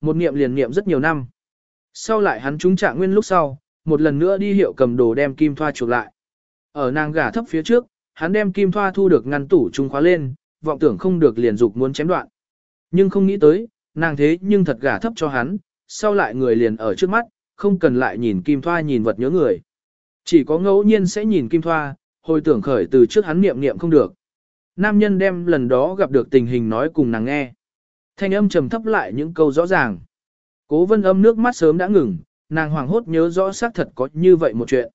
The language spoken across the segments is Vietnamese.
một niệm liền niệm rất nhiều năm. Sau lại hắn trúng trạng nguyên lúc sau, một lần nữa đi hiệu cầm đồ đem kim thoa chuộc lại. Ở nàng gả thấp phía trước, hắn đem kim thoa thu được ngăn tủ trung khóa lên, vọng tưởng không được liền dục muốn chém đoạn. Nhưng không nghĩ tới, nàng thế nhưng thật gả thấp cho hắn, sau lại người liền ở trước mắt, không cần lại nhìn kim thoa nhìn vật nhớ người. Chỉ có ngẫu nhiên sẽ nhìn kim thoa, hồi tưởng khởi từ trước hắn niệm niệm không được. Nam nhân đem lần đó gặp được tình hình nói cùng nàng nghe. Thanh âm trầm thấp lại những câu rõ ràng. Cố vân âm nước mắt sớm đã ngừng, nàng hoảng hốt nhớ rõ xác thật có như vậy một chuyện.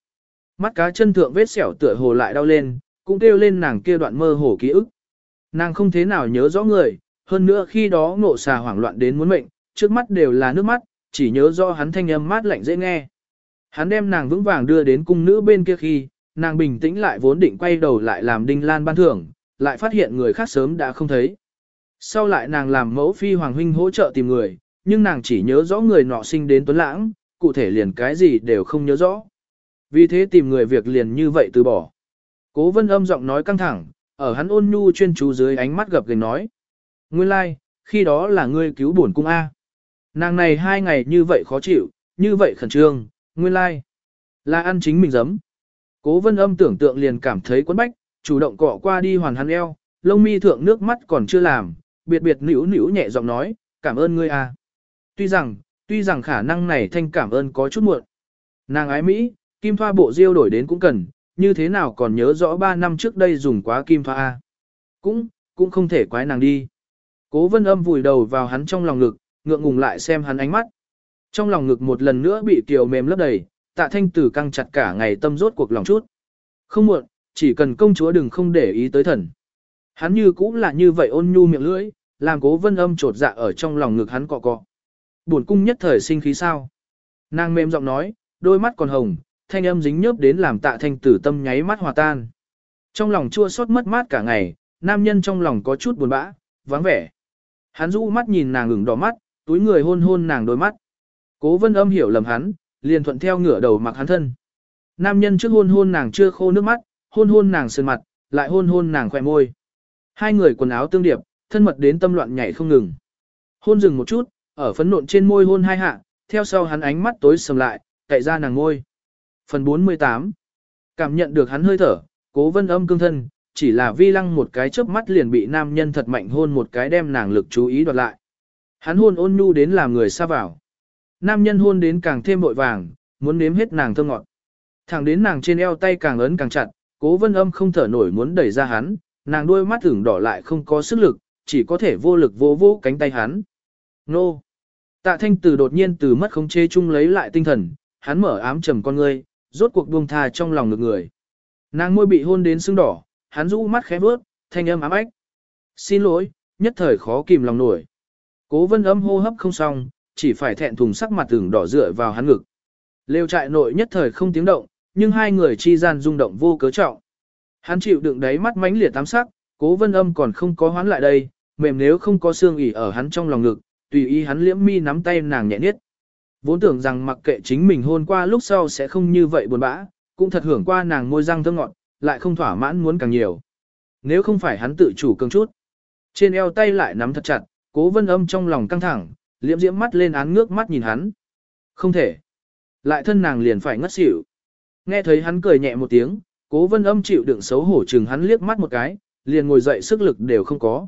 Mắt cá chân thượng vết sẹo tựa hồ lại đau lên, cũng kêu lên nàng kia đoạn mơ hồ ký ức. Nàng không thế nào nhớ rõ người, hơn nữa khi đó ngộ xà hoảng loạn đến muốn mệnh, trước mắt đều là nước mắt, chỉ nhớ rõ hắn thanh âm mát lạnh dễ nghe. Hắn đem nàng vững vàng đưa đến cung nữ bên kia khi, nàng bình tĩnh lại vốn định quay đầu lại làm đinh lan ban thưởng, lại phát hiện người khác sớm đã không thấy. Sau lại nàng làm mẫu phi hoàng huynh hỗ trợ tìm người, nhưng nàng chỉ nhớ rõ người nọ sinh đến tuấn lãng, cụ thể liền cái gì đều không nhớ rõ. Vì thế tìm người việc liền như vậy từ bỏ. Cố vân âm giọng nói căng thẳng, ở hắn ôn nhu chuyên chú dưới ánh mắt gập gành nói. Nguyên lai, like, khi đó là ngươi cứu bổn cung A. Nàng này hai ngày như vậy khó chịu, như vậy khẩn trương, nguyên lai. Like. Là ăn chính mình giấm. Cố vân âm tưởng tượng liền cảm thấy quấn bách, chủ động cọ qua đi hoàn hắn eo, lông mi thượng nước mắt còn chưa làm, biệt biệt nữu nữu nhẹ giọng nói, cảm ơn ngươi à Tuy rằng, tuy rằng khả năng này thanh cảm ơn có chút muộn. Nàng ái Mỹ, kim thoa bộ diêu đổi đến cũng cần, như thế nào còn nhớ rõ 3 năm trước đây dùng quá kim thoa a. Cũng, cũng không thể quái nàng đi. Cố vân âm vùi đầu vào hắn trong lòng ngực, ngượng ngùng lại xem hắn ánh mắt. Trong lòng ngực một lần nữa bị kiều mềm lấp đầy, tạ thanh tử căng chặt cả ngày tâm rốt cuộc lòng chút. Không muộn, chỉ cần công chúa đừng không để ý tới thần. Hắn như cũng là như vậy ôn nhu miệng lưỡi, làm cố vân âm trột dạ ở trong lòng ngực hắn cọ cọ. Buồn cung nhất thời sinh khí sao. Nàng mềm giọng nói, đôi mắt còn hồng, thanh âm dính nhớp đến làm tạ thanh tử tâm nháy mắt hòa tan. Trong lòng chua xót mất mát cả ngày, nam nhân trong lòng có chút buồn bã, vắng vẻ. Hắn rũ mắt nhìn nàng ngừng đỏ mắt, túi người hôn hôn nàng đôi mắt. Cố vân âm hiểu lầm hắn, liền thuận theo ngửa đầu mặc hắn thân. Nam nhân trước hôn hôn nàng chưa khô nước mắt, hôn hôn nàng sơn mặt, lại hôn hôn nàng khỏe môi. Hai người quần áo tương điệp, thân mật đến tâm loạn nhảy không ngừng. Hôn dừng một chút, ở phấn nộn trên môi hôn hai hạ, theo sau hắn ánh mắt tối sầm lại, cậy ra nàng ngôi. Phần 48 Cảm nhận được hắn hơi thở, cố vân âm cương thân, chỉ là vi lăng một cái chớp mắt liền bị nam nhân thật mạnh hôn một cái đem nàng lực chú ý đoạt lại. Hắn hôn ôn nhu đến làm người xa vào. Nam nhân hôn đến càng thêm vội vàng, muốn nếm hết nàng thơm ngọt. Thẳng đến nàng trên eo tay càng ấn càng chặt, cố vân âm không thở nổi muốn đẩy ra hắn, nàng đôi mắt ửng đỏ lại không có sức lực, chỉ có thể vô lực vô vô cánh tay hắn. Nô! Tạ thanh từ đột nhiên từ mất không chê chung lấy lại tinh thần, hắn mở ám trầm con ngươi, rốt cuộc buông tha trong lòng ngực người. Nàng môi bị hôn đến sưng đỏ, hắn rũ mắt khẽ bước, thanh âm ám ách. Xin lỗi, nhất thời khó kìm lòng nổi. Cố vân âm hô hấp không xong, chỉ phải thẹn thùng sắc mặt tưởng đỏ dựa vào hắn ngực. Lêu trại nội nhất thời không tiếng động, nhưng hai người chi gian rung động vô cớ trọng. Hắn chịu đựng đáy mắt mánh liệt tám sắc, cố vân âm còn không có hoán lại đây, mềm nếu không có xương ỉ ở hắn trong lòng ngực, tùy ý hắn liễm mi nắm tay nàng nhẹ niết. Vốn tưởng rằng mặc kệ chính mình hôn qua lúc sau sẽ không như vậy buồn bã, cũng thật hưởng qua nàng môi răng thơm ngọt, lại không thỏa mãn muốn càng nhiều. Nếu không phải hắn tự chủ cương chút. Trên eo tay lại nắm thật chặt, cố vân âm trong lòng căng thẳng, liễm diễm mắt lên án ngước mắt nhìn hắn. Không thể. Lại thân nàng liền phải ngất xỉu. Nghe thấy hắn cười nhẹ một tiếng, cố vân âm chịu đựng xấu hổ chừng hắn liếc mắt một cái, liền ngồi dậy sức lực đều không có.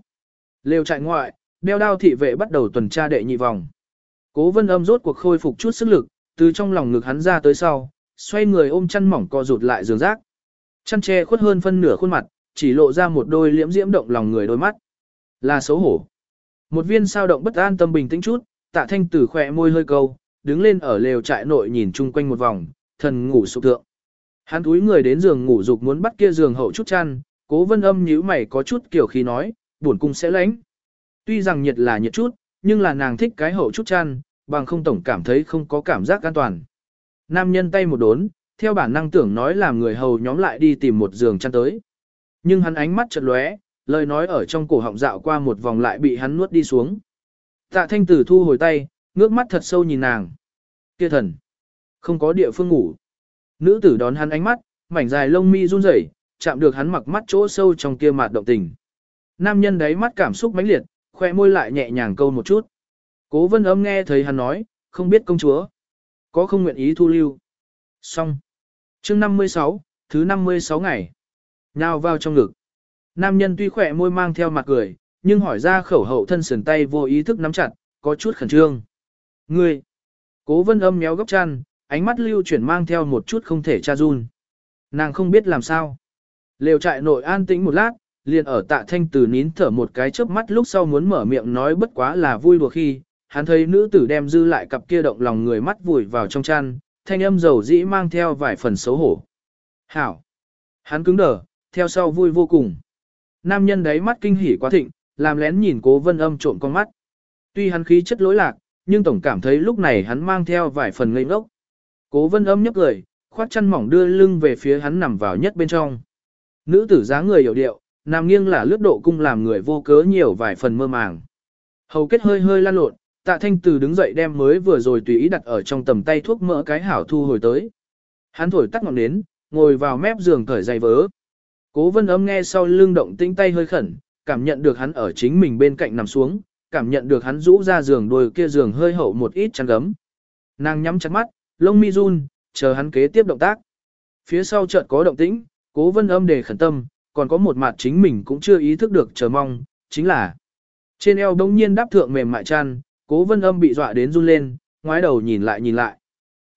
Lều chạy ngoại, đeo đao thị vệ bắt đầu tuần tra đệ nhị vòng. Cố vân âm rốt cuộc khôi phục chút sức lực, từ trong lòng ngực hắn ra tới sau, xoay người ôm chăn mỏng co rụt lại giường rác. Chăn che khuất hơn phân nửa khuôn mặt, chỉ lộ ra một đôi liễm diễm động lòng người đôi mắt. Là xấu hổ. Một viên sao động bất an tâm bình tĩnh chút, tạ thanh tử khỏe môi hơi câu, đứng lên ở lều trại nội nhìn chung quanh một vòng, thần ngủ sụp thượng. Hắn túi người đến giường ngủ dục muốn bắt kia giường hậu chút chăn, cố vân âm nhíu mày có chút kiểu khí nói, buồn cung sẽ lánh. Tuy rằng nhiệt là nhiệt chút, nhưng là nàng thích cái hậu chút chăn, bằng không tổng cảm thấy không có cảm giác an toàn. Nam nhân tay một đốn, theo bản năng tưởng nói làm người hầu nhóm lại đi tìm một giường chăn tới. Nhưng hắn ánh mắt chợt lóe, lời nói ở trong cổ họng dạo qua một vòng lại bị hắn nuốt đi xuống. Tạ thanh tử thu hồi tay, ngước mắt thật sâu nhìn nàng. Kia thần, không có địa phương ngủ. Nữ tử đón hắn ánh mắt, mảnh dài lông mi run rẩy, chạm được hắn mặc mắt chỗ sâu trong kia mạt động tình. Nam nhân đấy mắt cảm xúc mãnh liệt, khoe môi lại nhẹ nhàng câu một chút. Cố vân âm nghe thấy hắn nói, không biết công chúa. Có không nguyện ý thu lưu. Xong. chương 56, thứ 56 ngày. Nào vào trong ngực. Nam nhân tuy khỏe môi mang theo mặt cười, nhưng hỏi ra khẩu hậu thân sườn tay vô ý thức nắm chặt, có chút khẩn trương. Ngươi. Cố vân âm méo góc chăn, ánh mắt lưu chuyển mang theo một chút không thể tra run. Nàng không biết làm sao. Lều trại nội an tĩnh một lát, liền ở tạ thanh từ nín thở một cái chớp mắt lúc sau muốn mở miệng nói bất quá là vui đùa khi, hắn thấy nữ tử đem dư lại cặp kia động lòng người mắt vùi vào trong chăn, thanh âm dầu dĩ mang theo vài phần xấu hổ. Hảo! Hắn cứng đờ, theo sau vui vô cùng. Nam nhân đấy mắt kinh hỉ quá thịnh, làm lén nhìn cố vân âm trộm con mắt. Tuy hắn khí chất lỗi lạc, nhưng tổng cảm thấy lúc này hắn mang theo vài phần ngây ngốc. Cố vân âm nhấp cười, khoát chăn mỏng đưa lưng về phía hắn nằm vào nhất bên trong. Nữ tử dáng người hiểu điệu, nằm nghiêng là lướt độ cung làm người vô cớ nhiều vài phần mơ màng. Hầu kết hơi hơi lan lộn, tạ thanh từ đứng dậy đem mới vừa rồi tùy ý đặt ở trong tầm tay thuốc mỡ cái hảo thu hồi tới. Hắn thổi tắt ngọn nến, ngồi vào mép giường cởi giày vớ. Cố vân âm nghe sau lưng động tinh tay hơi khẩn, cảm nhận được hắn ở chính mình bên cạnh nằm xuống, cảm nhận được hắn rũ ra giường đôi kia giường hơi hậu một ít chăn gấm. Nàng nhắm chặt mắt, lông mi run, chờ hắn kế tiếp động tác. Phía sau chợt có động tĩnh, cố vân âm để khẩn tâm, còn có một mặt chính mình cũng chưa ý thức được chờ mong, chính là trên eo đông nhiên đáp thượng mềm mại chăn, cố vân âm bị dọa đến run lên, ngoái đầu nhìn lại nhìn lại.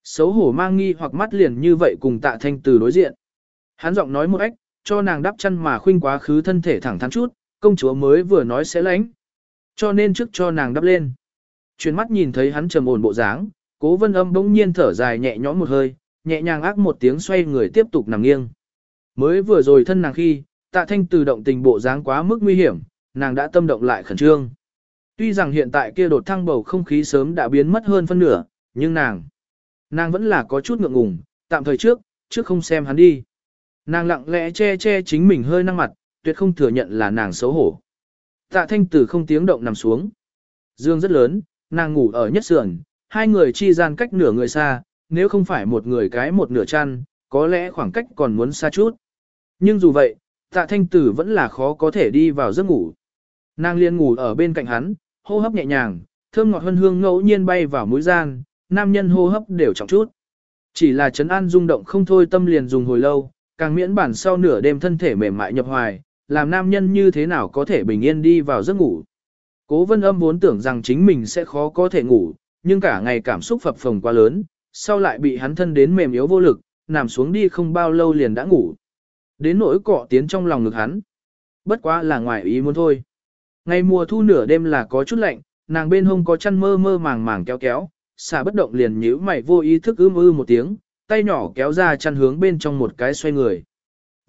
Xấu hổ mang nghi hoặc mắt liền như vậy cùng tạ thanh từ đối diện. Hắn giọng nói một ếch, cho nàng đắp chăn mà khuynh quá khứ thân thể thẳng thắn chút, công chúa mới vừa nói sẽ lánh. Cho nên trước cho nàng đắp lên. Chuyển mắt nhìn thấy hắn trầm ổn bộ dáng, cố vân âm bỗng nhiên thở dài nhẹ nhõm một hơi, nhẹ nhàng ác một tiếng xoay người tiếp tục nằm nghiêng. Mới vừa rồi thân nàng khi, tạ thanh từ động tình bộ dáng quá mức nguy hiểm, nàng đã tâm động lại khẩn trương. Tuy rằng hiện tại kia đột thăng bầu không khí sớm đã biến mất hơn phân nửa, nhưng nàng, nàng vẫn là có chút ngượng ngùng, tạm thời trước, trước không xem hắn đi. Nàng lặng lẽ che che chính mình hơi năng mặt, tuyệt không thừa nhận là nàng xấu hổ. Tạ thanh tử không tiếng động nằm xuống. Dương rất lớn, nàng ngủ ở nhất sườn, hai người chi gian cách nửa người xa, nếu không phải một người cái một nửa chăn, có lẽ khoảng cách còn muốn xa chút. Nhưng dù vậy, tạ thanh tử vẫn là khó có thể đi vào giấc ngủ. Nàng liên ngủ ở bên cạnh hắn, hô hấp nhẹ nhàng, thơm ngọt hương hương ngẫu nhiên bay vào mũi gian, nam nhân hô hấp đều trọng chút. Chỉ là chấn an rung động không thôi tâm liền dùng hồi lâu, càng miễn bản sau nửa đêm thân thể mềm mại nhập hoài, làm nam nhân như thế nào có thể bình yên đi vào giấc ngủ. Cố vân âm vốn tưởng rằng chính mình sẽ khó có thể ngủ, nhưng cả ngày cảm xúc phập phồng quá lớn, sau lại bị hắn thân đến mềm yếu vô lực, nằm xuống đi không bao lâu liền đã ngủ. Đến nỗi cọ tiến trong lòng ngực hắn. Bất quá là ngoài ý muốn thôi. Ngày mùa thu nửa đêm là có chút lạnh, nàng bên hông có chăn mơ mơ màng màng kéo kéo, xả bất động liền nhíu mày vô ý thức ưm ư một tiếng, tay nhỏ kéo ra chăn hướng bên trong một cái xoay người.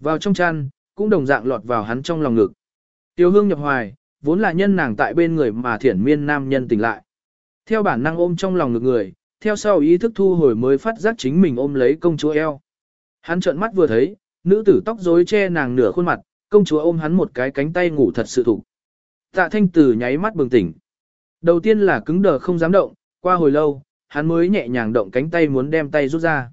Vào trong chăn, cũng đồng dạng lọt vào hắn trong lòng ngực. Tiêu hương nhập hoài, vốn là nhân nàng tại bên người mà thiển miên nam nhân tỉnh lại. Theo bản năng ôm trong lòng ngực người, theo sau ý thức thu hồi mới phát giác chính mình ôm lấy công chúa eo. Hắn trợn mắt vừa thấy, nữ tử tóc rối che nàng nửa khuôn mặt, công chúa ôm hắn một cái cánh tay ngủ thật sự thủ. Tạ thanh tử nháy mắt bừng tỉnh. Đầu tiên là cứng đờ không dám động, qua hồi lâu, hắn mới nhẹ nhàng động cánh tay muốn đem tay rút ra.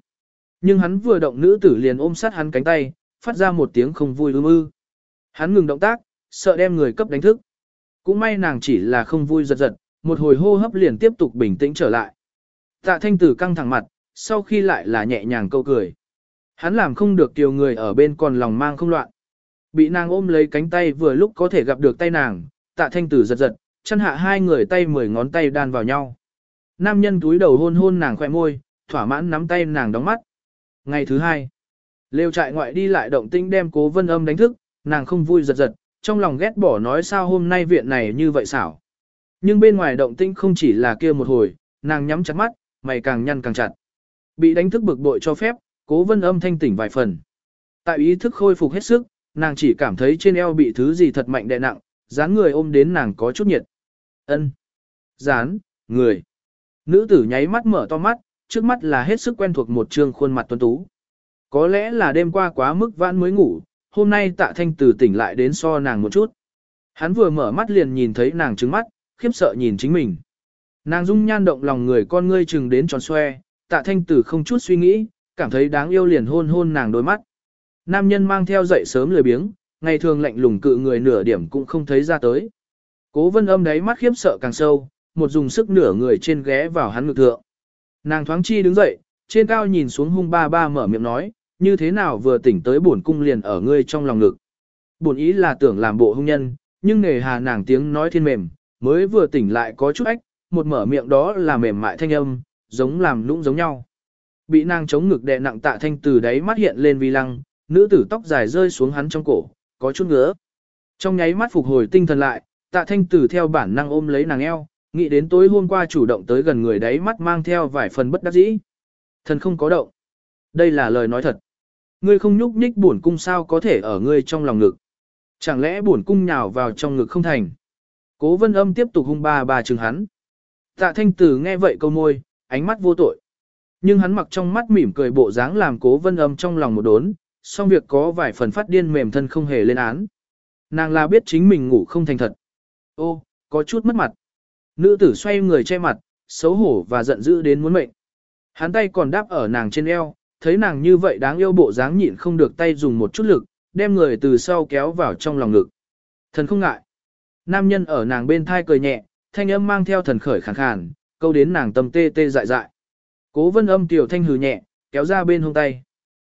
Nhưng hắn vừa động nữ tử liền ôm sát hắn cánh tay, phát ra một tiếng không vui ưm ư. Hắn ngừng động tác, sợ đem người cấp đánh thức. Cũng may nàng chỉ là không vui giật giật, một hồi hô hấp liền tiếp tục bình tĩnh trở lại. Tạ thanh tử căng thẳng mặt, sau khi lại là nhẹ nhàng câu cười. Hắn làm không được tiểu người ở bên còn lòng mang không loạn. Bị nàng ôm lấy cánh tay vừa lúc có thể gặp được tay nàng, tạ thanh tử giật giật, chân hạ hai người tay mười ngón tay đan vào nhau. Nam nhân túi đầu hôn hôn nàng khoe môi, thỏa mãn nắm tay nàng đóng mắt. Ngày thứ hai, Lêu trại ngoại đi lại động tinh đem cố vân âm đánh thức, nàng không vui giật giật, trong lòng ghét bỏ nói sao hôm nay viện này như vậy xảo. Nhưng bên ngoài động tinh không chỉ là kia một hồi, nàng nhắm chặt mắt, mày càng nhăn càng chặt. Bị đánh thức bực bội cho phép, cố vân âm thanh tỉnh vài phần. Tại ý thức khôi phục hết sức, nàng chỉ cảm thấy trên eo bị thứ gì thật mạnh đè nặng, dán người ôm đến nàng có chút nhiệt. ân Dán, người. Nữ tử nháy mắt mở to mắt, trước mắt là hết sức quen thuộc một trương khuôn mặt tuấn tú. Có lẽ là đêm qua quá mức vãn mới ngủ, hôm nay tạ thanh tử tỉnh lại đến so nàng một chút. Hắn vừa mở mắt liền nhìn thấy nàng trứng mắt, khiếp sợ nhìn chính mình. Nàng dung nhan động lòng người con ngươi chừng đến tròn xoe, tạ thanh tử không chút suy nghĩ, cảm thấy đáng yêu liền hôn hôn nàng đôi mắt. Nam nhân mang theo dậy sớm lười biếng, ngày thường lạnh lùng cự người nửa điểm cũng không thấy ra tới. Cố vân âm đấy mắt khiếp sợ càng sâu, một dùng sức nửa người trên ghé vào hắn ngực thượng. Nàng thoáng chi đứng dậy, trên cao nhìn xuống hung ba ba mở miệng nói, như thế nào vừa tỉnh tới bổn cung liền ở ngươi trong lòng ngực. Bổn ý là tưởng làm bộ hung nhân, nhưng nghề hà nàng tiếng nói thiên mềm, mới vừa tỉnh lại có chút ách, một mở miệng đó là mềm mại thanh âm, giống làm lũng giống nhau. Bị nàng chống ngực đè nặng tạ thanh từ đáy mắt hiện lên vi lăng, nữ tử tóc dài rơi xuống hắn trong cổ, có chút ngứa. Trong nháy mắt phục hồi tinh thần lại, tạ thanh tử theo bản năng ôm lấy nàng eo, nghĩ đến tối hôm qua chủ động tới gần người đấy mắt mang theo vài phần bất đắc dĩ. Thần không có động. Đây là lời nói thật. Ngươi không nhúc nhích bổn cung sao có thể ở ngươi trong lòng ngực. Chẳng lẽ bổn cung nhào vào trong ngực không thành. Cố vân âm tiếp tục hung ba bà chừng hắn. Tạ thanh tử nghe vậy câu môi, ánh mắt vô tội. Nhưng hắn mặc trong mắt mỉm cười bộ dáng làm cố vân âm trong lòng một đốn, song việc có vài phần phát điên mềm thân không hề lên án. Nàng là biết chính mình ngủ không thành thật. Ô, có chút mất mặt. Nữ tử xoay người che mặt, xấu hổ và giận dữ đến muốn mệnh. Hắn tay còn đáp ở nàng trên eo, thấy nàng như vậy đáng yêu bộ dáng nhịn không được tay dùng một chút lực, đem người từ sau kéo vào trong lòng ngực. Thần không ngại. Nam nhân ở nàng bên thai cười nhẹ, thanh âm mang theo thần khởi khàn khàn, câu đến nàng tâm tê tê dại dại. Cố vân âm tiểu thanh hừ nhẹ, kéo ra bên hông tay.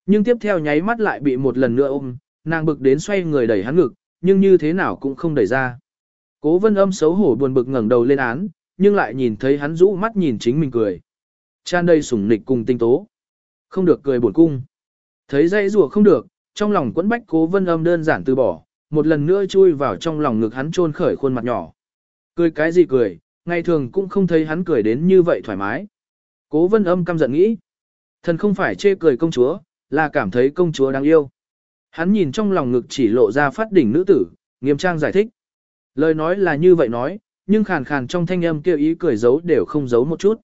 Nhưng tiếp theo nháy mắt lại bị một lần nữa ôm, nàng bực đến xoay người đẩy hắn ngực, nhưng như thế nào cũng không đẩy ra. Cố vân âm xấu hổ buồn bực ngẩng đầu lên án, nhưng lại nhìn thấy hắn rũ mắt nhìn chính mình cười. Chan đây sủng nịch cùng tinh tố. Không được cười buồn cung. Thấy dây rùa không được, trong lòng quẫn bách cố vân âm đơn giản từ bỏ, một lần nữa chui vào trong lòng ngực hắn trôn khởi khuôn mặt nhỏ. Cười cái gì cười, ngày thường cũng không thấy hắn cười đến như vậy thoải mái. Cố vân âm căm giận nghĩ. Thần không phải chê cười công chúa, là cảm thấy công chúa đáng yêu. Hắn nhìn trong lòng ngực chỉ lộ ra phát đỉnh nữ tử, nghiêm trang giải thích. Lời nói là như vậy nói, nhưng khàn khàn trong thanh âm kêu ý cười giấu đều không giấu một chút.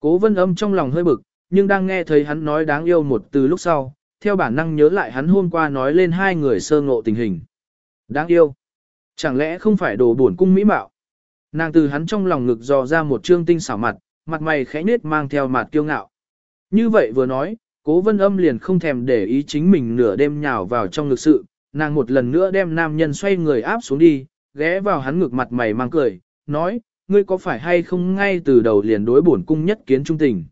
Cố vân âm trong lòng hơi bực, nhưng đang nghe thấy hắn nói đáng yêu một từ lúc sau, theo bản năng nhớ lại hắn hôm qua nói lên hai người sơ ngộ tình hình. Đáng yêu. Chẳng lẽ không phải đồ buồn cung mỹ mạo? Nàng từ hắn trong lòng ngực dò ra một trương tinh xảo mặt, mặt mày khẽ nết mang theo mặt kiêu ngạo. Như vậy vừa nói, cố vân âm liền không thèm để ý chính mình nửa đêm nhào vào trong ngực sự, nàng một lần nữa đem nam nhân xoay người áp xuống đi, ghé vào hắn ngực mặt mày mang cười, nói, ngươi có phải hay không ngay từ đầu liền đối bổn cung nhất kiến trung tình.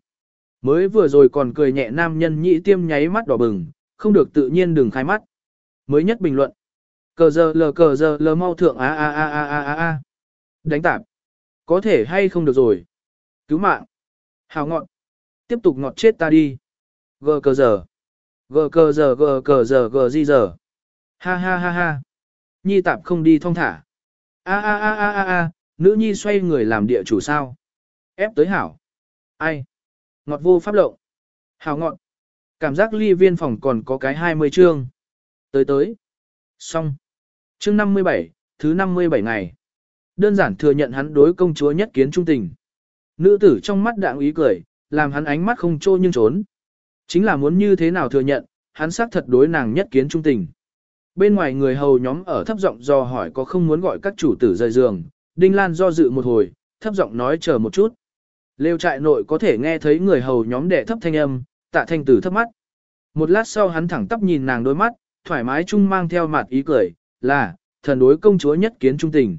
Mới vừa rồi còn cười nhẹ nam nhân nhị tiêm nháy mắt đỏ bừng, không được tự nhiên đừng khai mắt. Mới nhất bình luận. Cờ giờ lờ cờ giờ lờ mau thượng a a a a a a a. Đánh tạp. Có thể hay không được rồi. Cứu mạng. Hào ngọn. Tiếp tục ngọt chết ta đi. Gờ cờ giờ. Gờ cờ giờ gờ cờ giờ gờ di giờ. Ha ha ha ha. Nhi tạp không đi thong thả. A a a a a a, nữ nhi xoay người làm địa chủ sao? Ép tới hảo. Ai? Ngọt vô pháp lộng. Hảo ngọn Cảm giác ly viên phòng còn có cái 20 chương. Tới tới. Xong. Chương 57, thứ 57 ngày. Đơn giản thừa nhận hắn đối công chúa nhất kiến trung tình. Nữ tử trong mắt đạng ý cười, làm hắn ánh mắt không trô nhưng trốn. Chính là muốn như thế nào thừa nhận, hắn xác thật đối nàng nhất kiến trung tình. Bên ngoài người hầu nhóm ở thấp giọng do hỏi có không muốn gọi các chủ tử rời giường, Đinh Lan do dự một hồi, thấp giọng nói chờ một chút. Lêu trại nội có thể nghe thấy người hầu nhóm đệ thấp thanh âm, tạ thanh tử thấp mắt. Một lát sau hắn thẳng tắp nhìn nàng đôi mắt, thoải mái chung mang theo mặt ý cười, là, thần đối công chúa nhất kiến trung tình.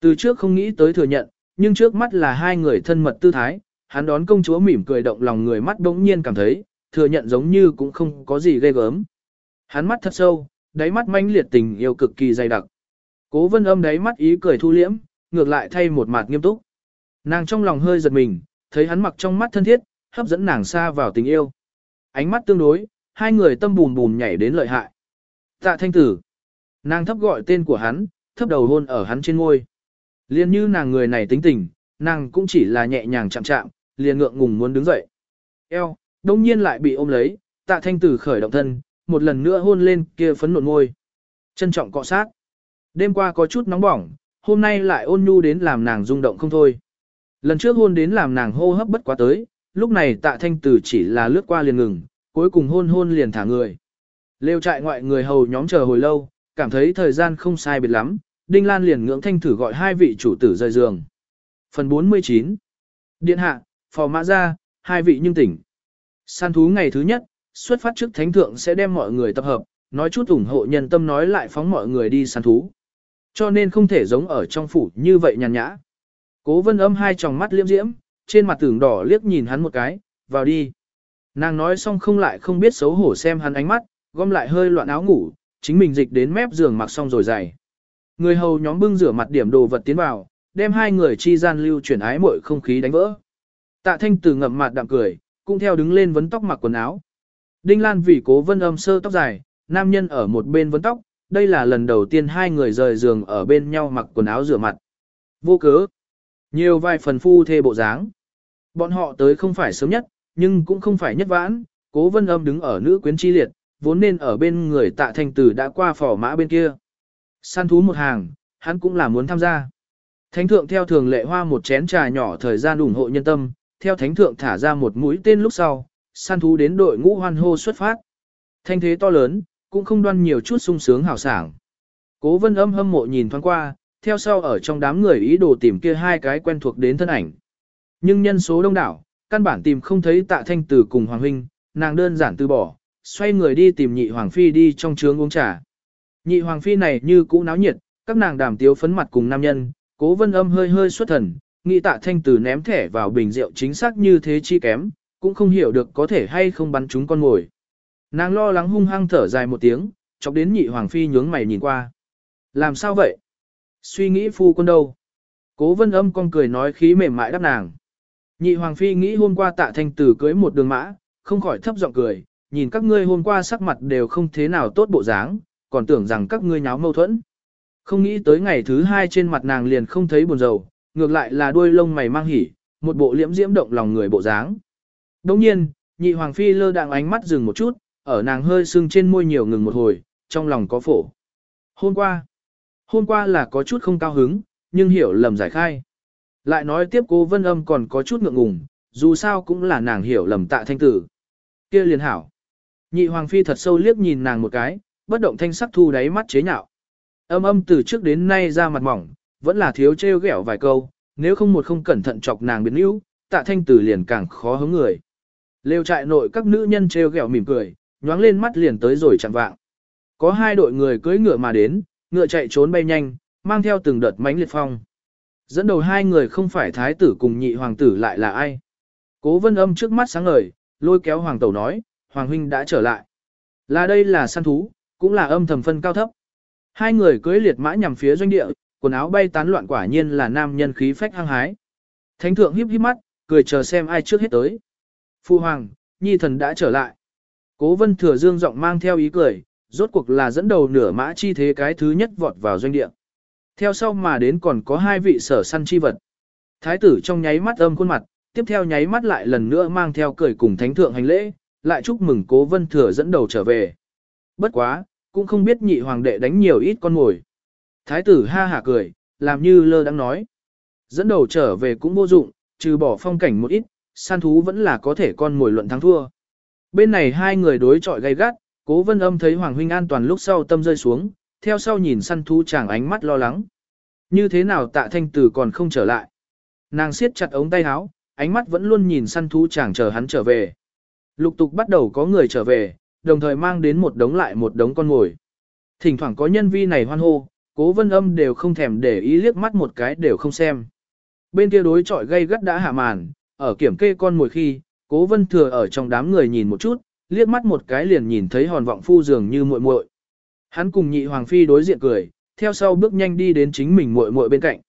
Từ trước không nghĩ tới thừa nhận, nhưng trước mắt là hai người thân mật tư thái, hắn đón công chúa mỉm cười động lòng người mắt bỗng nhiên cảm thấy, thừa nhận giống như cũng không có gì ghê gớm. Hắn mắt thật sâu, đáy mắt manh liệt tình yêu cực kỳ dày đặc. Cố vân âm đáy mắt ý cười thu liễm, ngược lại thay một mặt nghiêm túc. Nàng trong lòng hơi giật mình, thấy hắn mặc trong mắt thân thiết, hấp dẫn nàng xa vào tình yêu. Ánh mắt tương đối, hai người tâm bùn bùn nhảy đến lợi hại. Tạ thanh tử. Nàng thấp gọi tên của hắn, thấp đầu hôn ở hắn trên ngôi. Liên như nàng người này tính tình, nàng cũng chỉ là nhẹ nhàng chạm chạm, liền ngượng ngùng muốn đứng dậy. Eo, đông nhiên lại bị ôm lấy, tạ thanh tử khởi động thân, một lần nữa hôn lên kia phấn nộn môi. Trân trọng cọ sát. Đêm qua có chút nóng bỏng, hôm nay lại ôn nhu đến làm nàng rung động không thôi. Lần trước hôn đến làm nàng hô hấp bất quá tới, lúc này tạ thanh tử chỉ là lướt qua liền ngừng, cuối cùng hôn hôn liền thả người. Lêu trại ngoại người hầu nhóm chờ hồi lâu, cảm thấy thời gian không sai biệt lắm, Đinh Lan liền ngưỡng thanh thử gọi hai vị chủ tử rời giường. Phần 49 Điện hạ, phò mã ra, hai vị nhưng tỉnh. San thú ngày thứ nhất, xuất phát trước thánh thượng sẽ đem mọi người tập hợp, nói chút ủng hộ nhân tâm nói lại phóng mọi người đi săn thú. Cho nên không thể giống ở trong phủ như vậy nhàn nhã. Cố vân âm hai tròng mắt liếm diễm, trên mặt tưởng đỏ liếc nhìn hắn một cái, vào đi. Nàng nói xong không lại không biết xấu hổ xem hắn ánh mắt, gom lại hơi loạn áo ngủ, chính mình dịch đến mép giường mặc xong rồi dày. Người hầu nhóm bưng rửa mặt điểm đồ vật tiến vào, đem hai người chi gian lưu chuyển ái mọi không khí đánh vỡ. Tạ thanh từ ngậm mặt đạm cười, cũng theo đứng lên vấn tóc mặc quần áo. Đinh Lan vì cố vân âm sơ tóc dài, nam nhân ở một bên vấn tóc, đây là lần đầu tiên hai người rời giường ở bên nhau mặc quần áo rửa mặt. Vô cớ. Nhiều vài phần phu thê bộ dáng. Bọn họ tới không phải sớm nhất, nhưng cũng không phải nhất vãn, cố vân âm đứng ở nữ quyến chi liệt, vốn nên ở bên người tạ thanh tử đã qua phỏ mã bên kia. Săn thú một hàng, hắn cũng là muốn tham gia. Thánh thượng theo thường lệ hoa một chén trà nhỏ thời gian ủng hộ nhân tâm, theo thánh thượng thả ra một mũi tên lúc sau, săn thú đến đội ngũ hoan hô xuất phát. Thanh thế to lớn, cũng không đoan nhiều chút sung sướng hào sảng. Cố vân âm hâm mộ nhìn thoáng qua, theo sau ở trong đám người ý đồ tìm kia hai cái quen thuộc đến thân ảnh. Nhưng nhân số đông đảo, căn bản tìm không thấy tạ thanh tử cùng Hoàng Huynh, nàng đơn giản từ bỏ, xoay người đi tìm nhị Hoàng Phi đi trong trướng uống trà. Nhị Hoàng Phi này như cũ náo nhiệt, các nàng đàm tiếu phấn mặt cùng nam nhân, cố vân âm hơi hơi xuất thần, nghĩ tạ thanh tử ném thẻ vào bình rượu chính xác như thế chi kém, cũng không hiểu được có thể hay không bắn chúng con ngồi. Nàng lo lắng hung hăng thở dài một tiếng, chọc đến nhị Hoàng Phi nhướng mày nhìn qua. Làm sao vậy? Suy nghĩ phu quân đâu? Cố vân âm con cười nói khí mềm mại đáp nàng. Nhị Hoàng Phi nghĩ hôm qua tạ thanh tử cưới một đường mã, không khỏi thấp giọng cười, nhìn các ngươi hôm qua sắc mặt đều không thế nào tốt bộ dáng, còn tưởng rằng các ngươi nháo mâu thuẫn. Không nghĩ tới ngày thứ hai trên mặt nàng liền không thấy buồn rầu, ngược lại là đuôi lông mày mang hỉ, một bộ liễm diễm động lòng người bộ dáng. Đồng nhiên, nhị Hoàng Phi lơ đạng ánh mắt dừng một chút, ở nàng hơi sưng trên môi nhiều ngừng một hồi, trong lòng có phổ. Hôm qua, hôm qua là có chút không cao hứng, nhưng hiểu lầm giải khai. Lại nói tiếp cô vân âm còn có chút ngượng ngùng, dù sao cũng là nàng hiểu lầm tạ thanh tử. kia liền hảo. Nhị hoàng phi thật sâu liếc nhìn nàng một cái, bất động thanh sắc thu đáy mắt chế nhạo. Âm âm từ trước đến nay ra mặt mỏng, vẫn là thiếu trêu ghẹo vài câu, nếu không một không cẩn thận chọc nàng biến yếu, tạ thanh tử liền càng khó hứng người. Lêu trại nội các nữ nhân trêu ghẹo mỉm cười, nhoáng lên mắt liền tới rồi chẳng vạng. Có hai đội người cưỡi ngựa mà đến, ngựa chạy trốn bay nhanh, mang theo từng đợt mánh liệt phong. Dẫn đầu hai người không phải thái tử cùng nhị hoàng tử lại là ai. Cố vân âm trước mắt sáng ngời, lôi kéo hoàng tẩu nói, hoàng huynh đã trở lại. Là đây là săn thú, cũng là âm thầm phân cao thấp. Hai người cưỡi liệt mã nhằm phía doanh địa, quần áo bay tán loạn quả nhiên là nam nhân khí phách hăng hái. Thánh thượng híp híp mắt, cười chờ xem ai trước hết tới. Phu hoàng, nhi thần đã trở lại. Cố vân thừa dương giọng mang theo ý cười, rốt cuộc là dẫn đầu nửa mã chi thế cái thứ nhất vọt vào doanh địa. Theo sau mà đến còn có hai vị sở săn chi vật. Thái tử trong nháy mắt âm khuôn mặt, tiếp theo nháy mắt lại lần nữa mang theo cười cùng thánh thượng hành lễ, lại chúc mừng cố vân thừa dẫn đầu trở về. Bất quá, cũng không biết nhị hoàng đệ đánh nhiều ít con mồi. Thái tử ha hả cười, làm như lơ đang nói. Dẫn đầu trở về cũng vô dụng, trừ bỏ phong cảnh một ít, săn thú vẫn là có thể con mồi luận thắng thua. Bên này hai người đối chọi gay gắt, cố vân âm thấy hoàng huynh an toàn lúc sau tâm rơi xuống, theo sau nhìn săn thú chàng ánh mắt lo lắng. Như thế nào tạ thanh tử còn không trở lại. Nàng siết chặt ống tay áo, ánh mắt vẫn luôn nhìn săn thú chàng chờ hắn trở về. Lục tục bắt đầu có người trở về, đồng thời mang đến một đống lại một đống con ngồi. Thỉnh thoảng có nhân vi này hoan hô, cố vân âm đều không thèm để ý liếc mắt một cái đều không xem. Bên kia đối trọi gây gắt đã hạ màn, ở kiểm kê con mồi khi, cố vân thừa ở trong đám người nhìn một chút, liếc mắt một cái liền nhìn thấy hòn vọng phu dường như muội muội. Hắn cùng nhị hoàng phi đối diện cười, theo sau bước nhanh đi đến chính mình muội muội bên cạnh.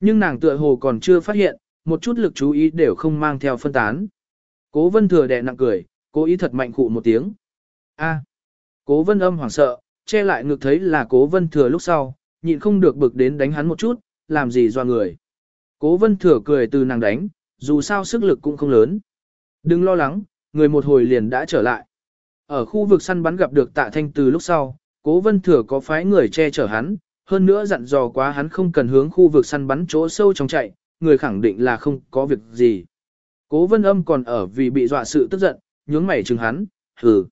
Nhưng nàng tựa hồ còn chưa phát hiện, một chút lực chú ý đều không mang theo phân tán. Cố vân thừa đè nặng cười, cố ý thật mạnh cụ một tiếng. A. À. Cố vân âm hoảng sợ, che lại ngực thấy là cố vân thừa lúc sau, nhịn không được bực đến đánh hắn một chút, làm gì do người. Cố vân thừa cười từ nàng đánh, dù sao sức lực cũng không lớn. Đừng lo lắng, người một hồi liền đã trở lại. Ở khu vực săn bắn gặp được tạ thanh từ lúc sau, cố vân thừa có phái người che chở hắn, hơn nữa dặn dò quá hắn không cần hướng khu vực săn bắn chỗ sâu trong chạy, người khẳng định là không có việc gì. Cố vân âm còn ở vì bị dọa sự tức giận, nhướng mày chừng hắn, hừ.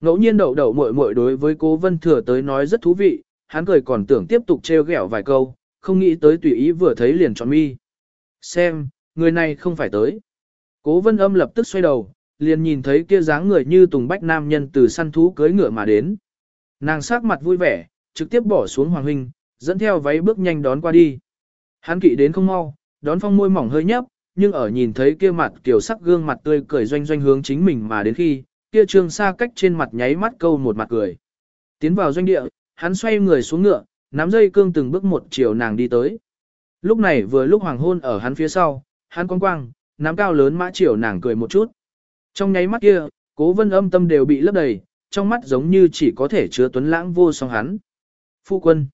Ngẫu nhiên đậu đậu muội muội đối với cố vân thừa tới nói rất thú vị, hắn cười còn tưởng tiếp tục trêu ghẹo vài câu, không nghĩ tới tùy ý vừa thấy liền chọn mi. Xem, người này không phải tới. Cố vân âm lập tức xoay đầu, liền nhìn thấy kia dáng người như tùng bách nam nhân từ săn thú cưới ngựa mà đến. Nàng sắc mặt vui vẻ, trực tiếp bỏ xuống hoàng huynh, dẫn theo váy bước nhanh đón qua đi. Hắn kỵ đến không mau, đón phong môi mỏng hơi nhấp, nhưng ở nhìn thấy kia mặt kiểu sắc gương mặt tươi cười doanh doanh hướng chính mình mà đến khi, kia trương xa cách trên mặt nháy mắt câu một mặt cười. Tiến vào doanh địa, hắn xoay người xuống ngựa, nắm dây cương từng bước một chiều nàng đi tới. Lúc này vừa lúc hoàng hôn ở hắn phía sau, hắn quang quang, nắm cao lớn mã chiều nàng cười một chút. Trong nháy mắt kia, cố vân âm tâm đều bị lấp đầy, trong mắt giống như chỉ có thể chứa tuấn lãng vô song hắn. Phu quân.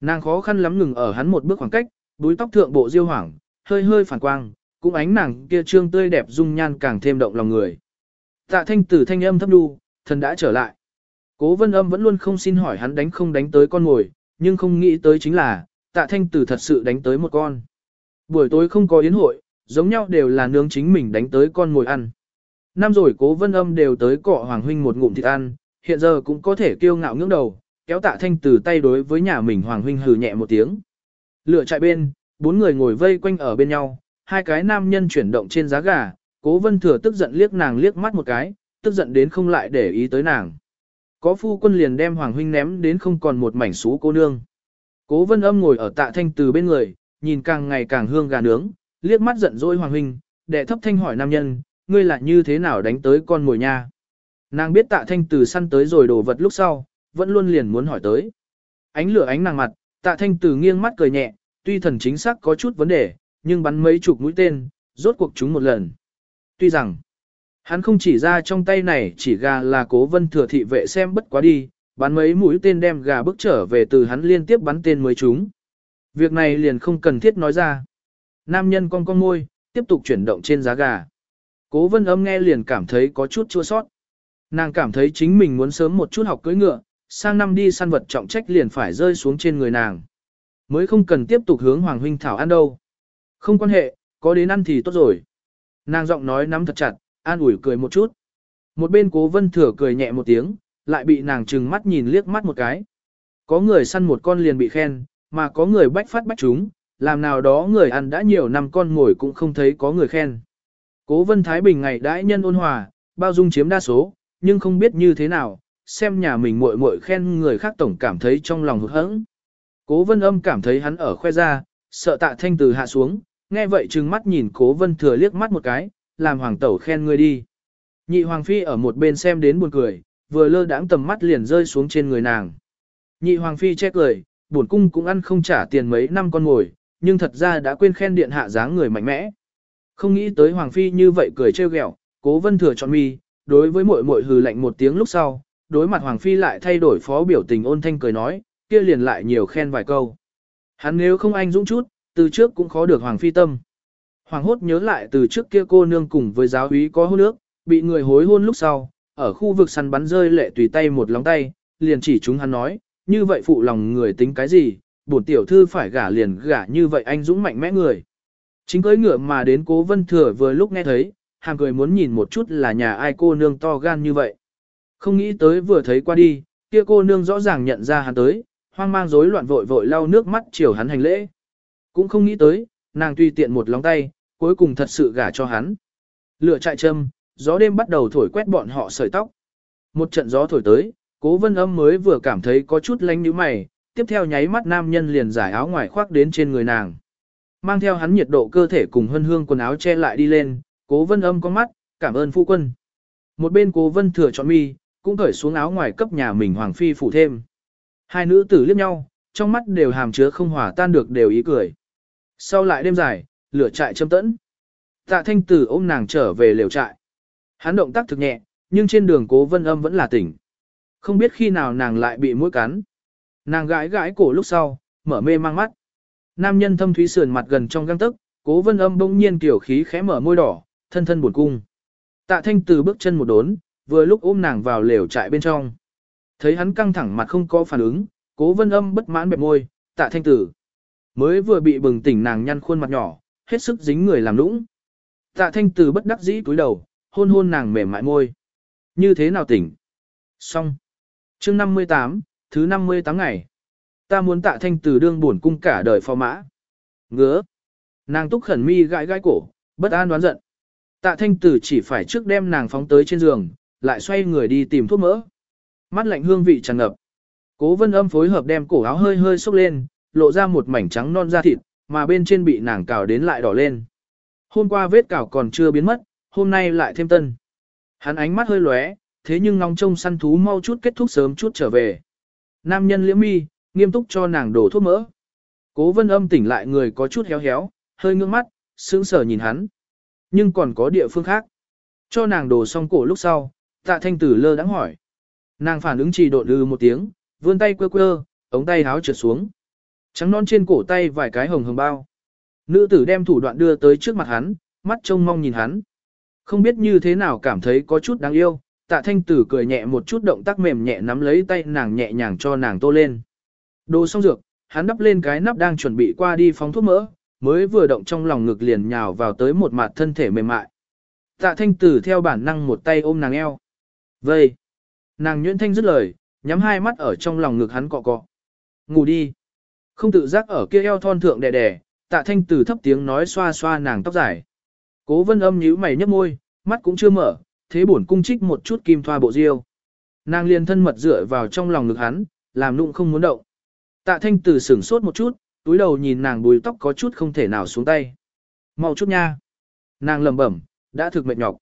Nàng khó khăn lắm ngừng ở hắn một bước khoảng cách, búi tóc thượng bộ diêu hoảng, hơi hơi phản quang, cũng ánh nàng kia trương tươi đẹp dung nhan càng thêm động lòng người. Tạ thanh tử thanh âm thấp đu, thần đã trở lại. Cố vân âm vẫn luôn không xin hỏi hắn đánh không đánh tới con ngồi, nhưng không nghĩ tới chính là, tạ thanh tử thật sự đánh tới một con. Buổi tối không có yến hội, giống nhau đều là nướng chính mình đánh tới con ngồi ăn. Năm rồi cố vân âm đều tới cọ hoàng huynh một ngụm thịt ăn, hiện giờ cũng có thể kiêu ngạo ngưỡng đầu, kéo tạ thanh tử tay đối với nhà mình hoàng huynh hừ nhẹ một tiếng. Lửa chạy bên, bốn người ngồi vây quanh ở bên nhau, hai cái nam nhân chuyển động trên giá gà, cố vân thừa tức giận liếc nàng liếc mắt một cái, tức giận đến không lại để ý tới nàng. Có phu quân liền đem hoàng huynh ném đến không còn một mảnh xú cô nương. Cố vân âm ngồi ở tạ thanh từ bên người, nhìn càng ngày càng hương gà nướng, liếc mắt giận dỗi hoàng huynh, đệ thấp thanh hỏi nam nhân, ngươi là như thế nào đánh tới con mồi nha. Nàng biết tạ thanh từ săn tới rồi đổ vật lúc sau, vẫn luôn liền muốn hỏi tới. Ánh lửa ánh nàng mặt, tạ thanh từ nghiêng mắt cười nhẹ, tuy thần chính xác có chút vấn đề, nhưng bắn mấy chục mũi tên, rốt cuộc chúng một lần. Tuy rằng, hắn không chỉ ra trong tay này chỉ gà là cố vân thừa thị vệ xem bất quá đi, bắn mấy mũi tên đem gà bước trở về từ hắn liên tiếp bắn tên mới chúng. Việc này liền không cần thiết nói ra. Nam nhân con con môi, tiếp tục chuyển động trên giá gà. Cố vân âm nghe liền cảm thấy có chút chua sót. Nàng cảm thấy chính mình muốn sớm một chút học cưỡi ngựa, sang năm đi săn vật trọng trách liền phải rơi xuống trên người nàng. Mới không cần tiếp tục hướng Hoàng Huynh Thảo ăn đâu. Không quan hệ, có đến ăn thì tốt rồi. Nàng giọng nói nắm thật chặt, an ủi cười một chút. Một bên cố vân thừa cười nhẹ một tiếng, lại bị nàng trừng mắt nhìn liếc mắt một cái. Có người săn một con liền bị khen, mà có người bách phát bách chúng, làm nào đó người ăn đã nhiều năm con ngồi cũng không thấy có người khen. Cố vân Thái Bình ngày đãi nhân ôn hòa, bao dung chiếm đa số, nhưng không biết như thế nào, xem nhà mình muội muội khen người khác tổng cảm thấy trong lòng hụt hẫng. Cố vân âm cảm thấy hắn ở khoe ra, sợ tạ thanh từ hạ xuống, nghe vậy trừng mắt nhìn cố vân thừa liếc mắt một cái, làm hoàng tẩu khen ngươi đi. Nhị hoàng phi ở một bên xem đến buồn cười, vừa lơ đãng tầm mắt liền rơi xuống trên người nàng. Nhị hoàng phi che cười, buồn cung cũng ăn không trả tiền mấy năm con ngồi, nhưng thật ra đã quên khen điện hạ dáng người mạnh mẽ. Không nghĩ tới hoàng phi như vậy cười trêu ghẹo, cố vân thừa chọn mi, đối với muội muội hừ lạnh một tiếng lúc sau, đối mặt hoàng phi lại thay đổi phó biểu tình ôn thanh cười nói, kia liền lại nhiều khen vài câu. Hắn nếu không anh dũng chút, từ trước cũng khó được hoàng phi tâm. Hoàng hốt nhớ lại từ trước kia cô nương cùng với giáo úy có hôn nước, bị người hối hôn lúc sau, ở khu vực săn bắn rơi lệ tùy tay một lóng tay, liền chỉ chúng hắn nói, như vậy phụ lòng người tính cái gì, bổn tiểu thư phải gả liền gả như vậy anh dũng mạnh mẽ người. Chính cưỡi ngựa mà đến cố vân thừa vừa lúc nghe thấy, hàng cười muốn nhìn một chút là nhà ai cô nương to gan như vậy. Không nghĩ tới vừa thấy qua đi, kia cô nương rõ ràng nhận ra hắn tới, hoang mang rối loạn vội vội lau nước mắt chiều hắn hành lễ. Cũng không nghĩ tới, nàng tùy tiện một lòng tay, cuối cùng thật sự gả cho hắn. Lửa chạy châm, gió đêm bắt đầu thổi quét bọn họ sợi tóc. Một trận gió thổi tới, cố vân âm mới vừa cảm thấy có chút lánh như mày, tiếp theo nháy mắt nam nhân liền giải áo ngoài khoác đến trên người nàng. Mang theo hắn nhiệt độ cơ thể cùng hân hương quần áo che lại đi lên, cố vân âm có mắt, cảm ơn phu quân. Một bên cố vân thừa chọn mi, cũng cởi xuống áo ngoài cấp nhà mình hoàng phi phủ thêm. Hai nữ tử liếc nhau, trong mắt đều hàm chứa không hòa tan được đều ý cười. Sau lại đêm dài, lửa trại châm tẫn. Tạ thanh tử ôm nàng trở về lều trại. Hắn động tác thực nhẹ, nhưng trên đường cố vân âm vẫn là tỉnh. Không biết khi nào nàng lại bị mũi cắn. Nàng gãi gãi cổ lúc sau, mở mê mang mắt. Nam nhân thâm thúy sườn mặt gần trong găng tức, cố vân âm bỗng nhiên tiểu khí khẽ mở môi đỏ, thân thân buồn cung. Tạ thanh từ bước chân một đốn, vừa lúc ôm nàng vào lều trại bên trong. Thấy hắn căng thẳng mặt không có phản ứng, cố vân âm bất mãn bẹp môi, tạ thanh tử. Mới vừa bị bừng tỉnh nàng nhăn khuôn mặt nhỏ, hết sức dính người làm lũng. Tạ thanh tử bất đắc dĩ túi đầu, hôn hôn nàng mềm mại môi. Như thế nào tỉnh? Xong. chương 58, thứ 58 ngày. Ta muốn tạ thanh tử đương buồn cung cả đời phò mã. Ngứa. Nàng túc khẩn mi gãi gãi cổ, bất an đoán giận. Tạ thanh tử chỉ phải trước đem nàng phóng tới trên giường, lại xoay người đi tìm thuốc mỡ. Mắt lạnh hương vị tràn ngập. Cố vân âm phối hợp đem cổ áo hơi hơi xốc lên, lộ ra một mảnh trắng non da thịt, mà bên trên bị nàng cào đến lại đỏ lên. Hôm qua vết cào còn chưa biến mất, hôm nay lại thêm tân. Hắn ánh mắt hơi lóe, thế nhưng ngóng trông săn thú mau chút kết thúc sớm chút trở về. Nam nhân liễm mi, nghiêm túc cho nàng đổ thuốc mỡ. Cố vân âm tỉnh lại người có chút héo héo, hơi ngước mắt, sững sờ nhìn hắn. Nhưng còn có địa phương khác. Cho nàng đổ xong cổ lúc sau, tạ thanh tử lơ đãng hỏi. Nàng phản ứng chỉ độn ư một tiếng, vươn tay quơ quơ, ống tay háo trượt xuống. Trắng non trên cổ tay vài cái hồng hồng bao. Nữ tử đem thủ đoạn đưa tới trước mặt hắn, mắt trông mong nhìn hắn. Không biết như thế nào cảm thấy có chút đáng yêu, tạ thanh tử cười nhẹ một chút động tác mềm nhẹ nắm lấy tay nàng nhẹ nhàng cho nàng tô lên. Đồ xong dược, hắn đắp lên cái nắp đang chuẩn bị qua đi phóng thuốc mỡ, mới vừa động trong lòng ngực liền nhào vào tới một mặt thân thể mềm mại. Tạ thanh tử theo bản năng một tay ôm nàng eo. Vây. Nàng nhuyễn thanh dứt lời, nhắm hai mắt ở trong lòng ngực hắn cọ cọ. Ngủ đi. Không tự giác ở kia eo thon thượng đè đè, tạ thanh Từ thấp tiếng nói xoa xoa nàng tóc dài. Cố vân âm nhíu mày nhấp môi, mắt cũng chưa mở, thế bổn cung trích một chút kim thoa bộ diêu. Nàng liền thân mật dựa vào trong lòng ngực hắn, làm nụng không muốn động. Tạ thanh Từ sửng sốt một chút, túi đầu nhìn nàng bùi tóc có chút không thể nào xuống tay. Mau chút nha. Nàng lẩm bẩm, đã thực mệt nhọc.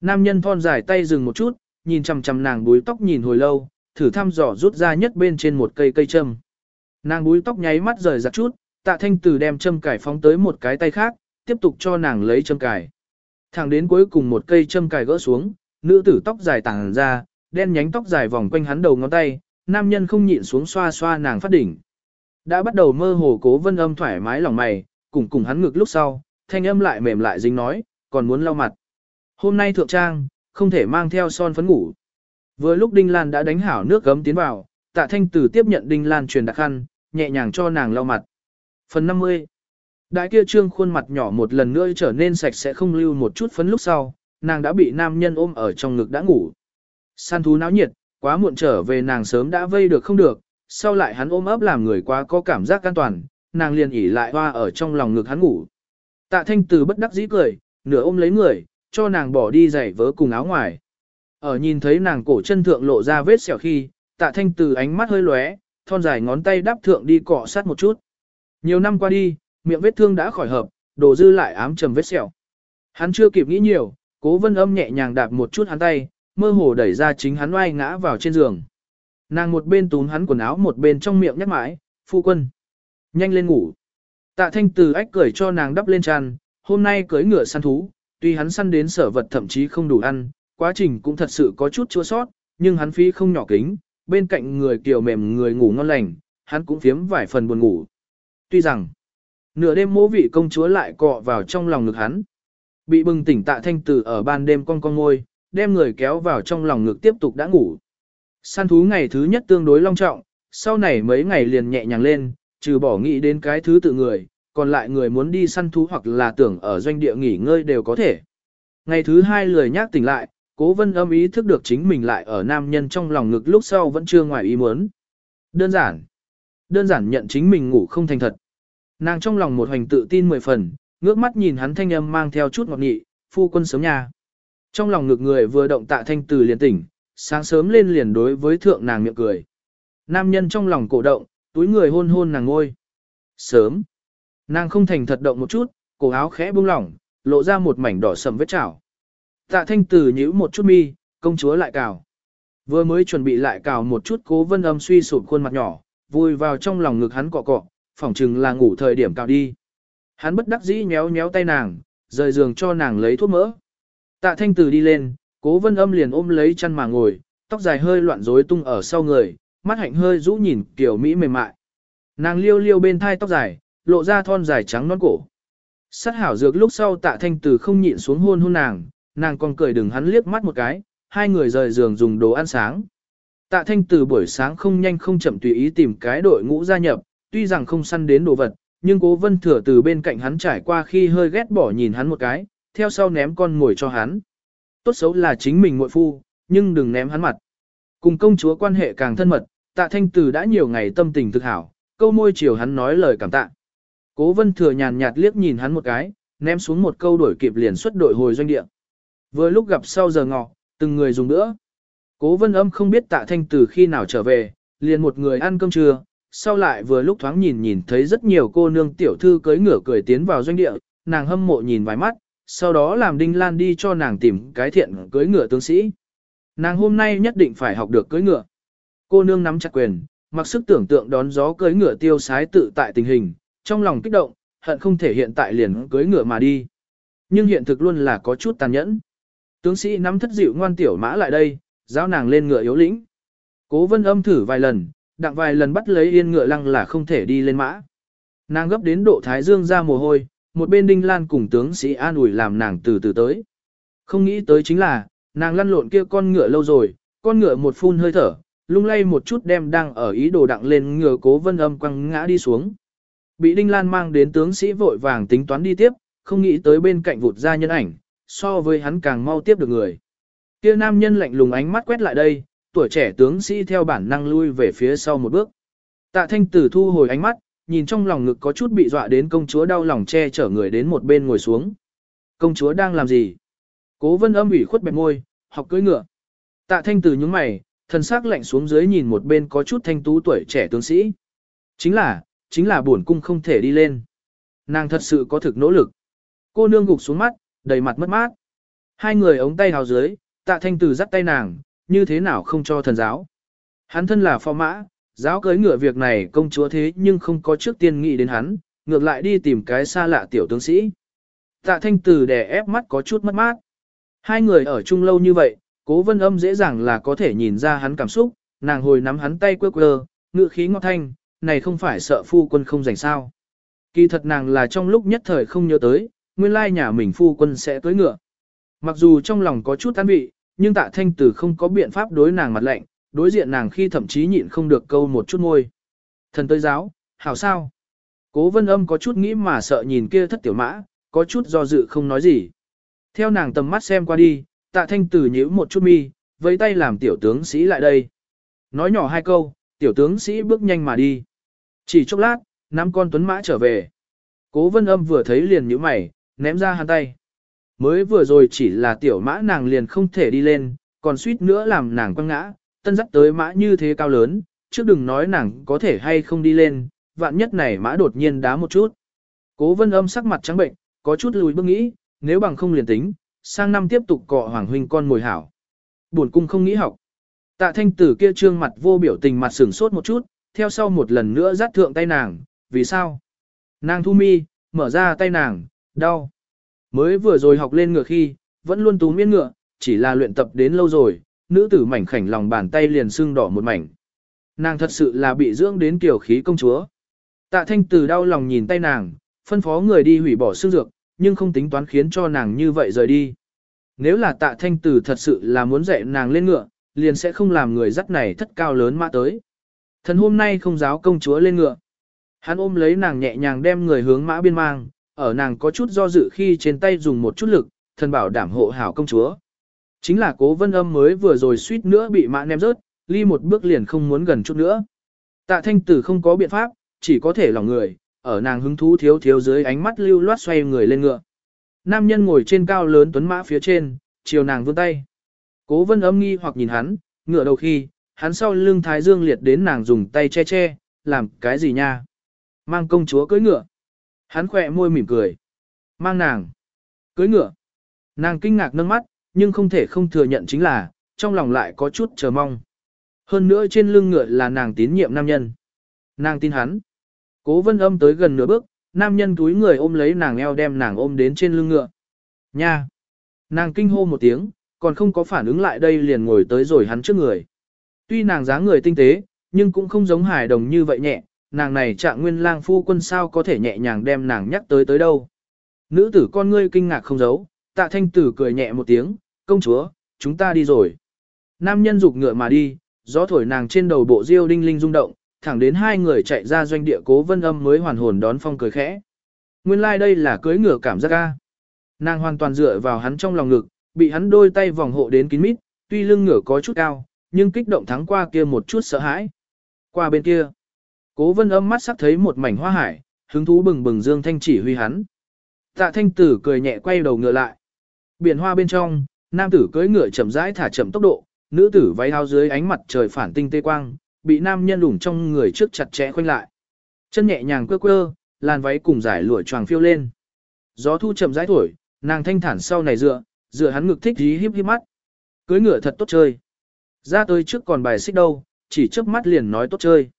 Nam nhân thon dài tay dừng một chút, nhìn chằm chằm nàng búi tóc nhìn hồi lâu, thử thăm dò rút ra nhất bên trên một cây cây châm. Nàng búi tóc nháy mắt rời giặt chút, tạ thanh từ đem châm cải phóng tới một cái tay khác, tiếp tục cho nàng lấy châm cải. Thẳng đến cuối cùng một cây châm cải gỡ xuống, nữ tử tóc dài tàng ra, đen nhánh tóc dài vòng quanh hắn đầu ngón tay, nam nhân không nhịn xuống xoa xoa nàng phát đỉnh. Đã bắt đầu mơ hồ cố vân âm thoải mái lòng mày, cùng cùng hắn ngực lúc sau, thanh âm lại mềm lại dính nói, còn muốn lau mặt. Hôm nay thượng trang, không thể mang theo son phấn ngủ. Vừa lúc Đinh Lan đã đánh hảo nước gấm tiến vào, tạ thanh tử tiếp nhận Đinh Lan truyền đặc khăn, nhẹ nhàng cho nàng lau mặt. Phần 50 Đại kia trương khuôn mặt nhỏ một lần nữa trở nên sạch sẽ không lưu một chút phấn lúc sau, nàng đã bị nam nhân ôm ở trong ngực đã ngủ. San thú náo nhiệt, quá muộn trở về nàng sớm đã vây được không được, sau lại hắn ôm ấp làm người quá có cảm giác an toàn, nàng liền ỉ lại hoa ở trong lòng ngực hắn ngủ. Tạ thanh từ bất đắc dĩ cười, nửa ôm lấy người, cho nàng bỏ đi giày vớ cùng áo ngoài. Ở nhìn thấy nàng cổ chân thượng lộ ra vết sẹo khi, tạ thanh từ ánh mắt hơi lóe, thon dài ngón tay đáp thượng đi cọ sát một chút. Nhiều năm qua đi, miệng vết thương đã khỏi hợp, đồ dư lại ám trầm vết sẹo. Hắn chưa kịp nghĩ nhiều, cố vân âm nhẹ nhàng đạp một chút hắn tay, mơ hồ đẩy ra chính hắn oai ngã vào trên giường. Nàng một bên túm hắn quần áo một bên trong miệng nhắc mãi, phu quân. Nhanh lên ngủ. Tạ thanh từ ách cười cho nàng đắp lên tràn, hôm nay cưới ngựa săn thú, tuy hắn săn đến sở vật thậm chí không đủ ăn, quá trình cũng thật sự có chút chua sót, nhưng hắn phí không nhỏ kính, bên cạnh người kiều mềm người ngủ ngon lành, hắn cũng phiếm vài phần buồn ngủ. Tuy rằng, nửa đêm mỗ vị công chúa lại cọ vào trong lòng ngực hắn. Bị bừng tỉnh tạ thanh tử ở ban đêm con con ngôi, đem người kéo vào trong lòng ngực tiếp tục đã ngủ. Săn thú ngày thứ nhất tương đối long trọng, sau này mấy ngày liền nhẹ nhàng lên, trừ bỏ nghĩ đến cái thứ tự người, còn lại người muốn đi săn thú hoặc là tưởng ở doanh địa nghỉ ngơi đều có thể. Ngày thứ hai lười nhác tỉnh lại, cố vân âm ý thức được chính mình lại ở nam nhân trong lòng ngực lúc sau vẫn chưa ngoài ý muốn. Đơn giản. Đơn giản nhận chính mình ngủ không thành thật. Nàng trong lòng một hoành tự tin mười phần, ngước mắt nhìn hắn thanh âm mang theo chút ngọt nghị, phu quân sớm nhà. Trong lòng ngực người vừa động tạ thanh từ liền tỉnh, sáng sớm lên liền đối với thượng nàng miệng cười. Nam nhân trong lòng cổ động, túi người hôn hôn nàng ngôi. Sớm. Nàng không thành thật động một chút, cổ áo khẽ buông lỏng, lộ ra một mảnh đỏ sầm vết chảo. Tạ thanh tử nhíu một chút mi, công chúa lại cào. Vừa mới chuẩn bị lại cào một chút cố vân âm suy sụp khuôn mặt nhỏ, vui vào trong lòng ngực hắn cọ cọ, phỏng chừng là ngủ thời điểm cào đi. Hắn bất đắc dĩ nhéo nhéo tay nàng, rời giường cho nàng lấy thuốc mỡ. Tạ thanh tử đi lên, cố vân âm liền ôm lấy chăn mà ngồi, tóc dài hơi loạn rối tung ở sau người, mắt hạnh hơi rũ nhìn kiểu Mỹ mềm mại. Nàng liêu liêu bên thai tóc dài, lộ ra thon dài trắng non cổ. Sát hảo dược lúc sau tạ thanh Từ không nhịn xuống hôn hôn nàng, nàng còn cười đừng hắn liếc mắt một cái, hai người rời giường dùng đồ ăn sáng. Tạ thanh Từ buổi sáng không nhanh không chậm tùy ý tìm cái đội ngũ gia nhập, tuy rằng không săn đến đồ vật, nhưng cố vân thừa từ bên cạnh hắn trải qua khi hơi ghét bỏ nhìn hắn một cái, theo sau ném con ngồi cho hắn. Tốt xấu là chính mình muội phu, nhưng đừng ném hắn mặt. Cùng công chúa quan hệ càng thân mật, tạ thanh Từ đã nhiều ngày tâm tình thực hảo, câu môi chiều hắn nói lời cảm tạ. Cố vân thừa nhàn nhạt liếc nhìn hắn một cái, ném xuống một câu đổi kịp liền xuất đội hồi doanh địa. Vừa lúc gặp sau giờ ngọ, từng người dùng nữa. Cố vân âm không biết tạ thanh từ khi nào trở về, liền một người ăn cơm trưa, sau lại vừa lúc thoáng nhìn nhìn thấy rất nhiều cô nương tiểu thư cưới ngửa cười tiến vào doanh địa, nàng hâm mộ nhìn vài mắt, sau đó làm Đinh Lan đi cho nàng tìm cái thiện cưới ngựa tướng sĩ. Nàng hôm nay nhất định phải học được cưới ngựa. Cô nương nắm chặt quyền, mặc sức tưởng tượng đón gió cưới ngựa tiêu sái tự tại tình hình, trong lòng kích động, hận không thể hiện tại liền cưới ngựa mà đi. Nhưng hiện thực luôn là có chút tàn nhẫn. Tướng sĩ nắm thất dịu ngoan tiểu mã lại đây, giao nàng lên ngựa yếu lĩnh. Cố vân âm thử vài lần, đặng vài lần bắt lấy yên ngựa lăng là không thể đi lên mã. Nàng gấp đến độ thái dương ra mồ hôi, một bên đinh lan cùng tướng sĩ an ủi làm nàng từ từ tới. Không nghĩ tới chính là, nàng lăn lộn kia con ngựa lâu rồi, con ngựa một phun hơi thở, lung lay một chút đem đang ở ý đồ đặng lên ngựa cố vân âm quăng ngã đi xuống. Bị đinh lan mang đến tướng sĩ vội vàng tính toán đi tiếp, không nghĩ tới bên cạnh vụt ra nhân ảnh, so với hắn càng mau tiếp được người. Kia nam nhân lạnh lùng ánh mắt quét lại đây, tuổi trẻ tướng sĩ theo bản năng lui về phía sau một bước. Tạ thanh tử thu hồi ánh mắt, nhìn trong lòng ngực có chút bị dọa đến công chúa đau lòng che chở người đến một bên ngồi xuống. Công chúa đang làm gì? Cố vân âm ủy khuất bẹp môi, học cưỡi ngựa. Tạ thanh tử nhướng mày, thần sắc lạnh xuống dưới nhìn một bên có chút thanh tú tuổi trẻ tướng sĩ. Chính là, chính là buồn cung không thể đi lên. Nàng thật sự có thực nỗ lực. Cô nương gục xuống mắt, đầy mặt mất mát. Hai người ống tay hào dưới, tạ thanh tử dắt tay nàng, như thế nào không cho thần giáo. Hắn thân là phò mã, giáo cưới ngựa việc này công chúa thế nhưng không có trước tiên nghĩ đến hắn, ngược lại đi tìm cái xa lạ tiểu tướng sĩ. Tạ thanh tử đè ép mắt có chút mất mát. Hai người ở chung lâu như vậy, cố vân âm dễ dàng là có thể nhìn ra hắn cảm xúc, nàng hồi nắm hắn tay quơ quơ, ngựa khí ngọt thanh, này không phải sợ phu quân không rảnh sao. Kỳ thật nàng là trong lúc nhất thời không nhớ tới, nguyên lai nhà mình phu quân sẽ cưới ngựa. Mặc dù trong lòng có chút an vị, nhưng tạ thanh tử không có biện pháp đối nàng mặt lạnh, đối diện nàng khi thậm chí nhịn không được câu một chút môi. Thần tới giáo, hảo sao? Cố vân âm có chút nghĩ mà sợ nhìn kia thất tiểu mã, có chút do dự không nói gì. Theo nàng tầm mắt xem qua đi, tạ thanh tử nhíu một chút mi, với tay làm tiểu tướng sĩ lại đây. Nói nhỏ hai câu, tiểu tướng sĩ bước nhanh mà đi. Chỉ chốc lát, năm con tuấn mã trở về. Cố vân âm vừa thấy liền nhíu mày, ném ra hắn tay. Mới vừa rồi chỉ là tiểu mã nàng liền không thể đi lên, còn suýt nữa làm nàng quăng ngã, tân dắt tới mã như thế cao lớn, trước đừng nói nàng có thể hay không đi lên, vạn nhất này mã đột nhiên đá một chút. Cố vân âm sắc mặt trắng bệnh, có chút lùi bước nghĩ, nếu bằng không liền tính, sang năm tiếp tục cọ hoàng huynh con mồi hảo. Buồn cung không nghĩ học. Tạ thanh tử kia trương mặt vô biểu tình mặt sửng sốt một chút, theo sau một lần nữa dắt thượng tay nàng, vì sao? Nàng thu mi, mở ra tay nàng, đau. Mới vừa rồi học lên ngựa khi, vẫn luôn tú miên ngựa, chỉ là luyện tập đến lâu rồi, nữ tử mảnh khảnh lòng bàn tay liền sưng đỏ một mảnh. Nàng thật sự là bị dưỡng đến kiểu khí công chúa. Tạ thanh tử đau lòng nhìn tay nàng, phân phó người đi hủy bỏ xương dược, nhưng không tính toán khiến cho nàng như vậy rời đi. Nếu là tạ thanh tử thật sự là muốn dạy nàng lên ngựa, liền sẽ không làm người dắt này thất cao lớn mã tới. Thần hôm nay không giáo công chúa lên ngựa. Hắn ôm lấy nàng nhẹ nhàng đem người hướng mã biên mang, ở nàng có chút do dự khi trên tay dùng một chút lực, thần bảo đảm hộ hảo công chúa. Chính là cố vân âm mới vừa rồi suýt nữa bị mã ném rớt, ly một bước liền không muốn gần chút nữa. Tạ thanh tử không có biện pháp, chỉ có thể lòng người, ở nàng hứng thú thiếu thiếu dưới ánh mắt lưu loát xoay người lên ngựa. Nam nhân ngồi trên cao lớn tuấn mã phía trên, chiều nàng vươn tay. Cố vân âm nghi hoặc nhìn hắn, ngựa đầu khi, hắn sau lưng thái dương liệt đến nàng dùng tay che che, làm cái gì nha? Mang công chúa cưỡi ngựa. Hắn khỏe môi mỉm cười. Mang nàng. Cưới ngựa. Nàng kinh ngạc nâng mắt, nhưng không thể không thừa nhận chính là, trong lòng lại có chút chờ mong. Hơn nữa trên lưng ngựa là nàng tín nhiệm nam nhân. Nàng tin hắn. Cố vân âm tới gần nửa bước, nam nhân túi người ôm lấy nàng eo đem nàng ôm đến trên lưng ngựa. Nha! Nàng kinh hô một tiếng, còn không có phản ứng lại đây liền ngồi tới rồi hắn trước người. Tuy nàng dáng người tinh tế, nhưng cũng không giống hải đồng như vậy nhẹ, nàng này trạng nguyên lang phu quân sao có thể nhẹ nhàng đem nàng nhắc tới tới đâu. Nữ tử con ngươi kinh ngạc không giấu, tạ thanh tử cười nhẹ một tiếng, công chúa, chúng ta đi rồi. Nam nhân dục ngựa mà đi, gió thổi nàng trên đầu bộ diêu đinh linh rung động, thẳng đến hai người chạy ra doanh địa cố vân âm mới hoàn hồn đón phong cười khẽ. Nguyên lai like đây là cưới ngựa cảm giác ca. Nàng hoàn toàn dựa vào hắn trong lòng ngực, bị hắn đôi tay vòng hộ đến kín mít, tuy lưng ngửa có chút cao, nhưng kích động thắng qua kia một chút sợ hãi. Qua bên kia, Cố vân âm mắt sắc thấy một mảnh hoa hải, hứng thú bừng bừng dương thanh chỉ huy hắn. Tạ thanh tử cười nhẹ quay đầu ngựa lại. Biển hoa bên trong, nam tử cưỡi ngựa chậm rãi thả chậm tốc độ, nữ tử váy áo dưới ánh mặt trời phản tinh tê quang, bị nam nhân ủng trong người trước chặt chẽ khoanh lại. Chân nhẹ nhàng quơ quơ, làn váy cùng giải lụa choàng phiêu lên. Gió thu chậm rãi thổi, nàng thanh thản sau này dựa, dựa hắn ngực thích dí híp híp mắt. Cưới ngựa thật tốt chơi. Ra tới trước còn bài xích đâu, chỉ trước mắt liền nói tốt chơi.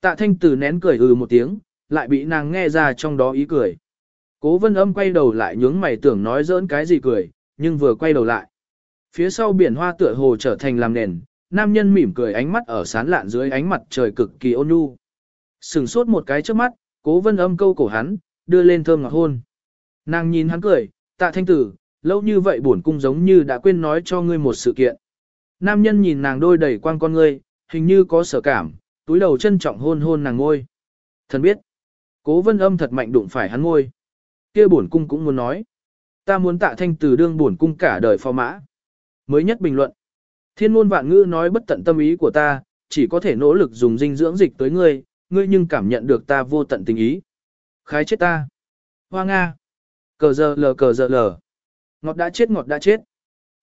Tạ thanh tử nén cười ừ một tiếng, lại bị nàng nghe ra trong đó ý cười. Cố vân âm quay đầu lại nhướng mày tưởng nói giỡn cái gì cười, nhưng vừa quay đầu lại. Phía sau biển hoa tựa hồ trở thành làm nền, nam nhân mỉm cười ánh mắt ở sán lạn dưới ánh mặt trời cực kỳ ôn nhu. Sừng sốt một cái trước mắt, cố vân âm câu cổ hắn, đưa lên thơm ngọt hôn. Nàng nhìn hắn cười, tạ thanh tử, lâu như vậy bổn cung giống như đã quên nói cho ngươi một sự kiện. Nam nhân nhìn nàng đôi đầy quang con ngươi, hình như có sở cảm, túi đầu trân trọng hôn hôn nàng ngôi. Thần biết, cố vân âm thật mạnh đụng phải hắn ngôi. kia bổn cung cũng muốn nói. Ta muốn tạ thanh tử đương bổn cung cả đời phò mã. Mới nhất bình luận. Thiên ngôn vạn ngữ nói bất tận tâm ý của ta, chỉ có thể nỗ lực dùng dinh dưỡng dịch tới ngươi, ngươi nhưng cảm nhận được ta vô tận tình ý. Khái chết ta. Hoa Nga. Cờ giờ lờ cờ giờ lờ. Ngọt đã chết ngọt đã chết.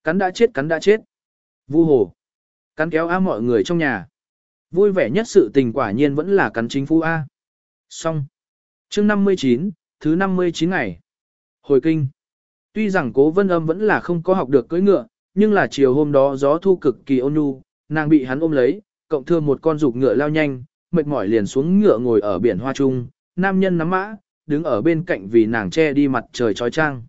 Cắn đã chết cắn đã chết. Vu hồ. Cắn kéo A mọi người trong nhà. Vui vẻ nhất sự tình quả nhiên vẫn là cắn chính phu A. Xong. chương 59, thứ 59 ngày. Hồi kinh. Tuy rằng cố vân âm vẫn là không có học được cưỡi ngựa, nhưng là chiều hôm đó gió thu cực kỳ ôn nhu, nàng bị hắn ôm lấy, cộng thương một con dục ngựa lao nhanh, mệt mỏi liền xuống ngựa ngồi ở biển hoa trung, nam nhân nắm mã, đứng ở bên cạnh vì nàng che đi mặt trời trói trang.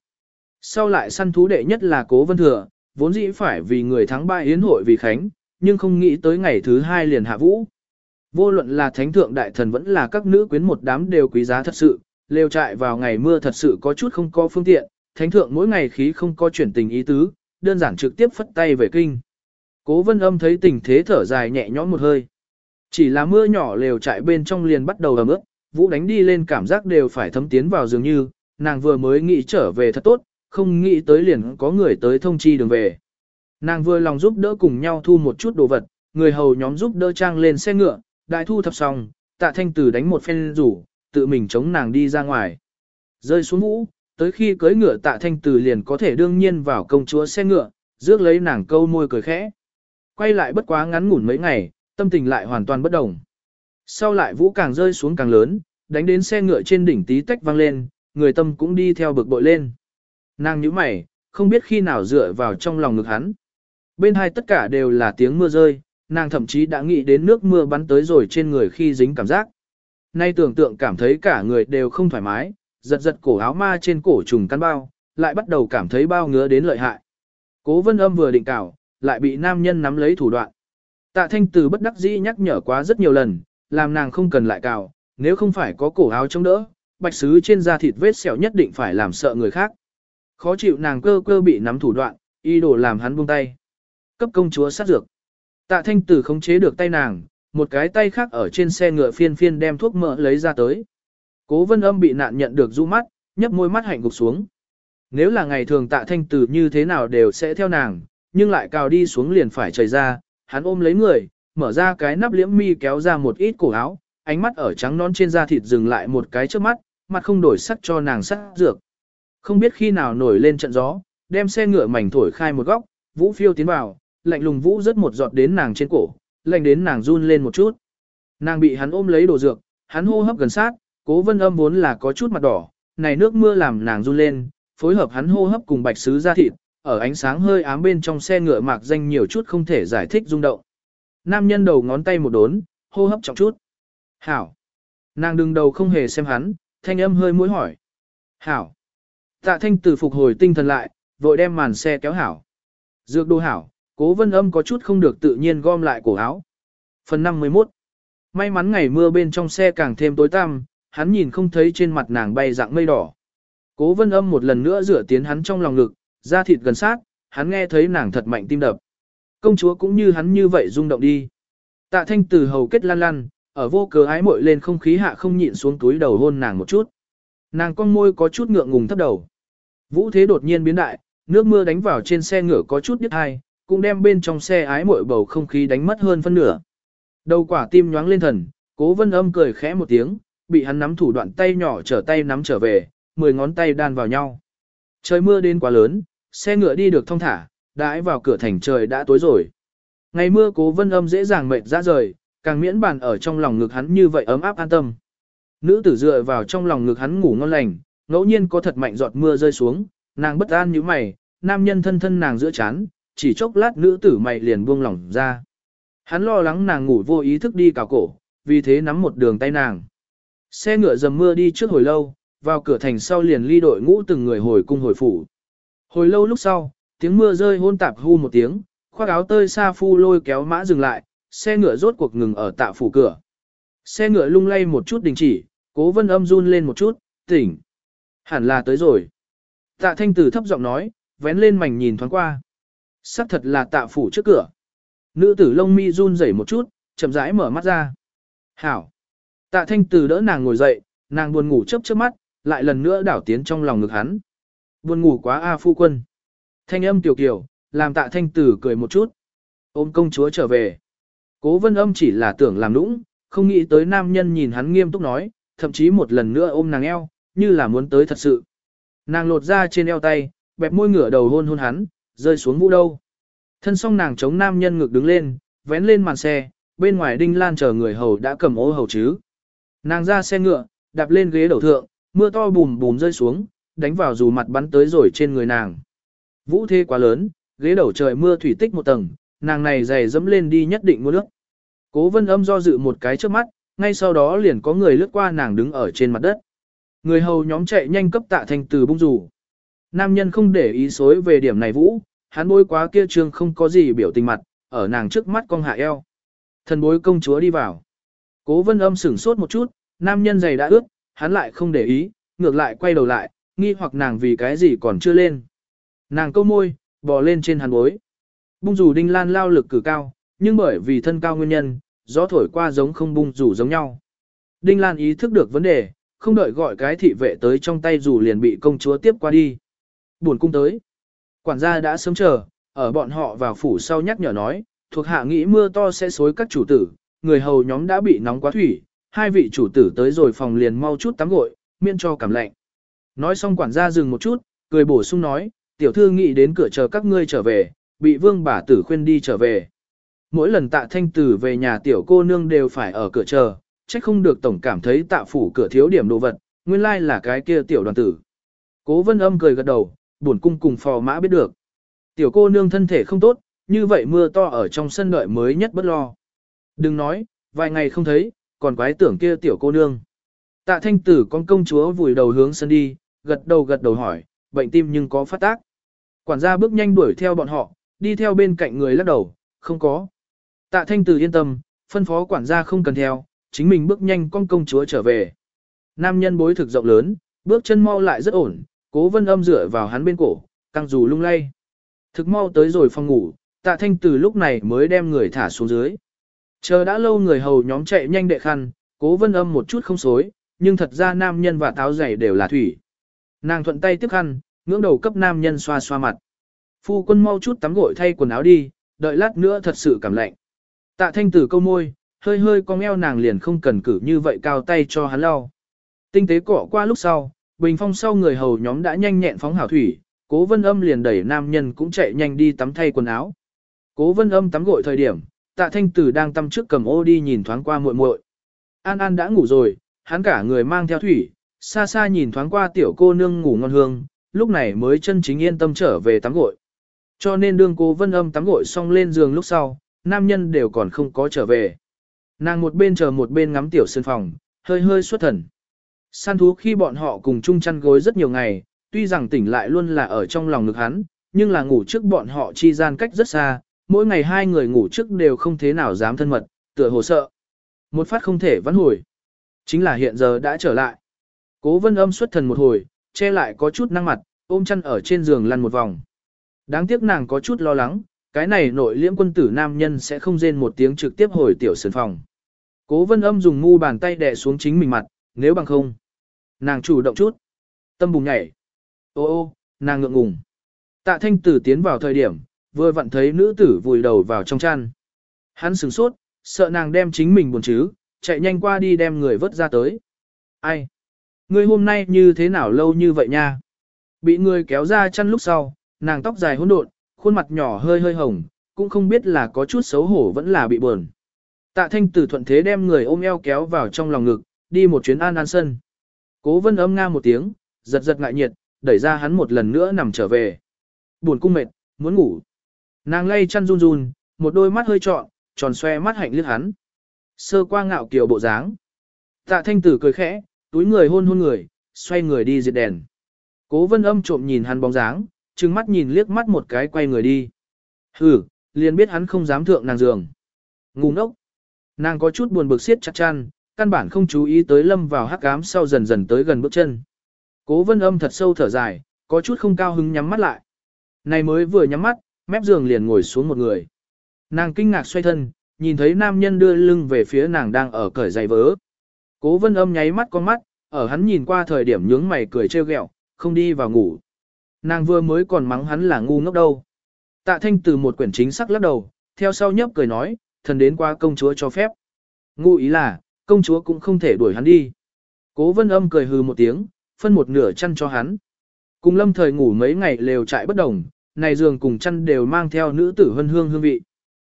Sau lại săn thú đệ nhất là cố vân thừa, vốn dĩ phải vì người thắng ba yến hội vì khánh, nhưng không nghĩ tới ngày thứ hai liền hạ vũ. Vô luận là thánh thượng đại thần vẫn là các nữ quyến một đám đều quý giá thật sự, lều trại vào ngày mưa thật sự có chút không có phương tiện, thánh thượng mỗi ngày khí không có chuyển tình ý tứ, đơn giản trực tiếp phất tay về kinh. Cố vân âm thấy tình thế thở dài nhẹ nhõm một hơi. Chỉ là mưa nhỏ lều trại bên trong liền bắt đầu ấm ướt, vũ đánh đi lên cảm giác đều phải thấm tiến vào dường như, nàng vừa mới nghĩ trở về thật tốt, không nghĩ tới liền có người tới thông chi đường về. Nàng vừa lòng giúp đỡ cùng nhau thu một chút đồ vật, người hầu nhóm giúp đỡ trang lên xe ngựa, đại thu thập xong, tạ thanh tử đánh một phen rủ, tự mình chống nàng đi ra ngoài. Rơi xuống vũ, tới khi cưới ngựa tạ thanh tử liền có thể đương nhiên vào công chúa xe ngựa, rước lấy nàng câu môi cười khẽ. Quay lại bất quá ngắn ngủn mấy ngày, tâm tình lại hoàn toàn bất đồng. Sau lại vũ càng rơi xuống càng lớn, đánh đến xe ngựa trên đỉnh tí tách vang lên, người tâm cũng đi theo bực bội lên. Nàng nhíu mày, không biết khi nào dựa vào trong lòng ngực hắn. Bên hai tất cả đều là tiếng mưa rơi, nàng thậm chí đã nghĩ đến nước mưa bắn tới rồi trên người khi dính cảm giác. Nay tưởng tượng cảm thấy cả người đều không thoải mái, giật giật cổ áo ma trên cổ trùng căn bao, lại bắt đầu cảm thấy bao ngứa đến lợi hại. Cố vân âm vừa định cào, lại bị nam nhân nắm lấy thủ đoạn. Tạ thanh từ bất đắc dĩ nhắc nhở quá rất nhiều lần, làm nàng không cần lại cào, nếu không phải có cổ áo chống đỡ, bạch sứ trên da thịt vết sẹo nhất định phải làm sợ người khác. Khó chịu nàng cơ cơ bị nắm thủ đoạn, y đổ làm hắn buông tay. Cấp công chúa sát dược. Tạ thanh tử khống chế được tay nàng, một cái tay khác ở trên xe ngựa phiên phiên đem thuốc mỡ lấy ra tới. Cố vân âm bị nạn nhận được du mắt, nhấp môi mắt hạnh gục xuống. Nếu là ngày thường tạ thanh tử như thế nào đều sẽ theo nàng, nhưng lại cào đi xuống liền phải chảy ra, hắn ôm lấy người, mở ra cái nắp liễm mi kéo ra một ít cổ áo, ánh mắt ở trắng non trên da thịt dừng lại một cái trước mắt, mặt không đổi sắc cho nàng sắc dược. Không biết khi nào nổi lên trận gió, đem xe ngựa mảnh thổi khai một góc, vũ phiêu tiến vào, lạnh lùng vũ rất một giọt đến nàng trên cổ, lạnh đến nàng run lên một chút. Nàng bị hắn ôm lấy đồ dược, hắn hô hấp gần sát, cố vân âm vốn là có chút mặt đỏ, này nước mưa làm nàng run lên, phối hợp hắn hô hấp cùng bạch sứ da thịt, ở ánh sáng hơi ám bên trong xe ngựa mạc danh nhiều chút không thể giải thích rung động. Nam nhân đầu ngón tay một đốn, hô hấp trọng chút. Hảo. Nàng đừng đầu không hề xem hắn, thanh âm hơi mũi hỏi. Hảo. Tạ thanh từ phục hồi tinh thần lại, vội đem màn xe kéo hảo. Dược đồ hảo, cố vân âm có chút không được tự nhiên gom lại cổ áo. Phần 51 May mắn ngày mưa bên trong xe càng thêm tối tăm, hắn nhìn không thấy trên mặt nàng bay dạng mây đỏ. Cố vân âm một lần nữa rửa tiến hắn trong lòng ngực, da thịt gần sát, hắn nghe thấy nàng thật mạnh tim đập. Công chúa cũng như hắn như vậy rung động đi. Tạ thanh từ hầu kết lan lan, ở vô cớ ái mội lên không khí hạ không nhịn xuống túi đầu hôn nàng một chút. Nàng con môi có chút ngượng ngùng thấp đầu. Vũ thế đột nhiên biến đại, nước mưa đánh vào trên xe ngựa có chút đứt hai, cũng đem bên trong xe ái muội bầu không khí đánh mất hơn phân nửa. Đầu quả tim nhoáng lên thần, cố vân âm cười khẽ một tiếng, bị hắn nắm thủ đoạn tay nhỏ trở tay nắm trở về, mười ngón tay đan vào nhau. Trời mưa đến quá lớn, xe ngựa đi được thong thả, đãi vào cửa thành trời đã tối rồi. Ngày mưa cố vân âm dễ dàng mệt ra rời, càng miễn bàn ở trong lòng ngực hắn như vậy ấm áp an tâm. Nữ tử dựa vào trong lòng ngực hắn ngủ ngon lành, ngẫu nhiên có thật mạnh giọt mưa rơi xuống, nàng bất an như mày, nam nhân thân thân nàng giữa chán, chỉ chốc lát nữ tử mày liền buông lỏng ra. Hắn lo lắng nàng ngủ vô ý thức đi cào cổ, vì thế nắm một đường tay nàng. Xe ngựa dầm mưa đi trước hồi lâu, vào cửa thành sau liền ly đội ngũ từng người hồi cung hồi phủ. Hồi lâu lúc sau, tiếng mưa rơi hôn tạp hu một tiếng, khoác áo tơi xa phu lôi kéo mã dừng lại, xe ngựa rốt cuộc ngừng ở tạ phủ cửa. Xe ngựa lung lay một chút đình chỉ, cố vân âm run lên một chút, tỉnh. Hẳn là tới rồi. Tạ thanh tử thấp giọng nói, vén lên mảnh nhìn thoáng qua. Sắc thật là tạ phủ trước cửa. Nữ tử lông mi run rẩy một chút, chậm rãi mở mắt ra. Hảo. Tạ thanh tử đỡ nàng ngồi dậy, nàng buồn ngủ chớp chớp mắt, lại lần nữa đảo tiến trong lòng ngực hắn. Buồn ngủ quá a phu quân. Thanh âm tiểu kiểu, làm tạ thanh tử cười một chút. Ôm công chúa trở về. Cố vân âm chỉ là tưởng làm nũng, không nghĩ tới nam nhân nhìn hắn nghiêm túc nói, thậm chí một lần nữa ôm nàng eo, như là muốn tới thật sự. Nàng lột ra trên eo tay, bẹp môi ngửa đầu hôn hôn hắn, rơi xuống vũ đâu. Thân song nàng chống nam nhân ngực đứng lên, vén lên màn xe, bên ngoài đinh lan chờ người hầu đã cầm ô hầu chứ. Nàng ra xe ngựa, đạp lên ghế đầu thượng, mưa to bùm bùm rơi xuống, đánh vào dù mặt bắn tới rồi trên người nàng. Vũ thế quá lớn, ghế đầu trời mưa thủy tích một tầng, nàng này giày dẫm lên đi nhất định mua nước. Cố vân âm do dự một cái trước mắt, ngay sau đó liền có người lướt qua nàng đứng ở trên mặt đất. Người hầu nhóm chạy nhanh cấp tạ thanh từ bung rủ. Nam nhân không để ý xối về điểm này vũ, hắn bối quá kia trương không có gì biểu tình mặt, ở nàng trước mắt cong hạ eo. Thần bối công chúa đi vào. Cố vân âm sửng sốt một chút, nam nhân giày đã ướt, hắn lại không để ý, ngược lại quay đầu lại, nghi hoặc nàng vì cái gì còn chưa lên. Nàng câu môi, bò lên trên hắn bối. Bung rủ đinh lan lao lực cử cao, nhưng bởi vì thân cao nguyên nhân, gió thổi qua giống không bung rủ giống nhau. Đinh lan ý thức được vấn đề, không đợi gọi cái thị vệ tới trong tay dù liền bị công chúa tiếp qua đi. Buồn cung tới. Quản gia đã sớm chờ, ở bọn họ vào phủ sau nhắc nhở nói, thuộc hạ nghĩ mưa to sẽ xối các chủ tử, người hầu nhóm đã bị nóng quá thủy, hai vị chủ tử tới rồi phòng liền mau chút tắm gội, miễn cho cảm lạnh. Nói xong quản gia dừng một chút, cười bổ sung nói, tiểu thư nghĩ đến cửa chờ các ngươi trở về, bị vương bà tử khuyên đi trở về. Mỗi lần tạ thanh tử về nhà tiểu cô nương đều phải ở cửa chờ, trách không được tổng cảm thấy tạ phủ cửa thiếu điểm đồ vật, nguyên lai là cái kia tiểu đoàn tử. Cố vân âm cười gật đầu, buồn cung cùng phò mã biết được. Tiểu cô nương thân thể không tốt, như vậy mưa to ở trong sân đợi mới nhất bất lo. Đừng nói, vài ngày không thấy, còn quái tưởng kia tiểu cô nương. Tạ thanh tử con công chúa vùi đầu hướng sân đi, gật đầu gật đầu hỏi, bệnh tim nhưng có phát tác. Quản gia bước nhanh đuổi theo bọn họ, đi theo bên cạnh người lắc đầu, không có. Tạ thanh tử yên tâm, phân phó quản gia không cần theo, chính mình bước nhanh con công chúa trở về. Nam nhân bối thực rộng lớn, bước chân mau lại rất ổn, cố vân âm dựa vào hắn bên cổ, căng dù lung lay. Thực mau tới rồi phòng ngủ, tạ thanh từ lúc này mới đem người thả xuống dưới. Chờ đã lâu người hầu nhóm chạy nhanh đệ khăn, cố vân âm một chút không xối, nhưng thật ra nam nhân và táo giày đều là thủy. Nàng thuận tay tiếp khăn, ngưỡng đầu cấp nam nhân xoa xoa mặt. Phu quân mau chút tắm gội thay quần áo đi, đợi lát nữa thật sự cảm lạnh. Tạ thanh tử câu môi, hơi hơi cong eo nàng liền không cần cử như vậy cao tay cho hắn lau. Tinh tế cọ qua lúc sau, bình phong sau người hầu nhóm đã nhanh nhẹn phóng hảo thủy, cố vân âm liền đẩy nam nhân cũng chạy nhanh đi tắm thay quần áo. Cố vân âm tắm gội thời điểm, tạ thanh tử đang tắm trước cầm ô đi nhìn thoáng qua muội muội. An An đã ngủ rồi, hắn cả người mang theo thủy, xa xa nhìn thoáng qua tiểu cô nương ngủ ngon hương, lúc này mới chân chính yên tâm trở về tắm gội. Cho nên đương cố vân âm tắm gội xong lên giường lúc sau, nam nhân đều còn không có trở về. Nàng một bên chờ một bên ngắm tiểu sơn phòng, hơi hơi xuất thần. Săn thú khi bọn họ cùng chung chăn gối rất nhiều ngày, tuy rằng tỉnh lại luôn là ở trong lòng ngực hắn, nhưng là ngủ trước bọn họ chi gian cách rất xa, mỗi ngày hai người ngủ trước đều không thế nào dám thân mật, tựa hồ sợ. Một phát không thể vãn hồi. Chính là hiện giờ đã trở lại. Cố vân âm xuất thần một hồi, che lại có chút năng mặt, ôm chăn ở trên giường lăn một vòng. Đáng tiếc nàng có chút lo lắng, cái này nội liễm quân tử nam nhân sẽ không rên một tiếng trực tiếp hồi tiểu sườn phòng. Cố vân âm dùng ngu bàn tay đè xuống chính mình mặt, nếu bằng không. Nàng chủ động chút. Tâm bùng nhảy. Ô ô, nàng ngượng ngùng. Tạ thanh tử tiến vào thời điểm, vừa vặn thấy nữ tử vùi đầu vào trong chăn. Hắn sửng sốt, sợ nàng đem chính mình buồn chứ, chạy nhanh qua đi đem người vớt ra tới. Ai? Ngươi hôm nay như thế nào lâu như vậy nha? Bị người kéo ra chăn lúc sau, nàng tóc dài hỗn độn, khuôn mặt nhỏ hơi hơi hồng, cũng không biết là có chút xấu hổ vẫn là bị buồn. Tạ thanh tử thuận thế đem người ôm eo kéo vào trong lòng ngực, đi một chuyến an an sân. Cố vân âm nga một tiếng, giật giật ngại nhiệt, đẩy ra hắn một lần nữa nằm trở về. Buồn cung mệt, muốn ngủ. Nàng lay chăn run run, một đôi mắt hơi trọn, tròn xoe mắt hạnh liếc hắn. Sơ qua ngạo kiều bộ dáng. Tạ thanh tử cười khẽ, túi người hôn hôn người, xoay người đi diệt đèn. Cố vân âm trộm nhìn hắn bóng dáng, trừng mắt nhìn liếc mắt một cái quay người đi. Hừ, liền biết hắn không dám thượng nàng giường. Ngu ngốc. Nàng có chút buồn bực siết chặt chăn, căn bản không chú ý tới lâm vào hắc ám sau dần dần tới gần bước chân. Cố vân âm thật sâu thở dài, có chút không cao hứng nhắm mắt lại. Này mới vừa nhắm mắt, mép giường liền ngồi xuống một người. Nàng kinh ngạc xoay thân, nhìn thấy nam nhân đưa lưng về phía nàng đang ở cởi giày vớ. Cố vân âm nháy mắt con mắt, ở hắn nhìn qua thời điểm nhướng mày cười trêu ghẹo, không đi vào ngủ. Nàng vừa mới còn mắng hắn là ngu ngốc đâu. Tạ thanh từ một quyển chính sắc lắc đầu, theo sau nhấp cười nói, thần đến qua công chúa cho phép. ngụ ý là, công chúa cũng không thể đuổi hắn đi. Cố vân âm cười hừ một tiếng, phân một nửa chăn cho hắn. Cùng lâm thời ngủ mấy ngày lều trại bất đồng, này giường cùng chăn đều mang theo nữ tử hân hương hương vị.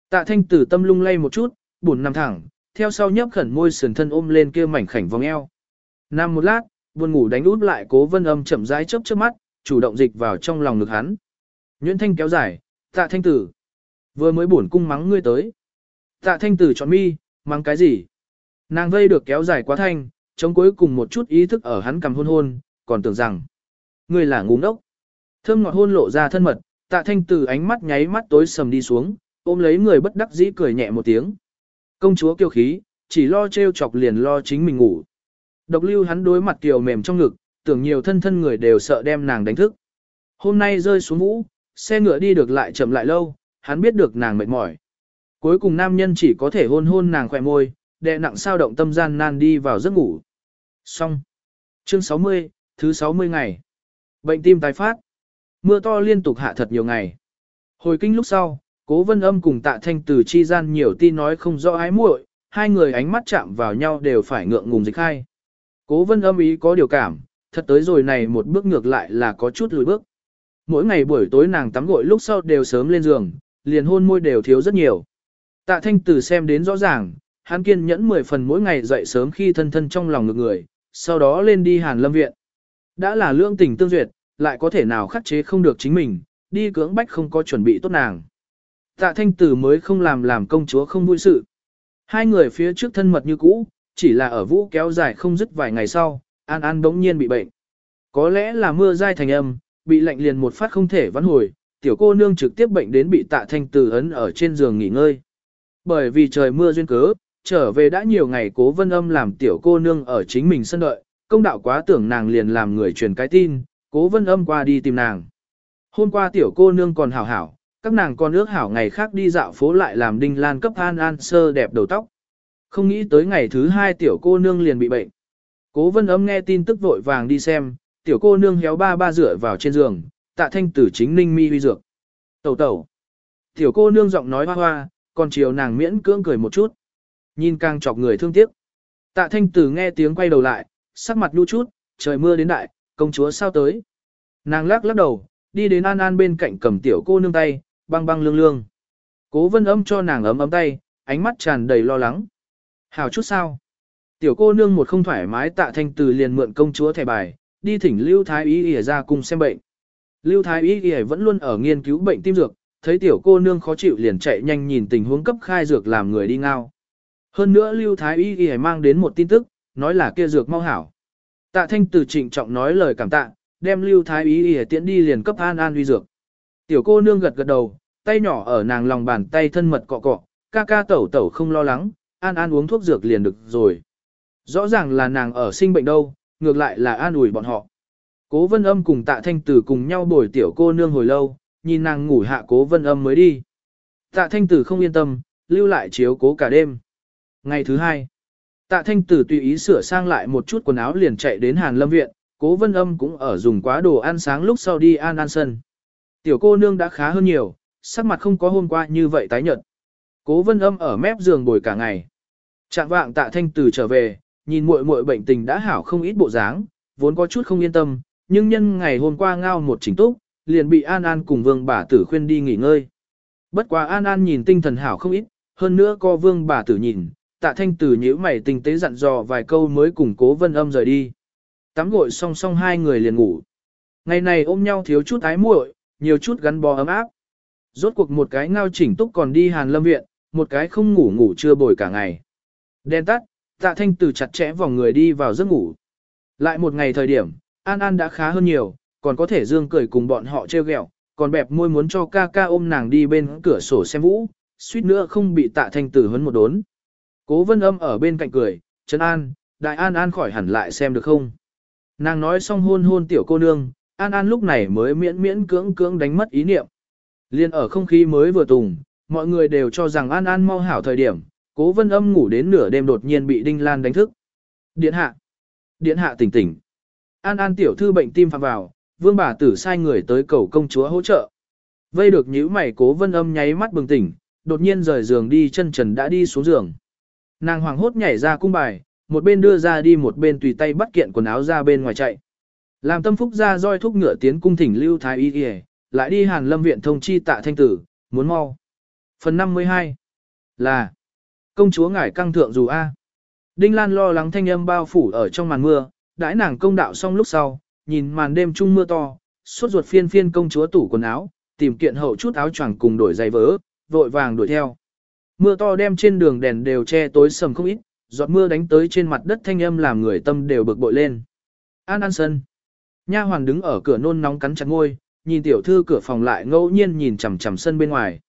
Tạ thanh tử tâm lung lay một chút, buồn nằm thẳng, theo sau nhấp khẩn môi sườn thân ôm lên kia mảnh khảnh vòng eo. Nằm một lát, buồn ngủ đánh út lại cố vân âm chậm rãi chớp chớp mắt, chủ động dịch vào trong lòng ngực hắn. Nhuyễn thanh kéo dài, tạ thanh tử. Vừa mới buồn cung mắng ngươi tới. Tạ thanh tử chọn mi, mang cái gì? Nàng vây được kéo dài quá thanh, chống cuối cùng một chút ý thức ở hắn cầm hôn hôn, còn tưởng rằng, người là ngu ngốc. Thơm ngọt hôn lộ ra thân mật, tạ thanh tử ánh mắt nháy mắt tối sầm đi xuống, ôm lấy người bất đắc dĩ cười nhẹ một tiếng. Công chúa kiêu khí, chỉ lo trêu chọc liền lo chính mình ngủ. Độc lưu hắn đối mặt kiều mềm trong ngực, tưởng nhiều thân thân người đều sợ đem nàng đánh thức. Hôm nay rơi xuống vũ, xe ngựa đi được lại chậm lại lâu, hắn biết được nàng mệt mỏi. Cuối cùng nam nhân chỉ có thể hôn hôn nàng khỏe môi, đè nặng sao động tâm gian nan đi vào giấc ngủ. Xong. Chương 60, thứ 60 ngày. Bệnh tim tái phát. Mưa to liên tục hạ thật nhiều ngày. Hồi kinh lúc sau, cố vân âm cùng tạ thanh từ chi gian nhiều tin nói không rõ ái muội, hai người ánh mắt chạm vào nhau đều phải ngượng ngùng dịch khai. Cố vân âm ý có điều cảm, thật tới rồi này một bước ngược lại là có chút lùi bước. Mỗi ngày buổi tối nàng tắm gội lúc sau đều sớm lên giường, liền hôn môi đều thiếu rất nhiều. Tạ thanh Tử xem đến rõ ràng, hắn kiên nhẫn 10 phần mỗi ngày dậy sớm khi thân thân trong lòng ngược người, sau đó lên đi hàn lâm viện. Đã là lương tình tương duyệt, lại có thể nào khắc chế không được chính mình, đi cưỡng bách không có chuẩn bị tốt nàng. Tạ thanh tử mới không làm làm công chúa không vui sự. Hai người phía trước thân mật như cũ, chỉ là ở vũ kéo dài không dứt vài ngày sau, An An bỗng nhiên bị bệnh. Có lẽ là mưa dai thành âm, bị lạnh liền một phát không thể vãn hồi, tiểu cô nương trực tiếp bệnh đến bị tạ thanh tử ấn ở trên giường nghỉ ngơi. Bởi vì trời mưa duyên cớ, trở về đã nhiều ngày cố vân âm làm tiểu cô nương ở chính mình sân đợi, công đạo quá tưởng nàng liền làm người truyền cái tin, cố vân âm qua đi tìm nàng. Hôm qua tiểu cô nương còn hảo hảo, các nàng còn ước hảo ngày khác đi dạo phố lại làm đinh lan cấp an an sơ đẹp đầu tóc. Không nghĩ tới ngày thứ hai tiểu cô nương liền bị bệnh. Cố vân âm nghe tin tức vội vàng đi xem, tiểu cô nương héo ba ba rửa vào trên giường, tạ thanh tử chính ninh mi huy dược. Tẩu tẩu. Tiểu cô nương giọng nói hoa hoa, còn chiều nàng miễn cưỡng cười một chút. Nhìn càng chọc người thương tiếc. Tạ thanh tử nghe tiếng quay đầu lại, sắc mặt nhu chút, trời mưa đến đại, công chúa sao tới. Nàng lắc lắc đầu, đi đến An An bên cạnh cầm tiểu cô nương tay, băng băng lương lương. Cố vân âm cho nàng ấm ấm tay, ánh mắt tràn đầy lo lắng. Hào chút sao? Tiểu cô nương một không thoải mái tạ thanh từ liền mượn công chúa thẻ bài, đi thỉnh Lưu Thái Y ỉa ra cùng xem bệnh. Lưu Thái Y ỉa vẫn luôn ở nghiên cứu bệnh tim dược, thấy tiểu cô nương khó chịu liền chạy nhanh nhìn tình huống cấp khai dược làm người đi ngao. Hơn nữa Lưu Thái Y ỉa mang đến một tin tức, nói là kia dược mau hảo. Tạ thanh từ trịnh trọng nói lời cảm tạ, đem Lưu Thái Y ỉa tiễn đi liền cấp an an uy dược. Tiểu cô nương gật gật đầu, tay nhỏ ở nàng lòng bàn tay thân mật cọ cọ, ca ca tẩu tẩu không lo lắng, an an uống thuốc dược liền được rồi. Rõ ràng là nàng ở sinh bệnh đâu, ngược lại là an ủi bọn họ. Cố vân âm cùng tạ thanh tử cùng nhau bồi tiểu cô nương hồi lâu, nhìn nàng ngủ hạ cố vân âm mới đi. Tạ thanh tử không yên tâm, lưu lại chiếu cố cả đêm. Ngày thứ hai, tạ thanh tử tùy ý sửa sang lại một chút quần áo liền chạy đến Hàn Lâm Viện, cố vân âm cũng ở dùng quá đồ ăn sáng lúc sau đi an an sân. Tiểu cô nương đã khá hơn nhiều, sắc mặt không có hôm qua như vậy tái nhợt. Cố vân âm ở mép giường bồi cả ngày. Trạng vạng tạ thanh Tử trở về, nhìn muội muội bệnh tình đã hảo không ít bộ dáng, vốn có chút không yên tâm, nhưng nhân ngày hôm qua ngao một chỉnh túc, liền bị An An cùng vương bà tử khuyên đi nghỉ ngơi. Bất quá An An nhìn tinh thần hảo không ít, hơn nữa co vương bà tử nhìn, tạ thanh tử nhíu mày tinh tế dặn dò vài câu mới cùng cố vân âm rời đi. Tắm gội song song hai người liền ngủ. Ngày này ôm nhau thiếu chút ái muội, nhiều chút gắn bó ấm áp. Rốt cuộc một cái ngao chỉnh túc còn đi hàn lâm viện, một cái không ngủ ngủ chưa bồi cả ngày. Đen tắt, tạ thanh tử chặt chẽ vòng người đi vào giấc ngủ. Lại một ngày thời điểm, An An đã khá hơn nhiều, còn có thể dương cười cùng bọn họ trêu ghẹo, còn bẹp môi muốn cho ca ca ôm nàng đi bên cửa sổ xem vũ, suýt nữa không bị tạ thanh tử hấn một đốn. Cố vân âm ở bên cạnh cười, Trấn An, đại An An khỏi hẳn lại xem được không. Nàng nói xong hôn hôn tiểu cô nương, An An lúc này mới miễn miễn cưỡng cưỡng đánh mất ý niệm. Liên ở không khí mới vừa tùng, mọi người đều cho rằng An An mau hảo thời điểm, cố vân âm ngủ đến nửa đêm đột nhiên bị Đinh Lan đánh thức. Điện hạ! Điện hạ tỉnh tỉnh! An An tiểu thư bệnh tim phạm vào, vương bà tử sai người tới cầu công chúa hỗ trợ. Vây được nhíu mày cố vân âm nháy mắt bừng tỉnh, đột nhiên rời giường đi chân trần đã đi xuống giường. Nàng hoàng hốt nhảy ra cung bài, một bên đưa ra đi một bên tùy tay bắt kiện quần áo ra bên ngoài chạy. Làm tâm phúc ra roi thúc ngựa tiến cung thỉnh lưu thái y kìa, lại đi hàn lâm viện thông chi tạ thanh tử, muốn mau. Phần 52 là công chúa ngải căng thượng dù A. Đinh Lan lo lắng thanh âm bao phủ ở trong màn mưa, đãi nàng công đạo xong lúc sau, nhìn màn đêm trung mưa to, suốt ruột phiên phiên công chúa tủ quần áo, tìm kiện hậu chút áo choàng cùng đổi giày vớ vội vàng đuổi theo. Mưa to đem trên đường đèn đều che tối sầm không ít, giọt mưa đánh tới trên mặt đất thanh âm làm người tâm đều bực bội lên. An An Sân. Nha hoàn đứng ở cửa nôn nóng cắn chặt ngôi, nhìn tiểu thư cửa phòng lại ngẫu nhiên nhìn chằm chằm sân bên ngoài.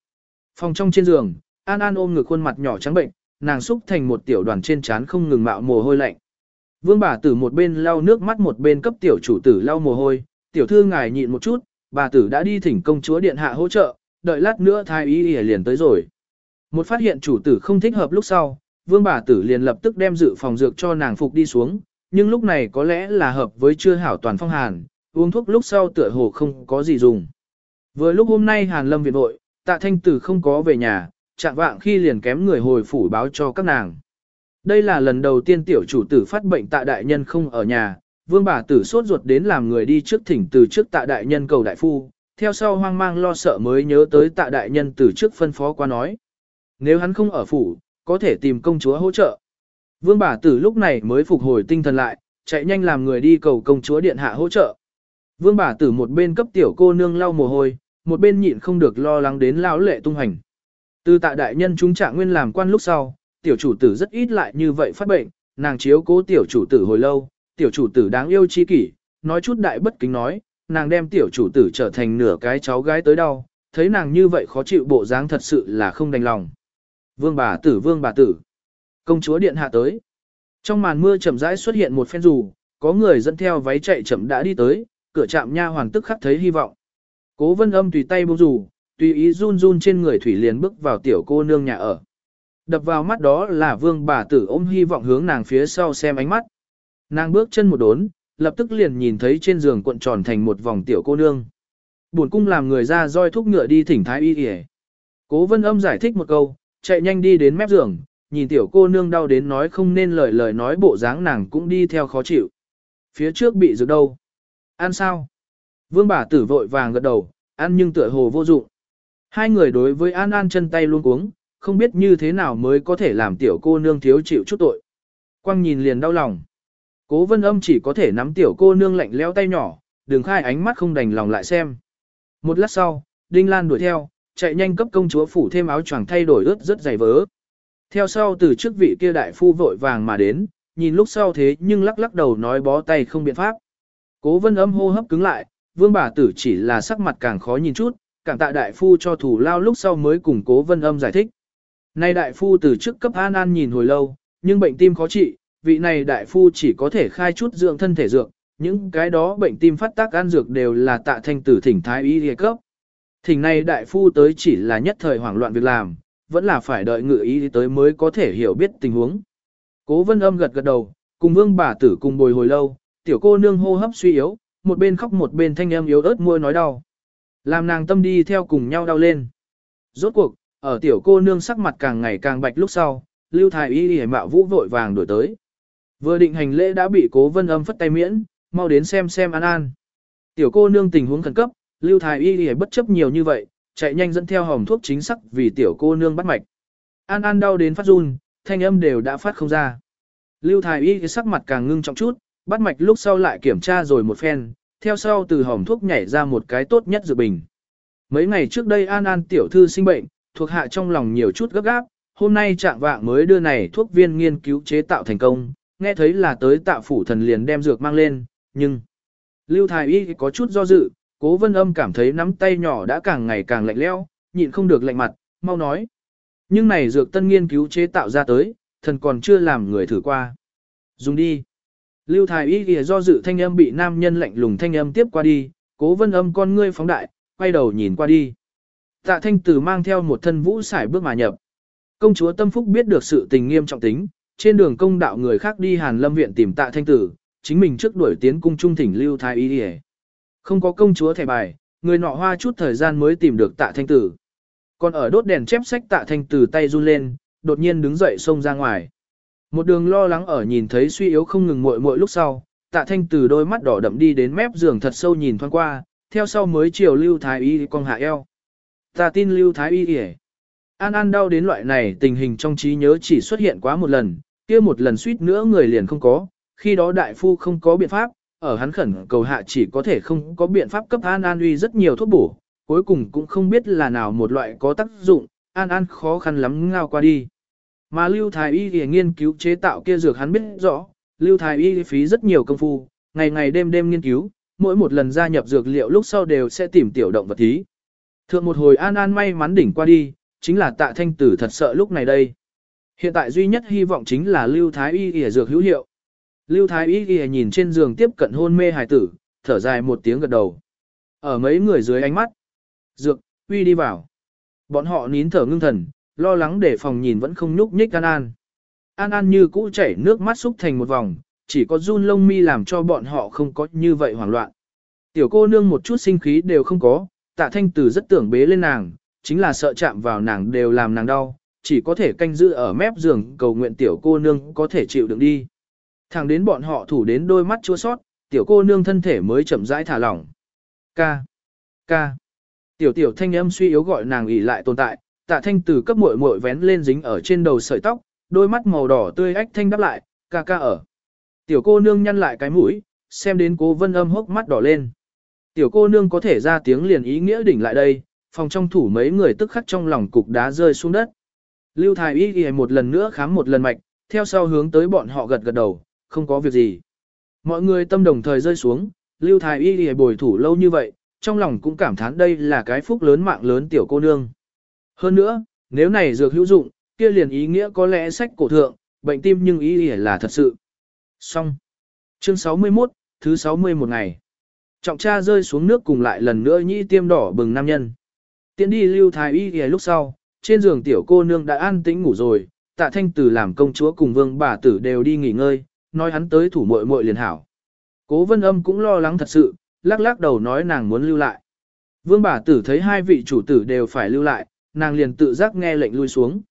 Phòng trong trên giường, An An ôm ngực khuôn mặt nhỏ trắng bệnh, nàng xúc thành một tiểu đoàn trên trán không ngừng mạo mồ hôi lạnh. Vương bà tử một bên lau nước mắt một bên cấp tiểu chủ tử lau mồ hôi, tiểu thư ngài nhịn một chút, bà tử đã đi thỉnh công chúa điện hạ hỗ trợ, đợi lát nữa thái y liền tới rồi. Một phát hiện chủ tử không thích hợp lúc sau, vương bà tử liền lập tức đem dự phòng dược cho nàng phục đi xuống, nhưng lúc này có lẽ là hợp với chưa hảo toàn phong hàn, uống thuốc lúc sau tựa hồ không có gì dùng. Vừa lúc hôm nay hàn lâm viện vội, tạ thanh tử không có về nhà, chạm vạng khi liền kém người hồi phủ báo cho các nàng. Đây là lần đầu tiên tiểu chủ tử phát bệnh tạ đại nhân không ở nhà, vương bà tử sốt ruột đến làm người đi trước thỉnh từ trước tạ đại nhân cầu đại phu, theo sau hoang mang lo sợ mới nhớ tới tạ đại nhân từ trước phân phó qua nói. Nếu hắn không ở phủ, có thể tìm công chúa hỗ trợ. Vương bà tử lúc này mới phục hồi tinh thần lại, chạy nhanh làm người đi cầu công chúa điện hạ hỗ trợ. Vương bà tử một bên cấp tiểu cô nương lau mồ hôi, một bên nhịn không được lo lắng đến lão lệ tung hành. Từ tạ đại nhân chúng trạng nguyên làm quan lúc sau, tiểu chủ tử rất ít lại như vậy phát bệnh, nàng chiếu cố tiểu chủ tử hồi lâu, tiểu chủ tử đáng yêu chi kỷ, nói chút đại bất kính nói, nàng đem tiểu chủ tử trở thành nửa cái cháu gái tới đau, thấy nàng như vậy khó chịu bộ dáng thật sự là không đành lòng. Vương bà tử vương bà tử. Công chúa điện hạ tới. Trong màn mưa chậm rãi xuất hiện một phen dù, có người dẫn theo váy chạy chậm đã đi tới, cửa trạm nha hoàng tức khắc thấy hy vọng. Cố vân âm tùy tay buông dù, tùy ý run run trên người thủy liền bước vào tiểu cô nương nhà ở. Đập vào mắt đó là vương bà tử ôm hy vọng hướng nàng phía sau xem ánh mắt. Nàng bước chân một đốn, lập tức liền nhìn thấy trên giường cuộn tròn thành một vòng tiểu cô nương. Buồn cung làm người ra roi thúc ngựa đi thỉnh thái y y. Cố vân âm giải thích một câu, chạy nhanh đi đến mép giường, nhìn tiểu cô nương đau đến nói không nên lời lời nói bộ dáng nàng cũng đi theo khó chịu. Phía trước bị rực đâu? Ăn sao? Vương bà tử vội vàng gật đầu, ăn nhưng tựa hồ vô dụng. Hai người đối với An An chân tay luôn cuống, không biết như thế nào mới có thể làm tiểu cô nương thiếu chịu chút tội. Quang nhìn liền đau lòng. Cố vân âm chỉ có thể nắm tiểu cô nương lạnh leo tay nhỏ, đừng khai ánh mắt không đành lòng lại xem. Một lát sau, Đinh Lan đuổi theo, chạy nhanh cấp công chúa phủ thêm áo choàng thay đổi ướt rất dày vớ. Theo sau từ trước vị kia đại phu vội vàng mà đến, nhìn lúc sau thế nhưng lắc lắc đầu nói bó tay không biện pháp. Cố vân âm hô hấp cứng lại, vương bà tử chỉ là sắc mặt càng khó nhìn chút, càng tạ đại phu cho thủ lao lúc sau mới cùng cố vân âm giải thích. Nay đại phu từ trước cấp an an nhìn hồi lâu, nhưng bệnh tim khó trị, vị này đại phu chỉ có thể khai chút dưỡng thân thể dược, những cái đó bệnh tim phát tác ăn dược đều là tạ thanh tử thỉnh thái y y cấp. Thỉnh này đại phu tới chỉ là nhất thời hoảng loạn việc làm, vẫn là phải đợi ngự ý tới mới có thể hiểu biết tình huống. Cố vân âm gật gật đầu, cùng vương bà tử cùng bồi hồi lâu, tiểu cô nương hô hấp suy yếu, một bên khóc một bên thanh âm yếu ớt môi nói đau. Làm nàng tâm đi theo cùng nhau đau lên. Rốt cuộc, ở tiểu cô nương sắc mặt càng ngày càng bạch lúc sau, lưu thái y y mạo vũ vội vàng đổi tới. Vừa định hành lễ đã bị cố vân âm phất tay miễn, mau đến xem xem an an. Tiểu cô nương tình huống khẩn cấp, lưu thái y y bất chấp nhiều như vậy, chạy nhanh dẫn theo hòm thuốc chính xác vì tiểu cô nương bắt mạch. An An đau đến phát run, thanh âm đều đã phát không ra. Lưu Thái Y sắc mặt càng ngưng trọng chút, bắt mạch lúc sau lại kiểm tra rồi một phen, theo sau từ hòm thuốc nhảy ra một cái tốt nhất dự bình. Mấy ngày trước đây An An tiểu thư sinh bệnh, thuộc hạ trong lòng nhiều chút gấp gáp, hôm nay trạng vạng mới đưa này thuốc viên nghiên cứu chế tạo thành công, nghe thấy là tới tạo phủ thần liền đem dược mang lên, nhưng... Lưu Thái Y có chút do dự, cố vân âm cảm thấy nắm tay nhỏ đã càng ngày càng lạnh lẽo, nhịn không được lạnh mặt, mau nói. Nhưng này dược tân nghiên cứu chế tạo ra tới, thần còn chưa làm người thử qua. Dùng đi. Lưu Thái Y ghi do dự thanh âm bị nam nhân lạnh lùng thanh âm tiếp qua đi, cố vân âm con ngươi phóng đại, quay đầu nhìn qua đi. Tạ thanh tử mang theo một thân vũ sải bước mà nhập. Công chúa Tâm Phúc biết được sự tình nghiêm trọng tính, trên đường công đạo người khác đi Hàn Lâm viện tìm Tạ Thanh Tử, chính mình trước đuổi tiến cung trung thỉnh Lưu Thái Y đi Không có công chúa thẻ bài, người nọ hoa chút thời gian mới tìm được Tạ Thanh Tử. Còn ở đốt đèn chép sách Tạ Thanh Tử tay run lên, đột nhiên đứng dậy xông ra ngoài. Một đường lo lắng ở nhìn thấy suy yếu không ngừng muội muội lúc sau, Tạ Thanh Tử đôi mắt đỏ đậm đi đến mép giường thật sâu nhìn thoáng qua, theo sau mới chiều Lưu Thái Y cong hạ eo. Ta tin Lưu Thái Y kìa. An An đau đến loại này tình hình trong trí nhớ chỉ xuất hiện quá một lần, kia một lần suýt nữa người liền không có, khi đó đại phu không có biện pháp, ở hắn khẩn cầu hạ chỉ có thể không có biện pháp cấp An An uy rất nhiều thuốc bổ, cuối cùng cũng không biết là nào một loại có tác dụng, An An khó khăn lắm ngao qua đi. Mà Lưu Thái Y thì nghiên cứu chế tạo kia dược hắn biết rõ, Lưu Thái Y phí rất nhiều công phu, ngày ngày đêm đêm nghiên cứu, mỗi một lần gia nhập dược liệu lúc sau đều sẽ tìm tiểu động vật thí. Thượng một hồi An An may mắn đỉnh qua đi, chính là tạ thanh tử thật sợ lúc này đây. Hiện tại duy nhất hy vọng chính là Lưu Thái Y Y dược hữu hiệu. Lưu Thái Y Y nhìn trên giường tiếp cận hôn mê hài tử, thở dài một tiếng gật đầu. Ở mấy người dưới ánh mắt. Dược, uy đi vào. Bọn họ nín thở ngưng thần, lo lắng để phòng nhìn vẫn không nhúc nhích An An. An An như cũ chảy nước mắt xúc thành một vòng, chỉ có run lông mi làm cho bọn họ không có như vậy hoảng loạn. Tiểu cô nương một chút sinh khí đều không có, tạ thanh Từ rất tưởng bế lên nàng, chính là sợ chạm vào nàng đều làm nàng đau, chỉ có thể canh giữ ở mép giường cầu nguyện tiểu cô nương có thể chịu đựng đi. Thẳng đến bọn họ thủ đến đôi mắt chua sót, tiểu cô nương thân thể mới chậm rãi thả lỏng. Ca. Ca. Tiểu tiểu thanh âm suy yếu gọi nàng ỉ lại tồn tại, tạ thanh từ cấp muội muội vén lên dính ở trên đầu sợi tóc, đôi mắt màu đỏ tươi ách thanh đáp lại, ca ca ở. Tiểu cô nương nhăn lại cái mũi, xem đến cố vân âm hốc mắt đỏ lên. Tiểu cô nương có thể ra tiếng liền ý nghĩa đỉnh lại đây, phòng trong thủ mấy người tức khắc trong lòng cục đá rơi xuống đất. Lưu Thái Y Y một lần nữa khám một lần mạch, theo sau hướng tới bọn họ gật gật đầu, không có việc gì. Mọi người tâm đồng thời rơi xuống, Lưu Thái Y Y bồi thủ lâu như vậy, trong lòng cũng cảm thán đây là cái phúc lớn mạng lớn tiểu cô nương. Hơn nữa, nếu này dược hữu dụng, kia liền ý nghĩa có lẽ sách cổ thượng, bệnh tim nhưng ý nghĩa là thật sự. Xong. Chương 61, thứ 60 một ngày. Trọng cha rơi xuống nước cùng lại lần nữa nhĩ tiêm đỏ bừng nam nhân. Tiến đi lưu thái y thì lúc sau, trên giường tiểu cô nương đã an tĩnh ngủ rồi, tạ thanh tử làm công chúa cùng vương bà tử đều đi nghỉ ngơi, nói hắn tới thủ muội muội liền hảo. Cố vân âm cũng lo lắng thật sự, lắc lắc đầu nói nàng muốn lưu lại. Vương bà tử thấy hai vị chủ tử đều phải lưu lại, nàng liền tự giác nghe lệnh lui xuống.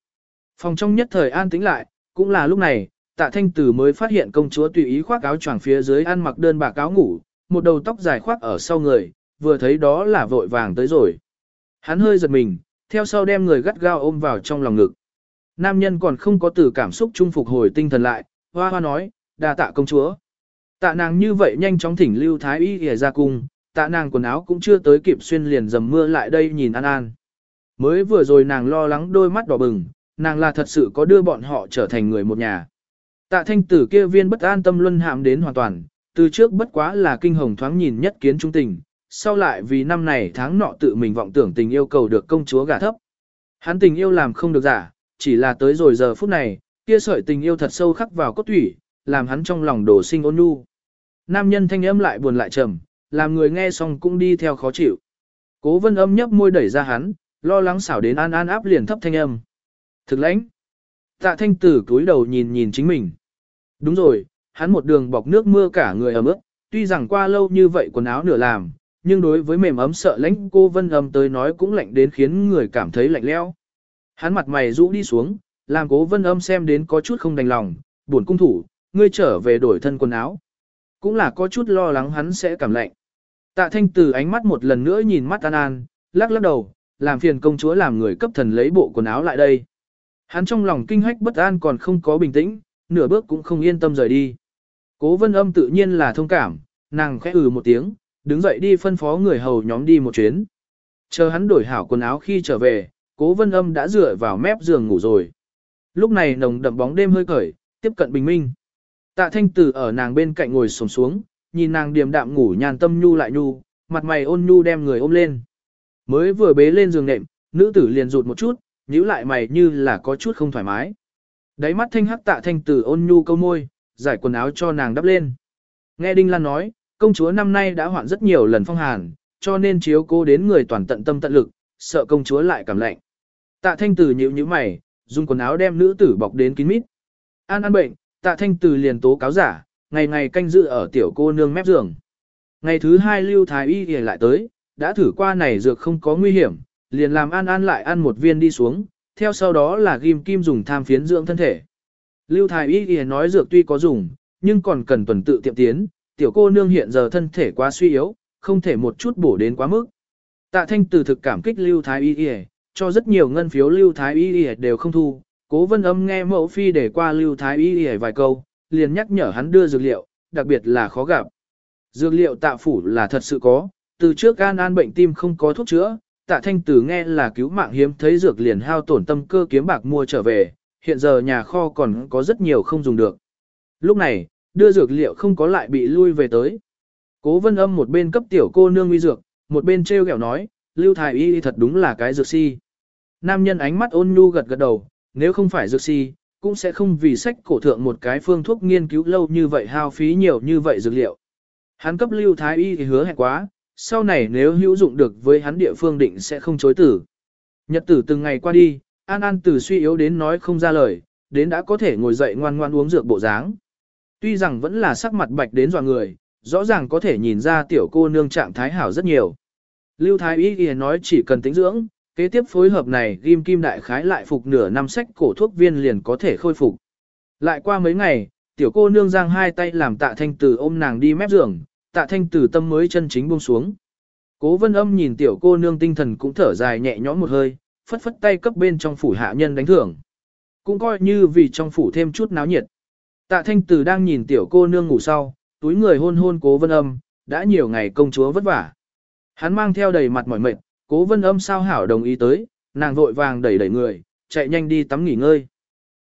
Phòng trong nhất thời an tĩnh lại, cũng là lúc này, tạ thanh tử mới phát hiện công chúa tùy ý khoác áo choàng phía dưới ăn mặc đơn bạc cáo ngủ, một đầu tóc dài khoác ở sau người, vừa thấy đó là vội vàng tới rồi. Hắn hơi giật mình, theo sau đem người gắt gao ôm vào trong lòng ngực. Nam nhân còn không có từ cảm xúc trung phục hồi tinh thần lại, hoa hoa nói, đa tạ công chúa. Tạ nàng như vậy nhanh chóng thỉnh lưu thái y ghề ra cung, tạ nàng quần áo cũng chưa tới kịp xuyên liền dầm mưa lại đây nhìn An An. Mới vừa rồi nàng lo lắng đôi mắt đỏ bừng, nàng là thật sự có đưa bọn họ trở thành người một nhà. Tạ thanh tử kia viên bất an tâm luân hạm đến hoàn toàn, từ trước bất quá là kinh hồng thoáng nhìn nhất kiến trung tình, sau lại vì năm này tháng nọ tự mình vọng tưởng tình yêu cầu được công chúa gả thấp. Hắn tình yêu làm không được giả, chỉ là tới rồi giờ phút này, kia sợi tình yêu thật sâu khắc vào cốt thủy, làm hắn trong lòng đổ sinh ôn nhu. Nam nhân thanh âm lại buồn lại trầm, làm người nghe xong cũng đi theo khó chịu. Cố vân âm nhấp môi đẩy ra hắn, lo lắng xảo đến an an áp liền thấp thanh âm. Thực lãnh. Tạ thanh tử cúi đầu nhìn nhìn chính mình. Đúng rồi, hắn một đường bọc nước mưa cả người ấm ướt, tuy rằng qua lâu như vậy quần áo nửa làm, nhưng đối với mềm ấm sợ lãnh cô vân âm tới nói cũng lạnh đến khiến người cảm thấy lạnh lẽo. Hắn mặt mày rũ đi xuống, làm cố vân âm xem đến có chút không đành lòng, buồn cung thủ, ngươi trở về đổi thân quần áo. Cũng là có chút lo lắng hắn sẽ cảm lạnh. Tạ thanh từ ánh mắt một lần nữa nhìn mắt An An, lắc lắc đầu, làm phiền công chúa làm người cấp thần lấy bộ quần áo lại đây. Hắn trong lòng kinh hách bất an còn không có bình tĩnh, nửa bước cũng không yên tâm rời đi. Cố vân âm tự nhiên là thông cảm, nàng khẽ ừ một tiếng, đứng dậy đi phân phó người hầu nhóm đi một chuyến. Chờ hắn đổi hảo quần áo khi trở về, cố vân âm đã dựa vào mép giường ngủ rồi. Lúc này nồng đậm bóng đêm hơi cởi, tiếp cận bình minh. Tạ thanh tử ở nàng bên cạnh ngồi sồm xuống, nhìn nàng điềm đạm ngủ nhàn tâm nhu lại nhu, mặt mày ôn nhu đem người ôm lên. Mới vừa bế lên giường nệm, nữ tử liền rụt một chút, nhíu lại mày như là có chút không thoải mái. Đáy mắt thanh hắc tạ thanh tử ôn nhu câu môi, giải quần áo cho nàng đắp lên. Nghe Đinh Lan nói, công chúa năm nay đã hoạn rất nhiều lần phong hàn, cho nên chiếu cô đến người toàn tận tâm tận lực, sợ công chúa lại cảm lạnh. Tạ thanh tử nhíu nhíu mày, dùng quần áo đem nữ tử bọc đến kín mít. An an bệnh, tạ thanh tử liền tố cáo giả, ngày ngày canh dự ở tiểu cô nương mép giường. Ngày thứ hai lưu thái y thì lại tới, đã thử qua này dược không có nguy hiểm, liền làm an an lại ăn một viên đi xuống, theo sau đó là ghim kim dùng tham phiến dưỡng thân thể. Lưu thái y thì nói dược tuy có dùng, nhưng còn cần tuần tự tiệm tiến, tiểu cô nương hiện giờ thân thể quá suy yếu, không thể một chút bổ đến quá mức. Tạ thanh từ thực cảm kích lưu thái y thì, cho rất nhiều ngân phiếu lưu thái y thì đều không thu, cố vân âm nghe mẫu phi để qua lưu thái y thì vài câu, liền nhắc nhở hắn đưa dược liệu, đặc biệt là khó gặp. Dược liệu tạ phủ là thật sự có, từ trước gan an bệnh tim không có thuốc chữa, tạ thanh tử nghe là cứu mạng hiếm thấy dược liền hao tổn tâm cơ kiếm bạc mua trở về, hiện giờ nhà kho còn có rất nhiều không dùng được. Lúc này, đưa dược liệu không có lại bị lui về tới. Cố vân âm một bên cấp tiểu cô nương uy dược, một bên treo kẹo nói, lưu thái y thật đúng là cái dược si. Nam nhân ánh mắt ôn nhu gật gật đầu, nếu không phải dược si, cũng sẽ không vì sách cổ thượng một cái phương thuốc nghiên cứu lâu như vậy hao phí nhiều như vậy dược liệu. Hắn cấp lưu thái y thì hứa hẹn quá, sau này nếu hữu dụng được với hắn địa phương định sẽ không chối tử. Nhật tử từng ngày qua đi, An An từ suy yếu đến nói không ra lời, đến đã có thể ngồi dậy ngoan ngoan uống dược bộ dáng. Tuy rằng vẫn là sắc mặt bạch đến dọa người, rõ ràng có thể nhìn ra tiểu cô nương trạng thái hảo rất nhiều. Lưu Thái Y Y nói chỉ cần tính dưỡng, kế tiếp phối hợp này ghim kim đại khái lại phục nửa năm sách cổ thuốc viên liền có thể khôi phục. Lại qua mấy ngày, tiểu cô nương giang hai tay làm tạ thanh tử ôm nàng đi mép giường, tạ thanh tử tâm mới chân chính buông xuống. Cố vân âm nhìn tiểu cô nương tinh thần cũng thở dài nhẹ nhõm một hơi, phất phất tay cấp bên trong phủ hạ nhân đánh thưởng. Cũng coi như vì trong phủ thêm chút náo nhiệt. Tạ thanh tử đang nhìn tiểu cô nương ngủ sau, túi người hôn hôn cố vân âm, đã nhiều ngày công chúa vất vả. Hắn mang theo đầy mặt mỏi mệt, cố vân âm sao hảo đồng ý tới, nàng vội vàng đẩy đẩy người, chạy nhanh đi tắm nghỉ ngơi.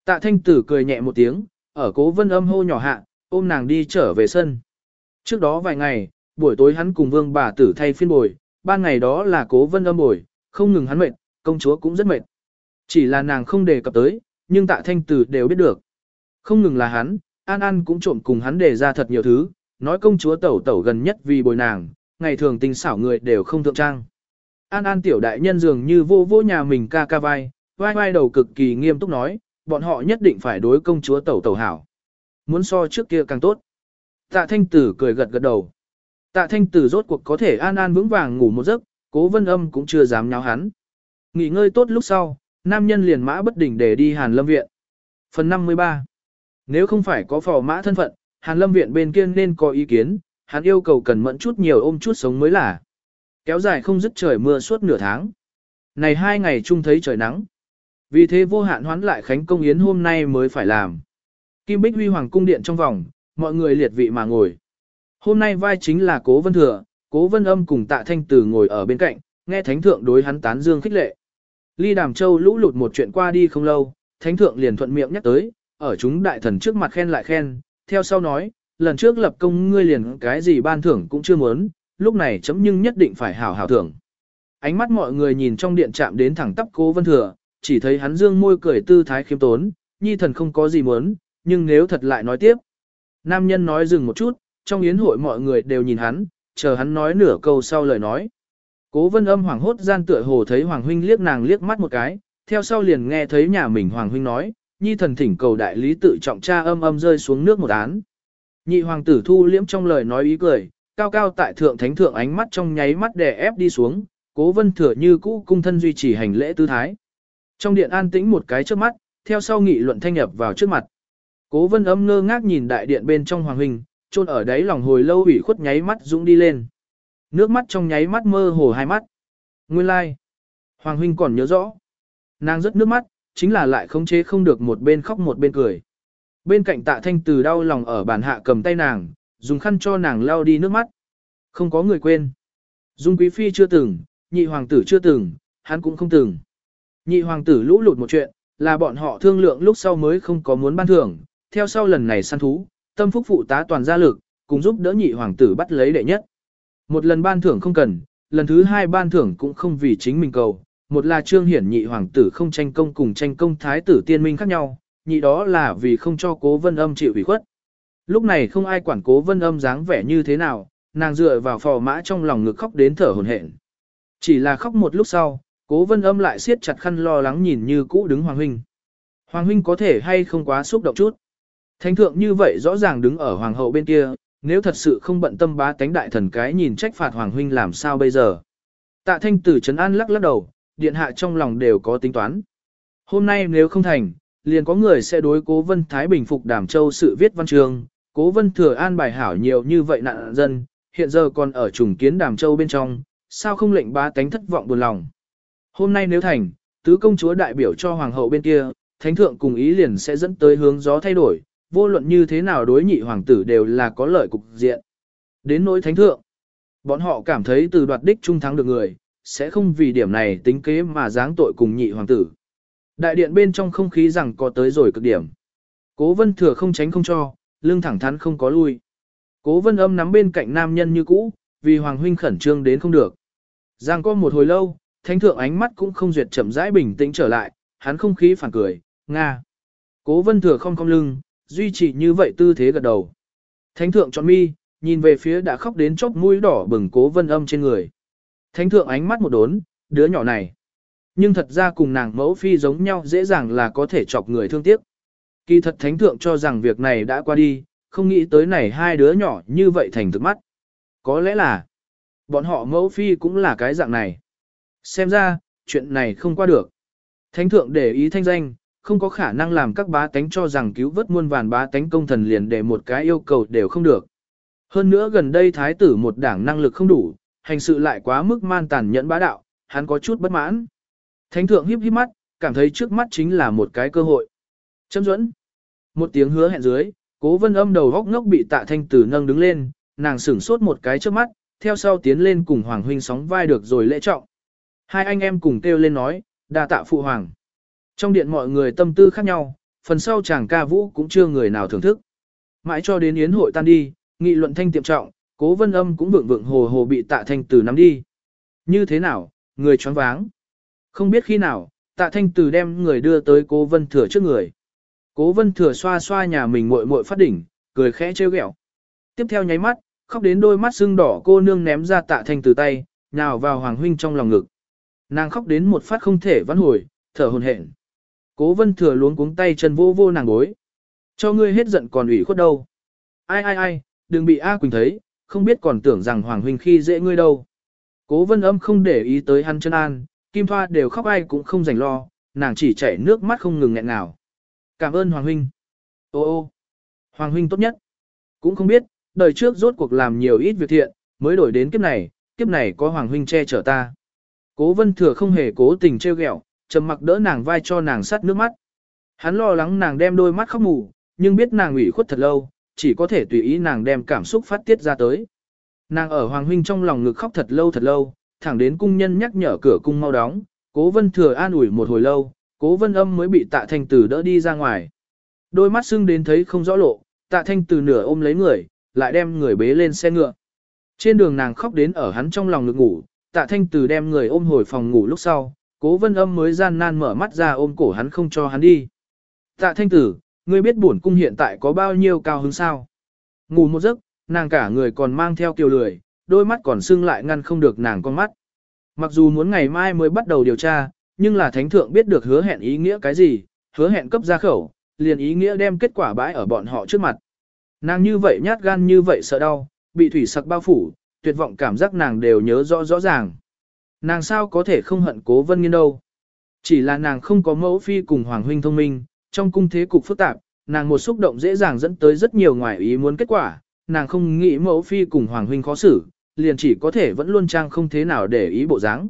Tạ thanh tử cười nhẹ một tiếng, ở cố vân âm hô nhỏ hạ, ôm nàng đi trở về sân. Trước đó vài ngày, buổi tối hắn cùng vương bà tử thay phiên bồi, ban ngày đó là cố vân âm bồi, không ngừng hắn mệt, công chúa cũng rất mệt. Chỉ là nàng không đề cập tới, nhưng tạ thanh tử đều biết được. Không ngừng là hắn, An An cũng trộm cùng hắn đề ra thật nhiều thứ, nói công chúa tẩu tẩu gần nhất vì bồi nàng, ngày thường tình xảo người đều không thượng trang. An An tiểu đại nhân dường như vô vô nhà mình ca ca vai, vai vai đầu cực kỳ nghiêm túc nói, bọn họ nhất định phải đối công chúa tẩu tẩu hảo. Muốn so trước kia càng tốt. Tạ thanh tử cười gật gật đầu. Tạ thanh tử rốt cuộc có thể an an vững vàng ngủ một giấc, cố vân âm cũng chưa dám nháo hắn. Nghỉ ngơi tốt lúc sau, nam nhân liền mã bất đỉnh để đi Hàn Lâm Viện. Phần 53 Nếu không phải có phò mã thân phận, Hàn Lâm Viện bên kia nên có ý kiến, hắn yêu cầu cần mẫn chút nhiều ôm chút sống mới là. Kéo dài không dứt trời mưa suốt nửa tháng. Này hai ngày chung thấy trời nắng. Vì thế vô hạn hoán lại khánh công yến hôm nay mới phải làm. Kim Bích Huy Hoàng cung điện trong vòng, mọi người liệt vị mà ngồi. Hôm nay vai chính là Cố Vân Thừa, Cố Vân Âm cùng Tạ Thanh Tử ngồi ở bên cạnh, nghe Thánh Thượng đối hắn tán dương khích lệ. Ly Đàm Châu lũ lụt một chuyện qua đi không lâu, Thánh Thượng liền thuận miệng nhắc tới, ở chúng đại thần trước mặt khen lại khen, theo sau nói, lần trước lập công ngươi liền cái gì ban thưởng cũng chưa muốn, lúc này chấm nhưng nhất định phải hảo hảo thưởng. Ánh mắt mọi người nhìn trong điện chạm đến thẳng tắp Cố Vân Thừa, chỉ thấy hắn dương môi cười tư thái khiêm tốn, nhi thần không có gì muốn, nhưng nếu thật lại nói tiếp. Nam nhân nói dừng một chút, trong yến hội mọi người đều nhìn hắn, chờ hắn nói nửa câu sau lời nói. Cố vân âm hoàng hốt gian tựa hồ thấy Hoàng Huynh liếc nàng liếc mắt một cái, theo sau liền nghe thấy nhà mình Hoàng Huynh nói, nhi thần thỉnh cầu đại lý tự trọng cha âm âm rơi xuống nước một án. Nhị hoàng tử thu liễm trong lời nói ý cười, cao cao tại thượng thánh thượng ánh mắt trong nháy mắt đè ép đi xuống, cố vân thừa như cũ cung thân duy trì hành lễ tư thái. Trong điện an tĩnh một cái trước mắt, theo sau nghị luận thanh nhập vào trước mặt. Cố vân âm ngơ ngác nhìn đại điện bên trong hoàng huynh, trôn ở đấy lòng hồi lâu ủy khuất nháy mắt dũng đi lên. Nước mắt trong nháy mắt mơ hồ hai mắt. Nguyên lai, like. hoàng huynh còn nhớ rõ. Nàng rất nước mắt, chính là lại khống chế không được một bên khóc một bên cười. Bên cạnh tạ thanh từ đau lòng ở bàn hạ cầm tay nàng, dùng khăn cho nàng lau đi nước mắt. Không có người quên. Dung Quý Phi chưa từng, nhị hoàng tử chưa từng, hắn cũng không từng. Nhị hoàng tử lũ lụt một chuyện, là bọn họ thương lượng lúc sau mới không có muốn ban thưởng, theo sau lần này săn thú, tâm phúc phụ tá toàn gia lực, cùng giúp đỡ nhị hoàng tử bắt lấy đệ nhất. Một lần ban thưởng không cần, lần thứ hai ban thưởng cũng không vì chính mình cầu, một là trương hiển nhị hoàng tử không tranh công cùng tranh công thái tử tiên minh khác nhau, nhị đó là vì không cho cố vân âm chịu ủy khuất. Lúc này không ai quản cố vân âm dáng vẻ như thế nào, nàng dựa vào phò mã trong lòng ngực khóc đến thở hồn hển. Chỉ là khóc một lúc sau, cố vân âm lại siết chặt khăn lo lắng nhìn như cũ đứng Hoàng Huynh. Hoàng Huynh có thể hay không quá xúc động chút. Thánh thượng như vậy rõ ràng đứng ở Hoàng hậu bên kia, nếu thật sự không bận tâm bá tánh đại thần cái nhìn trách phạt Hoàng Huynh làm sao bây giờ. Tạ thanh tử trấn an lắc lắc đầu, điện hạ trong lòng đều có tính toán. Hôm nay nếu không thành, liền có người sẽ đối cố vân Thái Bình phục đàm châu sự viết văn trường, cố vân thừa an bài hảo nhiều như vậy nạn dân, hiện giờ còn ở trùng kiến đàm châu bên trong, sao không lệnh bá tánh thất vọng buồn lòng. Hôm nay nếu thành, tứ công chúa đại biểu cho hoàng hậu bên kia, thánh thượng cùng ý liền sẽ dẫn tới hướng gió thay đổi, vô luận như thế nào đối nhị hoàng tử đều là có lợi cục diện. Đến nỗi thánh thượng, bọn họ cảm thấy từ đoạt đích trung thắng được người, sẽ không vì điểm này tính kế mà giáng tội cùng nhị hoàng tử. Đại điện bên trong không khí rằng có tới rồi cực điểm. Cố vân thừa không tránh không cho, lưng thẳng thắn không có lui. Cố vân âm nắm bên cạnh nam nhân như cũ, vì hoàng huynh khẩn trương đến không được. Giang có một hồi lâu, thánh thượng ánh mắt cũng không duyệt chậm rãi bình tĩnh trở lại, hắn không khí phản cười, Nga. Cố vân thừa không cong lưng, duy trì như vậy tư thế gật đầu. Thánh thượng chọn mi, nhìn về phía đã khóc đến chốc mũi đỏ bừng cố vân âm trên người. Thánh thượng ánh mắt một đốn, đứa nhỏ này. Nhưng thật ra cùng nàng mẫu phi giống nhau dễ dàng là có thể chọc người thương tiếc. Kỳ thật thánh thượng cho rằng việc này đã qua đi, không nghĩ tới này hai đứa nhỏ như vậy thành thực mắt. Có lẽ là, bọn họ mẫu phi cũng là cái dạng này. Xem ra, chuyện này không qua được. Thánh thượng để ý thanh danh, không có khả năng làm các bá tánh cho rằng cứu vớt muôn vàn bá tánh công thần liền để một cái yêu cầu đều không được. Hơn nữa gần đây thái tử một đảng năng lực không đủ, hành sự lại quá mức man tàn nhẫn bá đạo, hắn có chút bất mãn. Thánh thượng híp híp mắt, cảm thấy trước mắt chính là một cái cơ hội. Châm dẫn. Một tiếng hứa hẹn dưới, cố vân âm đầu góc ngốc bị tạ thanh tử nâng đứng lên, nàng sửng sốt một cái trước mắt, theo sau tiến lên cùng Hoàng Huynh sóng vai được rồi lễ trọng. Hai anh em cùng kêu lên nói, đa tạ phụ hoàng. Trong điện mọi người tâm tư khác nhau, phần sau chàng ca vũ cũng chưa người nào thưởng thức. Mãi cho đến yến hội tan đi, nghị luận thanh tiệm trọng, cố vân âm cũng vượng vượng hồ hồ bị tạ thanh từ nắm đi. Như thế nào, người choáng váng. Không biết khi nào, tạ thanh từ đem người đưa tới cố vân thừa trước người. Cố vân thừa xoa xoa nhà mình muội muội phát đỉnh, cười khẽ trêu ghẹo. Tiếp theo nháy mắt, khóc đến đôi mắt sưng đỏ cô nương ném ra tạ thanh từ tay, nhào vào hoàng huynh trong lòng ngực. Nàng khóc đến một phát không thể vãn hồi, thở hồn hển. Cố vân thừa luống cuống tay chân vô vô nàng gối. Cho ngươi hết giận còn ủy khuất đâu. Ai ai ai, đừng bị A Quỳnh thấy, không biết còn tưởng rằng Hoàng Huynh khi dễ ngươi đâu. Cố vân âm không để ý tới hắn chân an, Kim Thoa đều khóc ai cũng không rảnh lo, nàng chỉ chảy nước mắt không ngừng nghẹn nào. Cảm ơn Hoàng Huynh. Ô ô, Hoàng Huynh tốt nhất. Cũng không biết, đời trước rốt cuộc làm nhiều ít việc thiện, mới đổi đến kiếp này, kiếp này có Hoàng Huynh che chở ta. Cố vân thừa không hề cố tình trêu ghẹo, trầm mặc đỡ nàng vai cho nàng sắt nước mắt. Hắn lo lắng nàng đem đôi mắt khóc mù, nhưng biết nàng ủy khuất thật lâu, chỉ có thể tùy ý nàng đem cảm xúc phát tiết ra tới. Nàng ở Hoàng Huynh trong lòng ngực khóc thật lâu thật lâu, thẳng đến cung nhân nhắc nhở cửa cung mau đóng, cố vân thừa an ủi một hồi lâu, cố vân âm mới bị tạ thanh tử đỡ đi ra ngoài. Đôi mắt sưng đến thấy không rõ lộ, tạ thanh tử nửa ôm lấy người, lại đem người bế lên xe ngựa. Trên đường nàng khóc đến ở hắn trong lòng ngực ngủ, tạ thanh tử đem người ôm hồi phòng ngủ lúc sau, cố vân âm mới gian nan mở mắt ra ôm cổ hắn không cho hắn đi. Tạ thanh tử, ngươi biết bổn cung hiện tại có bao nhiêu cao hứng sao? Ngủ một giấc, nàng cả người còn mang theo kiều lười, đôi mắt còn sưng lại ngăn không được nàng con mắt. Mặc dù muốn ngày mai mới bắt đầu điều tra, nhưng là thánh thượng biết được hứa hẹn ý nghĩa cái gì, hứa hẹn cấp ra khẩu, liền ý nghĩa đem kết quả bãi ở bọn họ trước mặt. Nàng như vậy nhát gan như vậy sợ đau, bị thủy sặc bao phủ, tuyệt vọng cảm giác nàng đều nhớ rõ rõ ràng. Nàng sao có thể không hận cố vân nghiên đâu. Chỉ là nàng không có mẫu phi cùng hoàng huynh thông minh, trong cung thế cục phức tạp, nàng một xúc động dễ dàng dẫn tới rất nhiều ngoài ý muốn kết quả, nàng không nghĩ mẫu phi cùng hoàng huynh khó xử, liền chỉ có thể vẫn luôn trang không thế nào để ý bộ dáng.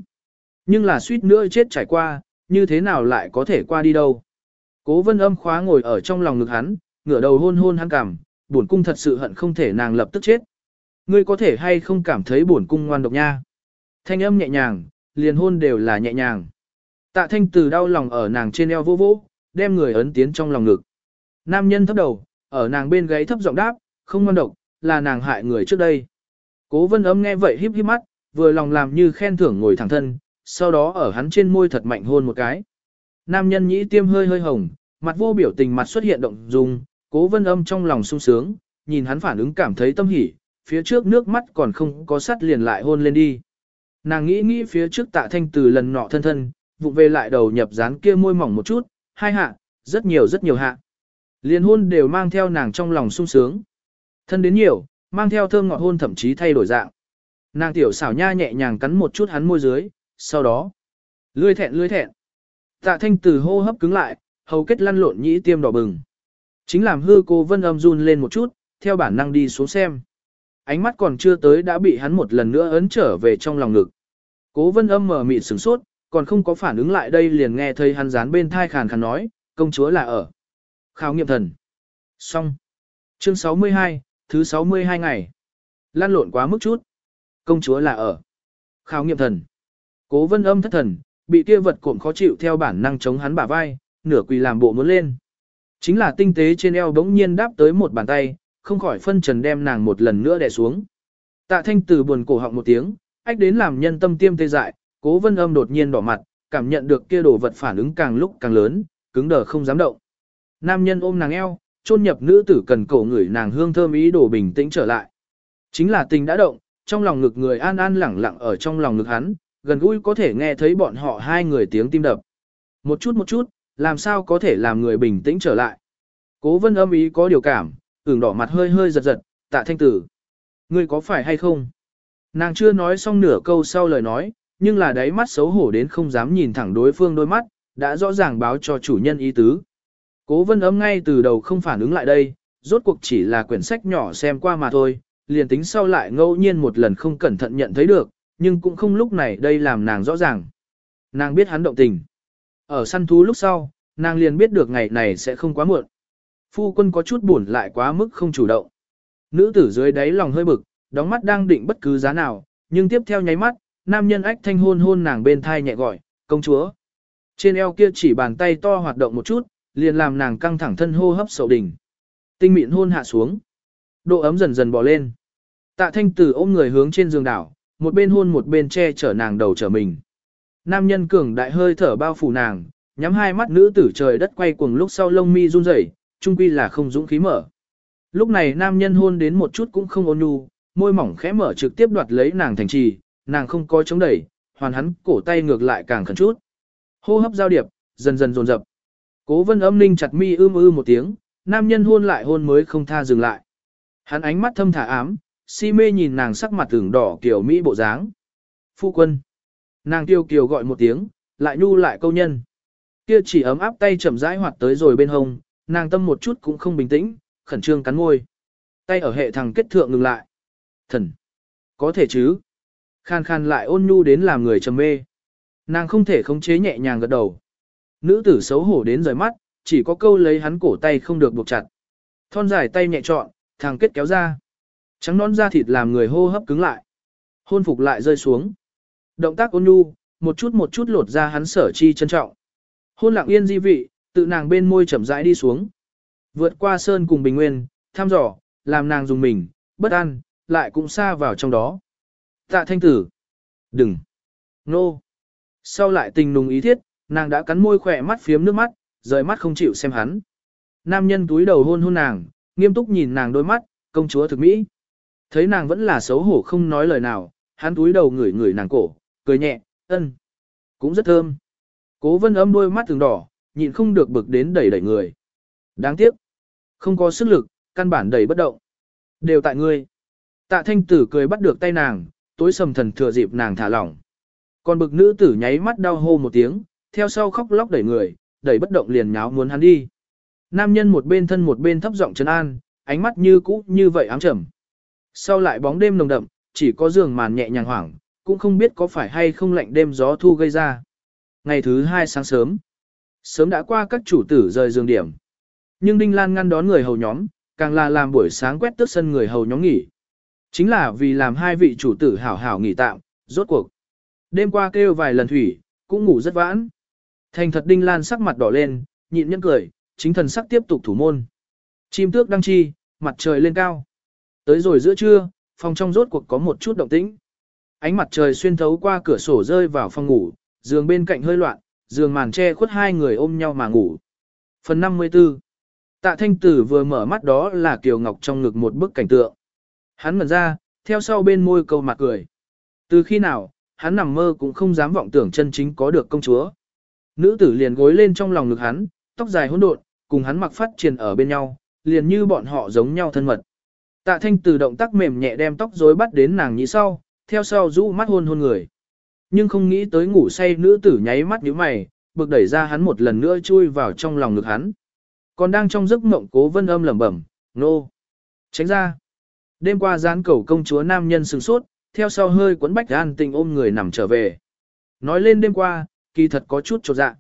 Nhưng là suýt nữa chết trải qua, như thế nào lại có thể qua đi đâu. Cố vân âm khóa ngồi ở trong lòng ngực hắn, ngửa đầu hôn hôn hắn cảm, buồn cung thật sự hận không thể nàng lập tức chết. Ngươi có thể hay không cảm thấy buồn cung ngoan độc nha. Thanh âm nhẹ nhàng, liền hôn đều là nhẹ nhàng. Tạ thanh từ đau lòng ở nàng trên eo vô vỗ, đem người ấn tiến trong lòng ngực. Nam nhân thấp đầu, ở nàng bên gáy thấp giọng đáp, không ngoan độc, là nàng hại người trước đây. Cố vân ấm nghe vậy híp híp mắt, vừa lòng làm như khen thưởng ngồi thẳng thân, sau đó ở hắn trên môi thật mạnh hôn một cái. Nam nhân nhĩ tiêm hơi hơi hồng, mặt vô biểu tình mặt xuất hiện động dung, cố vân âm trong lòng sung sướng, nhìn hắn phản ứng cảm thấy tâm hỉ, phía trước nước mắt còn không có sắt liền lại hôn lên đi. Nàng nghĩ nghĩ phía trước tạ thanh từ lần nọ thân thân, vụ về lại đầu nhập dán kia môi mỏng một chút, hai hạ, rất nhiều rất nhiều hạ. Liên hôn đều mang theo nàng trong lòng sung sướng. Thân đến nhiều, mang theo thơm ngọt hôn thậm chí thay đổi dạng. Nàng tiểu xảo nha nhẹ nhàng cắn một chút hắn môi dưới, sau đó, lươi thẹn lươi thẹn. Tạ thanh từ hô hấp cứng lại, hầu kết lăn lộn nhĩ tiêm đỏ bừng. Chính làm hư cô vân âm run lên một chút, theo bản năng đi xuống xem. Ánh mắt còn chưa tới đã bị hắn một lần nữa ấn trở về trong lòng ngực. Cố vân âm mở mịt sửng sốt, còn không có phản ứng lại đây liền nghe thấy hắn dán bên thai khàn khàn nói, công chúa là ở. Khảo nghiệm thần. Xong. Chương 62, thứ 62 ngày. Lan lộn quá mức chút. Công chúa là ở. Khảo nghiệm thần. Cố vân âm thất thần, bị kia vật cộm khó chịu theo bản năng chống hắn bả vai, nửa quỳ làm bộ muốn lên. Chính là tinh tế trên eo bỗng nhiên đáp tới một bàn tay, không khỏi phân trần đem nàng một lần nữa đè xuống. Tạ thanh từ buồn cổ họng một tiếng, ách đến làm nhân tâm tiêm tê dại, cố vân âm đột nhiên đỏ mặt, cảm nhận được kia đồ vật phản ứng càng lúc càng lớn, cứng đờ không dám động. Nam nhân ôm nàng eo, chôn nhập nữ tử cần cổ người nàng hương thơm ý đồ bình tĩnh trở lại. Chính là tình đã động, trong lòng ngực người an an lẳng lặng ở trong lòng ngực hắn, gần gũi có thể nghe thấy bọn họ hai người tiếng tim đập. Một chút một chút, làm sao có thể làm người bình tĩnh trở lại. Cố vân âm ý có điều cảm, ửng đỏ mặt hơi hơi giật giật, tạ thanh tử. Ngươi có phải hay không? Nàng chưa nói xong nửa câu sau lời nói, nhưng là đáy mắt xấu hổ đến không dám nhìn thẳng đối phương đôi mắt, đã rõ ràng báo cho chủ nhân ý tứ. Cố vân ấm ngay từ đầu không phản ứng lại đây, rốt cuộc chỉ là quyển sách nhỏ xem qua mà thôi, liền tính sau lại ngẫu nhiên một lần không cẩn thận nhận thấy được, nhưng cũng không lúc này đây làm nàng rõ ràng. Nàng biết hắn động tình. Ở săn thú lúc sau, nàng liền biết được ngày này sẽ không quá muộn. Phu quân có chút buồn lại quá mức không chủ động. Nữ tử dưới đáy lòng hơi bực, đóng mắt đang định bất cứ giá nào, nhưng tiếp theo nháy mắt, nam nhân ách thanh hôn hôn nàng bên thai nhẹ gọi, công chúa. Trên eo kia chỉ bàn tay to hoạt động một chút, liền làm nàng căng thẳng thân hô hấp sầu đỉnh. Tinh mịn hôn hạ xuống. Độ ấm dần dần bò lên. Tạ thanh tử ôm người hướng trên giường đảo, một bên hôn một bên che chở nàng đầu trở mình. Nam nhân cường đại hơi thở bao phủ nàng, nhắm hai mắt nữ tử trời đất quay cuồng lúc sau lông mi run rẩy, trung quy là không dũng khí mở. Lúc này nam nhân hôn đến một chút cũng không ôn nhu, môi mỏng khẽ mở trực tiếp đoạt lấy nàng thành trì, nàng không có chống đẩy, hoàn hắn cổ tay ngược lại càng khẩn chút. Hô hấp giao điệp, dần dần dồn dập. Cố vân âm ninh chặt mi ưm ư một tiếng, nam nhân hôn lại hôn mới không tha dừng lại. Hắn ánh mắt thâm thả ám, si mê nhìn nàng sắc mặt tưởng đỏ kiểu Mỹ bộ dáng. Phu quân. Nàng tiêu kiều gọi một tiếng, lại nhu lại câu nhân. Kia chỉ ấm áp tay chậm rãi hoạt tới rồi bên hông, nàng tâm một chút cũng không bình tĩnh, khẩn trương cắn môi. Tay ở hệ thằng kết thượng ngừng lại. Thần. Có thể chứ. Khan khan lại ôn nhu đến làm người trầm mê. Nàng không thể khống chế nhẹ nhàng gật đầu. Nữ tử xấu hổ đến rời mắt, chỉ có câu lấy hắn cổ tay không được buộc chặt. Thon dài tay nhẹ trọn, thằng kết kéo ra. Trắng nón da thịt làm người hô hấp cứng lại. Hôn phục lại rơi xuống. Động tác ôn nhu, một chút một chút lột ra hắn sở chi trân trọng. Hôn lặng yên di vị, tự nàng bên môi chậm rãi đi xuống. Vượt qua sơn cùng bình nguyên, thăm dò, làm nàng dùng mình, bất an, lại cũng xa vào trong đó. Tạ thanh tử. Đừng. Nô. Sau lại tình nùng ý thiết, nàng đã cắn môi khỏe mắt phiếm nước mắt, rời mắt không chịu xem hắn. Nam nhân túi đầu hôn hôn nàng, nghiêm túc nhìn nàng đôi mắt, công chúa thực mỹ. Thấy nàng vẫn là xấu hổ không nói lời nào, hắn túi đầu ngửi ngửi nàng cổ, cười nhẹ, ân. Cũng rất thơm. Cố vân âm đôi mắt thường đỏ, nhịn không được bực đến đẩy đẩy người. Đáng tiếc. Không có sức lực, căn bản đẩy bất động. Đều tại ngươi. Tạ thanh tử cười bắt được tay nàng, tối sầm thần thừa dịp nàng thả lỏng. Còn bực nữ tử nháy mắt đau hô một tiếng, theo sau khóc lóc đẩy người, đẩy bất động liền nháo muốn hắn đi. Nam nhân một bên thân một bên thấp giọng trấn an, ánh mắt như cũ như vậy ám trầm. Sau lại bóng đêm nồng đậm, chỉ có giường màn nhẹ nhàng hoảng, cũng không biết có phải hay không lạnh đêm gió thu gây ra. ngày thứ hai sáng sớm. Sớm đã qua các chủ tử rời giường điểm. Nhưng Đinh Lan ngăn đón người hầu nhóm, càng là làm buổi sáng quét tước sân người hầu nhóm nghỉ. Chính là vì làm hai vị chủ tử hảo hảo nghỉ tạm, rốt cuộc. Đêm qua kêu vài lần thủy, cũng ngủ rất vãn. Thành thật Đinh Lan sắc mặt đỏ lên, nhịn nhẫn cười, chính thần sắc tiếp tục thủ môn. Chim tước đăng chi, mặt trời lên cao. Tới rồi giữa trưa, phòng trong rốt cuộc có một chút động tĩnh. Ánh mặt trời xuyên thấu qua cửa sổ rơi vào phòng ngủ, giường bên cạnh hơi loạn, giường màn che khuất hai người ôm nhau mà ngủ. Phần 54 Tạ Thanh Tử vừa mở mắt đó là Kiều Ngọc trong ngực một bức cảnh tượng. Hắn mở ra, theo sau bên môi câu mặt cười. Từ khi nào, hắn nằm mơ cũng không dám vọng tưởng chân chính có được công chúa. Nữ tử liền gối lên trong lòng ngực hắn, tóc dài hỗn độn, cùng hắn mặc phát triển ở bên nhau, liền như bọn họ giống nhau thân mật. Tạ Thanh Tử động tác mềm nhẹ đem tóc rối bắt đến nàng nhĩ sau, theo sau rũ mắt hôn hôn người. Nhưng không nghĩ tới ngủ say nữ tử nháy mắt nhíu mày, bực đẩy ra hắn một lần nữa chui vào trong lòng ngực hắn. Còn đang trong giấc mộng cố vân âm lẩm bẩm, nô. Tránh ra. Đêm qua gián cầu công chúa nam nhân sừng sốt, theo sau hơi quấn bách an tình ôm người nằm trở về. Nói lên đêm qua, kỳ thật có chút trột dạ.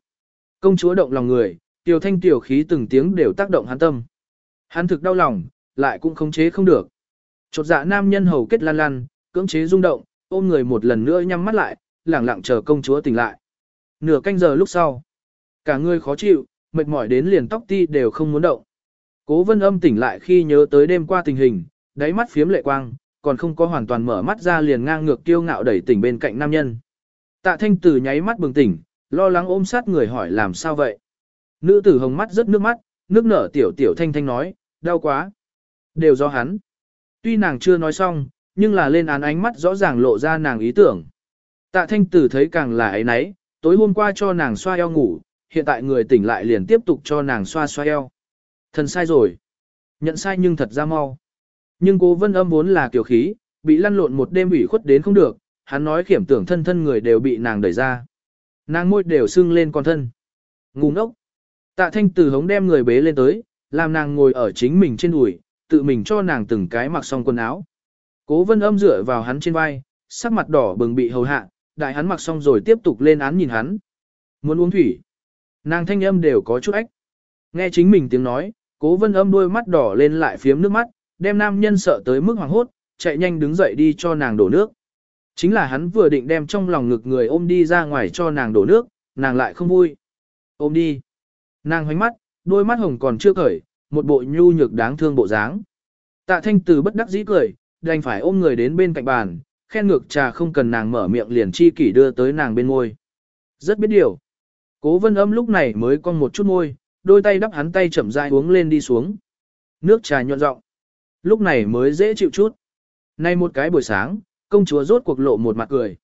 Công chúa động lòng người, tiểu thanh tiểu khí từng tiếng đều tác động hắn tâm. Hắn thực đau lòng, lại cũng khống chế không được. Trột dạ nam nhân hầu kết lan lan, cưỡng chế rung động, ôm người một lần nữa nhắm mắt lại, lẳng lặng chờ công chúa tỉnh lại. Nửa canh giờ lúc sau, cả người khó chịu, mệt mỏi đến liền tóc ti đều không muốn động. Cố vân âm tỉnh lại khi nhớ tới đêm qua tình hình, đáy mắt phiếm lệ quang, còn không có hoàn toàn mở mắt ra liền ngang ngược kiêu ngạo đẩy tỉnh bên cạnh nam nhân. Tạ thanh tử nháy mắt bừng tỉnh, lo lắng ôm sát người hỏi làm sao vậy. Nữ tử hồng mắt rất nước mắt, nước nở tiểu tiểu thanh thanh nói, đau quá. Đều do hắn. Tuy nàng chưa nói xong, nhưng là lên án ánh mắt rõ ràng lộ ra nàng ý tưởng. Tạ thanh tử thấy càng là ấy nấy, tối hôm qua cho nàng xoa eo ngủ, hiện tại người tỉnh lại liền tiếp tục cho nàng xoa xoa eo. Thần sai rồi. Nhận sai nhưng thật ra mau. Nhưng cố vân âm vốn là kiểu khí, bị lăn lộn một đêm ủy khuất đến không được, hắn nói khiểm tưởng thân thân người đều bị nàng đẩy ra. Nàng môi đều sưng lên con thân. Ngu ngốc. Tạ thanh tử hống đem người bế lên tới, làm nàng ngồi ở chính mình trên đùi, tự mình cho nàng từng cái mặc xong quần áo. Cố vân âm dựa vào hắn trên vai, sắc mặt đỏ bừng bị hầu hạ, đại hắn mặc xong rồi tiếp tục lên án nhìn hắn. Muốn uống thủy. Nàng thanh âm đều có chút ách. Nghe chính mình tiếng nói, cố vân âm đôi mắt đỏ lên lại phiếm nước mắt, đem nam nhân sợ tới mức hoàng hốt, chạy nhanh đứng dậy đi cho nàng đổ nước. Chính là hắn vừa định đem trong lòng ngực người ôm đi ra ngoài cho nàng đổ nước, nàng lại không vui. Ôm đi. Nàng hoánh mắt, đôi mắt hồng còn chưa cởi, một bộ nhu nhược đáng thương bộ dáng. Tạ thanh từ bất đắc dĩ cười, đành phải ôm người đến bên cạnh bàn, khen ngược trà không cần nàng mở miệng liền chi kỷ đưa tới nàng bên môi. Rất biết điều. Cố vân âm lúc này mới con một chút môi, đôi tay đắp hắn tay chậm rãi uống lên đi xuống. Nước trà nhuận rộng. Lúc này mới dễ chịu chút. Nay một cái buổi sáng, công chúa rốt cuộc lộ một mặt cười.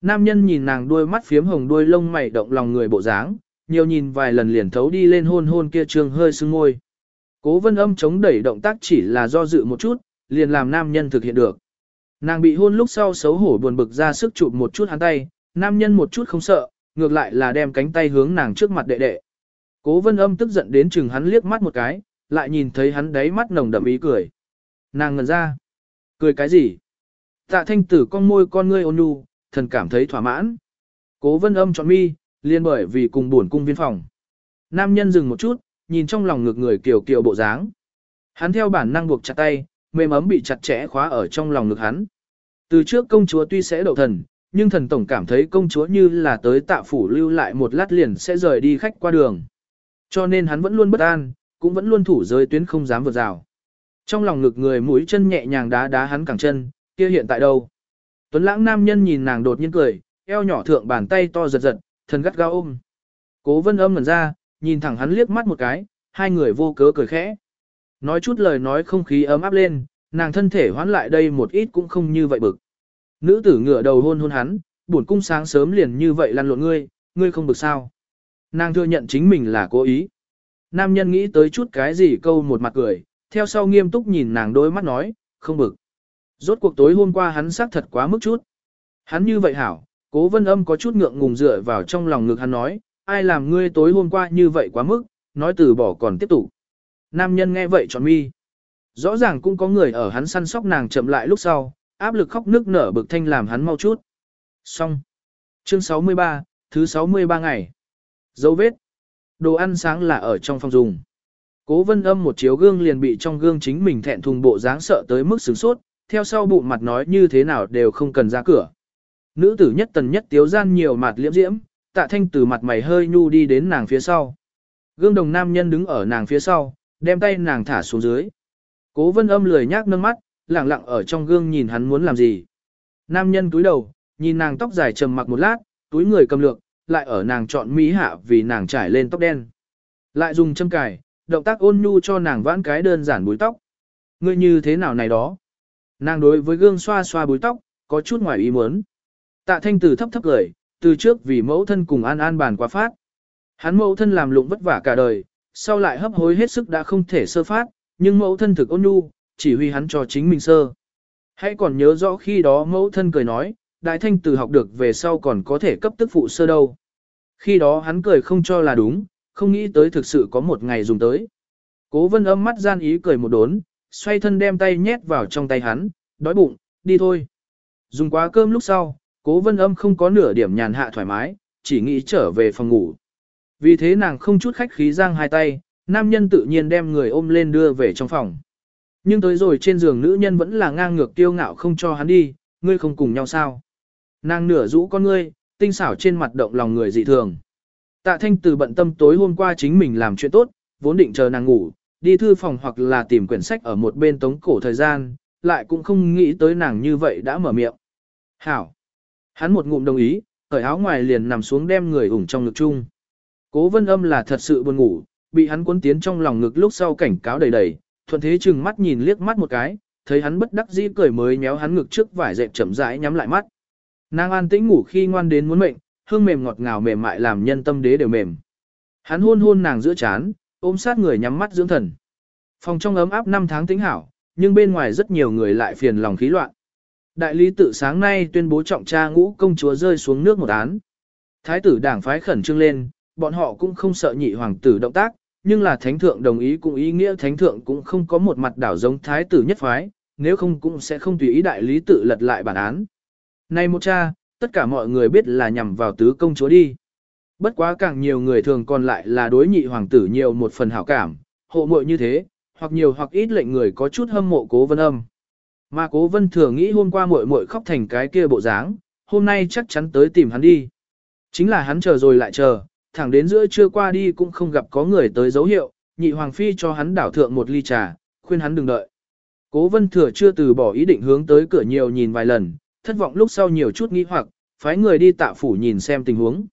Nam nhân nhìn nàng đôi mắt phiếm hồng đôi lông mày động lòng người bộ dáng, nhiều nhìn vài lần liền thấu đi lên hôn hôn kia trường hơi sưng môi. Cố vân âm chống đẩy động tác chỉ là do dự một chút, liền làm nam nhân thực hiện được. Nàng bị hôn lúc sau xấu hổ buồn bực ra sức chụp một chút hắn tay, nam nhân một chút không sợ, ngược lại là đem cánh tay hướng nàng trước mặt đệ đệ. Cố vân âm tức giận đến chừng hắn liếc mắt một cái, lại nhìn thấy hắn đáy mắt nồng đậm ý cười. Nàng ngần ra. Cười cái gì? Tạ thanh tử con môi con ngươi ôn nhu, thần cảm thấy thỏa mãn. Cố vân âm chọn mi, liên bởi vì cùng buồn cung viên phòng. Nam nhân dừng một chút, nhìn trong lòng ngược người kiều kiều bộ dáng. Hắn theo bản năng buộc chặt tay, mềm ấm bị chặt chẽ khóa ở trong lòng ngực hắn. Từ trước công chúa tuy sẽ đậu thần, nhưng thần tổng cảm thấy công chúa như là tới tạ phủ lưu lại một lát liền sẽ rời đi khách qua đường. Cho nên hắn vẫn luôn bất an, cũng vẫn luôn thủ giới tuyến không dám vượt rào. Trong lòng ngực người mũi chân nhẹ nhàng đá đá hắn cẳng chân, kia hiện tại đâu? Tuấn lãng nam nhân nhìn nàng đột nhiên cười, eo nhỏ thượng bàn tay to giật giật, thần gắt gao ôm. Cố vân âm ngẩn ra, nhìn thẳng hắn liếc mắt một cái, hai người vô cớ cười khẽ. Nói chút lời nói không khí ấm áp lên, nàng thân thể hoán lại đây một ít cũng không như vậy bực. Nữ tử ngửa đầu hôn hôn hắn, buồn cung sáng sớm liền như vậy lăn lộn ngươi, ngươi không bực sao. Nàng thừa nhận chính mình là cố ý. Nam nhân nghĩ tới chút cái gì câu một mặt cười, theo sau nghiêm túc nhìn nàng đôi mắt nói, không bực. Rốt cuộc tối hôm qua hắn xác thật quá mức chút. Hắn như vậy hảo, cố vân âm có chút ngượng ngùng dựa vào trong lòng ngực hắn nói, ai làm ngươi tối hôm qua như vậy quá mức, nói từ bỏ còn tiếp tục. Nam nhân nghe vậy tròn mi. Rõ ràng cũng có người ở hắn săn sóc nàng chậm lại lúc sau, áp lực khóc nước nở bực thanh làm hắn mau chút. Xong. Chương 63, Thứ 63 ngày. Dấu vết. Đồ ăn sáng là ở trong phòng dùng. Cố vân âm một chiếu gương liền bị trong gương chính mình thẹn thùng bộ dáng sợ tới mức sướng sốt, theo sau bụng mặt nói như thế nào đều không cần ra cửa. Nữ tử nhất tần nhất tiếu gian nhiều mặt liễm diễm, tạ thanh từ mặt mày hơi nhu đi đến nàng phía sau. Gương đồng nam nhân đứng ở nàng phía sau, đem tay nàng thả xuống dưới. Cố vân âm lười nhác nâng mắt, lặng lặng ở trong gương nhìn hắn muốn làm gì. Nam nhân túi đầu, nhìn nàng tóc dài trầm mặc một lát, túi người cầm lược, lại ở nàng chọn mỹ hạ vì nàng trải lên tóc đen. Lại dùng châm cài, động tác ôn nhu cho nàng vãn cái đơn giản búi tóc. Ngươi như thế nào này đó? Nàng đối với gương xoa xoa búi tóc, có chút ngoài ý muốn. Tạ thanh từ thấp thấp cười, từ trước vì mẫu thân cùng an an bàn quá phát. Hắn mẫu thân làm lụng vất vả cả đời, sau lại hấp hối hết sức đã không thể sơ phát, nhưng mẫu thân thực ôn nhu, chỉ huy hắn cho chính mình sơ. Hãy còn nhớ rõ khi đó mẫu thân cười nói, đại thanh từ học được về sau còn có thể cấp tức phụ sơ đâu. Khi đó hắn cười không cho là đúng, không nghĩ tới thực sự có một ngày dùng tới. Cố vân âm mắt gian ý cười một đốn, xoay thân đem tay nhét vào trong tay hắn, đói bụng, đi thôi. Dùng quá cơm lúc sau, cố vân âm không có nửa điểm nhàn hạ thoải mái, chỉ nghĩ trở về phòng ngủ. Vì thế nàng không chút khách khí giang hai tay, nam nhân tự nhiên đem người ôm lên đưa về trong phòng. Nhưng tới rồi trên giường nữ nhân vẫn là ngang ngược tiêu ngạo không cho hắn đi, ngươi không cùng nhau sao. Nàng nửa rũ con ngươi, tinh xảo trên mặt động lòng người dị thường. Tạ thanh từ bận tâm tối hôm qua chính mình làm chuyện tốt, vốn định chờ nàng ngủ, đi thư phòng hoặc là tìm quyển sách ở một bên tống cổ thời gian, lại cũng không nghĩ tới nàng như vậy đã mở miệng. Hảo! Hắn một ngụm đồng ý, cởi áo ngoài liền nằm xuống đem người ủng trong ngực chung. Cố vân âm là thật sự buồn ngủ, bị hắn cuốn tiến trong lòng ngực lúc sau cảnh cáo đầy đầy, thuận thế chừng mắt nhìn liếc mắt một cái, thấy hắn bất đắc dĩ cười mới méo hắn ngực trước vải dẹp chậm rãi nhắm lại mắt. Nàng an tĩnh ngủ khi ngoan đến muốn mệnh, hương mềm ngọt ngào mềm mại làm nhân tâm đế đều mềm. Hắn hôn hôn nàng giữa chán, ôm sát người nhắm mắt dưỡng thần. Phòng trong ấm áp năm tháng tính hảo, nhưng bên ngoài rất nhiều người lại phiền lòng khí loạn. Đại lý tự sáng nay tuyên bố trọng tra ngũ công chúa rơi xuống nước một án. Thái tử đảng phái khẩn trương lên, bọn họ cũng không sợ nhị hoàng tử động tác, nhưng là thánh thượng đồng ý cũng ý nghĩa thánh thượng cũng không có một mặt đảo giống thái tử nhất phái, nếu không cũng sẽ không tùy ý đại lý tự lật lại bản án. Này một cha, tất cả mọi người biết là nhằm vào tứ công chúa đi. Bất quá càng nhiều người thường còn lại là đối nhị hoàng tử nhiều một phần hảo cảm, hộ muội như thế, hoặc nhiều hoặc ít lệnh người có chút hâm mộ cố vân âm. Mà cố vân thừa nghĩ hôm qua muội muội khóc thành cái kia bộ dáng, hôm nay chắc chắn tới tìm hắn đi. Chính là hắn chờ rồi lại chờ, thẳng đến giữa trưa qua đi cũng không gặp có người tới dấu hiệu, nhị hoàng phi cho hắn đảo thượng một ly trà, khuyên hắn đừng đợi. Cố vân thừa chưa từ bỏ ý định hướng tới cửa nhiều nhìn vài lần, thất vọng lúc sau nhiều chút nghi hoặc, phái người đi tạ phủ nhìn xem tình huống.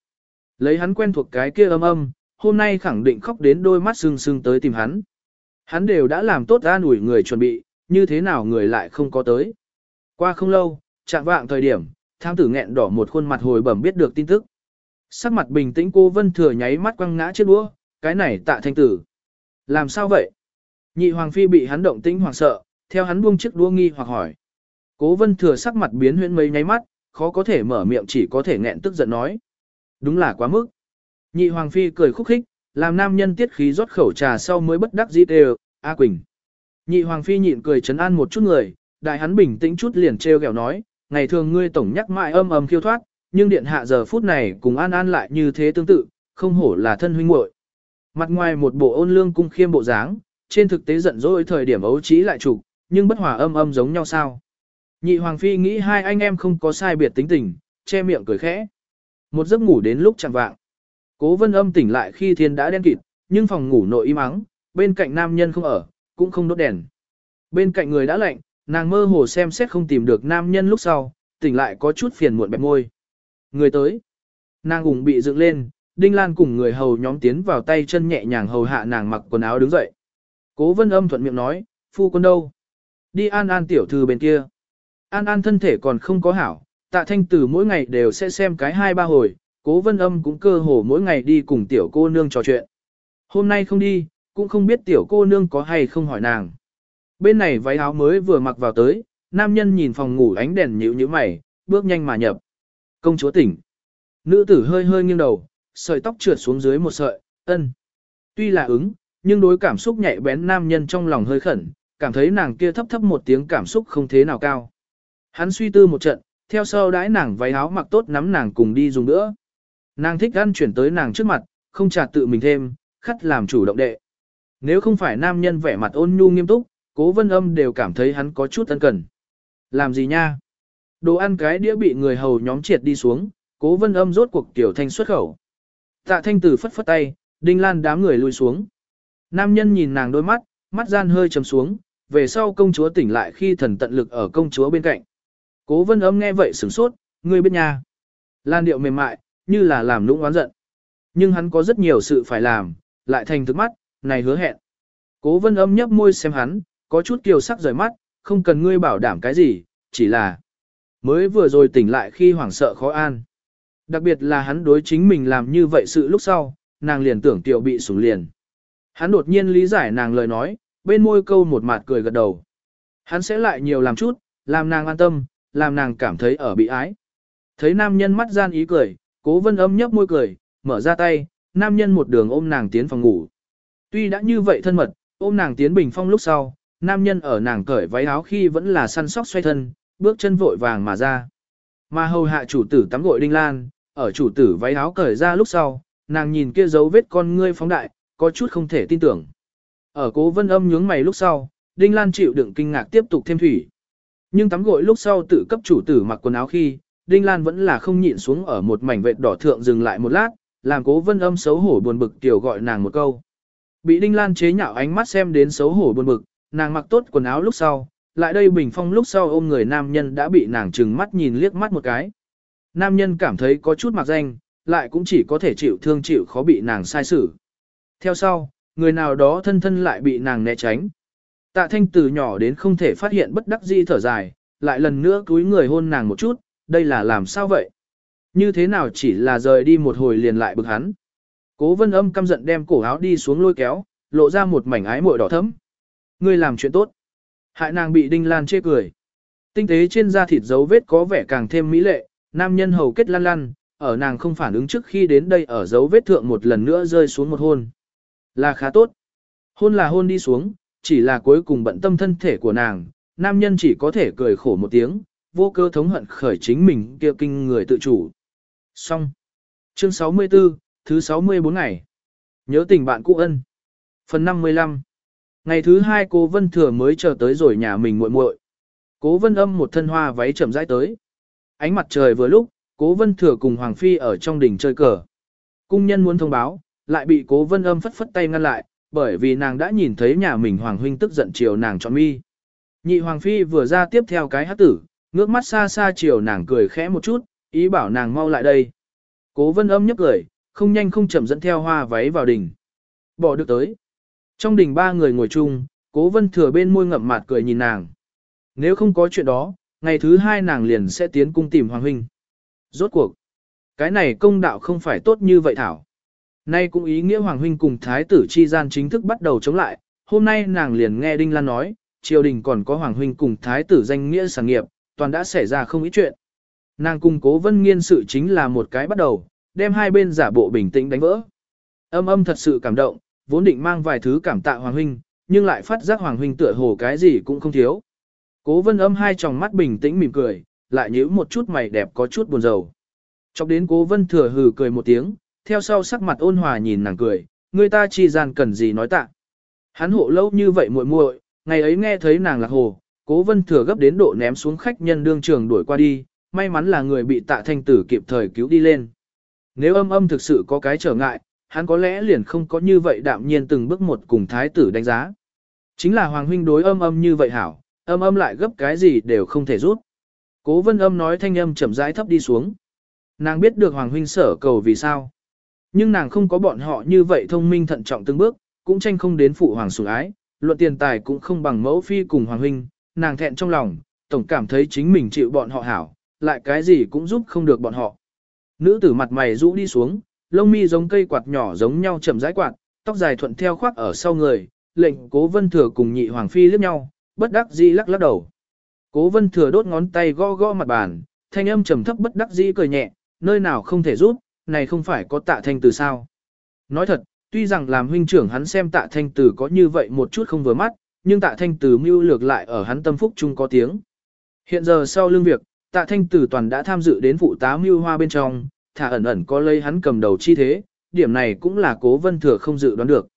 Lấy hắn quen thuộc cái kia âm âm, hôm nay khẳng định khóc đến đôi mắt sưng sưng tới tìm hắn. Hắn đều đã làm tốt ra ủi người chuẩn bị, như thế nào người lại không có tới. Qua không lâu, chạm vạng thời điểm, tham tử nghẹn đỏ một khuôn mặt hồi bẩm biết được tin tức. Sắc mặt bình tĩnh cô Vân Thừa nháy mắt quăng ngã chiếc đũa, cái này tạ thanh tử. Làm sao vậy? Nhị Hoàng Phi bị hắn động tĩnh hoảng sợ, theo hắn buông chiếc đũa nghi hoặc hỏi. Cố Vân Thừa sắc mặt biến huyễn mấy nháy mắt, khó có thể mở miệng chỉ có thể nghẹn tức giận nói. Đúng là quá mức. Nhị Hoàng Phi cười khúc khích, làm nam nhân tiết khí rót khẩu trà sau mới bất đắc dĩ đều, A Quỳnh. Nhị Hoàng Phi nhịn cười chấn an một chút người, đại hắn bình tĩnh chút liền treo gẹo nói, ngày thường ngươi tổng nhắc mãi âm âm khiêu thoát, nhưng điện hạ giờ phút này cùng an an lại như thế tương tự, không hổ là thân huynh muội. Mặt ngoài một bộ ôn lương cung khiêm bộ dáng, trên thực tế giận dỗi thời điểm ấu trí lại trục, nhưng bất hòa âm âm giống nhau sao. Nhị Hoàng Phi nghĩ hai anh em không có sai biệt tính tình, che miệng cười khẽ. Một giấc ngủ đến lúc chẳng vạng. Cố vân âm tỉnh lại khi thiên đã đen kịt, nhưng phòng ngủ nội im ắng, bên cạnh nam nhân không ở, cũng không đốt đèn. Bên cạnh người đã lạnh, nàng mơ hồ xem xét không tìm được nam nhân lúc sau, tỉnh lại có chút phiền muộn bẹp môi. Người tới. Nàng ủng bị dựng lên, Đinh Lan cùng người hầu nhóm tiến vào tay chân nhẹ nhàng hầu hạ nàng mặc quần áo đứng dậy. Cố vân âm thuận miệng nói, phu quân đâu? Đi an an tiểu thư bên kia. An an thân thể còn không có hảo, tạ thanh tử mỗi ngày đều sẽ xem cái hai ba hồi, cố vân âm cũng cơ hồ mỗi ngày đi cùng tiểu cô nương trò chuyện. Hôm nay không đi, cũng không biết tiểu cô nương có hay không hỏi nàng. Bên này váy áo mới vừa mặc vào tới, nam nhân nhìn phòng ngủ ánh đèn nhữ như mày, bước nhanh mà nhập. Công chúa tỉnh. Nữ tử hơi hơi nghiêng đầu, sợi tóc trượt xuống dưới một sợi, ân. Tuy là ứng, nhưng đối cảm xúc nhạy bén nam nhân trong lòng hơi khẩn, cảm thấy nàng kia thấp thấp một tiếng cảm xúc không thế nào cao. Hắn suy tư một trận, theo sau đãi nàng váy áo mặc tốt nắm nàng cùng đi dùng nữa. Nàng thích ăn chuyển tới nàng trước mặt, không trả tự mình thêm, khắt làm chủ động đệ. Nếu không phải nam nhân vẻ mặt ôn nhu nghiêm túc, cố vân âm đều cảm thấy hắn có chút ân cần. Làm gì nha? Đồ ăn cái đĩa bị người hầu nhóm triệt đi xuống, cố vân âm rốt cuộc tiểu thanh xuất khẩu. Tạ thanh tử phất phất tay, đinh lan đám người lui xuống. Nam nhân nhìn nàng đôi mắt, mắt gian hơi trầm xuống, về sau công chúa tỉnh lại khi thần tận lực ở công chúa bên cạnh. Cố vân âm nghe vậy sửng sốt, ngươi biết nhà. Lan điệu mềm mại, như là làm nũng oán giận. Nhưng hắn có rất nhiều sự phải làm, lại thành thức mắt, này hứa hẹn. Cố vân âm nhấp môi xem hắn, có chút kiều sắc rời mắt, không cần ngươi bảo đảm cái gì, chỉ là mới vừa rồi tỉnh lại khi hoảng sợ khó an. Đặc biệt là hắn đối chính mình làm như vậy sự lúc sau, nàng liền tưởng tiểu bị sủng liền. Hắn đột nhiên lý giải nàng lời nói, bên môi câu một mặt cười gật đầu. Hắn sẽ lại nhiều làm chút, làm nàng an tâm, làm nàng cảm thấy ở bị ái. Thấy nam nhân mắt gian ý cười, cố vân âm nhấp môi cười, mở ra tay, nam nhân một đường ôm nàng tiến phòng ngủ. Tuy đã như vậy thân mật, ôm nàng tiến bình phong lúc sau, nam nhân ở nàng cởi váy áo khi vẫn là săn sóc xoay thân, bước chân vội vàng mà ra. Mà hầu hạ chủ tử tắm gội đinh lan, ở chủ tử váy áo cởi ra lúc sau, nàng nhìn kia dấu vết con ngươi phóng đại, có chút không thể tin tưởng. Ở cố vân âm nhướng mày lúc sau, đinh lan chịu đựng kinh ngạc tiếp tục thêm thủy. Nhưng tắm gội lúc sau tự cấp chủ tử mặc quần áo khi, đinh lan vẫn là không nhịn xuống ở một mảnh vệt đỏ thượng dừng lại một lát, làm cố vân âm xấu hổ buồn bực tiểu gọi nàng một câu. Bị đinh lan chế nhạo ánh mắt xem đến xấu hổ buồn bực, nàng mặc tốt quần áo lúc sau, lại đây bình phong lúc sau ôm người nam nhân đã bị nàng trừng mắt nhìn liếc mắt một cái. Nam nhân cảm thấy có chút mặc danh, lại cũng chỉ có thể chịu thương chịu khó bị nàng sai xử. Theo sau, người nào đó thân thân lại bị nàng né tránh. Tạ thanh từ nhỏ đến không thể phát hiện bất đắc dĩ thở dài, lại lần nữa cúi người hôn nàng một chút, đây là làm sao vậy? Như thế nào chỉ là rời đi một hồi liền lại bực hắn. Cố vân âm căm giận đem cổ áo đi xuống lôi kéo, lộ ra một mảnh ái mội đỏ thấm. Ngươi làm chuyện tốt. Hại nàng bị đinh lan chê cười. Tinh tế trên da thịt dấu vết có vẻ càng thêm mỹ lệ, nam nhân hầu kết lăn lăn, ở nàng không phản ứng trước khi đến đây ở dấu vết thượng một lần nữa rơi xuống một hôn. Là khá tốt. Hôn là hôn đi xuống, chỉ là cuối cùng bận tâm thân thể của nàng, nam nhân chỉ có thể cười khổ một tiếng, vô cơ thống hận khởi chính mình kia kinh người tự chủ. Xong. Chương 64, thứ 64 ngày. Nhớ tình bạn cũ ân. Phần 55. Ngày thứ hai cô Vân Thừa mới chờ tới rồi nhà mình muội muội. Cố Vân Âm một thân hoa váy chậm rãi tới. Ánh mặt trời vừa lúc, Cố Vân Thừa cùng Hoàng Phi ở trong đỉnh chơi cờ. Cung nhân muốn thông báo, lại bị Cố Vân Âm phất phất tay ngăn lại, bởi vì nàng đã nhìn thấy nhà mình Hoàng Huynh tức giận chiều nàng chọn mi. Nhị Hoàng Phi vừa ra tiếp theo cái hát tử, ngước mắt xa xa chiều nàng cười khẽ một chút, ý bảo nàng mau lại đây. Cố Vân Âm nhấp cười, không nhanh không chậm dẫn theo hoa váy vào đỉnh. Bỏ được tới. Trong đình ba người ngồi chung, Cố Vân Thừa bên môi ngậm mạt cười nhìn nàng. Nếu không có chuyện đó, ngày thứ hai nàng liền sẽ tiến cung tìm Hoàng Huynh. Rốt cuộc, cái này công đạo không phải tốt như vậy thảo. Nay cũng ý nghĩa Hoàng Huynh cùng Thái tử chi gian chính thức bắt đầu chống lại, hôm nay nàng liền nghe Đinh Lan nói, triều đình còn có Hoàng Huynh cùng Thái tử danh nghĩa sản nghiệp, toàn đã xảy ra không ít chuyện. Nàng cùng cố vân nghiên sự chính là một cái bắt đầu, đem hai bên giả bộ bình tĩnh đánh vỡ. Âm âm thật sự cảm động, vốn định mang vài thứ cảm tạ Hoàng Huynh, nhưng lại phát giác Hoàng Huynh tựa hồ cái gì cũng không thiếu. Cố vân âm hai tròng mắt bình tĩnh mỉm cười, lại nhíu một chút mày đẹp có chút buồn rầu. Chọc đến cố vân thừa hừ cười một tiếng, theo sau sắc mặt ôn hòa nhìn nàng cười, người ta chi gian cần gì nói tạ. Hắn hộ lâu như vậy muội muội, ngày ấy nghe thấy nàng lạc hồ, cố vân thừa gấp đến độ ném xuống khách nhân đương trường đuổi qua đi, may mắn là người bị tạ thanh tử kịp thời cứu đi lên. Nếu âm âm thực sự có cái trở ngại, hắn có lẽ liền không có như vậy đạm nhiên từng bước một cùng thái tử đánh giá. Chính là hoàng huynh đối âm âm như vậy hảo, âm âm lại gấp cái gì đều không thể rút. Cố vân âm nói thanh âm chậm rãi thấp đi xuống. Nàng biết được hoàng huynh sở cầu vì sao. Nhưng nàng không có bọn họ như vậy thông minh thận trọng từng bước, cũng tranh không đến phụ hoàng sủng ái, luận tiền tài cũng không bằng mẫu phi cùng hoàng huynh, nàng thẹn trong lòng, tổng cảm thấy chính mình chịu bọn họ hảo, lại cái gì cũng giúp không được bọn họ. Nữ tử mặt mày rũ đi xuống, lông mi giống cây quạt nhỏ giống nhau chậm rãi quạt, tóc dài thuận theo khoác ở sau người, lệnh cố vân thừa cùng nhị hoàng phi liếc nhau, bất đắc dĩ lắc lắc đầu. Cố vân thừa đốt ngón tay gõ gõ mặt bàn, thanh âm trầm thấp bất đắc dĩ cười nhẹ, nơi nào không thể giúp, này không phải có tạ thanh từ sao. Nói thật, tuy rằng làm huynh trưởng hắn xem tạ thanh từ có như vậy một chút không vừa mắt, nhưng tạ thanh từ mưu lược lại ở hắn tâm phúc chung có tiếng. Hiện giờ sau lương việc, tạ thanh từ toàn đã tham dự đến phụ tá mưu hoa bên trong, thả ẩn ẩn có lây hắn cầm đầu chi thế, điểm này cũng là cố vân thừa không dự đoán được.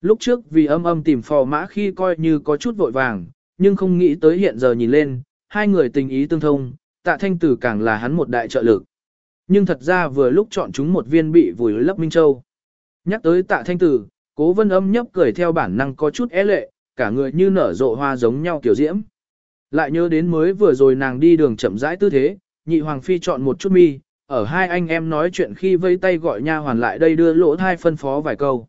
Lúc trước vì âm âm tìm phò mã khi coi như có chút vội vàng, nhưng không nghĩ tới hiện giờ nhìn lên, hai người tình ý tương thông, tạ thanh tử càng là hắn một đại trợ lực. Nhưng thật ra vừa lúc chọn chúng một viên bị vùi lấp Minh Châu. Nhắc tới tạ thanh tử, cố vân âm nhấp cười theo bản năng có chút é lệ, cả người như nở rộ hoa giống nhau kiểu diễm. Lại nhớ đến mới vừa rồi nàng đi đường chậm rãi tư thế, nhị hoàng phi chọn một chút mi, ở hai anh em nói chuyện khi vây tay gọi nha hoàn lại đây đưa lỗ thai phân phó vài câu.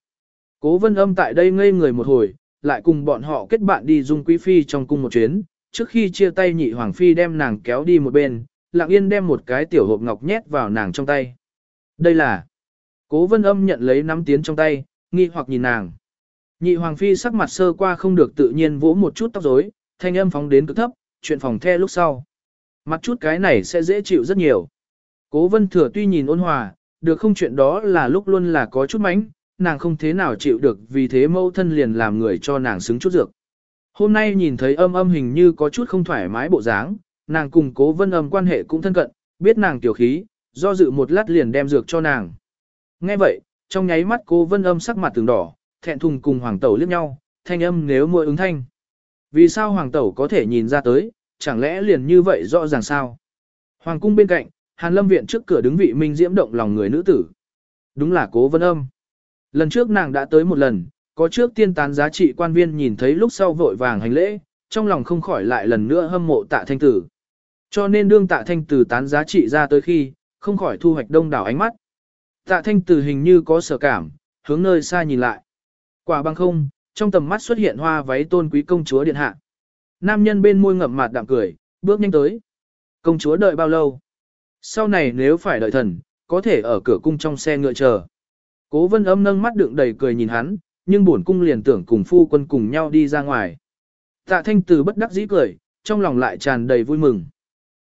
Cố vân âm tại đây ngây người một hồi, lại cùng bọn họ kết bạn đi dung quý phi trong cung một chuyến, trước khi chia tay nhị hoàng phi đem nàng kéo đi một bên, lặng yên đem một cái tiểu hộp ngọc nhét vào nàng trong tay. Đây là, cố vân âm nhận lấy nắm tiến trong tay, nghi hoặc nhìn nàng. Nhị hoàng phi sắc mặt sơ qua không được tự nhiên vỗ một chút tóc rối, thanh âm phóng đến cực thấp, chuyện phòng the lúc sau. Mặt chút cái này sẽ dễ chịu rất nhiều. Cố vân thừa tuy nhìn ôn hòa, được không chuyện đó là lúc luôn là có chút mánh, nàng không thế nào chịu được vì thế mâu thân liền làm người cho nàng xứng chút dược. Hôm nay nhìn thấy âm âm hình như có chút không thoải mái bộ dáng, nàng cùng cố vân âm quan hệ cũng thân cận, biết nàng tiểu khí, do dự một lát liền đem dược cho nàng. Nghe vậy, trong nháy mắt cố vân âm sắc mặt từng đỏ, thẹn thùng cùng hoàng tẩu liếc nhau, thanh âm nếu môi ứng thanh. Vì sao hoàng tẩu có thể nhìn ra tới, chẳng lẽ liền như vậy rõ ràng sao? Hoàng cung bên cạnh, Hàn Lâm viện trước cửa đứng vị minh diễm động lòng người nữ tử. Đúng là cố vân âm. Lần trước nàng đã tới một lần, có trước tiên tán giá trị quan viên nhìn thấy lúc sau vội vàng hành lễ, trong lòng không khỏi lại lần nữa hâm mộ tạ thanh tử. Cho nên đương tạ thanh tử tán giá trị ra tới khi, không khỏi thu hoạch đông đảo ánh mắt. Tạ thanh tử hình như có sở cảm, hướng nơi xa nhìn lại. Quả băng không, trong tầm mắt xuất hiện hoa váy tôn quý công chúa điện hạ. Nam nhân bên môi ngậm mặt đạm cười, bước nhanh tới. Công chúa đợi bao lâu? Sau này nếu phải đợi thần, có thể ở cửa cung trong xe ngựa chờ. Cố vân âm nâng mắt đựng đầy cười nhìn hắn, nhưng bổn cung liền tưởng cùng phu quân cùng nhau đi ra ngoài. Tạ thanh từ bất đắc dĩ cười, trong lòng lại tràn đầy vui mừng.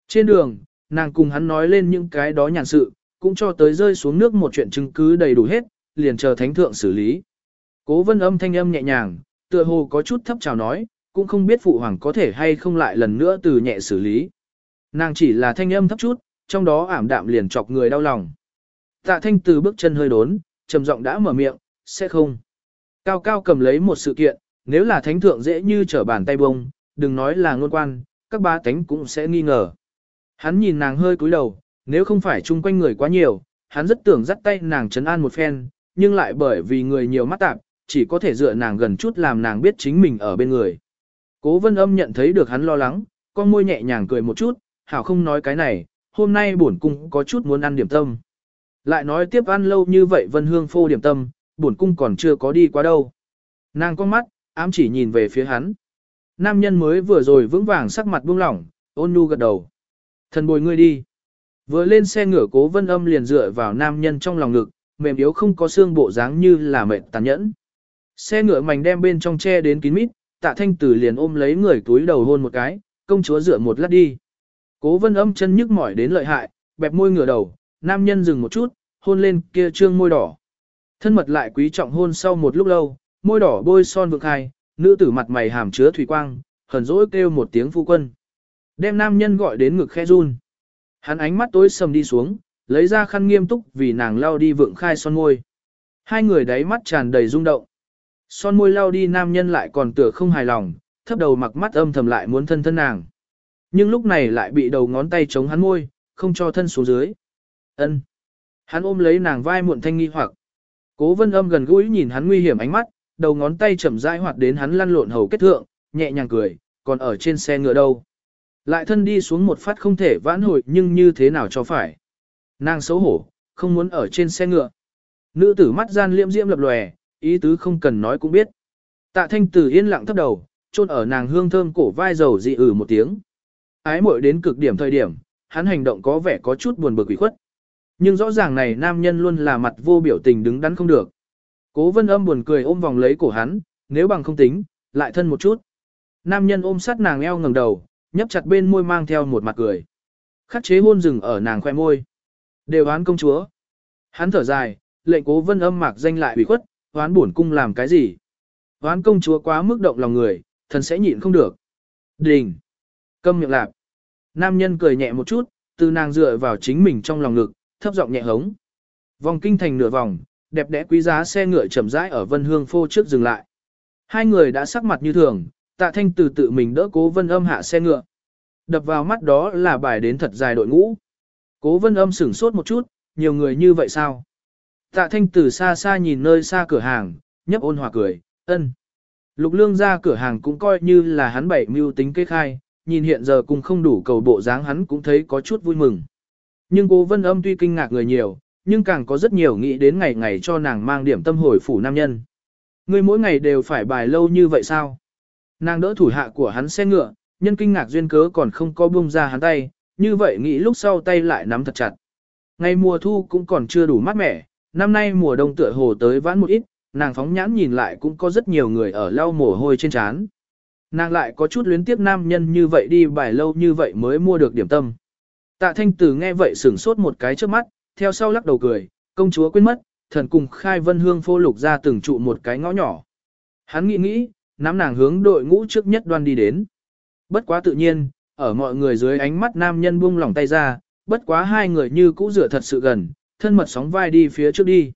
Trên đường, nàng cùng hắn nói lên những cái đó nhàn sự, cũng cho tới rơi xuống nước một chuyện chứng cứ đầy đủ hết, liền chờ thánh thượng xử lý. Cố vân âm thanh âm nhẹ nhàng, tựa hồ có chút thấp chào nói, cũng không biết phụ hoàng có thể hay không lại lần nữa từ nhẹ xử lý. Nàng chỉ là thanh âm thấp chút, trong đó ảm đạm liền chọc người đau lòng. Tạ thanh từ bước chân hơi đốn, trầm giọng đã mở miệng, sẽ không. Cao cao cầm lấy một sự kiện, nếu là thánh thượng dễ như trở bàn tay bông, đừng nói là ngôn quan, các ba tánh cũng sẽ nghi ngờ. Hắn nhìn nàng hơi cúi đầu, nếu không phải chung quanh người quá nhiều, hắn rất tưởng dắt tay nàng trấn an một phen, nhưng lại bởi vì người nhiều mắt tạp, chỉ có thể dựa nàng gần chút làm nàng biết chính mình ở bên người. Cố vân âm nhận thấy được hắn lo lắng, con môi nhẹ nhàng cười một chút, hảo không nói cái này, hôm nay bổn cung có chút muốn ăn điểm tâm. Lại nói tiếp ăn lâu như vậy vân hương phô điểm tâm, bổn cung còn chưa có đi qua đâu. Nàng con mắt, ám chỉ nhìn về phía hắn. Nam nhân mới vừa rồi vững vàng sắc mặt buông lỏng, ôn nhu gật đầu. Thần bồi ngươi đi. Vừa lên xe ngựa cố vân âm liền dựa vào nam nhân trong lòng ngực, mềm yếu không có xương bộ dáng như là mệt tàn nhẫn. Xe ngựa mảnh đem bên trong che đến kín mít, tạ thanh tử liền ôm lấy người túi đầu hôn một cái, công chúa dựa một lát đi. Cố vân âm chân nhức mỏi đến lợi hại, bẹp môi ngửa đầu, nam nhân dừng một chút, hôn lên kia trương môi đỏ. Thân mật lại quý trọng hôn sau một lúc lâu, môi đỏ bôi son vượng khai, nữ tử mặt mày hàm chứa thủy quang, hờn dỗi kêu một tiếng phu quân. Đem nam nhân gọi đến ngực khe run. Hắn ánh mắt tối sầm đi xuống, lấy ra khăn nghiêm túc vì nàng lao đi vượng khai son môi. Hai người đáy mắt tràn đầy rung động. Son môi lao đi nam nhân lại còn tựa không hài lòng, thấp đầu mặc mắt âm thầm lại muốn thân thân nàng. Nhưng lúc này lại bị đầu ngón tay chống hắn môi, không cho thân xuống dưới. Ân. Hắn ôm lấy nàng vai muộn thanh nghi hoặc. Cố vân âm gần gũi nhìn hắn nguy hiểm ánh mắt, đầu ngón tay chậm rãi hoạt đến hắn lăn lộn hầu kết thượng, nhẹ nhàng cười, còn ở trên xe ngựa đâu. Lại thân đi xuống một phát không thể vãn hồi nhưng như thế nào cho phải. Nàng xấu hổ, không muốn ở trên xe ngựa. Nữ tử mắt gian liễm diễm lập lòe, ý tứ không cần nói cũng biết. Tạ thanh tử yên lặng thấp đầu, chôn ở nàng hương thơm cổ vai dầu dị ử một tiếng. Ái muội đến cực điểm thời điểm, hắn hành động có vẻ có chút buồn bực quỷ khuất. Nhưng rõ ràng này nam nhân luôn là mặt vô biểu tình đứng đắn không được. Cố vân âm buồn cười ôm vòng lấy cổ hắn, nếu bằng không tính, lại thân một chút. Nam nhân ôm sát nàng eo ngẩng đầu, nhấp chặt bên môi mang theo một mặt cười. Khắc chế hôn rừng ở nàng khoe môi. Đều án công chúa. Hắn thở dài, lệnh cố vân âm mạc danh lại ủy khuất, hoán bổn cung làm cái gì. Hoán công chúa quá mức động lòng người, thần sẽ nhịn không được. Đình. Câm miệng lạp. Nam nhân cười nhẹ một chút, từ nàng dựa vào chính mình trong lòng ngực, thấp giọng nhẹ hống. Vòng kinh thành nửa vòng, đẹp đẽ quý giá xe ngựa chậm rãi ở Vân Hương phô trước dừng lại. Hai người đã sắc mặt như thường, tạ thanh từ tự mình đỡ cố vân âm hạ xe ngựa. Đập vào mắt đó là bài đến thật dài đội ngũ. Cố vân âm sửng sốt một chút, nhiều người như vậy sao? Tạ thanh từ xa xa nhìn nơi xa cửa hàng, nhấp ôn hòa cười, ân. Lục lương ra cửa hàng cũng coi như là hắn bảy mưu tính kế khai, nhìn hiện giờ cùng không đủ cầu bộ dáng hắn cũng thấy có chút vui mừng. Nhưng cố vân âm tuy kinh ngạc người nhiều, nhưng càng có rất nhiều nghĩ đến ngày ngày cho nàng mang điểm tâm hồi phủ nam nhân. Người mỗi ngày đều phải bài lâu như vậy sao? Nàng đỡ thủ hạ của hắn xe ngựa, nhân kinh ngạc duyên cớ còn không có buông ra hắn tay, như vậy nghĩ lúc sau tay lại nắm thật chặt. Ngày mùa thu cũng còn chưa đủ mát mẻ, năm nay mùa đông tựa hồ tới vãn một ít, nàng phóng nhãn nhìn lại cũng có rất nhiều người ở lau mồ hôi trên trán. Nàng lại có chút luyến tiếp nam nhân như vậy đi bài lâu như vậy mới mua được điểm tâm. Tạ thanh tử nghe vậy sửng sốt một cái trước mắt, theo sau lắc đầu cười, công chúa quên mất, thần cùng khai vân hương phô lục ra từng trụ một cái ngõ nhỏ. Hắn nghĩ nghĩ, nắm nàng hướng đội ngũ trước nhất đoan đi đến. Bất quá tự nhiên, ở mọi người dưới ánh mắt nam nhân buông lỏng tay ra, bất quá hai người như cũ rửa thật sự gần, thân mật sóng vai đi phía trước đi.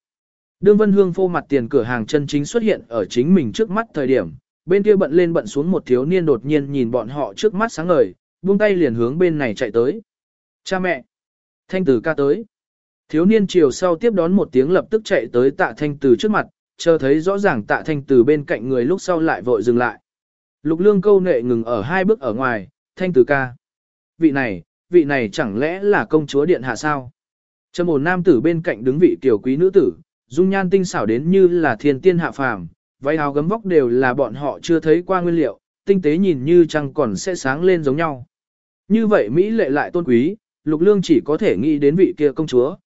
Đương Vân Hương phô mặt tiền cửa hàng chân chính xuất hiện ở chính mình trước mắt thời điểm, bên kia bận lên bận xuống một thiếu niên đột nhiên nhìn bọn họ trước mắt sáng ngời, buông tay liền hướng bên này chạy tới. Cha mẹ! Thanh tử ca tới. Thiếu niên chiều sau tiếp đón một tiếng lập tức chạy tới tạ thanh tử trước mặt, chờ thấy rõ ràng tạ thanh tử bên cạnh người lúc sau lại vội dừng lại. Lục lương câu nệ ngừng ở hai bước ở ngoài, thanh tử ca. Vị này, vị này chẳng lẽ là công chúa điện hạ sao? Trầm ổn nam tử bên cạnh đứng vị tiểu quý nữ tử, dung nhan tinh xảo đến như là thiên tiên hạ phàm, váy áo gấm vóc đều là bọn họ chưa thấy qua nguyên liệu, tinh tế nhìn như chẳng còn sẽ sáng lên giống nhau. Như vậy Mỹ lệ lại tôn quý, lục lương chỉ có thể nghĩ đến vị kia công chúa.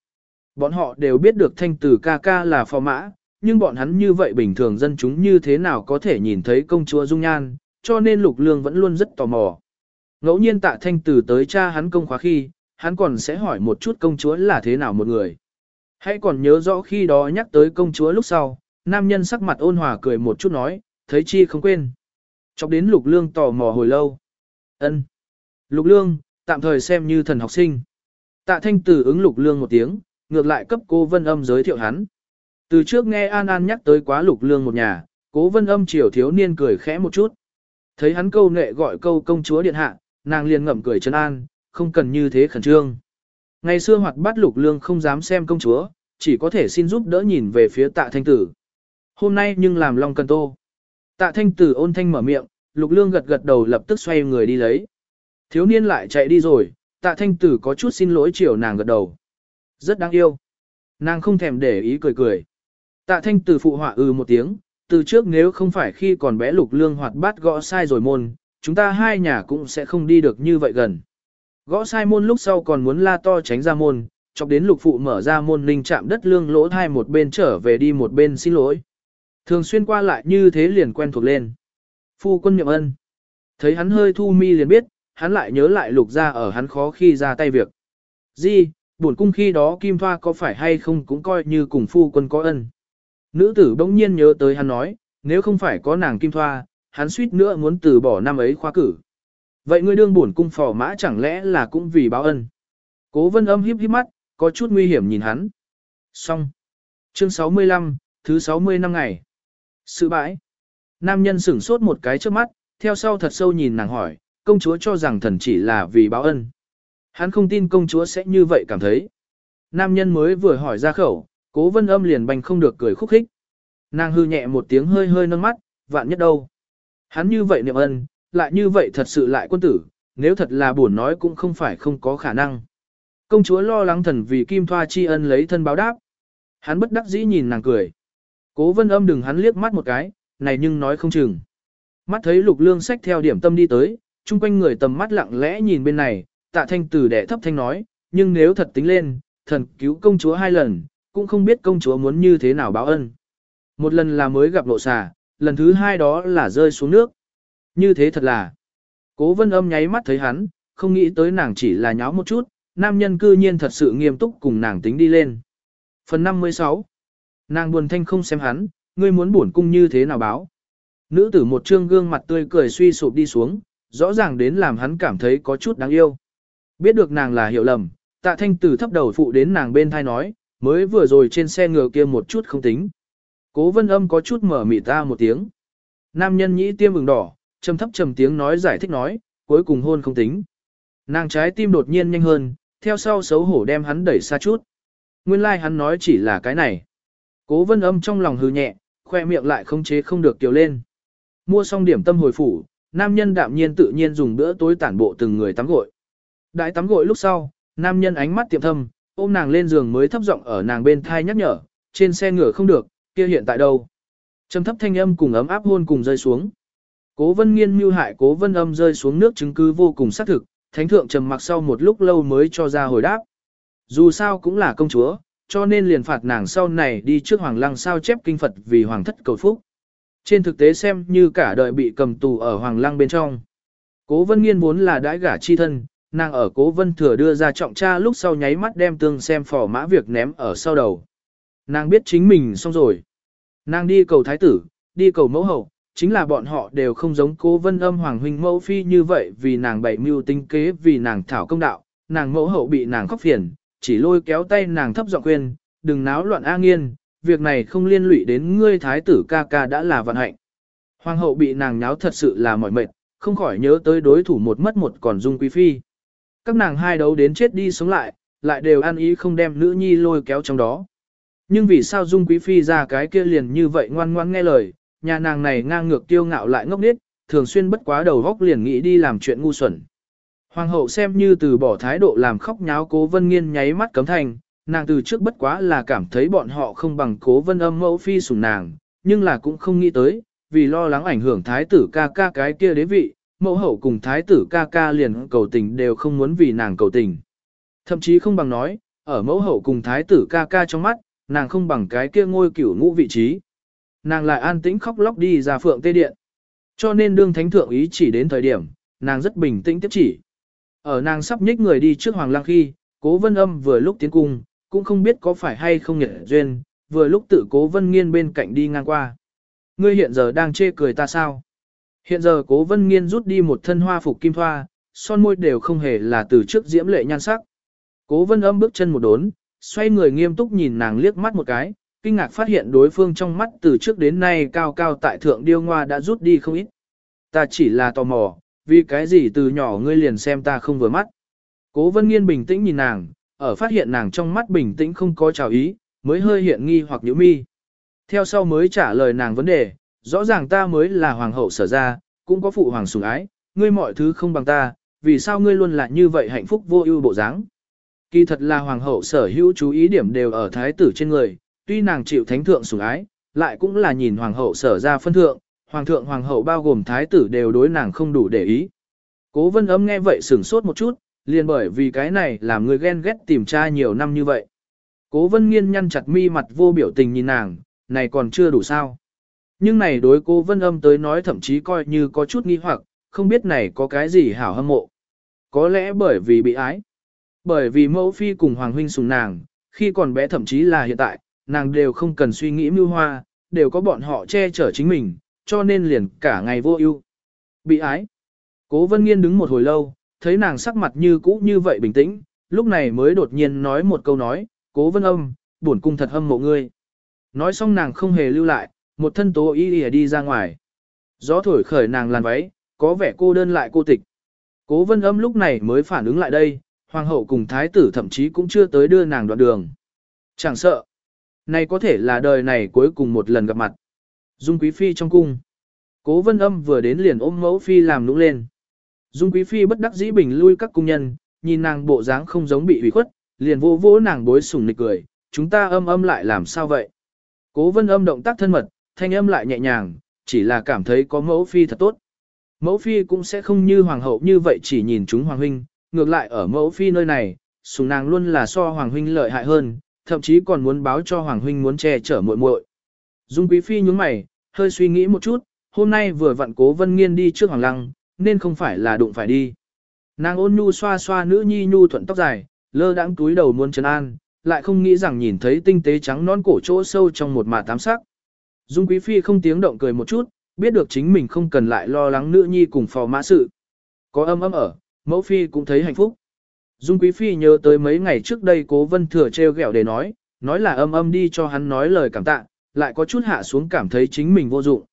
Bọn họ đều biết được thanh tử ca ca là phò mã, nhưng bọn hắn như vậy bình thường dân chúng như thế nào có thể nhìn thấy công chúa dung nhan, cho nên lục lương vẫn luôn rất tò mò. Ngẫu nhiên tạ thanh tử tới cha hắn công khóa khi, hắn còn sẽ hỏi một chút công chúa là thế nào một người. Hãy còn nhớ rõ khi đó nhắc tới công chúa lúc sau, nam nhân sắc mặt ôn hòa cười một chút nói, thấy chi không quên. Chọc đến lục lương tò mò hồi lâu. ân Lục lương, tạm thời xem như thần học sinh. Tạ thanh tử ứng lục lương một tiếng, ngược lại cấp cô vân âm giới thiệu hắn. Từ trước nghe An An nhắc tới quá lục lương một nhà, cố vân âm chiều thiếu niên cười khẽ một chút. Thấy hắn câu nệ gọi câu công chúa điện hạ, nàng liền ngậm cười chân an, không cần như thế khẩn trương. Ngày xưa hoặc bắt lục lương không dám xem công chúa, chỉ có thể xin giúp đỡ nhìn về phía tạ thanh tử. Hôm nay nhưng làm long cần tô. Tạ thanh tử ôn thanh mở miệng, lục lương gật gật đầu lập tức xoay người đi lấy. Thiếu niên lại chạy đi rồi, tạ thanh tử có chút xin lỗi chiều nàng gật đầu. Rất đáng yêu. Nàng không thèm để ý cười cười. Tạ thanh tử phụ họa ừ một tiếng, từ trước nếu không phải khi còn bé lục lương hoạt bát gõ sai rồi môn, chúng ta hai nhà cũng sẽ không đi được như vậy gần. Gõ sai môn lúc sau còn muốn la to tránh ra môn, chọc đến lục phụ mở ra môn linh chạm đất lương lỗ thai một bên trở về đi một bên xin lỗi. Thường xuyên qua lại như thế liền quen thuộc lên. Phu quân nhậm ân. Thấy hắn hơi thu mi liền biết, hắn lại nhớ lại lục ra ở hắn khó khi ra tay việc. Di, buồn cung khi đó kim thoa có phải hay không cũng coi như cùng phu quân có ân. Nữ tử bỗng nhiên nhớ tới hắn nói, nếu không phải có nàng kim thoa, hắn suýt nữa muốn từ bỏ năm ấy khoa cử. Vậy ngươi đương bổn cung phò mã chẳng lẽ là cũng vì báo ân? Cố vân âm hiếp hiếp mắt, có chút nguy hiểm nhìn hắn. Xong. Chương 65, thứ 60 năm ngày. Sự bãi. Nam nhân sửng sốt một cái trước mắt, theo sau thật sâu nhìn nàng hỏi, công chúa cho rằng thần chỉ là vì báo ân. Hắn không tin công chúa sẽ như vậy cảm thấy. Nam nhân mới vừa hỏi ra khẩu, cố vân âm liền bành không được cười khúc khích. Nàng hư nhẹ một tiếng hơi hơi nâng mắt, vạn nhất đâu. Hắn như vậy niệm ân, lại như vậy thật sự lại quân tử, nếu thật là buồn nói cũng không phải không có khả năng. Công chúa lo lắng thần vì kim thoa chi ân lấy thân báo đáp. Hắn bất đắc dĩ nhìn nàng cười. Cố vân âm đừng hắn liếc mắt một cái, này nhưng nói không chừng. Mắt thấy lục lương sách theo điểm tâm đi tới, chung quanh người tầm mắt lặng lẽ nhìn bên này, tạ thanh tử đẻ thấp thanh nói, nhưng nếu thật tính lên, thần cứu công chúa hai lần, cũng không biết công chúa muốn như thế nào báo ân. Một lần là mới gặp lộ xà, lần thứ hai đó là rơi xuống nước. Như thế thật là. Cố vân âm nháy mắt thấy hắn, không nghĩ tới nàng chỉ là nháo một chút, nam nhân cư nhiên thật sự nghiêm túc cùng nàng tính đi lên. Phần 56 Nàng buồn thanh không xem hắn, ngươi muốn buồn cung như thế nào báo. Nữ tử một trương gương mặt tươi cười suy sụp đi xuống, rõ ràng đến làm hắn cảm thấy có chút đáng yêu. Biết được nàng là hiểu lầm, Tạ thanh Tử thấp đầu phụ đến nàng bên thai nói, mới vừa rồi trên xe ngựa kia một chút không tính. Cố vân âm có chút mở mị ta một tiếng. Nam nhân nhĩ tiêm ửng đỏ, trầm thấp trầm tiếng nói giải thích nói, cuối cùng hôn không tính. Nàng trái tim đột nhiên nhanh hơn, theo sau xấu hổ đem hắn đẩy xa chút. Nguyên lai like hắn nói chỉ là cái này. Cố vân âm trong lòng hư nhẹ, khoe miệng lại không chế không được kiều lên. Mua xong điểm tâm hồi phủ, nam nhân đạm nhiên tự nhiên dùng bữa tối tản bộ từng người tắm gội. Đại tắm gội lúc sau, nam nhân ánh mắt tiệm thâm, ôm nàng lên giường mới thấp giọng ở nàng bên thai nhắc nhở, trên xe ngựa không được, kia hiện tại đâu. Trầm thấp thanh âm cùng ấm áp hôn cùng rơi xuống. Cố vân nghiên mưu hại cố vân âm rơi xuống nước chứng cứ vô cùng xác thực, thánh thượng trầm mặc sau một lúc lâu mới cho ra hồi đáp. Dù sao cũng là công chúa, cho nên liền phạt nàng sau này đi trước hoàng lăng sao chép kinh Phật vì hoàng thất cầu phúc. Trên thực tế xem như cả đời bị cầm tù ở hoàng lăng bên trong. Cố vân nghiên vốn là đãi gả chi thân, nàng ở cố vân thừa đưa ra trọng tra lúc sau nháy mắt đem tương xem phò mã việc ném ở sau đầu. Nàng biết chính mình xong rồi. Nàng đi cầu thái tử, đi cầu mẫu hậu, chính là bọn họ đều không giống cố vân âm hoàng huynh mẫu phi như vậy vì nàng bảy mưu tinh kế vì nàng thảo công đạo, nàng mẫu hậu bị nàng khóc phiền, chỉ lôi kéo tay nàng thấp giọng khuyên, đừng náo loạn A nghiên, việc này không liên lụy đến ngươi thái tử ca ca đã là vận hạnh. Hoàng hậu bị nàng nháo thật sự là mỏi mệt, không khỏi nhớ tới đối thủ một mất một còn dung quý phi. Các nàng hai đấu đến chết đi sống lại, lại đều ăn ý không đem nữ nhi lôi kéo trong đó. Nhưng vì sao dung quý phi ra cái kia liền như vậy ngoan ngoan nghe lời, nhà nàng này ngang ngược tiêu ngạo lại ngốc nghếch, thường xuyên bất quá đầu góc liền nghĩ đi làm chuyện ngu xuẩn. Hoàng hậu xem như từ bỏ thái độ làm khóc nháo cố vân nghiên nháy mắt cấm thành, nàng từ trước bất quá là cảm thấy bọn họ không bằng cố vân âm mẫu phi sủng nàng, nhưng là cũng không nghĩ tới, vì lo lắng ảnh hưởng thái tử ca ca cái kia đế vị, mẫu hậu cùng thái tử ca ca liền cầu tình đều không muốn vì nàng cầu tình. Thậm chí không bằng nói, ở mẫu hậu cùng thái tử ca ca trong mắt, nàng không bằng cái kia ngôi cửu ngũ vị trí. Nàng lại an tĩnh khóc lóc đi ra phượng tê điện. Cho nên đương thánh thượng ý chỉ đến thời điểm, nàng rất bình tĩnh tiếp chỉ. Ở nàng sắp nhích người đi trước hoàng lang khi, cố vân âm vừa lúc tiến cung, cũng không biết có phải hay không nhật duyên, vừa lúc tự cố vân nghiên bên cạnh đi ngang qua. Ngươi hiện giờ đang chê cười ta sao? Hiện giờ cố vân nghiên rút đi một thân hoa phục kim thoa, son môi đều không hề là từ trước diễm lệ nhan sắc. Cố vân âm bước chân một đốn, xoay người nghiêm túc nhìn nàng liếc mắt một cái, kinh ngạc phát hiện đối phương trong mắt từ trước đến nay cao cao tại thượng điêu ngoa đã rút đi không ít. Ta chỉ là tò mò, vì cái gì từ nhỏ ngươi liền xem ta không vừa mắt. Cố vân nghiên bình tĩnh nhìn nàng, ở phát hiện nàng trong mắt bình tĩnh không có chào ý, mới hơi hiện nghi hoặc nhíu mi. Theo sau mới trả lời nàng vấn đề, rõ ràng ta mới là hoàng hậu sở ra, cũng có phụ hoàng sủng ái, ngươi mọi thứ không bằng ta, vì sao ngươi luôn là như vậy hạnh phúc vô ưu bộ dáng? Kỳ thật là hoàng hậu sở hữu chú ý điểm đều ở thái tử trên người, tuy nàng chịu thánh thượng sủng ái, lại cũng là nhìn hoàng hậu sở ra phân thượng, hoàng thượng hoàng hậu bao gồm thái tử đều đối nàng không đủ để ý. Cố vân ấm nghe vậy sửng sốt một chút, liền bởi vì cái này làm người ghen ghét tìm tra nhiều năm như vậy. Cố vân nghiên nhăn chặt mi mặt vô biểu tình nhìn nàng, này còn chưa đủ sao. Nhưng này đối cố vân âm tới nói thậm chí coi như có chút nghi hoặc, không biết này có cái gì hảo hâm mộ. Có lẽ bởi vì bị ái. Bởi vì mẫu phi cùng hoàng huynh sùng nàng, khi còn bé thậm chí là hiện tại, nàng đều không cần suy nghĩ mưu hoa, đều có bọn họ che chở chính mình, cho nên liền cả ngày vô ưu. Bị ái. Cố vân nghiên đứng một hồi lâu, thấy nàng sắc mặt như cũ như vậy bình tĩnh, lúc này mới đột nhiên nói một câu nói, cố vân âm, bổn cung thật hâm mộ ngươi. Nói xong nàng không hề lưu lại, một thân tố y đi, đi ra ngoài. Gió thổi khởi nàng làn váy, có vẻ cô đơn lại cô tịch. Cố vân âm lúc này mới phản ứng lại đây, hoàng hậu cùng thái tử thậm chí cũng chưa tới đưa nàng đoạn đường. Chẳng sợ. Này có thể là đời này cuối cùng một lần gặp mặt. Dung quý phi trong cung. Cố vân âm vừa đến liền ôm mẫu phi làm nũng lên. Dung quý phi bất đắc dĩ bình lui các cung nhân, nhìn nàng bộ dáng không giống bị hủy khuất, liền vô vỗ nàng bối sủng nịch cười, chúng ta âm âm lại làm sao vậy? Cố vân âm động tác thân mật, thanh âm lại nhẹ nhàng, chỉ là cảm thấy có mẫu phi thật tốt. Mẫu phi cũng sẽ không như hoàng hậu như vậy chỉ nhìn chúng hoàng huynh, ngược lại ở mẫu phi nơi này, sùng nàng luôn là so hoàng huynh lợi hại hơn, thậm chí còn muốn báo cho hoàng huynh muốn che chở muội muội. Dung quý phi nhướng mày, hơi suy nghĩ một chút, hôm nay vừa vặn cố vân nghiên đi trước hoàng lăng, nên không phải là đụng phải đi. Nàng ôn nhu xoa xoa nữ nhi nhu thuận tóc dài, lơ đãng túi đầu muốn trấn an, lại không nghĩ rằng nhìn thấy tinh tế trắng non cổ chỗ sâu trong một mà tám sắc. Dung Quý Phi không tiếng động cười một chút, biết được chính mình không cần lại lo lắng nữ nhi cùng phò mã sự. Có âm ấm ở, mẫu Phi cũng thấy hạnh phúc. Dung Quý Phi nhớ tới mấy ngày trước đây cố vân thừa treo gẹo để nói, nói là âm âm đi cho hắn nói lời cảm tạ, lại có chút hạ xuống cảm thấy chính mình vô dụng.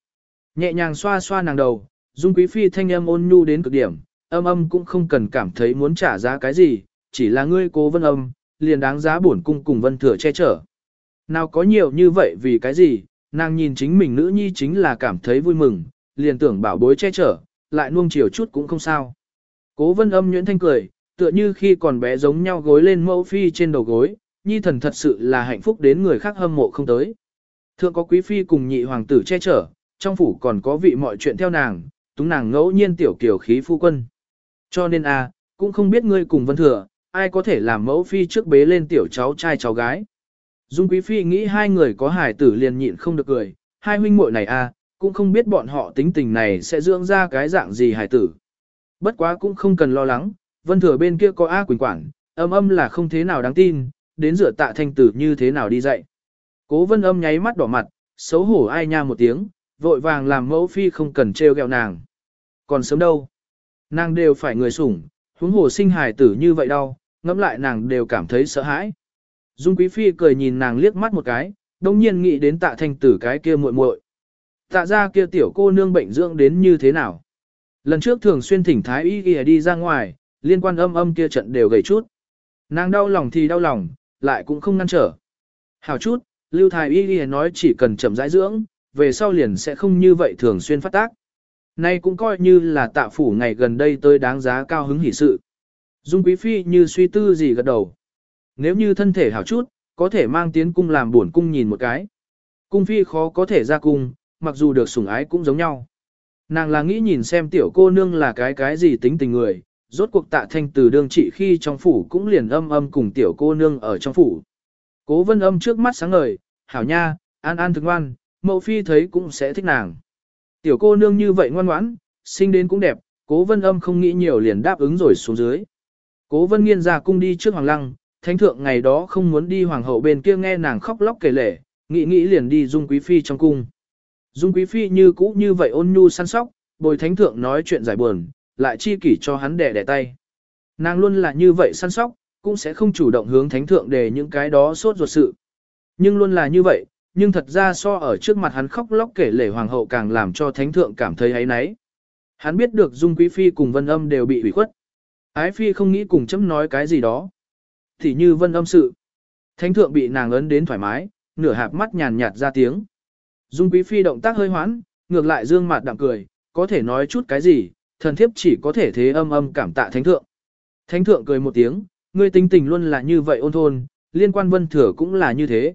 Nhẹ nhàng xoa xoa nàng đầu, Dung Quý Phi thanh âm ôn nhu đến cực điểm, âm âm cũng không cần cảm thấy muốn trả giá cái gì, chỉ là ngươi cố vân âm, liền đáng giá bổn cung cùng vân thừa che chở. Nào có nhiều như vậy vì cái gì, nàng nhìn chính mình nữ nhi chính là cảm thấy vui mừng, liền tưởng bảo bối che chở, lại nuông chiều chút cũng không sao. Cố vân âm nhuyễn thanh cười, tựa như khi còn bé giống nhau gối lên mẫu phi trên đầu gối, nhi thần thật sự là hạnh phúc đến người khác hâm mộ không tới. Thượng có quý phi cùng nhị hoàng tử che chở, trong phủ còn có vị mọi chuyện theo nàng, túng nàng ngẫu nhiên tiểu kiểu khí phu quân. Cho nên a, cũng không biết ngươi cùng vân thừa, ai có thể làm mẫu phi trước bế lên tiểu cháu trai cháu gái. Dung quý phi nghĩ hai người có hài tử liền nhịn không được cười, hai huynh muội này a, cũng không biết bọn họ tính tình này sẽ dưỡng ra cái dạng gì hài tử. Bất quá cũng không cần lo lắng, vân thừa bên kia có A Quỳnh quảng âm âm là không thế nào đáng tin, đến rửa tạ thanh tử như thế nào đi dạy Cố vân âm nháy mắt đỏ mặt, xấu hổ ai nha một tiếng, vội vàng làm mẫu phi không cần trêu ghẹo nàng. Còn sớm đâu? Nàng đều phải người sủng, huống hồ sinh hài tử như vậy đâu, ngẫm lại nàng đều cảm thấy sợ hãi. Dung Quý Phi cười nhìn nàng liếc mắt một cái, đồng nhiên nghĩ đến tạ thanh tử cái kia muội muội. Tạ ra kia tiểu cô nương bệnh dưỡng đến như thế nào? Lần trước thường xuyên thỉnh thái y ghi đi ra ngoài, liên quan âm âm kia trận đều gầy chút. Nàng đau lòng thì đau lòng, lại cũng không ngăn trở. Hảo chút, lưu thái y ghi nói chỉ cần chậm rãi dưỡng, về sau liền sẽ không như vậy thường xuyên phát tác. Nay cũng coi như là tạ phủ ngày gần đây tới đáng giá cao hứng hỷ sự. Dung quý phi như suy tư gì gật đầu. Nếu như thân thể hảo chút, có thể mang tiến cung làm buồn cung nhìn một cái. Cung phi khó có thể ra cung, mặc dù được sủng ái cũng giống nhau. Nàng là nghĩ nhìn xem tiểu cô nương là cái cái gì tính tình người, rốt cuộc tạ thanh từ đương trị khi trong phủ cũng liền âm âm cùng tiểu cô nương ở trong phủ. Cố vân âm trước mắt sáng ngời, hảo nha, an an thức ngoan, mẫu phi thấy cũng sẽ thích nàng. Tiểu cô nương như vậy ngoan ngoãn, sinh đến cũng đẹp, cố vân âm không nghĩ nhiều liền đáp ứng rồi xuống dưới. Cố vân nghiên ra cung đi trước hoàng lăng, thánh thượng ngày đó không muốn đi hoàng hậu bên kia nghe nàng khóc lóc kể lể, nghĩ nghĩ liền đi dung quý phi trong cung. Dung quý phi như cũ như vậy ôn nhu săn sóc, bồi thánh thượng nói chuyện giải buồn, lại chi kỷ cho hắn đẻ đẻ tay. Nàng luôn là như vậy săn sóc, cũng sẽ không chủ động hướng thánh thượng để những cái đó sốt ruột sự. Nhưng luôn là như vậy, nhưng thật ra so ở trước mặt hắn khóc lóc kể lể hoàng hậu càng làm cho thánh thượng cảm thấy ấy náy. Hắn biết được Dung Quý Phi cùng Vân Âm đều bị ủy khuất. Ái Phi không nghĩ cùng chấm nói cái gì đó. Thì như Vân Âm sự. Thánh thượng bị nàng ấn đến thoải mái, nửa hạp mắt nhàn nhạt ra tiếng. Dung Quý Phi động tác hơi hoãn, ngược lại dương mặt đạm cười, có thể nói chút cái gì, thần thiếp chỉ có thể thế âm âm cảm tạ thánh thượng. Thánh thượng cười một tiếng, ngươi tính tình luôn là như vậy ôn thôn, liên quan vân thừa cũng là như thế.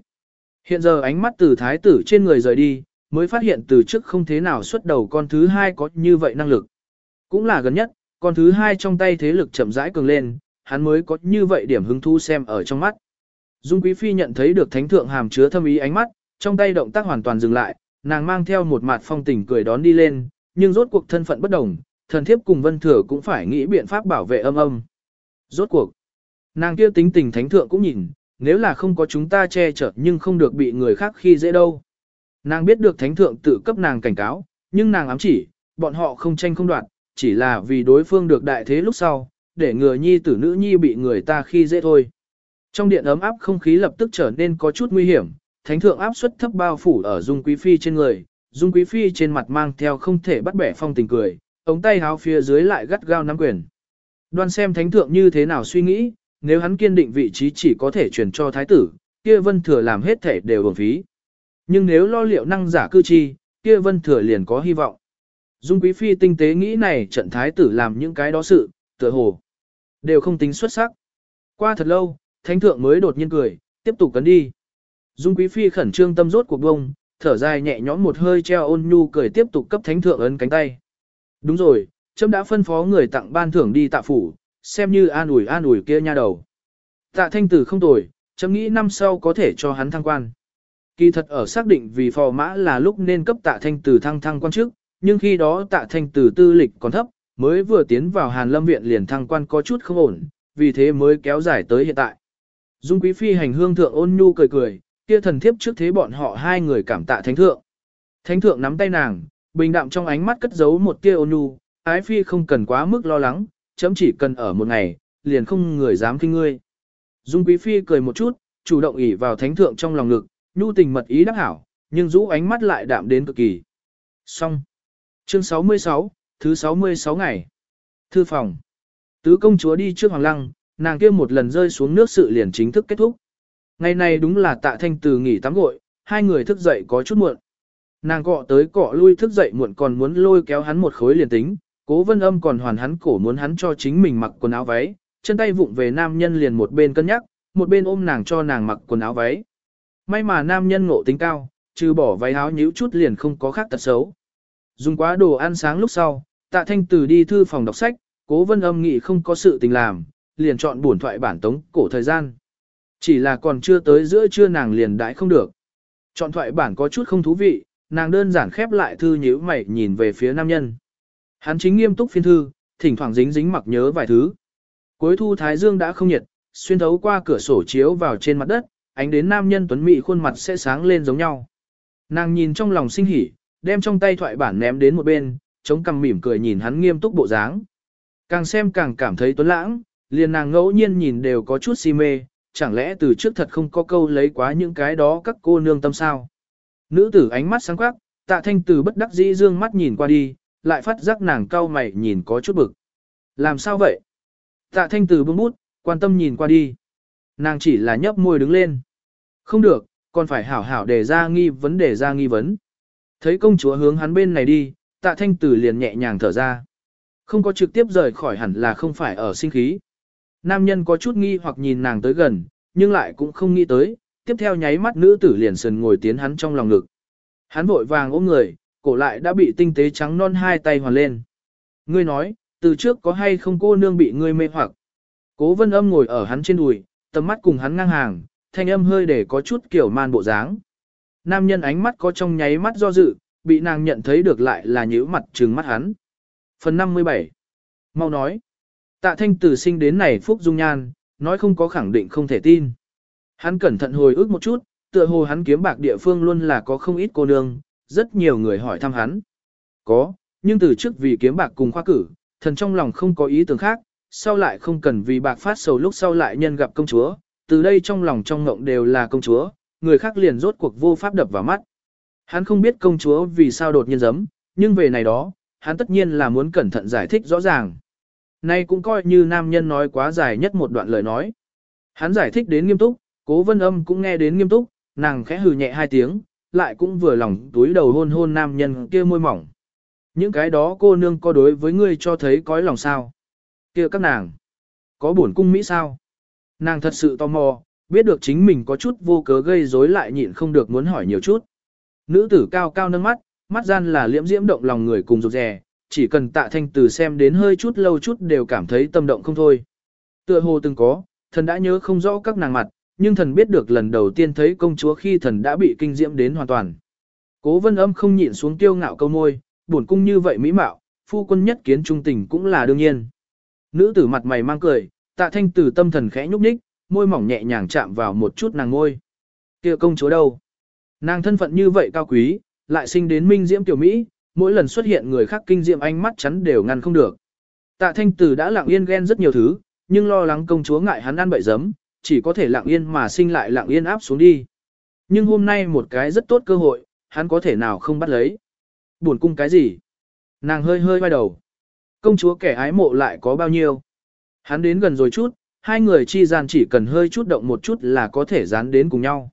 Hiện giờ ánh mắt từ thái tử trên người rời đi, mới phát hiện từ trước không thế nào xuất đầu con thứ hai có như vậy năng lực. Cũng là gần nhất, con thứ hai trong tay thế lực chậm rãi cường lên, hắn mới có như vậy điểm hứng thú xem ở trong mắt. Dung Quý Phi nhận thấy được thánh thượng hàm chứa thâm ý ánh mắt, trong tay động tác hoàn toàn dừng lại, nàng mang theo một mặt phong tình cười đón đi lên, nhưng rốt cuộc thân phận bất đồng, thần thiếp cùng vân thừa cũng phải nghĩ biện pháp bảo vệ âm âm. Rốt cuộc, nàng kia tính tình thánh thượng cũng nhìn, nếu là không có chúng ta che chở nhưng không được bị người khác khi dễ đâu. Nàng biết được thánh thượng tự cấp nàng cảnh cáo, nhưng nàng ám chỉ, bọn họ không tranh không đoạt, chỉ là vì đối phương được đại thế lúc sau, để ngừa nhi tử nữ nhi bị người ta khi dễ thôi. Trong điện ấm áp không khí lập tức trở nên có chút nguy hiểm, thánh thượng áp suất thấp bao phủ ở dung quý phi trên người, dung quý phi trên mặt mang theo không thể bắt bẻ phong tình cười, ống tay háo phía dưới lại gắt gao nắm quyền. Đoan xem thánh thượng như thế nào suy nghĩ, nếu hắn kiên định vị trí chỉ có thể truyền cho thái tử, kia vân thừa làm hết thể đều uổng phí. Nhưng nếu lo liệu năng giả cư chi, kia vân thừa liền có hy vọng. Dung quý phi tinh tế nghĩ này trận thái tử làm những cái đó sự, tựa hồ, đều không tính xuất sắc. Qua thật lâu, thánh thượng mới đột nhiên cười, tiếp tục cấn đi. Dung quý phi khẩn trương tâm rốt cuộc bông, thở dài nhẹ nhõm một hơi treo ôn nhu cười tiếp tục cấp thánh thượng ấn cánh tay. Đúng rồi, trâm đã phân phó người tặng ban thưởng đi tạ phủ, xem như an ủi an ủi kia nha đầu. Tạ thanh tử không tồi, chấm nghĩ năm sau có thể cho hắn thăng quan. Kỳ thật ở xác định vì phò mã là lúc nên cấp tạ thanh tử thăng thăng quan trước, nhưng khi đó tạ thanh tử tư lịch còn thấp, mới vừa tiến vào hàn lâm viện liền thăng quan có chút không ổn, vì thế mới kéo dài tới hiện tại. Dung quý phi hành hương thượng ôn nhu cười cười, kia thần thiếp trước thế bọn họ hai người cảm tạ thánh thượng. Thánh thượng nắm tay nàng, bình đạm trong ánh mắt cất giấu một tia ôn nhu, ái phi không cần quá mức lo lắng, chấm chỉ cần ở một ngày, liền không người dám kinh ngươi. Dung Quý Phi cười một chút, chủ động ỉ vào thánh thượng trong lòng ngực, nhu tình mật ý đắc hảo, nhưng rũ ánh mắt lại đạm đến cực kỳ. Xong. Chương 66, thứ 66 ngày. Thư phòng. Tứ công chúa đi trước hoàng lăng, nàng kia một lần rơi xuống nước sự liền chính thức kết thúc. Ngày này đúng là tạ thanh từ nghỉ tắm gội, hai người thức dậy có chút muộn. Nàng cọ tới cọ lui thức dậy muộn còn muốn lôi kéo hắn một khối liền tính, cố vân âm còn hoàn hắn cổ muốn hắn cho chính mình mặc quần áo váy, chân tay vụng về nam nhân liền một bên cân nhắc, một bên ôm nàng cho nàng mặc quần áo váy. May mà nam nhân ngộ tính cao, trừ bỏ váy áo nhíu chút liền không có khác tật xấu. Dùng quá đồ ăn sáng lúc sau, tạ thanh từ đi thư phòng đọc sách, cố vân âm nghị không có sự tình làm, liền chọn buồn thoại bản tống cổ thời gian. Chỉ là còn chưa tới giữa trưa nàng liền đãi không được. Chọn thoại bản có chút không thú vị, nàng đơn giản khép lại thư nhíu mày nhìn về phía nam nhân. Hắn chính nghiêm túc phiên thư, thỉnh thoảng dính dính mặc nhớ vài thứ. Cuối thu thái dương đã không nhiệt, xuyên thấu qua cửa sổ chiếu vào trên mặt đất, ánh đến nam nhân tuấn mỹ khuôn mặt sẽ sáng lên giống nhau. Nàng nhìn trong lòng sinh hỉ, đem trong tay thoại bản ném đến một bên, chống cằm mỉm cười nhìn hắn nghiêm túc bộ dáng. Càng xem càng cảm thấy tuấn lãng, liền nàng ngẫu nhiên nhìn đều có chút si mê, chẳng lẽ từ trước thật không có câu lấy quá những cái đó các cô nương tâm sao. Nữ tử ánh mắt sáng quắc, tạ thanh từ bất đắc dĩ dương mắt nhìn qua đi, lại phát giác nàng cau mày nhìn có chút bực. Làm sao vậy? Tạ thanh từ bưng bút, quan tâm nhìn qua đi. Nàng chỉ là nhấp môi đứng lên. Không được, còn phải hảo hảo để ra nghi vấn đề ra nghi vấn. Thấy công chúa hướng hắn bên này đi, tạ thanh tử liền nhẹ nhàng thở ra. Không có trực tiếp rời khỏi hẳn là không phải ở sinh khí. Nam nhân có chút nghi hoặc nhìn nàng tới gần, nhưng lại cũng không nghĩ tới, tiếp theo nháy mắt nữ tử liền sần ngồi tiến hắn trong lòng ngực. Hắn vội vàng ôm người, cổ lại đã bị tinh tế trắng non hai tay hoàn lên. Ngươi nói, từ trước có hay không cô nương bị ngươi mê hoặc. Cố vân âm ngồi ở hắn trên đùi, tầm mắt cùng hắn ngang hàng, thanh âm hơi để có chút kiểu man bộ dáng. Nam nhân ánh mắt có trong nháy mắt do dự, bị nàng nhận thấy được lại là nhíu mặt trừng mắt hắn. Phần 57 Mau nói Tạ thanh tử sinh đến này phúc dung nhan, nói không có khẳng định không thể tin. Hắn cẩn thận hồi ức một chút, tựa hồ hắn kiếm bạc địa phương luôn là có không ít cô nương, rất nhiều người hỏi thăm hắn. Có, nhưng từ trước vì kiếm bạc cùng khoa cử, thần trong lòng không có ý tưởng khác, sau lại không cần vì bạc phát sầu lúc sau lại nhân gặp công chúa, từ đây trong lòng trong ngộng đều là công chúa, người khác liền rốt cuộc vô pháp đập vào mắt. Hắn không biết công chúa vì sao đột nhiên giấm, nhưng về này đó, hắn tất nhiên là muốn cẩn thận giải thích rõ ràng. Nay cũng coi như nam nhân nói quá dài nhất một đoạn lời nói. Hắn giải thích đến nghiêm túc, cố vân âm cũng nghe đến nghiêm túc, nàng khẽ hừ nhẹ hai tiếng, lại cũng vừa lòng túi đầu hôn hôn nam nhân kia môi mỏng. Những cái đó cô nương có đối với ngươi cho thấy cõi lòng sao. kia các nàng, có buồn cung Mỹ sao? Nàng thật sự tò mò, biết được chính mình có chút vô cớ gây rối lại nhịn không được muốn hỏi nhiều chút. Nữ tử cao cao nâng mắt, mắt gian là liễm diễm động lòng người cùng rụt rè, chỉ cần tạ thanh từ xem đến hơi chút lâu chút đều cảm thấy tâm động không thôi. Tựa hồ từng có, thần đã nhớ không rõ các nàng mặt, nhưng thần biết được lần đầu tiên thấy công chúa khi thần đã bị kinh diễm đến hoàn toàn. Cố vân âm không nhịn xuống tiêu ngạo câu môi, buồn cung như vậy mỹ mạo, phu quân nhất kiến trung tình cũng là đương nhiên. Nữ tử mặt mày mang cười, tạ thanh tử tâm thần khẽ nhúc nhích, môi mỏng nhẹ nhàng chạm vào một chút nàng ngôi. kia công chúa đâu? Nàng thân phận như vậy cao quý, lại sinh đến minh diễm tiểu Mỹ, mỗi lần xuất hiện người khác kinh diễm ánh mắt chắn đều ngăn không được. Tạ thanh tử đã lặng yên ghen rất nhiều thứ, nhưng lo lắng công chúa ngại hắn ăn bậy giấm, chỉ có thể lặng yên mà sinh lại lặng yên áp xuống đi. Nhưng hôm nay một cái rất tốt cơ hội, hắn có thể nào không bắt lấy. Buồn cung cái gì? Nàng hơi hơi quay đầu. Công chúa kẻ ái mộ lại có bao nhiêu? Hắn đến gần rồi chút, hai người chi gian chỉ cần hơi chút động một chút là có thể dán đến cùng nhau.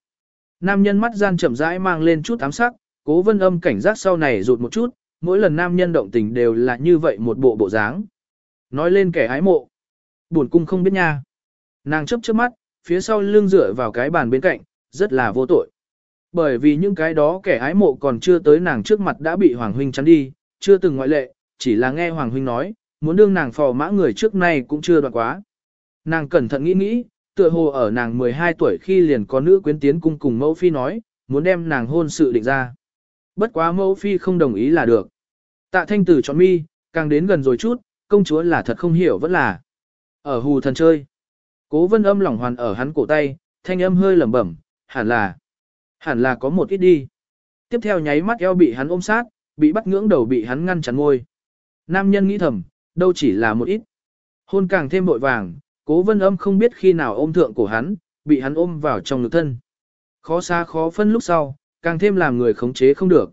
Nam nhân mắt gian chậm rãi mang lên chút ám sắc, cố vân âm cảnh giác sau này rụt một chút, mỗi lần nam nhân động tình đều là như vậy một bộ bộ dáng. Nói lên kẻ ái mộ. Buồn cung không biết nha. Nàng chấp chớp mắt, phía sau lưng dựa vào cái bàn bên cạnh, rất là vô tội. Bởi vì những cái đó kẻ ái mộ còn chưa tới nàng trước mặt đã bị Hoàng Huynh chắn đi, chưa từng ngoại lệ, chỉ là nghe Hoàng Huynh nói, muốn đương nàng phò mã người trước nay cũng chưa đoạn quá. Nàng cẩn thận nghĩ nghĩ, tựa hồ ở nàng 12 tuổi khi liền có nữ quyến tiến cung cùng mẫu phi nói, muốn đem nàng hôn sự định ra. Bất quá mẫu phi không đồng ý là được. Tạ thanh tử chọn mi, càng đến gần rồi chút, công chúa là thật không hiểu vẫn là. Ở hù thần chơi. Cố vân âm lỏng hoàn ở hắn cổ tay, thanh âm hơi lẩm bẩm, hẳn là, hẳn là có một ít đi. Tiếp theo nháy mắt eo bị hắn ôm sát, bị bắt ngưỡng đầu bị hắn ngăn chắn ngôi. Nam nhân nghĩ thầm, đâu chỉ là một ít. Hôn càng thêm bội vàng, cố vân âm không biết khi nào ôm thượng cổ hắn, bị hắn ôm vào trong ngực thân. Khó xa khó phân lúc sau, càng thêm làm người khống chế không được.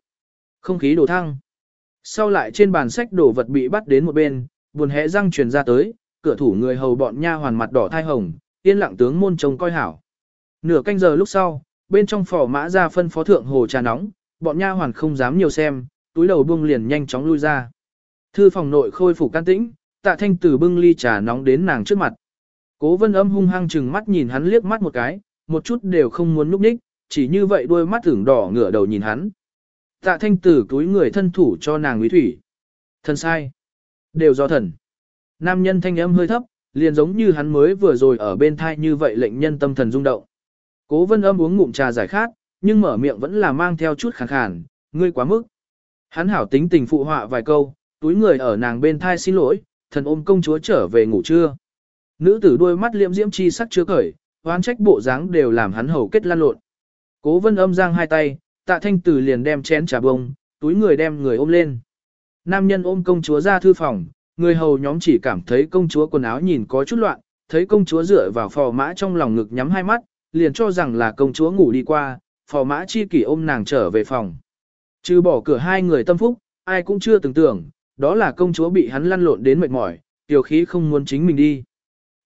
Không khí đổ thăng. Sau lại trên bàn sách đổ vật bị bắt đến một bên, buồn hẽ răng truyền ra tới, cửa thủ người hầu bọn nha hoàn mặt đỏ thai hồng, yên lặng tướng môn trông coi hảo. Nửa canh giờ lúc sau, bên trong phò mã ra phân phó thượng hồ trà nóng, bọn nha hoàn không dám nhiều xem, túi đầu buông liền nhanh chóng lui ra. Thư phòng nội khôi phục can tĩnh, tạ thanh tử bưng ly trà nóng đến nàng trước mặt. Cố vân âm hung hăng chừng mắt nhìn hắn liếc mắt một cái, một chút đều không muốn núp ních, chỉ như vậy đôi mắt thưởng đỏ ngửa đầu nhìn hắn. Tạ thanh tử túi người thân thủ cho nàng quý thủy. Thần sai. Đều do thần. Nam nhân thanh âm hơi thấp, liền giống như hắn mới vừa rồi ở bên thai như vậy lệnh nhân tâm thần rung động. Cố vân âm uống ngụm trà giải khát, nhưng mở miệng vẫn là mang theo chút khàn khàn, ngươi quá mức. Hắn hảo tính tình phụ họa vài câu, túi người ở nàng bên thai xin lỗi, thần ôm công chúa trở về ngủ trưa. Nữ tử đôi mắt liễm diễm chi sắc chưa cởi, oán trách bộ dáng đều làm hắn hầu kết lan lộn. Cố vân âm giang hai tay, tạ thanh tử liền đem chén trà bông, túi người đem người ôm lên. Nam nhân ôm công chúa ra thư phòng, người hầu nhóm chỉ cảm thấy công chúa quần áo nhìn có chút loạn, thấy công chúa dựa vào phò mã trong lòng ngực nhắm hai mắt, liền cho rằng là công chúa ngủ đi qua, phò mã chi kỷ ôm nàng trở về phòng. Trừ bỏ cửa hai người tâm phúc, ai cũng chưa từng tưởng, đó là công chúa bị hắn lăn lộn đến mệt mỏi, tiểu khí không muốn chính mình đi.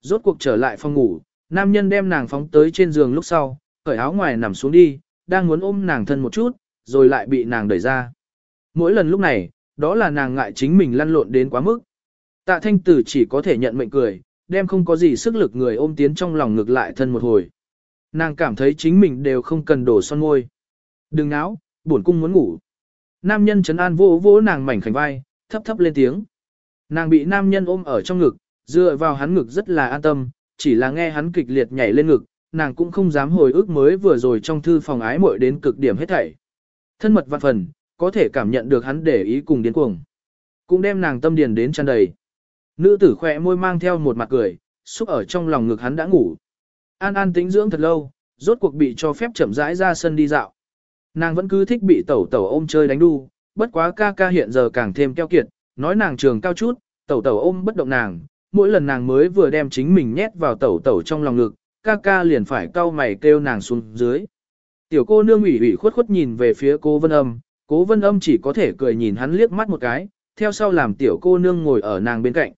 Rốt cuộc trở lại phòng ngủ, nam nhân đem nàng phóng tới trên giường lúc sau, cởi áo ngoài nằm xuống đi, đang muốn ôm nàng thân một chút, rồi lại bị nàng đẩy ra. Mỗi lần lúc này, đó là nàng ngại chính mình lăn lộn đến quá mức. Tạ thanh tử chỉ có thể nhận mệnh cười, đem không có gì sức lực người ôm tiến trong lòng ngực lại thân một hồi. Nàng cảm thấy chính mình đều không cần đổ son môi. Đừng náo, buồn cung muốn ngủ. Nam nhân trấn an vô vô nàng mảnh khảnh vai, thấp thấp lên tiếng. Nàng bị nam nhân ôm ở trong ngực, dựa vào hắn ngực rất là an tâm, chỉ là nghe hắn kịch liệt nhảy lên ngực, nàng cũng không dám hồi ức mới vừa rồi trong thư phòng ái muội đến cực điểm hết thảy. Thân mật vạn phần, có thể cảm nhận được hắn để ý cùng điên cuồng. Cũng đem nàng tâm điền đến tràn đầy. Nữ tử khỏe môi mang theo một mặt cười, xúc ở trong lòng ngực hắn đã ngủ. An an tĩnh dưỡng thật lâu, rốt cuộc bị cho phép chậm rãi ra sân đi dạo. Nàng vẫn cứ thích bị tẩu tẩu ôm chơi đánh đu, bất quá ca ca hiện giờ càng thêm keo kiệt, nói nàng trường cao chút, tẩu tẩu ôm bất động nàng, mỗi lần nàng mới vừa đem chính mình nhét vào tẩu tẩu trong lòng ngực, ca ca liền phải cau mày kêu nàng xuống dưới. Tiểu cô nương ủy ủy khuất khuất nhìn về phía cô vân âm, cố vân âm chỉ có thể cười nhìn hắn liếc mắt một cái, theo sau làm tiểu cô nương ngồi ở nàng bên cạnh.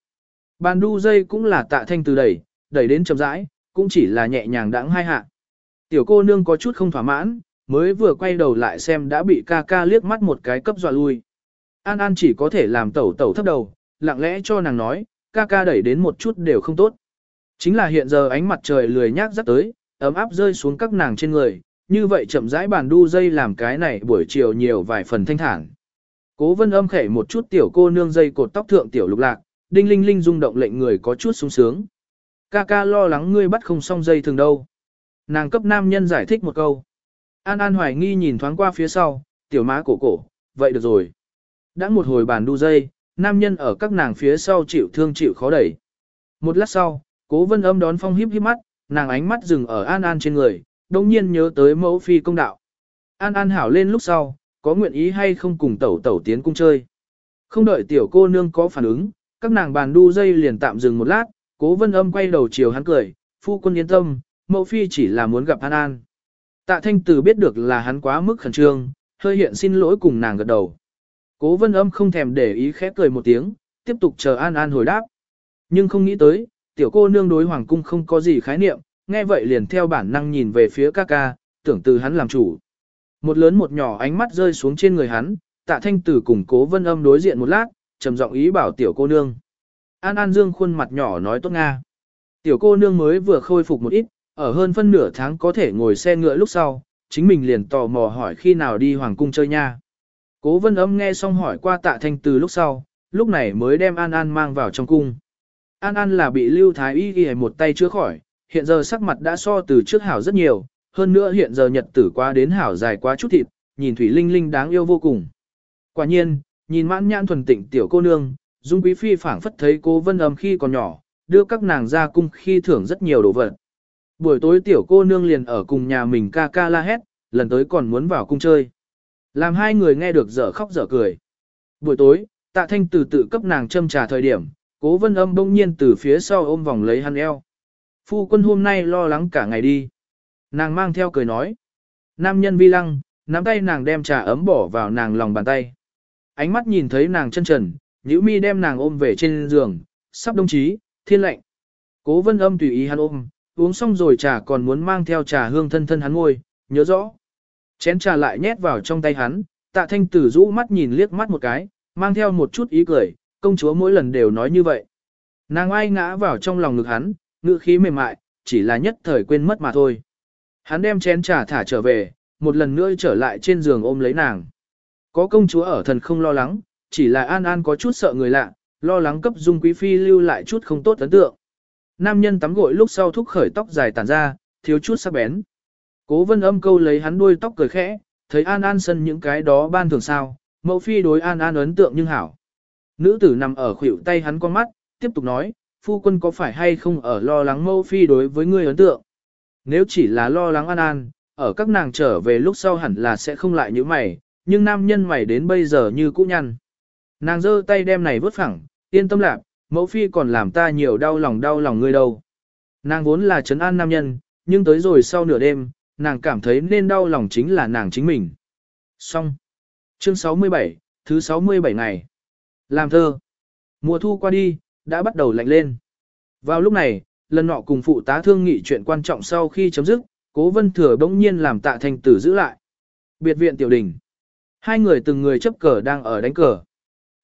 Bàn đu dây cũng là tạ thanh từ đẩy, đẩy đến chậm rãi, cũng chỉ là nhẹ nhàng đãng hai hạ. Tiểu cô nương có chút không thỏa mãn, mới vừa quay đầu lại xem đã bị ca ca liếc mắt một cái cấp dọa lui. An An chỉ có thể làm tẩu tẩu thấp đầu, lặng lẽ cho nàng nói, ca ca đẩy đến một chút đều không tốt. Chính là hiện giờ ánh mặt trời lười nhác rất tới, ấm áp rơi xuống các nàng trên người, như vậy chậm rãi bàn đu dây làm cái này buổi chiều nhiều vài phần thanh thản. Cố vân âm khẽ một chút tiểu cô nương dây cột tóc thượng tiểu lục lạc, đinh linh linh rung động lệnh người có chút sung sướng. Ca ca lo lắng ngươi bắt không xong dây thường đâu. Nàng cấp nam nhân giải thích một câu. An An hoài nghi nhìn thoáng qua phía sau, tiểu má cổ cổ, vậy được rồi. Đã một hồi bàn đu dây, nam nhân ở các nàng phía sau chịu thương chịu khó đẩy. Một lát sau, cố vân âm đón phong híp híp mắt, nàng ánh mắt dừng ở An An trên người, đồng nhiên nhớ tới mẫu phi công đạo. An An hảo lên lúc sau, có nguyện ý hay không cùng tẩu tẩu tiến cung chơi. Không đợi tiểu cô nương có phản ứng, các nàng bàn đu dây liền tạm dừng một lát, cố vân âm quay đầu chiều hắn cười, phu quân yên tâm, mẫu phi chỉ là muốn gặp An An. Tạ thanh tử biết được là hắn quá mức khẩn trương, hơi hiện xin lỗi cùng nàng gật đầu. Cố vân âm không thèm để ý khép cười một tiếng, tiếp tục chờ An An hồi đáp. Nhưng không nghĩ tới, tiểu cô nương đối hoàng cung không có gì khái niệm, nghe vậy liền theo bản năng nhìn về phía ca ca, tưởng từ hắn làm chủ. Một lớn một nhỏ ánh mắt rơi xuống trên người hắn, tạ thanh tử cùng cố vân âm đối diện một lát, trầm giọng ý bảo tiểu cô nương. An An Dương khuôn mặt nhỏ nói tốt Nga. Tiểu cô nương mới vừa khôi phục một ít, ở hơn phân nửa tháng có thể ngồi xe ngựa lúc sau, chính mình liền tò mò hỏi khi nào đi hoàng cung chơi nha. Cố vân âm nghe xong hỏi qua tạ thanh từ lúc sau, lúc này mới đem An An mang vào trong cung. An An là bị Lưu Thái Y ghi một tay chữa khỏi, hiện giờ sắc mặt đã so từ trước hảo rất nhiều, hơn nữa hiện giờ nhật tử quá đến hảo dài quá chút thịt, nhìn Thủy Linh Linh đáng yêu vô cùng. Quả nhiên, nhìn mãn nhãn thuần tịnh tiểu cô nương, Dung Quý Phi phảng phất thấy cô Vân Âm khi còn nhỏ, đưa các nàng ra cung khi thưởng rất nhiều đồ vật. Buổi tối tiểu cô nương liền ở cùng nhà mình ca ca la hét, lần tới còn muốn vào cung chơi. Làm hai người nghe được dở khóc dở cười. Buổi tối, tạ thanh từ tự cấp nàng châm trà thời điểm, cố vân âm bỗng nhiên từ phía sau ôm vòng lấy hắn eo, phu quân hôm nay lo lắng cả ngày đi. Nàng mang theo cười nói. Nam nhân vi lăng, nắm tay nàng đem trà ấm bỏ vào nàng lòng bàn tay. Ánh mắt nhìn thấy nàng chân trần, nhữ mi đem nàng ôm về trên giường, sắp đông chí, thiên lệnh. Cố vân âm tùy ý hắn ôm, uống xong rồi trà còn muốn mang theo trà hương thân thân hắn ngôi, nhớ rõ. Chén trà lại nhét vào trong tay hắn, tạ thanh tử rũ mắt nhìn liếc mắt một cái, mang theo một chút ý cười, công chúa mỗi lần đều nói như vậy. Nàng ai ngã vào trong lòng ngực hắn, ngữ khí mềm mại, chỉ là nhất thời quên mất mà thôi. Hắn đem chén trà thả trở về, một lần nữa trở lại trên giường ôm lấy nàng. Có công chúa ở thần không lo lắng, chỉ là An An có chút sợ người lạ, lo lắng cấp dung quý phi lưu lại chút không tốt ấn tượng. Nam nhân tắm gội lúc sau thúc khởi tóc dài tản ra, thiếu chút sắc bén. Cố vân âm câu lấy hắn đuôi tóc cười khẽ, thấy An An sân những cái đó ban thường sao, mẫu phi đối An An ấn tượng nhưng hảo. Nữ tử nằm ở khuỷu tay hắn con mắt, tiếp tục nói, phu quân có phải hay không ở lo lắng mẫu phi đối với ngươi ấn tượng. Nếu chỉ là lo lắng An An, ở các nàng trở về lúc sau hẳn là sẽ không lại như mày, nhưng nam nhân mày đến bây giờ như cũ nhăn. Nàng giơ tay đem này vứt phẳng, yên tâm lạc, mẫu phi còn làm ta nhiều đau lòng đau lòng ngươi đâu. Nàng vốn là trấn an nam nhân, nhưng tới rồi sau nửa đêm, nàng cảm thấy nên đau lòng chính là nàng chính mình. Xong. Chương 67, thứ 67 ngày. Làm thơ. Mùa thu qua đi, đã bắt đầu lạnh lên. Vào lúc này, lần nọ cùng phụ tá thương nghị chuyện quan trọng sau khi chấm dứt, cố vân thừa bỗng nhiên làm tạ thành tử giữ lại. Biệt viện tiểu đình. Hai người từng người chấp cờ đang ở đánh cờ.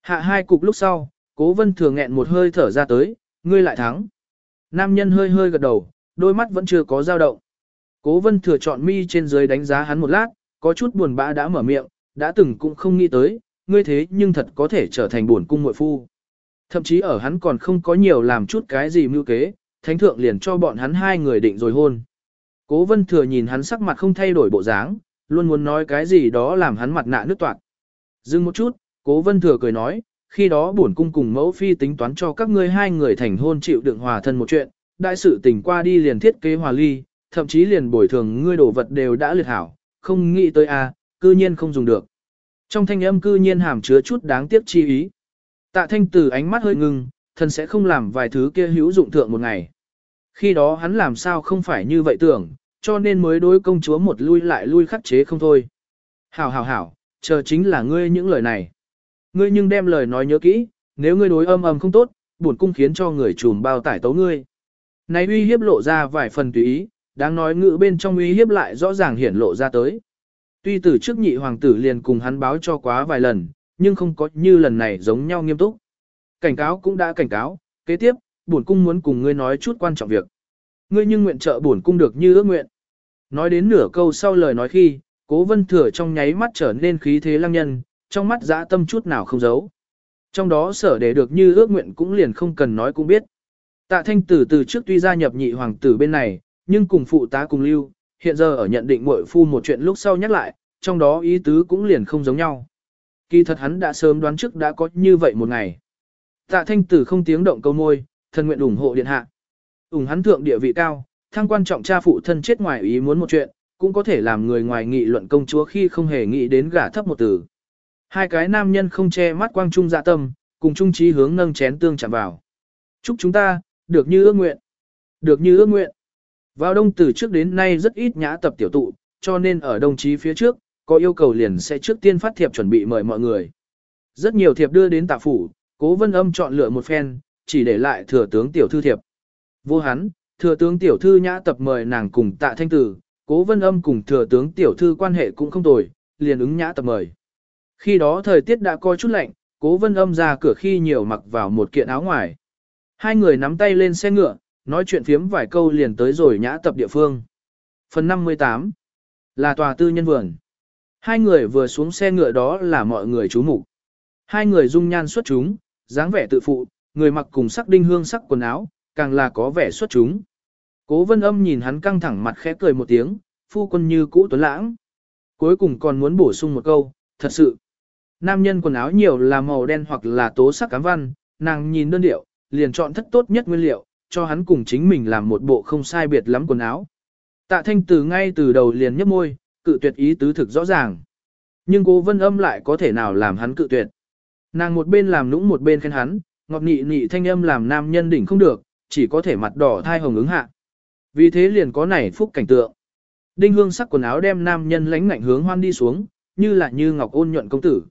Hạ hai cục lúc sau, cố vân thừa nghẹn một hơi thở ra tới, ngươi lại thắng. Nam nhân hơi hơi gật đầu, đôi mắt vẫn chưa có dao động. Cố vân thừa chọn mi trên dưới đánh giá hắn một lát, có chút buồn bã đã mở miệng, đã từng cũng không nghĩ tới, ngươi thế nhưng thật có thể trở thành buồn cung muội phu. Thậm chí ở hắn còn không có nhiều làm chút cái gì mưu kế, thánh thượng liền cho bọn hắn hai người định rồi hôn. Cố vân thừa nhìn hắn sắc mặt không thay đổi bộ dáng, luôn muốn nói cái gì đó làm hắn mặt nạ nước toạc. Dừng một chút, cố vân thừa cười nói, khi đó bổn cung cùng mẫu phi tính toán cho các ngươi hai người thành hôn chịu đựng hòa thân một chuyện, đại sự tình qua đi liền thiết kế hòa ly, thậm chí liền bồi thường ngươi đổ vật đều đã liệt hảo, không nghĩ tới a, cư nhiên không dùng được. Trong thanh âm cư nhiên hàm chứa chút đáng tiếc chi ý. Tạ thanh từ ánh mắt hơi ngưng, thần sẽ không làm vài thứ kia hữu dụng thượng một ngày. Khi đó hắn làm sao không phải như vậy tưởng, cho nên mới đối công chúa một lui lại lui khắc chế không thôi. Hảo hảo hảo, chờ chính là ngươi những lời này. Ngươi nhưng đem lời nói nhớ kỹ, nếu ngươi đối âm âm không tốt, buồn cung khiến cho người trùm bao tải tấu ngươi. Này uy hiếp lộ ra vài phần tùy ý, đáng nói ngữ bên trong uy hiếp lại rõ ràng hiển lộ ra tới. Tuy từ trước nhị hoàng tử liền cùng hắn báo cho quá vài lần, nhưng không có như lần này giống nhau nghiêm túc. Cảnh cáo cũng đã cảnh cáo, kế tiếp, bổn cung muốn cùng ngươi nói chút quan trọng việc. Ngươi nhưng nguyện trợ bổn cung được như ước nguyện. Nói đến nửa câu sau lời nói khi, cố vân thừa trong nháy mắt trở nên khí thế lăng nhân, trong mắt dã tâm chút nào không giấu. Trong đó sở để được như ước nguyện cũng liền không cần nói cũng biết. Tạ thanh tử từ trước tuy gia nhập nhị hoàng tử bên này, nhưng cùng phụ tá cùng lưu, hiện giờ ở nhận định muội phu một chuyện lúc sau nhắc lại, trong đó ý tứ cũng liền không giống nhau. Kỳ thật hắn đã sớm đoán trước đã có như vậy một ngày. Tạ thanh tử không tiếng động câu môi, thân nguyện ủng hộ điện hạ. ủng hắn thượng địa vị cao, Thang quan trọng cha phụ thân chết ngoài ý muốn một chuyện, cũng có thể làm người ngoài nghị luận công chúa khi không hề nghĩ đến gả thấp một từ. Hai cái nam nhân không che mắt quang trung dạ tâm, cùng trung trí hướng nâng chén tương chạm vào. Chúc chúng ta, được như ước nguyện. Được như ước nguyện. Vào đông từ trước đến nay rất ít nhã tập tiểu tụ, cho nên ở đồng chí phía trước, có yêu cầu liền sẽ trước tiên phát thiệp chuẩn bị mời mọi người. Rất nhiều thiệp đưa đến tạ phủ, cố vân âm chọn lựa một phen, chỉ để lại thừa tướng tiểu thư thiệp. Vô hắn, thừa tướng tiểu thư nhã tập mời nàng cùng tạ thanh tử, cố vân âm cùng thừa tướng tiểu thư quan hệ cũng không tồi, liền ứng nhã tập mời. Khi đó thời tiết đã coi chút lạnh, cố vân âm ra cửa khi nhiều mặc vào một kiện áo ngoài. Hai người nắm tay lên xe ngựa, nói chuyện phiếm vài câu liền tới rồi nhã tập địa phương. Phần 58 là tòa tư nhân vườn. Hai người vừa xuống xe ngựa đó là mọi người chú mục Hai người dung nhan xuất chúng, dáng vẻ tự phụ, người mặc cùng sắc đinh hương sắc quần áo, càng là có vẻ xuất chúng. Cố vân âm nhìn hắn căng thẳng mặt khẽ cười một tiếng, phu quân như cũ tuấn lãng. Cuối cùng còn muốn bổ sung một câu, thật sự. Nam nhân quần áo nhiều là màu đen hoặc là tố sắc cám văn, nàng nhìn đơn điệu, liền chọn thất tốt nhất nguyên liệu, cho hắn cùng chính mình làm một bộ không sai biệt lắm quần áo. Tạ thanh từ ngay từ đầu liền nhấp môi, cự tuyệt ý tứ thực rõ ràng. Nhưng cố vân âm lại có thể nào làm hắn cự tuyệt. Nàng một bên làm nũng một bên khen hắn, ngọt nị nị thanh âm làm nam nhân đỉnh không được, chỉ có thể mặt đỏ thai hồng ứng hạ. Vì thế liền có nảy phúc cảnh tượng. Đinh hương sắc quần áo đem nam nhân lánh ngạnh hướng hoan đi xuống, như là như ngọc ôn nhuận công tử.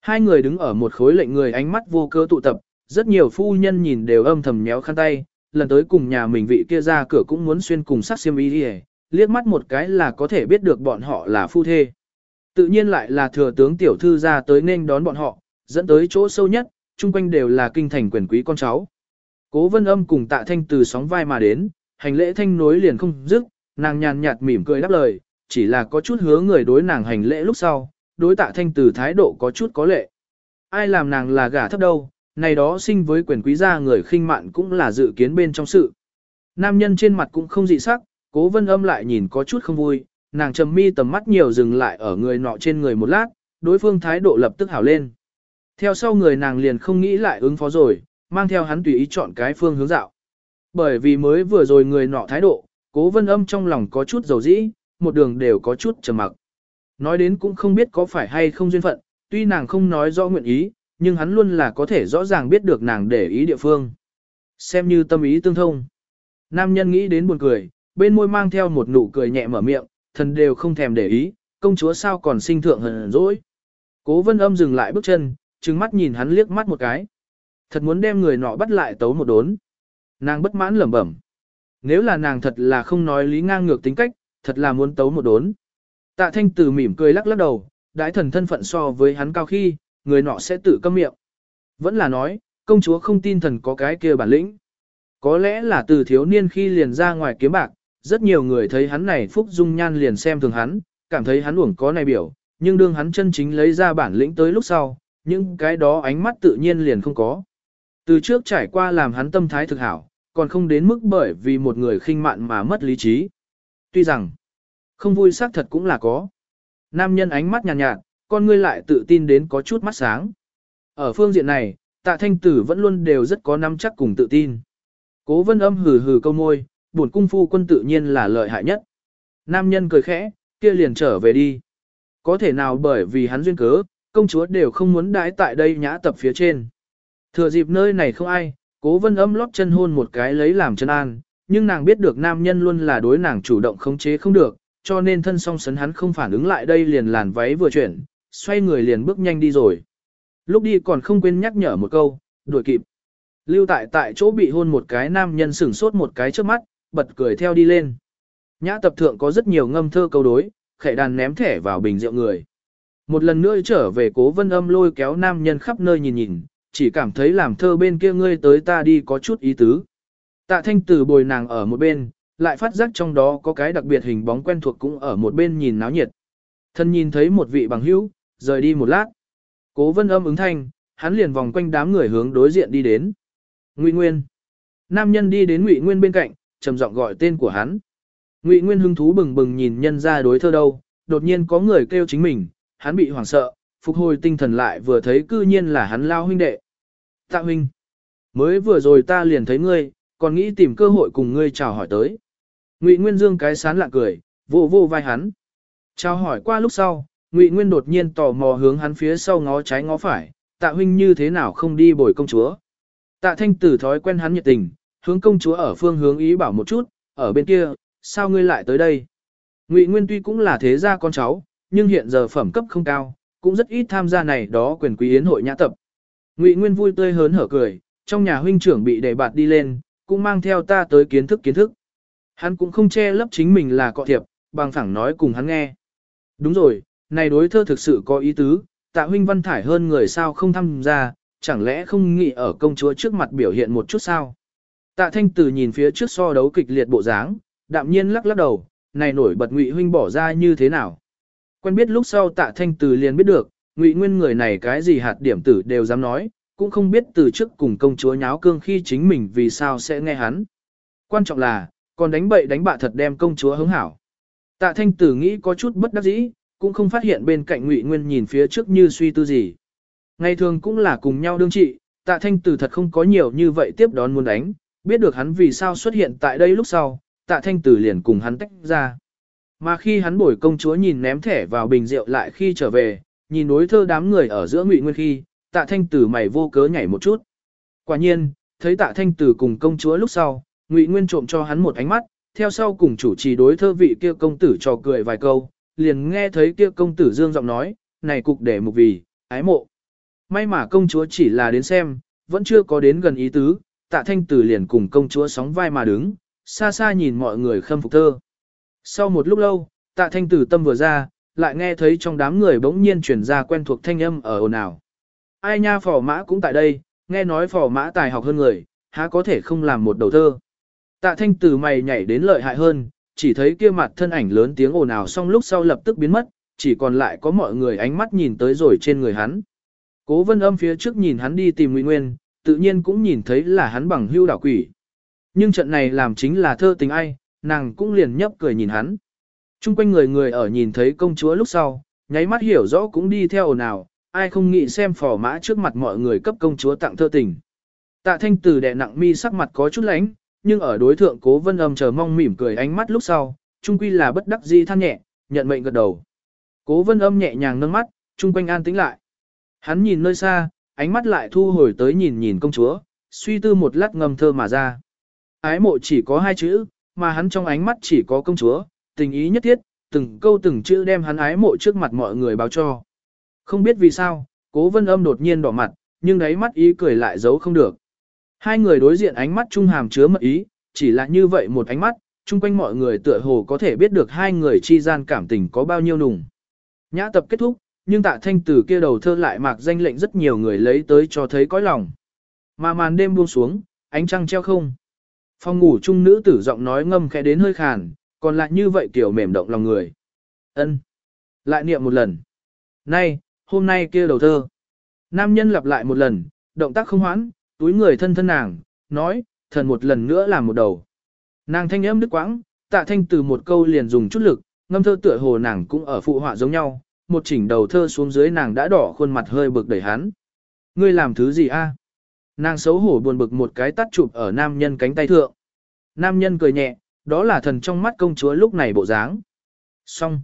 Hai người đứng ở một khối lệnh người ánh mắt vô cơ tụ tập, rất nhiều phu nhân nhìn đều âm thầm nhéo khăn tay, lần tới cùng nhà mình vị kia ra cửa cũng muốn xuyên cùng sắc xiêm y đi liếc mắt một cái là có thể biết được bọn họ là phu thê. Tự nhiên lại là thừa tướng tiểu thư ra tới nên đón bọn họ, dẫn tới chỗ sâu nhất, chung quanh đều là kinh thành quyền quý con cháu. Cố vân âm cùng tạ thanh từ sóng vai mà đến, hành lễ thanh nối liền không dứt, nàng nhàn nhạt mỉm cười đáp lời, chỉ là có chút hứa người đối nàng hành lễ lúc sau, đối tạ thanh từ thái độ có chút có lệ. Ai làm nàng là gả thấp đâu, này đó sinh với quyền quý gia người khinh mạn cũng là dự kiến bên trong sự. Nam nhân trên mặt cũng không dị sắc, cố vân âm lại nhìn có chút không vui, nàng trầm mi tầm mắt nhiều dừng lại ở người nọ trên người một lát, đối phương thái độ lập tức hảo lên. Theo sau người nàng liền không nghĩ lại ứng phó rồi, mang theo hắn tùy ý chọn cái phương hướng dạo. Bởi vì mới vừa rồi người nọ thái độ, cố vân âm trong lòng có chút dầu dĩ, một đường đều có chút trầm mặc. Nói đến cũng không biết có phải hay không duyên phận, tuy nàng không nói rõ nguyện ý, nhưng hắn luôn là có thể rõ ràng biết được nàng để ý địa phương. Xem như tâm ý tương thông. Nam nhân nghĩ đến buồn cười, bên môi mang theo một nụ cười nhẹ mở miệng, thần đều không thèm để ý, công chúa sao còn sinh thượng hờn dỗi. Cố vân âm dừng lại bước chân, trừng mắt nhìn hắn liếc mắt một cái. Thật muốn đem người nọ bắt lại tấu một đốn. Nàng bất mãn lẩm bẩm. Nếu là nàng thật là không nói lý ngang ngược tính cách, thật là muốn tấu một đốn. Tạ thanh tử mỉm cười lắc lắc đầu, đái thần thân phận so với hắn cao khi, người nọ sẽ tự câm miệng. Vẫn là nói, công chúa không tin thần có cái kia bản lĩnh. Có lẽ là từ thiếu niên khi liền ra ngoài kiếm bạc, rất nhiều người thấy hắn này phúc dung nhan liền xem thường hắn, cảm thấy hắn uổng có này biểu, nhưng đương hắn chân chính lấy ra bản lĩnh tới lúc sau, những cái đó ánh mắt tự nhiên liền không có. Từ trước trải qua làm hắn tâm thái thực hảo, còn không đến mức bởi vì một người khinh mạn mà mất lý trí. Tuy rằng, không vui xác thật cũng là có. Nam nhân ánh mắt nhàn nhạt, nhạt, con ngươi lại tự tin đến có chút mắt sáng. Ở phương diện này, tạ thanh tử vẫn luôn đều rất có nắm chắc cùng tự tin. Cố vân âm hừ hừ câu môi, bổn cung phu quân tự nhiên là lợi hại nhất. Nam nhân cười khẽ, kia liền trở về đi. Có thể nào bởi vì hắn duyên cớ, công chúa đều không muốn đãi tại đây nhã tập phía trên. Thừa dịp nơi này không ai, cố vân âm lót chân hôn một cái lấy làm chân an, nhưng nàng biết được nam nhân luôn là đối nàng chủ động khống chế không được, cho nên thân song sấn hắn không phản ứng lại đây liền làn váy vừa chuyển, xoay người liền bước nhanh đi rồi. Lúc đi còn không quên nhắc nhở một câu, đuổi kịp. Lưu tại tại chỗ bị hôn một cái nam nhân sửng sốt một cái trước mắt, bật cười theo đi lên. Nhã tập thượng có rất nhiều ngâm thơ câu đối, khệ đàn ném thẻ vào bình rượu người. Một lần nữa trở về cố vân âm lôi kéo nam nhân khắp nơi nhìn nhìn, chỉ cảm thấy làm thơ bên kia ngươi tới ta đi có chút ý tứ. Tạ thanh tử bồi nàng ở một bên, lại phát giác trong đó có cái đặc biệt hình bóng quen thuộc cũng ở một bên nhìn náo nhiệt. Thân nhìn thấy một vị bằng hữu, rời đi một lát. Cố vân âm ứng thanh, hắn liền vòng quanh đám người hướng đối diện đi đến. Ngụy Nguyên. Nam nhân đi đến Ngụy Nguyên bên cạnh, trầm giọng gọi tên của hắn. Ngụy Nguyên hứng thú bừng bừng nhìn nhân ra đối thơ đâu, đột nhiên có người kêu chính mình, hắn bị hoảng sợ, phục hồi tinh thần lại vừa thấy cư nhiên là hắn lao huynh đệ. Tạ huynh, mới vừa rồi ta liền thấy ngươi, còn nghĩ tìm cơ hội cùng ngươi chào hỏi tới. Ngụy Nguyên Dương cái sán lạ cười, vô vô vai hắn. Chào hỏi qua lúc sau, Ngụy Nguyên đột nhiên tò mò hướng hắn phía sau ngó trái ngó phải, tạ huynh như thế nào không đi bồi công chúa. Tạ thanh tử thói quen hắn nhiệt tình, hướng công chúa ở phương hướng ý bảo một chút, ở bên kia, sao ngươi lại tới đây? Ngụy Nguyên tuy cũng là thế gia con cháu, nhưng hiện giờ phẩm cấp không cao, cũng rất ít tham gia này đó quyền quý yến hội nhã tập. Ngụy Nguyên vui tươi hớn hở cười, trong nhà huynh trưởng bị đề bạt đi lên, cũng mang theo ta tới kiến thức kiến thức. Hắn cũng không che lấp chính mình là cọ thiệp, bằng thẳng nói cùng hắn nghe. Đúng rồi, này đối thơ thực sự có ý tứ, tạ huynh văn thải hơn người sao không tham gia, chẳng lẽ không nghĩ ở công chúa trước mặt biểu hiện một chút sao? Tạ thanh tử nhìn phía trước so đấu kịch liệt bộ dáng, đạm nhiên lắc lắc đầu, này nổi bật ngụy huynh bỏ ra như thế nào? Quen biết lúc sau tạ thanh tử liền biết được, ngụy nguyên người này cái gì hạt điểm tử đều dám nói, cũng không biết từ trước cùng công chúa nháo cương khi chính mình vì sao sẽ nghe hắn. Quan trọng là, còn đánh bậy đánh bạ thật đem công chúa hứng hảo. Tạ thanh tử nghĩ có chút bất đắc dĩ, cũng không phát hiện bên cạnh ngụy nguyên nhìn phía trước như suy tư gì. Ngày thường cũng là cùng nhau đương trị, tạ thanh tử thật không có nhiều như vậy tiếp đón muốn đánh, biết được hắn vì sao xuất hiện tại đây lúc sau, tạ thanh tử liền cùng hắn tách ra. Mà khi hắn bổi công chúa nhìn ném thẻ vào bình rượu lại khi trở về, nhìn đối thơ đám người ở giữa ngụy nguyên khi, tạ thanh tử mày vô cớ nhảy một chút. Quả nhiên, thấy tạ thanh tử cùng công chúa lúc sau, ngụy nguyên trộm cho hắn một ánh mắt, theo sau cùng chủ trì đối thơ vị kia công tử trò cười vài câu, liền nghe thấy kia công tử dương giọng nói, này cục để mục vì, ái mộ. May mà công chúa chỉ là đến xem, vẫn chưa có đến gần ý tứ, tạ thanh tử liền cùng công chúa sóng vai mà đứng, xa xa nhìn mọi người khâm phục thơ. Sau một lúc lâu, tạ thanh tử tâm vừa ra, lại nghe thấy trong đám người bỗng nhiên truyền ra quen thuộc thanh âm ở ồn ào. Ai nha phò mã cũng tại đây, nghe nói phò mã tài học hơn người, há có thể không làm một đầu thơ. Tạ thanh từ mày nhảy đến lợi hại hơn, chỉ thấy kia mặt thân ảnh lớn tiếng ồn ào xong lúc sau lập tức biến mất, chỉ còn lại có mọi người ánh mắt nhìn tới rồi trên người hắn. Cố vân âm phía trước nhìn hắn đi tìm Ngụy Nguyên, tự nhiên cũng nhìn thấy là hắn bằng hưu đảo quỷ. Nhưng trận này làm chính là thơ tình ai, nàng cũng liền nhấp cười nhìn hắn. Trung quanh người người ở nhìn thấy công chúa lúc sau, nháy mắt hiểu rõ cũng đi theo ồn ào, ai không nghĩ xem phò mã trước mặt mọi người cấp công chúa tặng thơ tình. Tạ thanh tử đè nặng mi sắc mặt có chút lánh, nhưng ở đối thượng cố vân âm chờ mong mỉm cười ánh mắt lúc sau, trung quy là bất đắc di than nhẹ, nhận mệnh gật đầu. Cố vân âm nhẹ nhàng nâng mắt, trung quanh an tĩnh lại. Hắn nhìn nơi xa, ánh mắt lại thu hồi tới nhìn nhìn công chúa, suy tư một lát ngầm thơ mà ra. Ái mộ chỉ có hai chữ, mà hắn trong ánh mắt chỉ có công chúa, tình ý nhất thiết, từng câu từng chữ đem hắn ái mộ trước mặt mọi người báo cho. Không biết vì sao, cố vân âm đột nhiên đỏ mặt, nhưng đáy mắt ý cười lại giấu không được. Hai người đối diện ánh mắt trung hàm chứa mật ý, chỉ là như vậy một ánh mắt, chung quanh mọi người tựa hồ có thể biết được hai người chi gian cảm tình có bao nhiêu nùng. Nhã tập kết thúc, nhưng tạ thanh từ kia đầu thơ lại mạc danh lệnh rất nhiều người lấy tới cho thấy cõi lòng. Mà màn đêm buông xuống, ánh trăng treo không. Phòng ngủ trung nữ tử giọng nói ngâm khẽ đến hơi khàn, còn lại như vậy kiểu mềm động lòng người. Ân, Lại niệm một lần. Nay, hôm nay kia đầu thơ. Nam nhân lặp lại một lần, động tác không hoãn, túi người thân thân nàng, nói, thần một lần nữa làm một đầu. Nàng thanh âm đứt quãng, tạ thanh từ một câu liền dùng chút lực, ngâm thơ tựa hồ nàng cũng ở phụ họa giống nhau, một chỉnh đầu thơ xuống dưới nàng đã đỏ khuôn mặt hơi bực đẩy hắn. Ngươi làm thứ gì a? Nàng xấu hổ buồn bực một cái tắt chụp ở nam nhân cánh tay thượng. Nam nhân cười nhẹ, đó là thần trong mắt công chúa lúc này bộ dáng. Xong.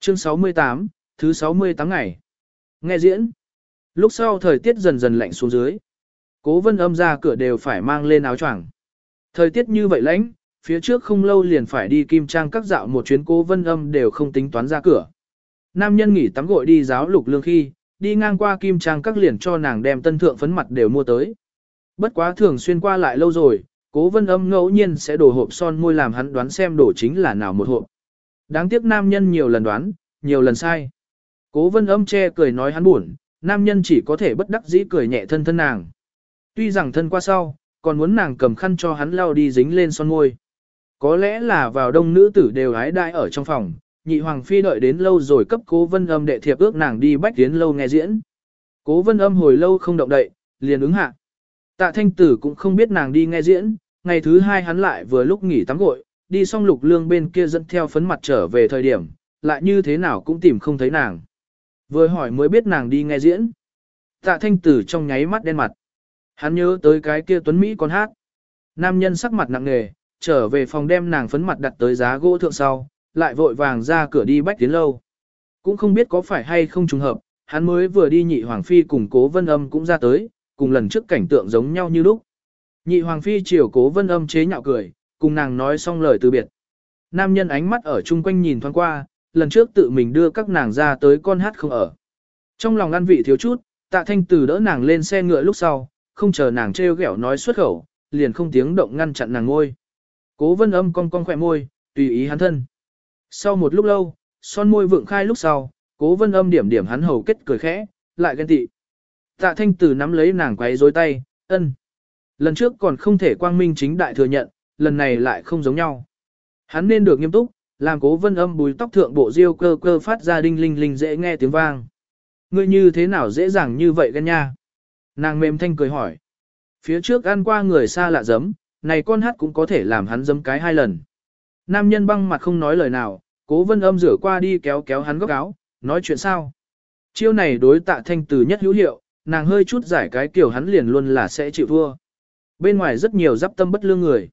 Chương 68, thứ 68 ngày. Nghe diễn. Lúc sau thời tiết dần dần lạnh xuống dưới. Cố vân âm ra cửa đều phải mang lên áo choàng. Thời tiết như vậy lạnh, phía trước không lâu liền phải đi kim trang các dạo một chuyến cố vân âm đều không tính toán ra cửa. Nam nhân nghỉ tắm gội đi giáo lục lương khi, đi ngang qua kim trang các liền cho nàng đem tân thượng phấn mặt đều mua tới. Bất quá thường xuyên qua lại lâu rồi, cố vân âm ngẫu nhiên sẽ đổ hộp son môi làm hắn đoán xem đổ chính là nào một hộp. Đáng tiếc nam nhân nhiều lần đoán, nhiều lần sai. Cố vân âm che cười nói hắn buồn, nam nhân chỉ có thể bất đắc dĩ cười nhẹ thân thân nàng. Tuy rằng thân qua sau, còn muốn nàng cầm khăn cho hắn lau đi dính lên son môi. Có lẽ là vào đông nữ tử đều hái đại ở trong phòng, nhị hoàng phi đợi đến lâu rồi cấp cố vân âm đệ thiệp ước nàng đi bách tiến lâu nghe diễn. Cố vân âm hồi lâu không động đậy, liền ứng hạ. Tạ thanh tử cũng không biết nàng đi nghe diễn, ngày thứ hai hắn lại vừa lúc nghỉ tắm gội, đi xong lục lương bên kia dẫn theo phấn mặt trở về thời điểm, lại như thế nào cũng tìm không thấy nàng. Vừa hỏi mới biết nàng đi nghe diễn. Tạ thanh tử trong nháy mắt đen mặt. Hắn nhớ tới cái kia tuấn Mỹ con hát. Nam nhân sắc mặt nặng nề, trở về phòng đem nàng phấn mặt đặt tới giá gỗ thượng sau, lại vội vàng ra cửa đi bách tiến lâu. Cũng không biết có phải hay không trùng hợp, hắn mới vừa đi nhị hoàng phi cùng cố vân âm cũng ra tới, cùng lần trước cảnh tượng giống nhau như lúc. Nhị hoàng phi chiều cố vân âm chế nhạo cười, cùng nàng nói xong lời từ biệt. Nam nhân ánh mắt ở chung quanh nhìn thoáng qua, lần trước tự mình đưa các nàng ra tới con hát không ở. Trong lòng ăn vị thiếu chút, tạ thanh từ đỡ nàng lên xe ngựa lúc sau, không chờ nàng trêu ghẹo nói xuất khẩu, liền không tiếng động ngăn chặn nàng ngôi. Cố vân âm cong cong khỏe môi, tùy ý hắn thân. Sau một lúc lâu, son môi vượng khai lúc sau, cố vân âm điểm điểm hắn hầu kết cười khẽ, lại ghen tị. Tạ thanh tử nắm lấy nàng quấy rối tay, ân. Lần trước còn không thể quang minh chính đại thừa nhận, lần này lại không giống nhau. Hắn nên được nghiêm túc, làm cố vân âm bùi tóc thượng bộ diêu cơ cơ phát ra đinh linh linh dễ nghe tiếng vang. Ngươi như thế nào dễ dàng như vậy gan nha? Nàng mềm thanh cười hỏi. Phía trước ăn qua người xa lạ giấm, này con hát cũng có thể làm hắn giấm cái hai lần. Nam nhân băng mặt không nói lời nào, cố vân âm rửa qua đi kéo kéo hắn góc áo, nói chuyện sao. Chiêu này đối tạ thanh từ nhất hữu hiệu, nàng hơi chút giải cái kiểu hắn liền luôn là sẽ chịu thua. Bên ngoài rất nhiều giáp tâm bất lương người.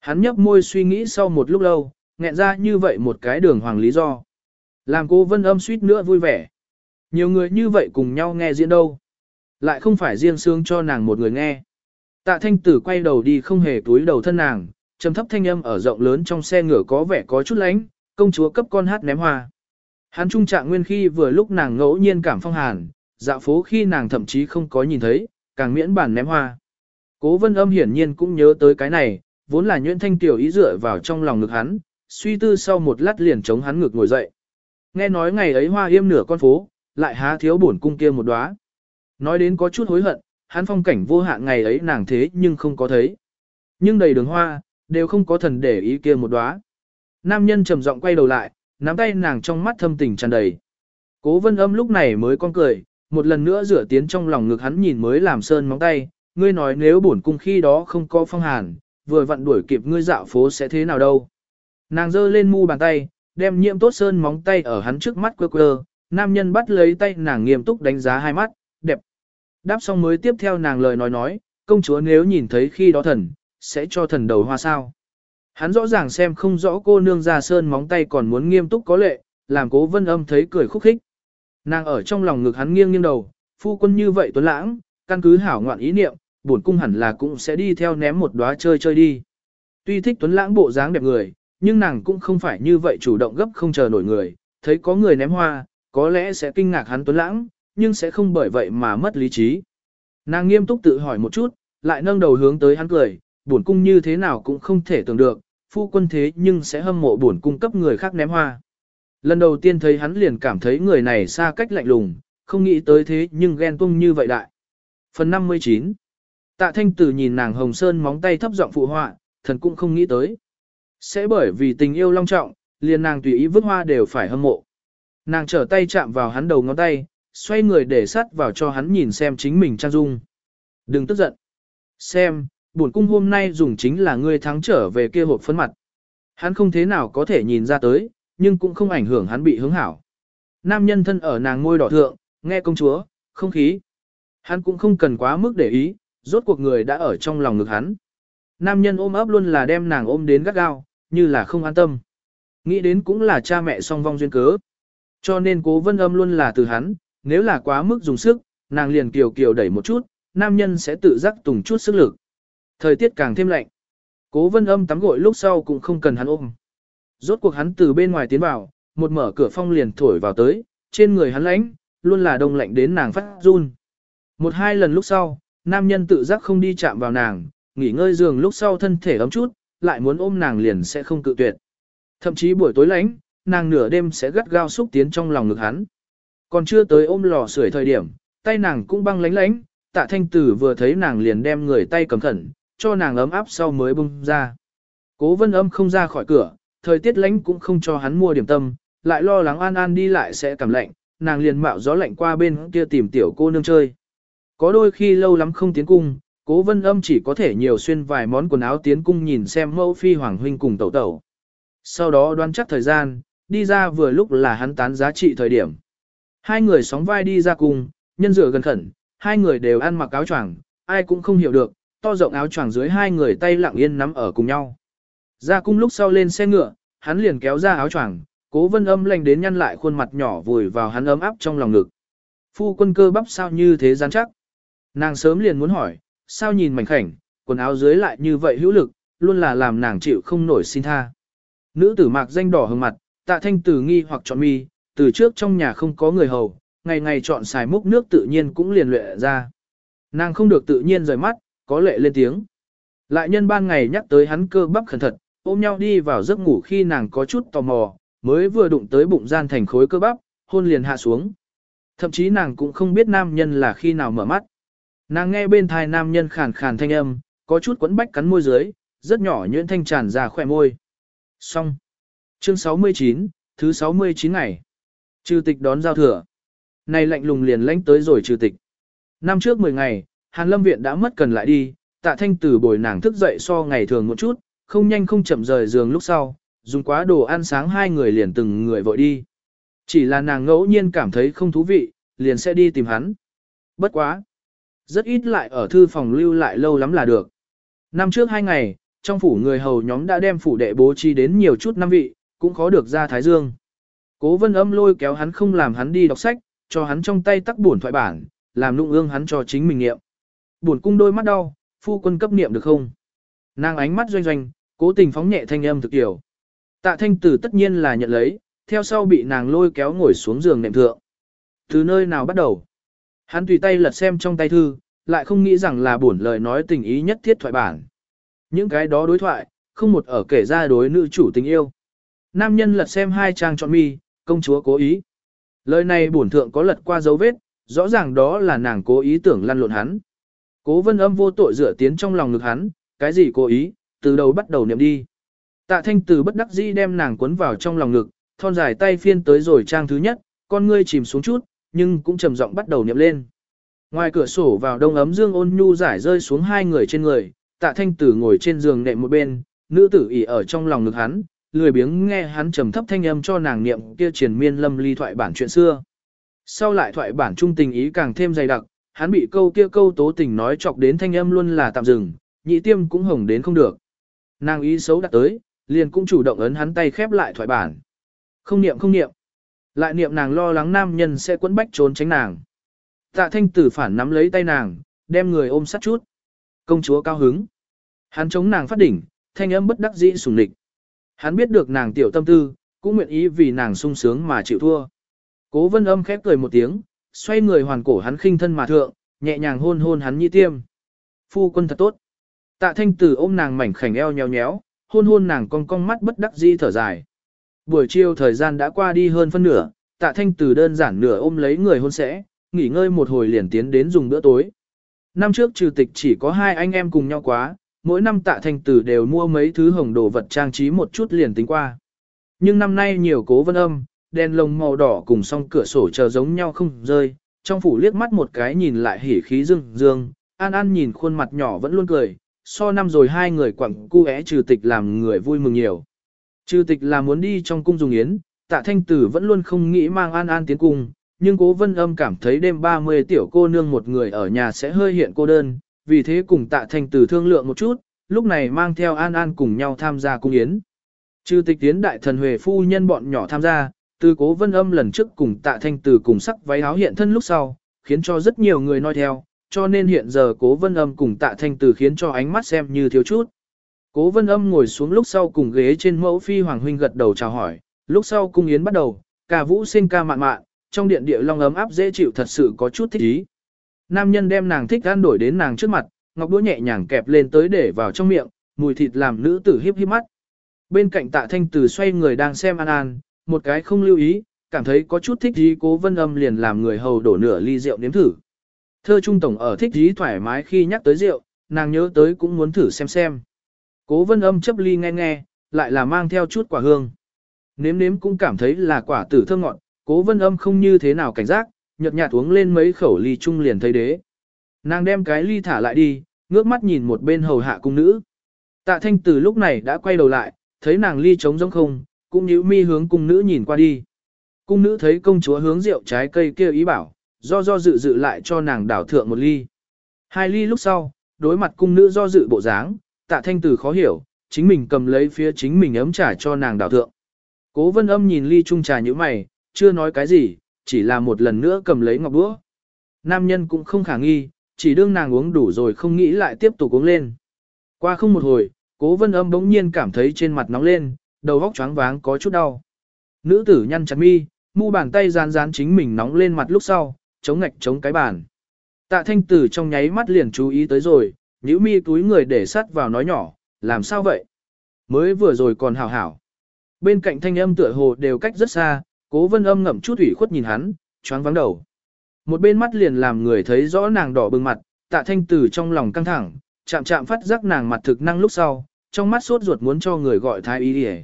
Hắn nhấp môi suy nghĩ sau một lúc lâu, nghẹn ra như vậy một cái đường hoàng lý do. Làm cô vân âm suýt nữa vui vẻ. Nhiều người như vậy cùng nhau nghe diễn đâu. Lại không phải riêng sướng cho nàng một người nghe. Tạ thanh tử quay đầu đi không hề túi đầu thân nàng, trầm thấp thanh âm ở rộng lớn trong xe ngựa có vẻ có chút lánh, công chúa cấp con hát ném hoa. Hắn trung trạng nguyên khi vừa lúc nàng ngẫu nhiên cảm phong hàn, dạo phố khi nàng thậm chí không có nhìn thấy, càng miễn bản ném hoa. Cố vân âm hiển nhiên cũng nhớ tới cái này, vốn là nhuyễn thanh tiểu ý dựa vào trong lòng ngực hắn, suy tư sau một lát liền chống hắn ngực ngồi dậy. Nghe nói ngày ấy hoa yêm nửa con phố, lại há thiếu bổn cung kia một đóa. Nói đến có chút hối hận, hắn phong cảnh vô hạn ngày ấy nàng thế nhưng không có thấy. Nhưng đầy đường hoa, đều không có thần để ý kia một đóa. Nam nhân trầm giọng quay đầu lại, nắm tay nàng trong mắt thâm tình tràn đầy. Cố vân âm lúc này mới con cười, một lần nữa rửa tiến trong lòng ngực hắn nhìn mới làm sơn móng tay, ngươi nói nếu bổn cung khi đó không có phong hàn, vừa vặn đuổi kịp ngươi dạo phố sẽ thế nào đâu. Nàng giơ lên mu bàn tay, đem nhiễm tốt sơn móng tay ở hắn trước mắt quơ quơ, nam nhân bắt lấy tay nàng nghiêm túc đánh giá hai mắt, đẹp. Đáp xong mới tiếp theo nàng lời nói nói, công chúa nếu nhìn thấy khi đó thần, sẽ cho thần đầu hoa sao. Hắn rõ ràng xem không rõ cô nương ra sơn móng tay còn muốn nghiêm túc có lệ, làm cố vân âm thấy cười khúc khích. Nàng ở trong lòng ngực hắn nghiêng nghiêng đầu, phu quân như vậy tuấn lãng, căn cứ hảo ngoạn ý niệm, bổn cung hẳn là cũng sẽ đi theo ném một đóa chơi chơi đi. Tuy thích tuấn lãng bộ dáng đẹp người, nhưng nàng cũng không phải như vậy chủ động gấp không chờ nổi người, thấy có người ném hoa, có lẽ sẽ kinh ngạc hắn tuấn lãng, nhưng sẽ không bởi vậy mà mất lý trí. Nàng nghiêm túc tự hỏi một chút, lại nâng đầu hướng tới hắn cười, bổn cung như thế nào cũng không thể tưởng được, phu quân thế nhưng sẽ hâm mộ bổn cung cấp người khác ném hoa. Lần đầu tiên thấy hắn liền cảm thấy người này xa cách lạnh lùng, không nghĩ tới thế nhưng ghen tung như vậy đại. Phần 59 Tạ thanh tử nhìn nàng hồng sơn móng tay thấp giọng phụ họa, thần cũng không nghĩ tới. Sẽ bởi vì tình yêu long trọng, liền nàng tùy ý vứt hoa đều phải hâm mộ. Nàng trở tay chạm vào hắn đầu ngón tay, xoay người để sát vào cho hắn nhìn xem chính mình trang dung. Đừng tức giận. Xem, bổn cung hôm nay dùng chính là ngươi thắng trở về kia hộp phấn mặt. Hắn không thế nào có thể nhìn ra tới, nhưng cũng không ảnh hưởng hắn bị hướng hảo. Nam nhân thân ở nàng ngôi đỏ thượng, nghe công chúa, không khí. Hắn cũng không cần quá mức để ý, rốt cuộc người đã ở trong lòng ngực hắn. Nam nhân ôm ấp luôn là đem nàng ôm đến gắt gao, như là không an tâm. Nghĩ đến cũng là cha mẹ song vong duyên cớ. Cho nên cố vân âm luôn là từ hắn, nếu là quá mức dùng sức, nàng liền kiều kiều đẩy một chút, nam nhân sẽ tự giác tùng chút sức lực. Thời tiết càng thêm lạnh. Cố vân âm tắm gội lúc sau cũng không cần hắn ôm. Rốt cuộc hắn từ bên ngoài tiến vào, một mở cửa phong liền thổi vào tới, trên người hắn lãnh, luôn là đông lạnh đến nàng phát run. Một hai lần lúc sau, nam nhân tự giác không đi chạm vào nàng, nghỉ ngơi giường lúc sau thân thể ấm chút, lại muốn ôm nàng liền sẽ không cự tuyệt. Thậm chí buổi tối lạnh, nàng nửa đêm sẽ gắt gao xúc tiến trong lòng ngực hắn. Còn chưa tới ôm lò sưởi thời điểm, tay nàng cũng băng lánh lánh, tạ thanh tử vừa thấy nàng liền đem người tay cầm khẩn, cho nàng ấm áp sau mới bung ra. Cố vân âm không ra khỏi cửa, thời tiết lạnh cũng không cho hắn mua điểm tâm, lại lo lắng an an đi lại sẽ cảm lạnh, nàng liền mạo gió lạnh qua bên kia tìm tiểu cô nương chơi. Có đôi khi lâu lắm không tiến cung, cố vân âm chỉ có thể nhiều xuyên vài món quần áo tiến cung nhìn xem mẫu phi hoàng huynh cùng tẩu tẩu. Sau đó đoán chắc thời gian, đi ra vừa lúc là hắn tán giá trị thời điểm. Hai người sóng vai đi ra cùng, nhân dựa gần khẩn, hai người đều ăn mặc áo choàng, ai cũng không hiểu được, to rộng áo choàng dưới hai người tay lặng yên nắm ở cùng nhau. Ra cung lúc sau lên xe ngựa, hắn liền kéo ra áo choàng, cố vân âm lành đến nhăn lại khuôn mặt nhỏ vùi vào hắn ấm áp trong lòng ngực. Phu quân cơ bắp sao như thế rắn chắc. Nàng sớm liền muốn hỏi, sao nhìn mảnh khảnh, quần áo dưới lại như vậy hữu lực, luôn là làm nàng chịu không nổi xin tha. Nữ tử mạc danh đỏ hừng mặt, tạ thanh tử nghi hoặc chọn mi, từ trước trong nhà không có người hầu, ngày ngày chọn xài múc nước tự nhiên cũng liền lệ ra. Nàng không được tự nhiên rời mắt, có lệ lên tiếng. Lại nhân ban ngày nhắc tới hắn cơ bắp khẩn thật, ôm nhau đi vào giấc ngủ khi nàng có chút tò mò, mới vừa đụng tới bụng gian thành khối cơ bắp, hôn liền hạ xuống. Thậm chí nàng cũng không biết nam nhân là khi nào mở mắt. Nàng nghe bên thai nam nhân khàn khàn thanh âm, có chút quấn bách cắn môi dưới, rất nhỏ nhuyễn thanh tràn ra khỏe môi. Xong. Chương 69, thứ 69 ngày. Trừ tịch đón giao thừa. Này lạnh lùng liền lãnh tới rồi trừ tịch. Năm trước 10 ngày, Hàn Lâm Viện đã mất cần lại đi, tạ thanh tử bồi nàng thức dậy so ngày thường một chút, không nhanh không chậm rời giường lúc sau, dùng quá đồ ăn sáng hai người liền từng người vội đi. Chỉ là nàng ngẫu nhiên cảm thấy không thú vị, liền sẽ đi tìm hắn. Bất quá. Rất ít lại ở thư phòng lưu lại lâu lắm là được. Năm trước hai ngày, trong phủ người hầu nhóm đã đem phủ đệ bố trí đến nhiều chút năm vị, cũng khó được ra Thái Dương. Cố vân âm lôi kéo hắn không làm hắn đi đọc sách, cho hắn trong tay tắc buồn thoại bản, làm nụng ương hắn cho chính mình nghiệm. Buồn cung đôi mắt đau, phu quân cấp niệm được không? Nàng ánh mắt doanh doanh, Cố tình phóng nhẹ thanh âm thực tiểu. Tạ thanh tử tất nhiên là nhận lấy, theo sau bị nàng lôi kéo ngồi xuống giường nệm thượng. Từ nơi nào bắt đầu? Hắn tùy tay lật xem trong tay thư, lại không nghĩ rằng là buồn lời nói tình ý nhất thiết thoại bản. Những cái đó đối thoại, không một ở kể ra đối nữ chủ tình yêu. Nam nhân lật xem hai trang trọn mi, công chúa cố ý. Lời này bổn thượng có lật qua dấu vết, rõ ràng đó là nàng cố ý tưởng lăn lộn hắn. Cố vân âm vô tội rửa tiến trong lòng ngực hắn, cái gì cố ý, từ đầu bắt đầu niệm đi. Tạ thanh từ bất đắc dĩ đem nàng cuốn vào trong lòng ngực, thon dài tay phiên tới rồi trang thứ nhất, con ngươi chìm xuống chút, nhưng cũng trầm giọng bắt đầu niệm lên. Ngoài cửa sổ vào đông ấm dương ôn nhu giải rơi xuống hai người trên người, tạ thanh tử ngồi trên giường nệm một bên, nữ tử ỉ ở trong lòng ngực hắn, lười biếng nghe hắn trầm thấp thanh âm cho nàng niệm kia triển miên lâm ly thoại bản chuyện xưa. Sau lại thoại bản trung tình ý càng thêm dày đặc, hắn bị câu kia câu tố tình nói chọc đến thanh âm luôn là tạm dừng, nhị tiêm cũng hồng đến không được. Nàng ý xấu đặt tới, liền cũng chủ động ấn hắn tay khép lại thoại bản. Không niệm không niệm. Lại niệm nàng lo lắng nam nhân sẽ quấn bách trốn tránh nàng. Tạ thanh tử phản nắm lấy tay nàng, đem người ôm sát chút. Công chúa cao hứng. Hắn chống nàng phát đỉnh, thanh âm bất đắc dĩ sùng địch. Hắn biết được nàng tiểu tâm tư, cũng nguyện ý vì nàng sung sướng mà chịu thua. Cố vân âm khép cười một tiếng, xoay người hoàn cổ hắn khinh thân mà thượng, nhẹ nhàng hôn hôn hắn nhị tiêm. Phu quân thật tốt. Tạ thanh tử ôm nàng mảnh khảnh eo nhéo nhéo, hôn hôn nàng cong cong mắt bất đắc dĩ thở dài. Buổi chiều thời gian đã qua đi hơn phân nửa, tạ thanh tử đơn giản nửa ôm lấy người hôn sẽ, nghỉ ngơi một hồi liền tiến đến dùng bữa tối. Năm trước trừ tịch chỉ có hai anh em cùng nhau quá, mỗi năm tạ thanh tử đều mua mấy thứ hồng đồ vật trang trí một chút liền tính qua. Nhưng năm nay nhiều cố vân âm, đèn lồng màu đỏ cùng song cửa sổ chờ giống nhau không rơi, trong phủ liếc mắt một cái nhìn lại hỉ khí dương dương, an an nhìn khuôn mặt nhỏ vẫn luôn cười, so năm rồi hai người quặng cu é trừ tịch làm người vui mừng nhiều. Trừ tịch là muốn đi trong cung dùng yến, tạ thanh tử vẫn luôn không nghĩ mang an an tiến cung, nhưng cố vân âm cảm thấy đêm 30 tiểu cô nương một người ở nhà sẽ hơi hiện cô đơn, vì thế cùng tạ thanh tử thương lượng một chút, lúc này mang theo an an cùng nhau tham gia cung yến. Trừ tịch tiến đại thần huệ phu nhân bọn nhỏ tham gia, từ cố vân âm lần trước cùng tạ thanh tử cùng sắc váy áo hiện thân lúc sau, khiến cho rất nhiều người nói theo, cho nên hiện giờ cố vân âm cùng tạ thanh tử khiến cho ánh mắt xem như thiếu chút. Cố vân âm ngồi xuống lúc sau cùng ghế trên mẫu phi hoàng huynh gật đầu chào hỏi, lúc sau cung yến bắt đầu, ca vũ sinh ca mạn mạn, trong điện địa long ấm áp dễ chịu thật sự có chút thích ý. Nam nhân đem nàng thích ăn đổi đến nàng trước mặt, ngọc đũa nhẹ nhàng kẹp lên tới để vào trong miệng, mùi thịt làm nữ tử hiếp hiếp mắt. Bên cạnh tạ thanh tử xoay người đang xem an an, một cái không lưu ý, cảm thấy có chút thích ý cố vân âm liền làm người hầu đổ nửa ly rượu nếm thử. Thơ trung tổng ở thích dí thoải mái khi nhắc tới rượu, nàng nhớ tới cũng muốn thử xem xem. Cố vân âm chấp ly nghe nghe, lại là mang theo chút quả hương. Nếm nếm cũng cảm thấy là quả tử thơ ngọt, cố vân âm không như thế nào cảnh giác, nhợt nhạt uống lên mấy khẩu ly chung liền thấy đế. Nàng đem cái ly thả lại đi, ngước mắt nhìn một bên hầu hạ cung nữ. Tạ thanh từ lúc này đã quay đầu lại, thấy nàng ly trống rỗng không, cũng nhíu mi hướng cung nữ nhìn qua đi. Cung nữ thấy công chúa hướng rượu trái cây kia ý bảo, do do dự dự lại cho nàng đảo thượng một ly. Hai ly lúc sau, đối mặt cung nữ do dự bộ dáng, tạ thanh từ khó hiểu, chính mình cầm lấy phía chính mình ấm trà cho nàng đảo thượng. Cố vân âm nhìn ly chung trà như mày, chưa nói cái gì, chỉ là một lần nữa cầm lấy ngọc đũa. Nam nhân cũng không khả nghi, chỉ đương nàng uống đủ rồi không nghĩ lại tiếp tục uống lên. Qua không một hồi, cố vân âm bỗng nhiên cảm thấy trên mặt nóng lên, đầu góc choáng váng có chút đau. Nữ tử nhăn chặt mi, mu bàn tay rán rán chính mình nóng lên mặt lúc sau, chống ngạch chống cái bàn. Tạ thanh tử trong nháy mắt liền chú ý tới rồi, nhữ mi túi người để sắt vào nói nhỏ, làm sao vậy? Mới vừa rồi còn hảo hảo. Bên cạnh thanh âm tựa hồ đều cách rất xa, cố vân âm ngậm chút ủy khuất nhìn hắn, choáng vắng đầu. Một bên mắt liền làm người thấy rõ nàng đỏ bừng mặt, tạ thanh tử trong lòng căng thẳng, chạm chạm phát giác nàng mặt thực năng lúc sau, trong mắt sốt ruột muốn cho người gọi thái y đi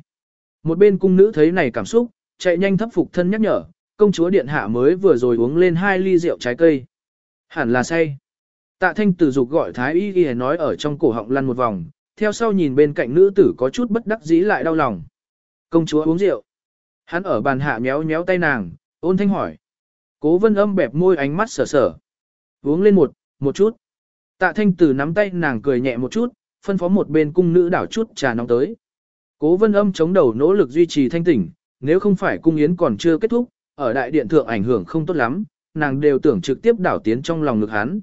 Một bên cung nữ thấy này cảm xúc, chạy nhanh thấp phục thân nhắc nhở, công chúa điện hạ mới vừa rồi uống lên hai ly rượu trái cây. Hẳn là say. Tạ thanh tử dục gọi thái y y nói ở trong cổ họng lăn một vòng, theo sau nhìn bên cạnh nữ tử có chút bất đắc dĩ lại đau lòng. Công chúa uống rượu. Hắn ở bàn hạ méo méo tay nàng, ôn thanh hỏi. Cố vân âm bẹp môi ánh mắt sở sở. Uống lên một, một chút. Tạ thanh tử nắm tay nàng cười nhẹ một chút, phân phó một bên cung nữ đảo chút trà nóng tới. Cố vân âm chống đầu nỗ lực duy trì thanh tỉnh, nếu không phải cung yến còn chưa kết thúc, ở đại điện thượng ảnh hưởng không tốt lắm, nàng đều tưởng trực tiếp đảo tiến trong lòng ngực hắn.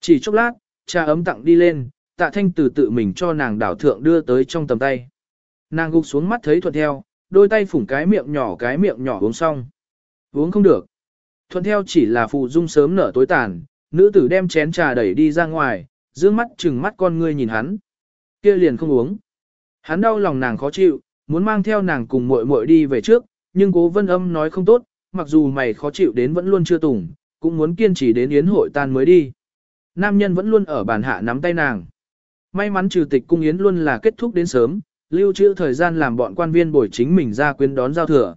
Chỉ chốc lát, trà ấm tặng đi lên, tạ thanh từ tự mình cho nàng đảo thượng đưa tới trong tầm tay. Nàng gục xuống mắt thấy thuận theo, đôi tay phủng cái miệng nhỏ cái miệng nhỏ uống xong. Uống không được. Thuận theo chỉ là phụ dung sớm nở tối tàn, nữ tử đem chén trà đẩy đi ra ngoài, dương mắt chừng mắt con ngươi nhìn hắn. kia liền không uống. Hắn đau lòng nàng khó chịu, muốn mang theo nàng cùng muội muội đi về trước, nhưng cố vân âm nói không tốt, mặc dù mày khó chịu đến vẫn luôn chưa tùng, cũng muốn kiên trì đến yến hội tan mới đi. Nam nhân vẫn luôn ở bàn hạ nắm tay nàng. May mắn trừ tịch cung yến luôn là kết thúc đến sớm, lưu trữ thời gian làm bọn quan viên bồi chính mình ra quyến đón giao thừa.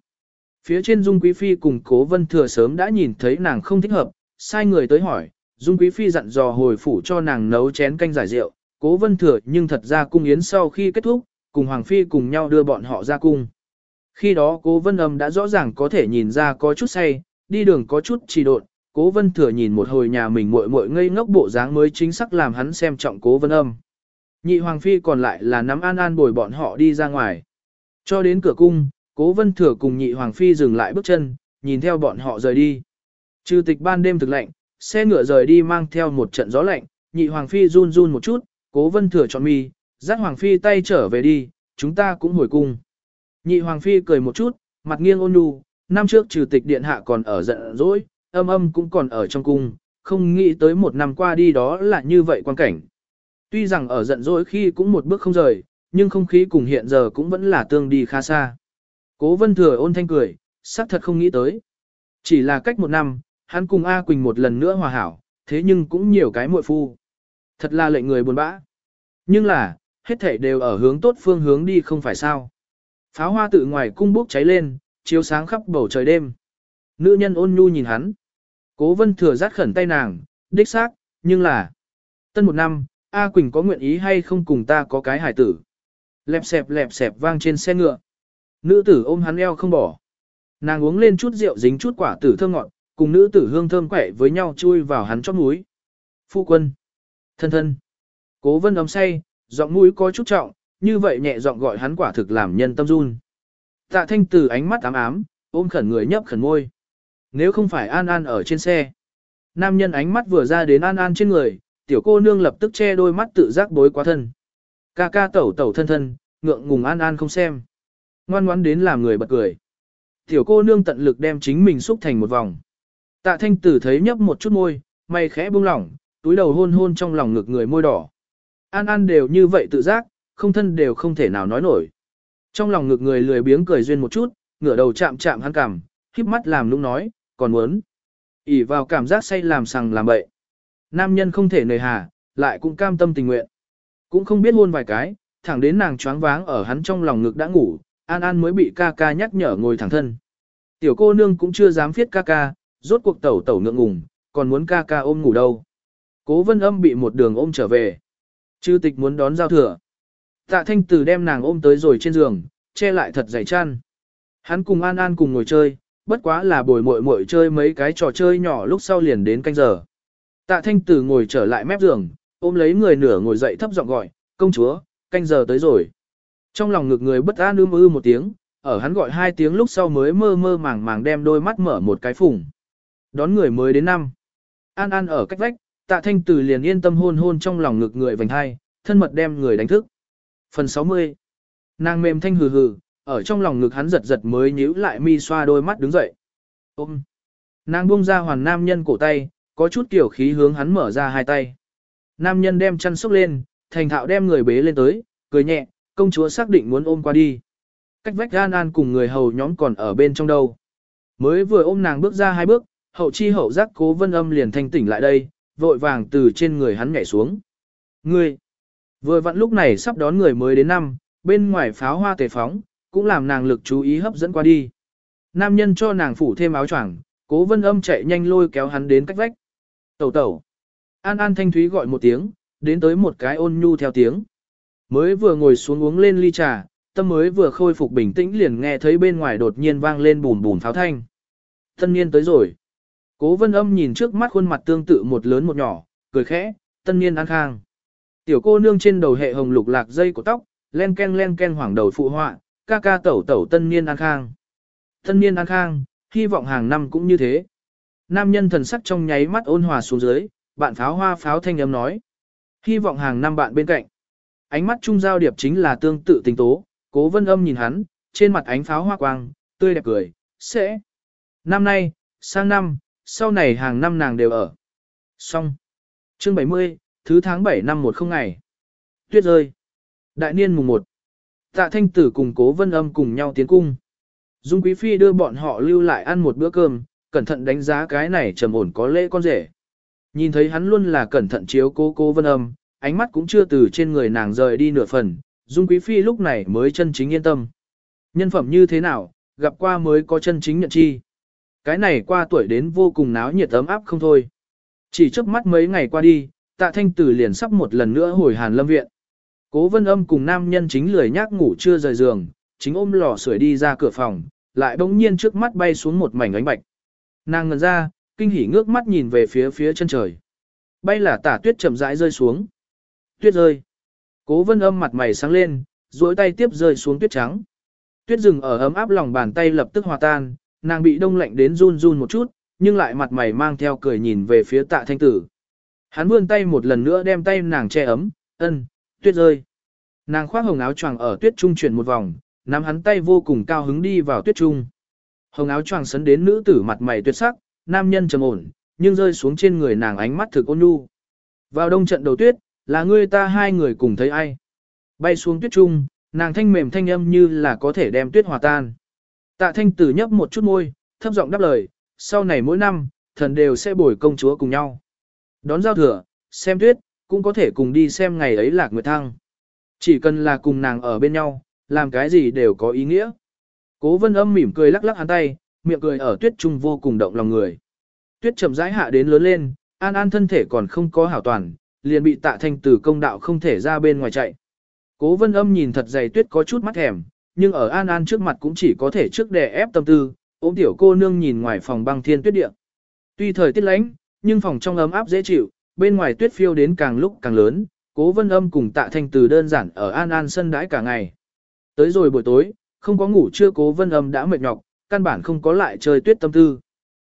Phía trên Dung Quý Phi cùng Cố Vân Thừa sớm đã nhìn thấy nàng không thích hợp, sai người tới hỏi, Dung Quý Phi dặn dò hồi phủ cho nàng nấu chén canh giải rượu, Cố Vân Thừa nhưng thật ra cung yến sau khi kết thúc, cùng Hoàng Phi cùng nhau đưa bọn họ ra cung. Khi đó Cố Vân Âm đã rõ ràng có thể nhìn ra có chút say, đi đường có chút trì độn, Cố Vân Thừa nhìn một hồi nhà mình muội muội ngây ngốc bộ dáng mới chính xác làm hắn xem trọng Cố Vân Âm. Nhị Hoàng Phi còn lại là nắm an an bồi bọn họ đi ra ngoài. Cho đến cửa cung, Cố Vân Thừa cùng Nhị Hoàng Phi dừng lại bước chân, nhìn theo bọn họ rời đi. Trừ tịch ban đêm thực lạnh, xe ngựa rời đi mang theo một trận gió lạnh, Nhị Hoàng Phi run run một chút, Cố Vân Thừa chọn mi, dắt Hoàng Phi tay trở về đi, chúng ta cũng hồi cung. Nhị Hoàng Phi cười một chút, mặt nghiêng ôn nhu, năm trước trừ tịch điện hạ còn ở giận dỗi, âm âm cũng còn ở trong cung, không nghĩ tới một năm qua đi đó là như vậy quan cảnh. Tuy rằng ở giận dỗi khi cũng một bước không rời, nhưng không khí cùng hiện giờ cũng vẫn là tương đi khá xa. Cố vân thừa ôn thanh cười, xác thật không nghĩ tới. Chỉ là cách một năm, hắn cùng A Quỳnh một lần nữa hòa hảo, thế nhưng cũng nhiều cái muội phu. Thật là lệnh người buồn bã. Nhưng là, hết thảy đều ở hướng tốt phương hướng đi không phải sao. Pháo hoa tự ngoài cung bốc cháy lên, chiếu sáng khắp bầu trời đêm. Nữ nhân ôn nhu nhìn hắn. Cố vân thừa rát khẩn tay nàng, đích xác, nhưng là... Tân một năm, A Quỳnh có nguyện ý hay không cùng ta có cái hải tử. Lẹp xẹp lẹp xẹp vang trên xe ngựa. Nữ tử ôm hắn eo không bỏ. Nàng uống lên chút rượu dính chút quả tử thơm ngọt, cùng nữ tử hương thơm quẻ với nhau chui vào hắn chót mũi. Phu quân. Thân thân. Cố vân ấm say, giọng mũi có chút trọng, như vậy nhẹ giọng gọi hắn quả thực làm nhân tâm run. Tạ thanh tử ánh mắt ám ám, ôm khẩn người nhấp khẩn môi. Nếu không phải An An ở trên xe. Nam nhân ánh mắt vừa ra đến An An trên người, tiểu cô nương lập tức che đôi mắt tự giác bối quá thân. Ca ca tẩu tẩu thân thân, ngượng ngùng An An không xem. Ngoan ngoãn đến làm người bật cười. Tiểu cô nương tận lực đem chính mình xúc thành một vòng. Tạ thanh tử thấy nhấp một chút môi, mày khẽ buông lỏng, túi đầu hôn hôn trong lòng ngực người môi đỏ. An An đều như vậy tự giác, không thân đều không thể nào nói nổi. Trong lòng ngực người lười biếng cười duyên một chút, ngửa đầu chạm chạm hắn cằm, híp mắt làm nũng nói, còn muốn. ỉ vào cảm giác say làm sằng làm bậy. Nam nhân không thể nề hà, lại cũng cam tâm tình nguyện. Cũng không biết hôn vài cái, thẳng đến nàng choáng váng ở hắn trong lòng ngực đã ngủ, An An mới bị ca ca nhắc nhở ngồi thẳng thân. Tiểu cô nương cũng chưa dám phiết ca ca, rốt cuộc tẩu tẩu ngượng ngùng, còn muốn ca ca ôm ngủ đâu. Cố vân âm bị một đường ôm trở về. Chư tịch muốn đón giao thừa. Tạ thanh tử đem nàng ôm tới rồi trên giường, che lại thật dày chăn. Hắn cùng An An cùng ngồi chơi, bất quá là bồi muội muội chơi mấy cái trò chơi nhỏ lúc sau liền đến canh giờ. Tạ thanh tử ngồi trở lại mép giường, ôm lấy người nửa ngồi dậy thấp giọng gọi, công chúa, canh giờ tới rồi. Trong lòng ngực người bất an ưm ư một tiếng, ở hắn gọi hai tiếng lúc sau mới mơ mơ màng màng đem đôi mắt mở một cái phủng. Đón người mới đến năm. An An ở cách vách, tạ thanh tử liền yên tâm hôn hôn trong lòng ngực người vành hai, thân mật đem người đánh thức. Phần 60 Nàng mềm thanh hừ hừ, ở trong lòng ngực hắn giật giật mới nhíu lại mi xoa đôi mắt đứng dậy. Ôm! Nàng buông ra hoàn nam nhân cổ tay, có chút kiểu khí hướng hắn mở ra hai tay. Nam nhân đem chăn xúc lên, thành thạo đem người bế lên tới, cười nhẹ, công chúa xác định muốn ôm qua đi. Cách vách An An cùng người hầu nhóm còn ở bên trong đâu. Mới vừa ôm nàng bước ra hai bước, hậu chi hậu giác cố vân âm liền thanh tỉnh lại đây, vội vàng từ trên người hắn nhảy xuống. Ngươi! Vừa vặn lúc này sắp đón người mới đến năm, bên ngoài pháo hoa tề phóng, cũng làm nàng lực chú ý hấp dẫn qua đi. Nam nhân cho nàng phủ thêm áo choàng, cố vân âm chạy nhanh lôi kéo hắn đến cách vách. Tẩu tẩu. An An thanh thúy gọi một tiếng, đến tới một cái ôn nhu theo tiếng. Mới vừa ngồi xuống uống lên ly trà, tâm mới vừa khôi phục bình tĩnh liền nghe thấy bên ngoài đột nhiên vang lên bùn bùn pháo thanh. Tân niên tới rồi. Cố vân âm nhìn trước mắt khuôn mặt tương tự một lớn một nhỏ, cười khẽ, tân niên an khang. Tiểu cô nương trên đầu hệ hồng lục lạc dây của tóc, len ken len ken hoảng đầu phụ họa, ca ca tẩu tẩu tân niên an khang. Tân niên an khang, hy vọng hàng năm cũng như thế. Nam nhân thần sắc trong nháy mắt ôn hòa xuống dưới, bạn pháo hoa pháo thanh âm nói. Hy vọng hàng năm bạn bên cạnh. Ánh mắt trung giao điệp chính là tương tự tình tố, cố vân âm nhìn hắn, trên mặt ánh pháo hoa quang, tươi đẹp cười, sẽ. Năm nay, sang năm, sau này hàng năm nàng đều ở. Xong. Chương 70, thứ tháng 7 năm một không ngày. Tuyết rơi. Đại niên mùng 1. Tạ thanh tử cùng cố vân âm cùng nhau tiến cung. Dung Quý Phi đưa bọn họ lưu lại ăn một bữa cơm, cẩn thận đánh giá cái này trầm ổn có lễ con rể. Nhìn thấy hắn luôn là cẩn thận chiếu cố cố vân âm, ánh mắt cũng chưa từ trên người nàng rời đi nửa phần, Dung Quý Phi lúc này mới chân chính yên tâm. Nhân phẩm như thế nào, gặp qua mới có chân chính nhận chi. Cái này qua tuổi đến vô cùng náo nhiệt ấm áp không thôi. Chỉ trước mắt mấy ngày qua đi, tạ thanh tử liền sắp một lần nữa hồi hàn lâm viện. Cố vân âm cùng nam nhân chính lười nhác ngủ chưa rời giường, chính ôm lò sưởi đi ra cửa phòng, lại bỗng nhiên trước mắt bay xuống một mảnh ánh bạch. Nàng ngần ra, kinh hỉ ngước mắt nhìn về phía phía chân trời. Bay là tả tuyết chậm rãi rơi xuống. Tuyết rơi. Cố vân âm mặt mày sáng lên, duỗi tay tiếp rơi xuống tuyết trắng. Tuyết rừng ở ấm áp lòng bàn tay lập tức hòa tan, nàng bị đông lạnh đến run run một chút, nhưng lại mặt mày mang theo cười nhìn về phía tạ thanh tử. Hắn vươn tay một lần nữa đem tay nàng che ấm, ân, tuyết rơi. Nàng khoác hồng áo choàng ở tuyết trung chuyển một vòng, nắm hắn tay vô cùng cao hứng đi vào tuyết trung. Hồng áo choàng sấn đến nữ tử mặt mày tuyệt sắc, nam nhân trầm ổn, nhưng rơi xuống trên người nàng ánh mắt thực ôn nhu. Vào đông trận đầu tuyết, là ngươi ta hai người cùng thấy ai. Bay xuống tuyết trung, nàng thanh mềm thanh âm như là có thể đem tuyết hòa tan. Tạ thanh tử nhấp một chút môi, thấp giọng đáp lời, sau này mỗi năm, thần đều sẽ bồi công chúa cùng nhau. Đón giao thừa, xem tuyết, cũng có thể cùng đi xem ngày ấy lạc nguyệt thăng. Chỉ cần là cùng nàng ở bên nhau, làm cái gì đều có ý nghĩa. Cố vân âm mỉm cười lắc lắc hắn tay, miệng cười ở tuyết trung vô cùng động lòng người. Tuyết chậm rãi hạ đến lớn lên, an an thân thể còn không có hảo toàn, liền bị tạ thanh tử công đạo không thể ra bên ngoài chạy. Cố vân âm nhìn thật dày tuyết có chút mắt thèm, nhưng ở an an trước mặt cũng chỉ có thể trước đè ép tâm tư, ôm tiểu cô nương nhìn ngoài phòng băng thiên tuyết địa. Tuy thời tiết lánh, nhưng phòng trong ấm áp dễ chịu, bên ngoài tuyết phiêu đến càng lúc càng lớn, cố vân âm cùng tạ thanh từ đơn giản ở an an sân đãi cả ngày. Tới rồi buổi tối, không có ngủ chưa cố vân âm đã mệt nhọc, căn bản không có lại chơi tuyết tâm tư.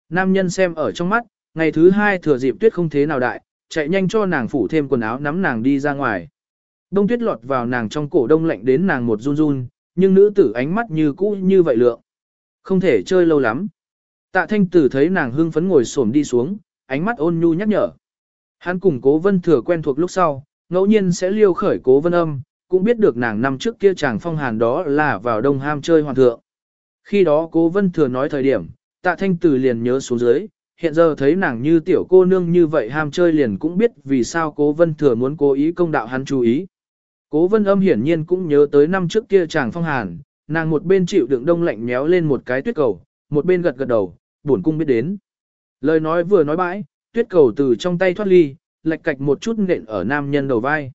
Nam nhân xem ở trong mắt, ngày thứ hai thừa dịp tuyết không thế nào đại, chạy nhanh cho nàng phủ thêm quần áo nắm nàng đi ra ngoài. Đông tuyết lọt vào nàng trong cổ đông lạnh đến nàng một run run, nhưng nữ tử ánh mắt như cũ như vậy lượng. Không thể chơi lâu lắm. Tạ thanh tử thấy nàng hưng phấn ngồi xổm đi xuống, ánh mắt ôn nhu nhắc nhở. Hắn cùng cố vân thừa quen thuộc lúc sau, ngẫu nhiên sẽ liêu khởi cố vân âm, cũng biết được nàng năm trước kia chàng phong hàn đó là vào đông ham chơi hoàn thượng. Khi đó cố vân thừa nói thời điểm, tạ thanh tử liền nhớ xuống dưới, hiện giờ thấy nàng như tiểu cô nương như vậy ham chơi liền cũng biết vì sao cố vân thừa muốn cố ý công đạo hắn chú ý. Cố vân âm hiển nhiên cũng nhớ tới năm trước kia chàng phong hàn, nàng một bên chịu đựng đông lạnh méo lên một cái tuyết cầu, một bên gật gật đầu, buồn cung biết đến. Lời nói vừa nói bãi, tuyết cầu từ trong tay thoát ly, lệch cạch một chút nện ở nam nhân đầu vai.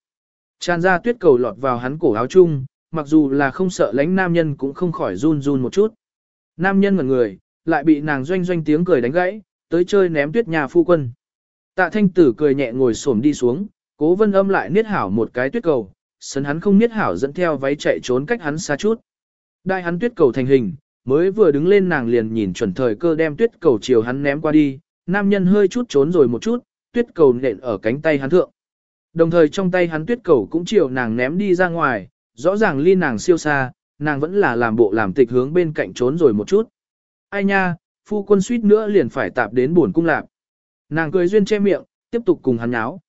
Tràn ra tuyết cầu lọt vào hắn cổ áo chung, mặc dù là không sợ lánh nam nhân cũng không khỏi run run một chút. Nam nhân ngẩn người, lại bị nàng doanh doanh tiếng cười đánh gãy, tới chơi ném tuyết nhà phu quân. Tạ thanh tử cười nhẹ ngồi xổm đi xuống, cố vân âm lại niết hảo một cái tuyết cầu, sân hắn không niết hảo dẫn theo váy chạy trốn cách hắn xa chút. Đại hắn tuyết cầu thành hình, mới vừa đứng lên nàng liền nhìn chuẩn thời cơ đem tuyết cầu chiều hắn ném qua đi, nam nhân hơi chút trốn rồi một chút, tuyết cầu nện ở cánh tay hắn thượng. Đồng thời trong tay hắn tuyết cầu cũng chiều nàng ném đi ra ngoài, rõ ràng ly nàng siêu xa, nàng vẫn là làm bộ làm tịch hướng bên cạnh trốn rồi một chút. Ai nha, phu quân suýt nữa liền phải tạp đến buồn cung lạc. Nàng cười duyên che miệng, tiếp tục cùng hắn nháo.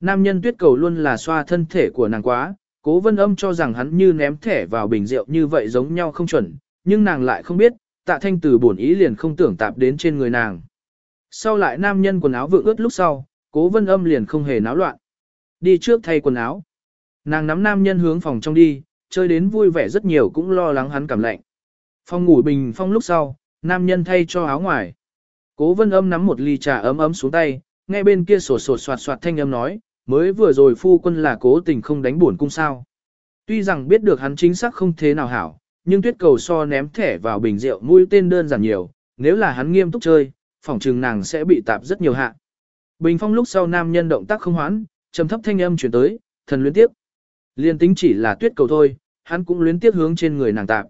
Nam nhân tuyết cầu luôn là xoa thân thể của nàng quá, cố vân âm cho rằng hắn như ném thẻ vào bình rượu như vậy giống nhau không chuẩn, nhưng nàng lại không biết, tạ thanh từ bổn ý liền không tưởng tạp đến trên người nàng. Sau lại nam nhân quần áo vượng ướt lúc sau, cố vân âm liền không hề náo loạn. Đi trước thay quần áo. Nàng nắm nam nhân hướng phòng trong đi, chơi đến vui vẻ rất nhiều cũng lo lắng hắn cảm lạnh. Phòng ngủ bình phong lúc sau, nam nhân thay cho áo ngoài. Cố vân âm nắm một ly trà ấm ấm xuống tay, nghe bên kia sổ sổ soạt soạt thanh âm nói, mới vừa rồi phu quân là cố tình không đánh buồn cung sao. Tuy rằng biết được hắn chính xác không thế nào hảo, nhưng tuyết cầu so ném thẻ vào bình rượu mũi tên đơn giản nhiều, nếu là hắn nghiêm túc chơi, phỏng trừng nàng sẽ bị tạp rất nhiều hạ. Bình phong lúc sau nam nhân động tác không hoãn, trầm thấp thanh âm chuyển tới, thần luyến tiếp. Liên tính chỉ là tuyết cầu thôi, hắn cũng luyến tiếp hướng trên người nàng tạp.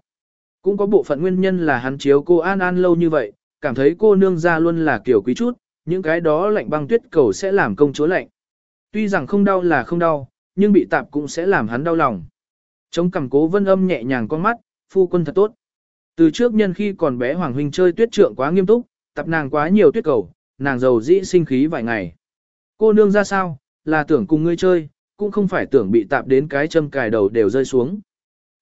Cũng có bộ phận nguyên nhân là hắn chiếu cô An An lâu như vậy, cảm thấy cô nương ra luôn là kiểu quý chút, những cái đó lạnh băng tuyết cầu sẽ làm công chúa lạnh. Tuy rằng không đau là không đau, nhưng bị tạp cũng sẽ làm hắn đau lòng. Chống cằm cố vân âm nhẹ nhàng con mắt, phu quân thật tốt. Từ trước nhân khi còn bé Hoàng Huynh chơi tuyết trượng quá nghiêm túc, tập nàng quá nhiều tuyết cầu, nàng giàu dĩ sinh khí vài ngày. Cô nương ra sao, là tưởng cùng ngươi chơi, cũng không phải tưởng bị tạp đến cái châm cài đầu đều rơi xuống.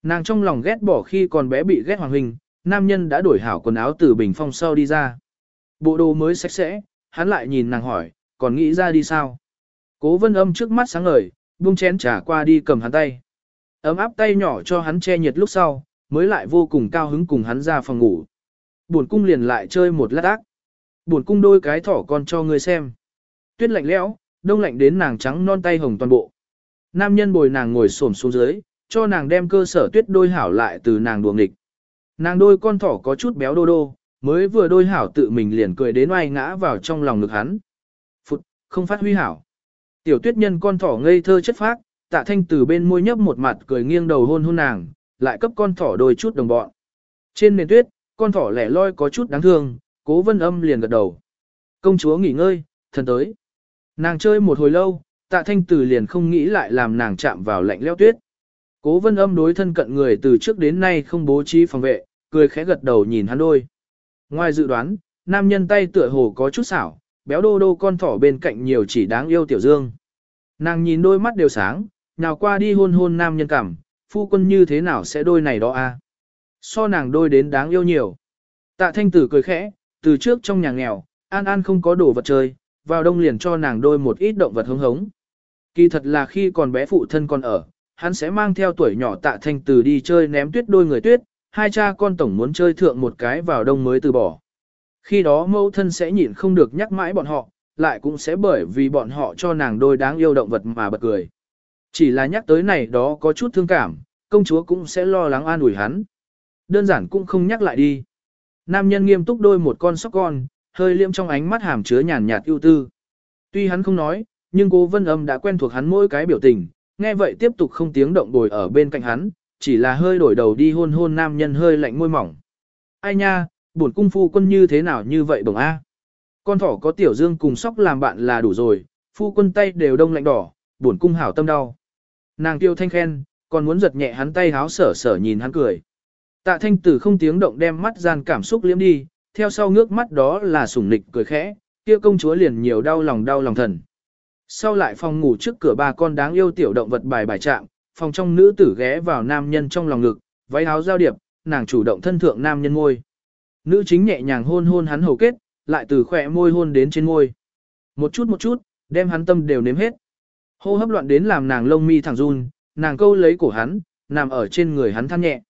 Nàng trong lòng ghét bỏ khi còn bé bị ghét Hoàng Huynh, nam nhân đã đổi hảo quần áo từ bình phong sau đi ra. Bộ đồ mới sạch sẽ, hắn lại nhìn nàng hỏi, còn nghĩ ra đi sao? Cố vân âm trước mắt sáng ngời, buông chén trà qua đi cầm hắn tay. Ấm áp tay nhỏ cho hắn che nhiệt lúc sau, mới lại vô cùng cao hứng cùng hắn ra phòng ngủ. Buồn cung liền lại chơi một lát ác. Buồn cung đôi cái thỏ con cho ngươi xem. Tuyết lạnh lẽo, đông lạnh đến nàng trắng non tay hồng toàn bộ. Nam nhân bồi nàng ngồi xổm xuống dưới, cho nàng đem cơ sở tuyết đôi hảo lại từ nàng đuồng địch. Nàng đôi con thỏ có chút béo đô đô, mới vừa đôi hảo tự mình liền cười đến oai ngã vào trong lòng ngực hắn. Phụt, không phát huy hảo. Tiểu tuyết nhân con thỏ ngây thơ chất phác, tạ thanh từ bên môi nhấp một mặt cười nghiêng đầu hôn hôn nàng, lại cấp con thỏ đôi chút đồng bọn. Trên nền tuyết, con thỏ lẻ loi có chút đáng thương, cố vân âm liền gật đầu. Công chúa nghỉ ngơi, thần tới. Nàng chơi một hồi lâu, tạ thanh từ liền không nghĩ lại làm nàng chạm vào lạnh leo tuyết. Cố vân âm đối thân cận người từ trước đến nay không bố trí phòng vệ, cười khẽ gật đầu nhìn hắn đôi. Ngoài dự đoán, nam nhân tay tựa hồ có chút xảo, béo đô đô con thỏ bên cạnh nhiều chỉ đáng yêu tiểu dương. Nàng nhìn đôi mắt đều sáng, nào qua đi hôn hôn nam nhân cảm, phu quân như thế nào sẽ đôi này đó a? So nàng đôi đến đáng yêu nhiều. Tạ thanh tử cười khẽ, từ trước trong nhà nghèo, an an không có đồ vật chơi, vào đông liền cho nàng đôi một ít động vật hống hống. Kỳ thật là khi còn bé phụ thân còn ở, hắn sẽ mang theo tuổi nhỏ tạ thanh tử đi chơi ném tuyết đôi người tuyết, hai cha con tổng muốn chơi thượng một cái vào đông mới từ bỏ. Khi đó mẫu thân sẽ nhịn không được nhắc mãi bọn họ, lại cũng sẽ bởi vì bọn họ cho nàng đôi đáng yêu động vật mà bật cười. Chỉ là nhắc tới này đó có chút thương cảm, công chúa cũng sẽ lo lắng an ủi hắn. Đơn giản cũng không nhắc lại đi. Nam nhân nghiêm túc đôi một con sóc con, hơi liêm trong ánh mắt hàm chứa nhàn nhạt ưu tư. Tuy hắn không nói, nhưng cố vân âm đã quen thuộc hắn mỗi cái biểu tình, nghe vậy tiếp tục không tiếng động bồi ở bên cạnh hắn, chỉ là hơi đổi đầu đi hôn hôn nam nhân hơi lạnh môi mỏng. Ai nha, buồn cung phu quân như thế nào như vậy đồng A. Con thỏ có tiểu dương cùng sóc làm bạn là đủ rồi, phu quân tay đều đông lạnh đỏ, buồn cung hảo tâm đau. Nàng tiêu thanh khen, còn muốn giật nhẹ hắn tay háo sở sở nhìn hắn cười. Tạ thanh tử không tiếng động đem mắt gian cảm xúc liếm đi, theo sau ngước mắt đó là sủng nịch cười khẽ, kia công chúa liền nhiều đau lòng đau lòng thần. Sau lại phòng ngủ trước cửa ba con đáng yêu tiểu động vật bài bài chạm, phòng trong nữ tử ghé vào nam nhân trong lòng ngực, váy áo giao điệp, nàng chủ động thân thượng nam nhân môi. Nữ chính nhẹ nhàng hôn hôn hắn hầu kết, lại từ khỏe môi hôn đến trên môi. Một chút một chút, đem hắn tâm đều nếm hết. Hô hấp loạn đến làm nàng lông mi thẳng run, nàng câu lấy cổ hắn, nằm ở trên người hắn than nhẹ.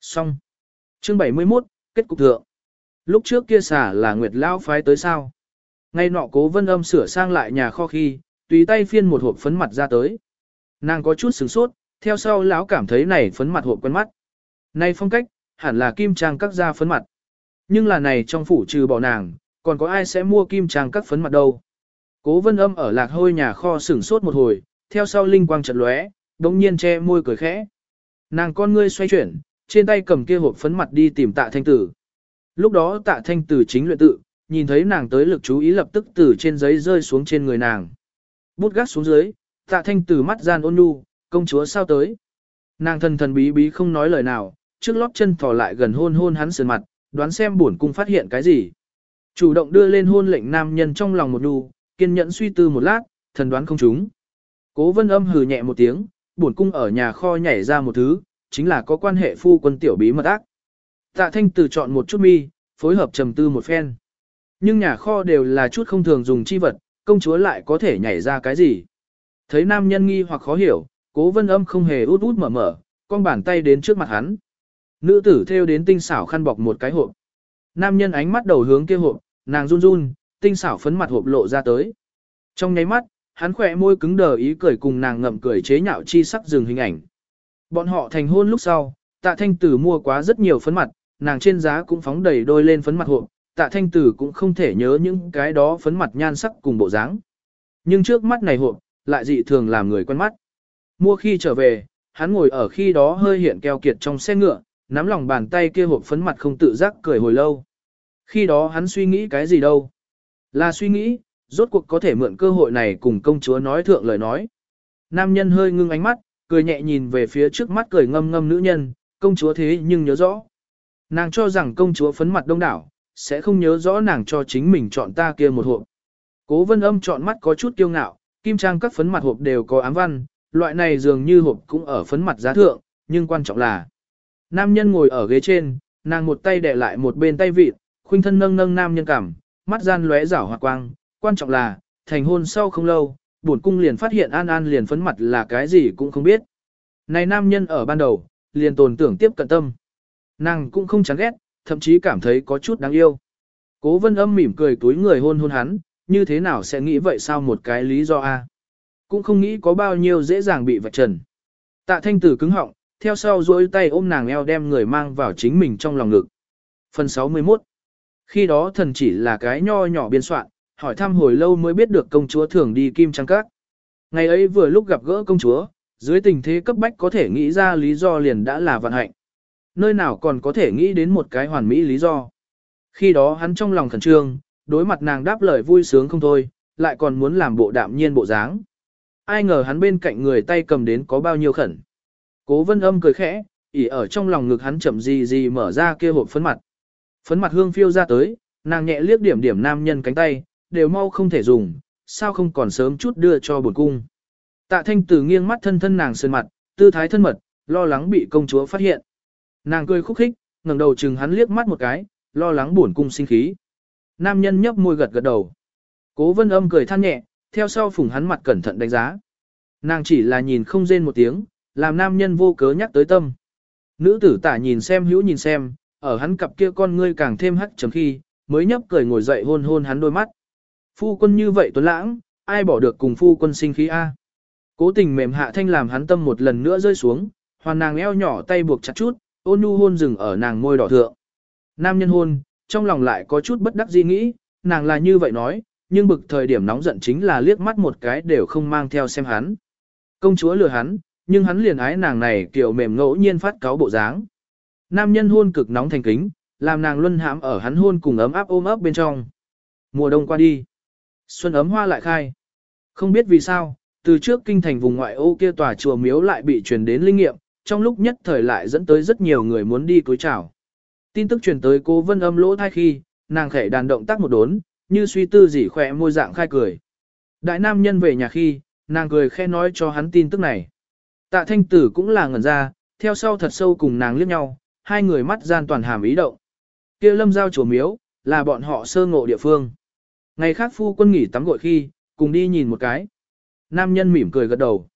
Xong. Chương 71, kết cục thượng. Lúc trước kia xả là Nguyệt Lao phái tới sao. Ngay nọ cố vân âm sửa sang lại nhà kho khi, tùy tay phiên một hộp phấn mặt ra tới. Nàng có chút sửng sốt, theo sau lão cảm thấy này phấn mặt hộp quen mắt. Này phong cách, hẳn là kim trang các gia phấn mặt. Nhưng là này trong phủ trừ bỏ nàng, còn có ai sẽ mua kim trang các phấn mặt đâu. Cố vân âm ở lạc hôi nhà kho sửng sốt một hồi, theo sau linh quang chợt lóe, đống nhiên che môi cười khẽ. Nàng con ngươi xoay chuyển, trên tay cầm kia hộp phấn mặt đi tìm tạ thanh tử. Lúc đó tạ thanh tử chính luyện tự, nhìn thấy nàng tới lực chú ý lập tức từ trên giấy rơi xuống trên người nàng. Bút gác xuống dưới, tạ thanh tử mắt gian ôn nhu, công chúa sao tới. Nàng thần thần bí bí không nói lời nào, trước lóp chân thò lại gần hôn hôn hắn sườn mặt, đoán xem buồn cung phát hiện cái gì. Chủ động đưa lên hôn lệnh nam nhân trong lòng một nu kiên nhẫn suy tư một lát, thần đoán không trúng. Cố vân âm hừ nhẹ một tiếng, buồn cung ở nhà kho nhảy ra một thứ, chính là có quan hệ phu quân tiểu bí mật ác. Tạ thanh từ chọn một chút mi, phối hợp trầm tư một phen. Nhưng nhà kho đều là chút không thường dùng chi vật, công chúa lại có thể nhảy ra cái gì. Thấy nam nhân nghi hoặc khó hiểu, cố vân âm không hề út út mở mở, con bàn tay đến trước mặt hắn. Nữ tử theo đến tinh xảo khăn bọc một cái hộp. Nam nhân ánh mắt đầu hướng kia hộp, nàng run run, tinh xảo phấn mặt hộp lộ ra tới. Trong nháy mắt, hắn khỏe môi cứng đờ ý cười cùng nàng ngậm cười chế nhạo chi sắc dừng hình ảnh. Bọn họ thành hôn lúc sau, tạ thanh tử mua quá rất nhiều phấn mặt, nàng trên giá cũng phóng đầy đôi lên phấn mặt hộp, tạ thanh tử cũng không thể nhớ những cái đó phấn mặt nhan sắc cùng bộ dáng. Nhưng trước mắt này hộp, lại dị thường làm người quen mắt. Mua khi trở về, hắn ngồi ở khi đó hơi hiện keo kiệt trong xe ngựa, nắm lòng bàn tay kia hộp phấn mặt không tự giác cười hồi lâu. Khi đó hắn suy nghĩ cái gì đâu? Là suy nghĩ, rốt cuộc có thể mượn cơ hội này cùng công chúa nói thượng lời nói. Nam nhân hơi ngưng ánh mắt, cười nhẹ nhìn về phía trước mắt cười ngâm ngâm nữ nhân, công chúa thế nhưng nhớ rõ. Nàng cho rằng công chúa phấn mặt đông đảo, sẽ không nhớ rõ nàng cho chính mình chọn ta kia một hộp. Cố vân âm chọn mắt có chút kiêu ngạo, kim trang các phấn mặt hộp đều có ám văn, loại này dường như hộp cũng ở phấn mặt giá thượng, nhưng quan trọng là nam nhân ngồi ở ghế trên, nàng một tay đè lại một bên tay vịt, khuynh thân nâng nâng nam nhân cảm, mắt gian lóe rảo hoa quang, quan trọng là, thành hôn sau không lâu, bổn cung liền phát hiện An An liền phấn mặt là cái gì cũng không biết. Này nam nhân ở ban đầu, liền tồn tưởng tiếp cận tâm. Nàng cũng không chán ghét, thậm chí cảm thấy có chút đáng yêu. Cố vân âm mỉm cười túi người hôn hôn hắn, như thế nào sẽ nghĩ vậy sao một cái lý do a? Cũng không nghĩ có bao nhiêu dễ dàng bị vạch trần. Tạ thanh tử cứng họng, theo sau duỗi tay ôm nàng eo đem người mang vào chính mình trong lòng ngực. Phần 61 khi đó thần chỉ là cái nho nhỏ biên soạn, hỏi thăm hồi lâu mới biết được công chúa thường đi kim trang các. Ngày ấy vừa lúc gặp gỡ công chúa, dưới tình thế cấp bách có thể nghĩ ra lý do liền đã là vận hạnh. Nơi nào còn có thể nghĩ đến một cái hoàn mỹ lý do. Khi đó hắn trong lòng khẩn trương, đối mặt nàng đáp lời vui sướng không thôi, lại còn muốn làm bộ đạm nhiên bộ dáng. Ai ngờ hắn bên cạnh người tay cầm đến có bao nhiêu khẩn. Cố vân âm cười khẽ, ỉ ở trong lòng ngực hắn chậm gì gì mở ra kia hộp phấn mặt. Phấn mặt hương phiêu ra tới, nàng nhẹ liếc điểm điểm nam nhân cánh tay, đều mau không thể dùng, sao không còn sớm chút đưa cho bổn cung. Tạ thanh tử nghiêng mắt thân thân nàng sơn mặt, tư thái thân mật, lo lắng bị công chúa phát hiện. Nàng cười khúc khích, ngẩng đầu chừng hắn liếc mắt một cái, lo lắng bổn cung sinh khí. Nam nhân nhấp môi gật gật đầu. Cố vân âm cười than nhẹ, theo sau phủng hắn mặt cẩn thận đánh giá. Nàng chỉ là nhìn không rên một tiếng, làm nam nhân vô cớ nhắc tới tâm. Nữ tử tả nhìn xem hữu nhìn xem, ở hắn cặp kia con ngươi càng thêm hắc chấm khi, mới nhấp cười ngồi dậy hôn hôn hắn đôi mắt. Phu quân như vậy tuấn lãng, ai bỏ được cùng phu quân sinh khí A. Cố tình mềm hạ thanh làm hắn tâm một lần nữa rơi xuống, hoàn nàng eo nhỏ tay buộc chặt chút, ôn nhu hôn dừng ở nàng môi đỏ thượng. Nam nhân hôn, trong lòng lại có chút bất đắc dĩ nghĩ, nàng là như vậy nói, nhưng bực thời điểm nóng giận chính là liếc mắt một cái đều không mang theo xem hắn. Công chúa lừa hắn, nhưng hắn liền ái nàng này kiểu mềm ngẫu nhiên phát cáo bộ dáng. Nam nhân hôn cực nóng thành kính, làm nàng luân hãm ở hắn hôn cùng ấm áp ôm ấp bên trong. Mùa đông qua đi. Xuân ấm hoa lại khai. Không biết vì sao, từ trước kinh thành vùng ngoại ô kia tòa chùa miếu lại bị truyền đến linh nghiệm, trong lúc nhất thời lại dẫn tới rất nhiều người muốn đi cúi chào. Tin tức truyền tới cô vân âm lỗ thai khi, nàng khẽ đàn động tác một đốn, như suy tư gì khỏe môi dạng khai cười. Đại nam nhân về nhà khi, nàng cười khe nói cho hắn tin tức này. Tạ thanh tử cũng là ngẩn ra, theo sau thật sâu cùng nàng liếc nhau, hai người mắt gian toàn hàm ý động. kia lâm giao chùa miếu, là bọn họ sơ ngộ địa phương. Ngày khác phu quân nghỉ tắm gội khi, cùng đi nhìn một cái. Nam nhân mỉm cười gật đầu.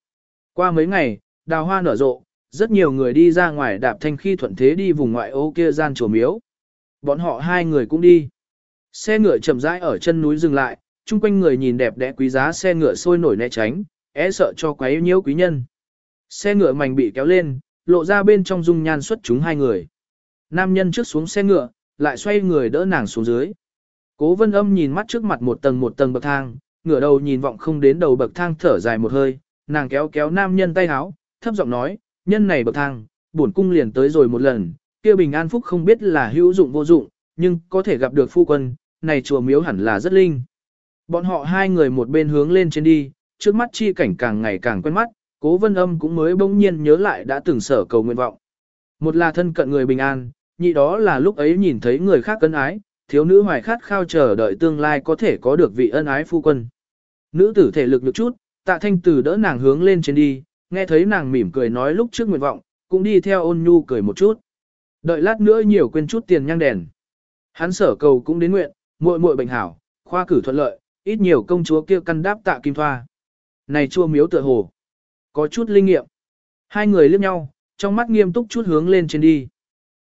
Qua mấy ngày, đào hoa nở rộ, rất nhiều người đi ra ngoài đạp thanh khi thuận thế đi vùng ngoại ô kia gian chùa miếu. Bọn họ hai người cũng đi. Xe ngựa chậm rãi ở chân núi dừng lại, chung quanh người nhìn đẹp đẽ quý giá xe ngựa sôi nổi né tránh, é sợ cho quấy nhiễu quý nhân. Xe ngựa mảnh bị kéo lên, lộ ra bên trong dung nhan xuất chúng hai người. Nam nhân trước xuống xe ngựa, lại xoay người đỡ nàng xuống dưới. Cố vân âm nhìn mắt trước mặt một tầng một tầng bậc thang, ngửa đầu nhìn vọng không đến đầu bậc thang thở dài một hơi, nàng kéo kéo nam nhân tay háo, thấp giọng nói, nhân này bậc thang, bổn cung liền tới rồi một lần, kia bình an phúc không biết là hữu dụng vô dụng, nhưng có thể gặp được phu quân, này chùa miếu hẳn là rất linh. Bọn họ hai người một bên hướng lên trên đi, trước mắt chi cảnh càng ngày càng quen mắt, cố vân âm cũng mới bỗng nhiên nhớ lại đã từng sở cầu nguyện vọng. Một là thân cận người bình an, nhị đó là lúc ấy nhìn thấy người khác cân ái, thiếu nữ hoài khát khao chờ đợi tương lai có thể có được vị ân ái phu quân. Nữ tử thể lực được chút, tạ thanh tử đỡ nàng hướng lên trên đi, nghe thấy nàng mỉm cười nói lúc trước nguyện vọng, cũng đi theo ôn nhu cười một chút. Đợi lát nữa nhiều quên chút tiền nhang đèn. Hắn sở cầu cũng đến nguyện, muội muội bệnh hảo, khoa cử thuận lợi, ít nhiều công chúa kia căn đáp tạ kim thoa. Này chua miếu tựa hồ, có chút linh nghiệm. Hai người liếc nhau, trong mắt nghiêm túc chút hướng lên trên đi.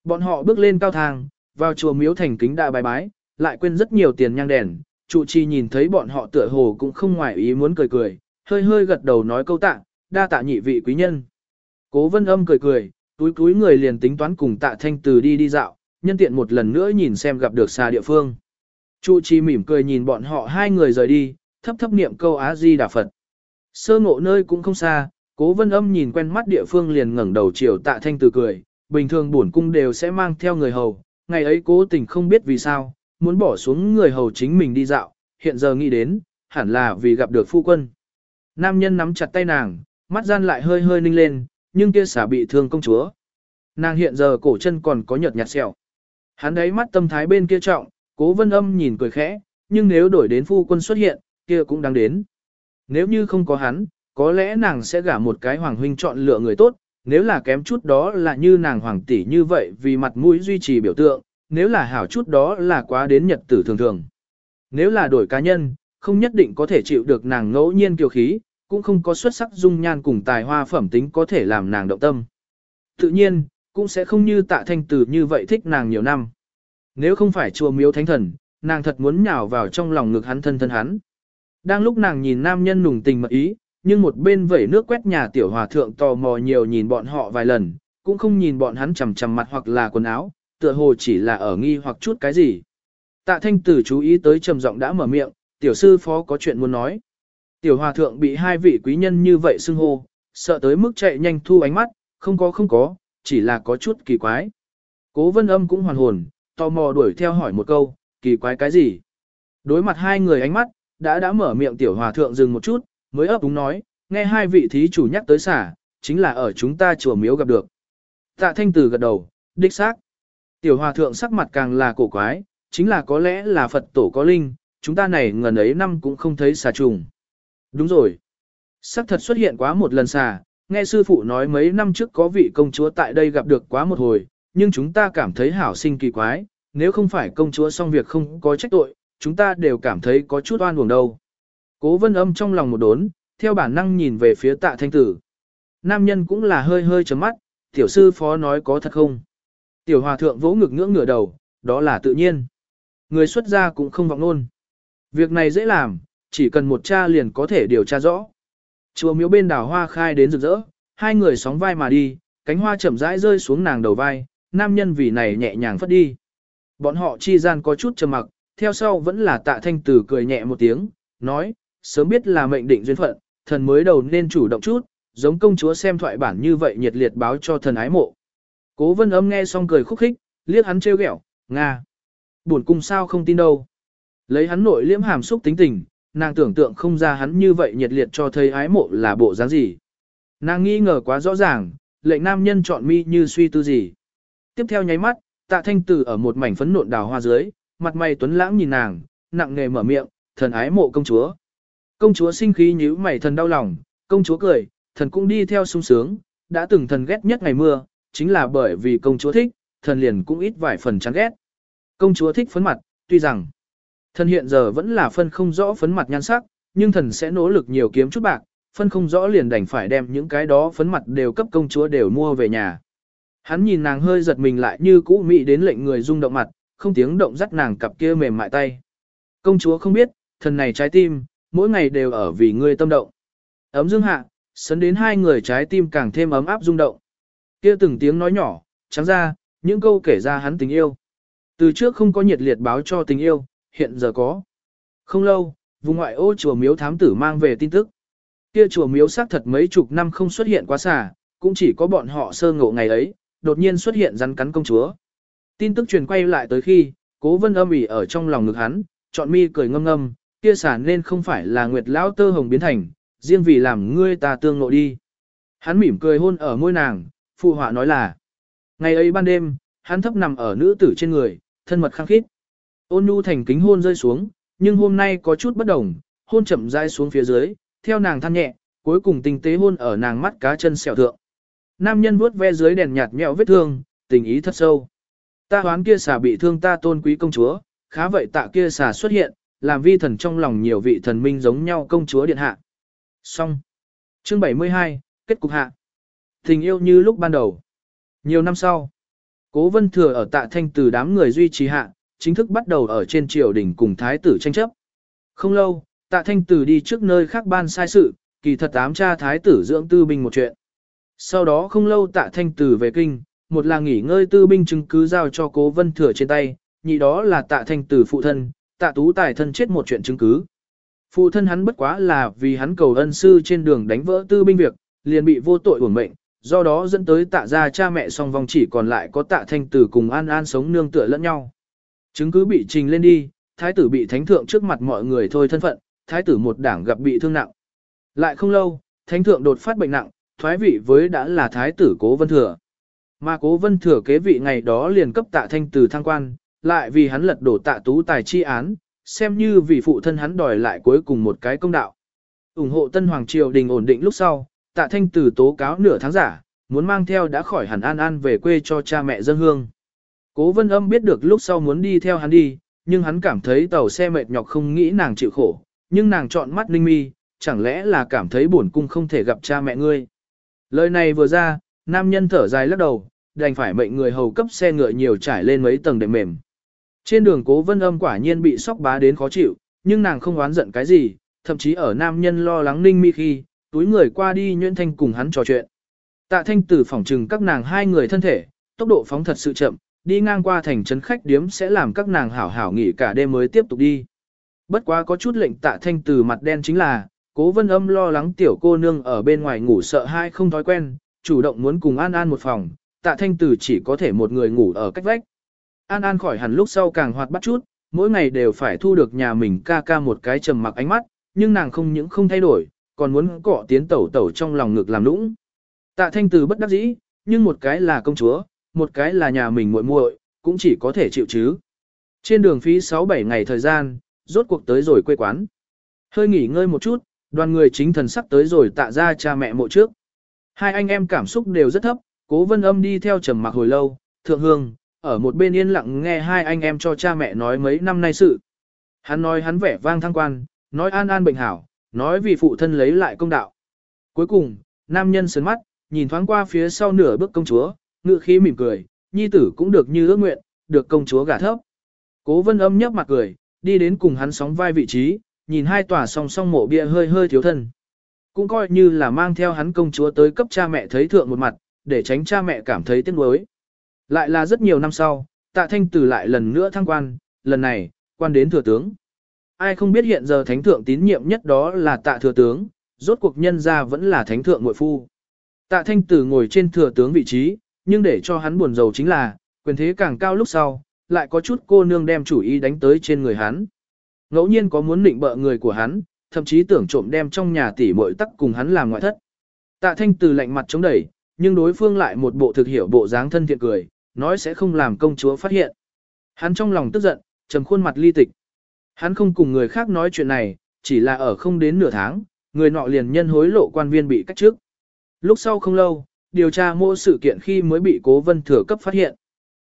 Bọn họ bước lên cao thang, vào chùa miếu thành kính đại bài bái, lại quên rất nhiều tiền nhang đèn. Chủ trì nhìn thấy bọn họ tựa hồ cũng không ngoài ý muốn cười cười, hơi hơi gật đầu nói câu tạ, đa tạ nhị vị quý nhân. Cố vân âm cười cười, túi túi người liền tính toán cùng tạ thanh từ đi đi dạo, nhân tiện một lần nữa nhìn xem gặp được xa địa phương. Chu Chi mỉm cười nhìn bọn họ hai người rời đi, thấp thấp niệm câu Á Di Đà Phật. Sơ ngộ nơi cũng không xa, cố vân âm nhìn quen mắt địa phương liền ngẩng đầu chiều tạ thanh từ cười, bình thường bổn cung đều sẽ mang theo người hầu, ngày ấy cố tình không biết vì sao, muốn bỏ xuống người hầu chính mình đi dạo, hiện giờ nghĩ đến, hẳn là vì gặp được phu quân. Nam nhân nắm chặt tay nàng, mắt gian lại hơi hơi ninh lên, nhưng kia xả bị thương công chúa. Nàng hiện giờ cổ chân còn có nhợt nhạt sẹo. Hắn đấy mắt tâm thái bên kia trọng, cố vân âm nhìn cười khẽ, nhưng nếu đổi đến phu quân xuất hiện, kia cũng đáng đến. Nếu như không có hắn, có lẽ nàng sẽ gả một cái hoàng huynh chọn lựa người tốt, nếu là kém chút đó là như nàng hoàng tỷ như vậy vì mặt mũi duy trì biểu tượng, nếu là hảo chút đó là quá đến nhật tử thường thường. Nếu là đổi cá nhân, không nhất định có thể chịu được nàng ngẫu nhiên kiều khí, cũng không có xuất sắc dung nhan cùng tài hoa phẩm tính có thể làm nàng động tâm. Tự nhiên, cũng sẽ không như tạ thanh tử như vậy thích nàng nhiều năm. Nếu không phải chùa miếu thánh thần, nàng thật muốn nhào vào trong lòng ngực hắn thân thân hắn. Đang lúc nàng nhìn nam nhân nùng tình mật ý, nhưng một bên vẩy nước quét nhà tiểu hòa thượng tò mò nhiều nhìn bọn họ vài lần, cũng không nhìn bọn hắn chằm chằm mặt hoặc là quần áo, tựa hồ chỉ là ở nghi hoặc chút cái gì. Tạ thanh tử chú ý tới trầm giọng đã mở miệng, tiểu sư phó có chuyện muốn nói. Tiểu hòa thượng bị hai vị quý nhân như vậy xưng hô, sợ tới mức chạy nhanh thu ánh mắt, không có không có, chỉ là có chút kỳ quái. Cố vân âm cũng hoàn hồn, tò mò đuổi theo hỏi một câu, kỳ quái cái gì? Đối mặt hai người ánh mắt, đã đã mở miệng tiểu hòa thượng dừng một chút, mới ấp úng nói, nghe hai vị thí chủ nhắc tới xả, chính là ở chúng ta chùa miếu gặp được. Tạ thanh tử gật đầu, đích xác. Tiểu hòa thượng sắc mặt càng là cổ quái, chính là có lẽ là Phật tổ có linh, chúng ta này ngần ấy năm cũng không thấy xà trùng. Đúng rồi. Sắc thật xuất hiện quá một lần xà, nghe sư phụ nói mấy năm trước có vị công chúa tại đây gặp được quá một hồi, nhưng chúng ta cảm thấy hảo sinh kỳ quái, nếu không phải công chúa xong việc không có trách tội, chúng ta đều cảm thấy có chút oan uổng đâu. Cố vân âm trong lòng một đốn, theo bản năng nhìn về phía tạ thanh tử. Nam nhân cũng là hơi hơi chấm mắt, tiểu sư phó nói có thật không? Tiểu hòa thượng vỗ ngực ngưỡng ngửa đầu, đó là tự nhiên. Người xuất gia cũng không vọng luôn. Việc này dễ làm, chỉ cần một cha liền có thể điều tra rõ. Chùa miếu bên đảo hoa khai đến rực rỡ, hai người sóng vai mà đi, cánh hoa chậm rãi rơi xuống nàng đầu vai, nam nhân vì này nhẹ nhàng phất đi. Bọn họ chi gian có chút trầm mặc, theo sau vẫn là tạ thanh tử cười nhẹ một tiếng, nói, sớm biết là mệnh định duyên phận, thần mới đầu nên chủ động chút, giống công chúa xem thoại bản như vậy nhiệt liệt báo cho thần ái mộ. Cố vân âm nghe xong cười khúc khích, liếc hắn trêu ghẹo, Nga. Buồn cung sao không tin đâu. Lấy hắn nội liễm hàm xúc tính tình, nàng tưởng tượng không ra hắn như vậy nhiệt liệt cho thấy ái mộ là bộ dáng gì. Nàng nghi ngờ quá rõ ràng, lệnh nam nhân chọn mi như suy tư gì. Tiếp theo nháy mắt, tạ thanh tử ở một mảnh phấn nộn đào hoa dưới, mặt mày tuấn lãng nhìn nàng, nặng nề mở miệng, thần ái mộ công chúa. Công chúa sinh khí nhíu mày thần đau lòng, công chúa cười, thần cũng đi theo sung sướng, đã từng thần ghét nhất ngày mưa, chính là bởi vì công chúa thích, thần liền cũng ít vài phần chán ghét. Công chúa thích phấn mặt, tuy rằng thần hiện giờ vẫn là phân không rõ phấn mặt nhan sắc, nhưng thần sẽ nỗ lực nhiều kiếm chút bạc, phân không rõ liền đành phải đem những cái đó phấn mặt đều cấp công chúa đều mua về nhà. Hắn nhìn nàng hơi giật mình lại như cũ mị đến lệnh người rung động mặt, không tiếng động dắt nàng cặp kia mềm mại tay. Công chúa không biết, thần này trái tim, mỗi ngày đều ở vì ngươi tâm động. Ấm dương hạ, sấn đến hai người trái tim càng thêm ấm áp rung động. Kia từng tiếng nói nhỏ, trắng ra, những câu kể ra hắn tình yêu. Từ trước không có nhiệt liệt báo cho tình yêu, hiện giờ có. Không lâu, vùng ngoại ô chùa miếu thám tử mang về tin tức. Kia chùa miếu xác thật mấy chục năm không xuất hiện quá xả, cũng chỉ có bọn họ sơ ngộ ngày ấy, đột nhiên xuất hiện rắn cắn công chúa. Tin tức truyền quay lại tới khi, cố vân âm ỉ ở trong lòng ngực hắn, chọn mi cười ngâm ngâm, kia xả nên không phải là nguyệt lão tơ hồng biến thành, riêng vì làm ngươi ta tương ngộ đi. Hắn mỉm cười hôn ở môi nàng, phụ họa nói là. Ngày ấy ban đêm, hắn thấp nằm ở nữ tử trên người, thân mật khăng khít. Ôn nhu thành kính hôn rơi xuống, nhưng hôm nay có chút bất đồng, hôn chậm rãi xuống phía dưới, theo nàng than nhẹ, cuối cùng tinh tế hôn ở nàng mắt cá chân sẹo thượng. Nam nhân vuốt ve dưới đèn nhạt nhẽo vết thương, tình ý thật sâu. Ta hoán kia xà bị thương ta tôn quý công chúa, khá vậy tạ kia xà xuất hiện, làm vi thần trong lòng nhiều vị thần minh giống nhau công chúa điện hạ. Xong. Chương 72, kết cục hạ. Tình yêu như lúc ban đầu. Nhiều năm sau, Cố Vân Thừa ở tạ thanh từ đám người duy trì hạ, chính thức bắt đầu ở trên triều đình cùng thái tử tranh chấp. Không lâu, tạ thanh từ đi trước nơi khác ban sai sự, kỳ thật ám cha thái tử dưỡng tư binh một chuyện. Sau đó không lâu tạ thanh từ về kinh, một là nghỉ ngơi tư binh chứng cứ giao cho cố vân thừa trên tay, nhị đó là tạ thanh từ phụ thân, tạ tú tài thân chết một chuyện chứng cứ. Phụ thân hắn bất quá là vì hắn cầu ân sư trên đường đánh vỡ tư binh việc, liền bị vô tội uổng mệnh, do đó dẫn tới tạ ra cha mẹ song vong chỉ còn lại có tạ thanh tử cùng an an sống nương tựa lẫn nhau. Chứng cứ bị trình lên đi, thái tử bị thánh thượng trước mặt mọi người thôi thân phận, thái tử một đảng gặp bị thương nặng. Lại không lâu, thánh thượng đột phát bệnh nặng, thoái vị với đã là thái tử Cố Vân Thừa. Mà Cố Vân Thừa kế vị ngày đó liền cấp tạ thanh tử thăng quan, lại vì hắn lật đổ tạ tú tài chi án, xem như vì phụ thân hắn đòi lại cuối cùng một cái công đạo. ủng hộ Tân Hoàng Triều đình ổn định lúc sau, tạ thanh Tử tố cáo nửa tháng giả, muốn mang theo đã khỏi hẳn an an về quê cho cha mẹ dân hương. Cố vân âm biết được lúc sau muốn đi theo hắn đi, nhưng hắn cảm thấy tàu xe mệt nhọc không nghĩ nàng chịu khổ, nhưng nàng chọn mắt ninh mi, chẳng lẽ là cảm thấy buồn cung không thể gặp cha mẹ ngươi. Lời này vừa ra, nam nhân thở dài lắc đầu, đành phải mệnh người hầu cấp xe ngựa nhiều trải lên mấy tầng đệm mềm. Trên đường cố vân âm quả nhiên bị sóc bá đến khó chịu, nhưng nàng không oán giận cái gì, thậm chí ở nam nhân lo lắng ninh mi khi, túi người qua đi nhuyễn thanh cùng hắn trò chuyện. Tạ thanh tử phỏng trừng các nàng hai người thân thể, tốc độ phóng thật sự chậm, đi ngang qua thành trấn khách điếm sẽ làm các nàng hảo hảo nghỉ cả đêm mới tiếp tục đi. Bất quá có chút lệnh tạ thanh Tử mặt đen chính là, cố vân âm lo lắng tiểu cô nương ở bên ngoài ngủ sợ hai không thói quen, chủ động muốn cùng An An một phòng, tạ thanh Tử chỉ có thể một người ngủ ở cách vách. An An khỏi hẳn lúc sau càng hoạt bắt chút, mỗi ngày đều phải thu được nhà mình ca ca một cái trầm mặc ánh mắt, nhưng nàng không những không thay đổi, còn muốn cọ tiến tẩu tẩu trong lòng ngực làm nũng. Tạ thanh từ bất đắc dĩ, nhưng một cái là công chúa, một cái là nhà mình muội muội, cũng chỉ có thể chịu chứ. Trên đường phí 6-7 ngày thời gian, rốt cuộc tới rồi quê quán. Hơi nghỉ ngơi một chút, đoàn người chính thần sắc tới rồi tạ ra cha mẹ mộ trước. Hai anh em cảm xúc đều rất thấp, cố vân âm đi theo trầm mặc hồi lâu, thượng hương, ở một bên yên lặng nghe hai anh em cho cha mẹ nói mấy năm nay sự. Hắn nói hắn vẻ vang thăng quan, nói an an bệnh hảo, nói vì phụ thân lấy lại công đạo. Cuối cùng, nam nhân sớn mắt, nhìn thoáng qua phía sau nửa bước công chúa, ngự khí mỉm cười, nhi tử cũng được như ước nguyện, được công chúa gả thấp. Cố vân âm nhấp mặt cười, đi đến cùng hắn sóng vai vị trí, nhìn hai tòa song song mộ bia hơi hơi thiếu thân. Cũng coi như là mang theo hắn công chúa tới cấp cha mẹ thấy thượng một mặt, để tránh cha mẹ cảm thấy tiếc nuối. Lại là rất nhiều năm sau, tạ thanh tử lại lần nữa thăng quan, lần này, quan đến thừa tướng. Ai không biết hiện giờ thánh thượng tín nhiệm nhất đó là tạ thừa tướng, rốt cuộc nhân ra vẫn là thánh thượng ngội phu. Tạ thanh tử ngồi trên thừa tướng vị trí, nhưng để cho hắn buồn giàu chính là, quyền thế càng cao lúc sau, lại có chút cô nương đem chủ ý đánh tới trên người hắn. Ngẫu nhiên có muốn định bợ người của hắn, thậm chí tưởng trộm đem trong nhà tỷ muội tắc cùng hắn làm ngoại thất. Tạ thanh từ lạnh mặt chống đẩy, nhưng đối phương lại một bộ thực hiểu bộ dáng thân thiện cười, nói sẽ không làm công chúa phát hiện. Hắn trong lòng tức giận, trầm khuôn mặt ly tịch. Hắn không cùng người khác nói chuyện này, chỉ là ở không đến nửa tháng, người nọ liền nhân hối lộ quan viên bị cách trước. Lúc sau không lâu, điều tra mô sự kiện khi mới bị cố vân thừa cấp phát hiện.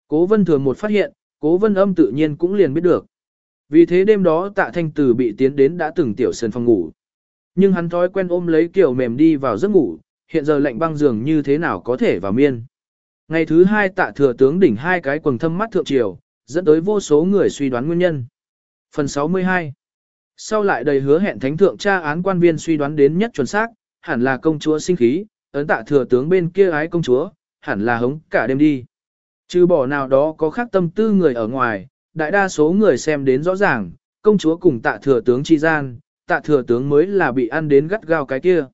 Cố vân thừa một phát hiện, cố vân âm tự nhiên cũng liền biết được. Vì thế đêm đó tạ thanh tử bị tiến đến đã từng tiểu sơn phòng ngủ. Nhưng hắn thói quen ôm lấy kiểu mềm đi vào giấc ngủ, hiện giờ lạnh băng giường như thế nào có thể vào miên. Ngày thứ hai tạ thừa tướng đỉnh hai cái quần thâm mắt thượng triều, dẫn tới vô số người suy đoán nguyên nhân. Phần 62 Sau lại đầy hứa hẹn thánh thượng tra án quan viên suy đoán đến nhất chuẩn xác, hẳn là công chúa sinh khí, ấn tạ thừa tướng bên kia ái công chúa, hẳn là hống cả đêm đi. Trừ bỏ nào đó có khác tâm tư người ở ngoài, đại đa số người xem đến rõ ràng, công chúa cùng tạ thừa tướng chi gian, tạ thừa tướng mới là bị ăn đến gắt gao cái kia.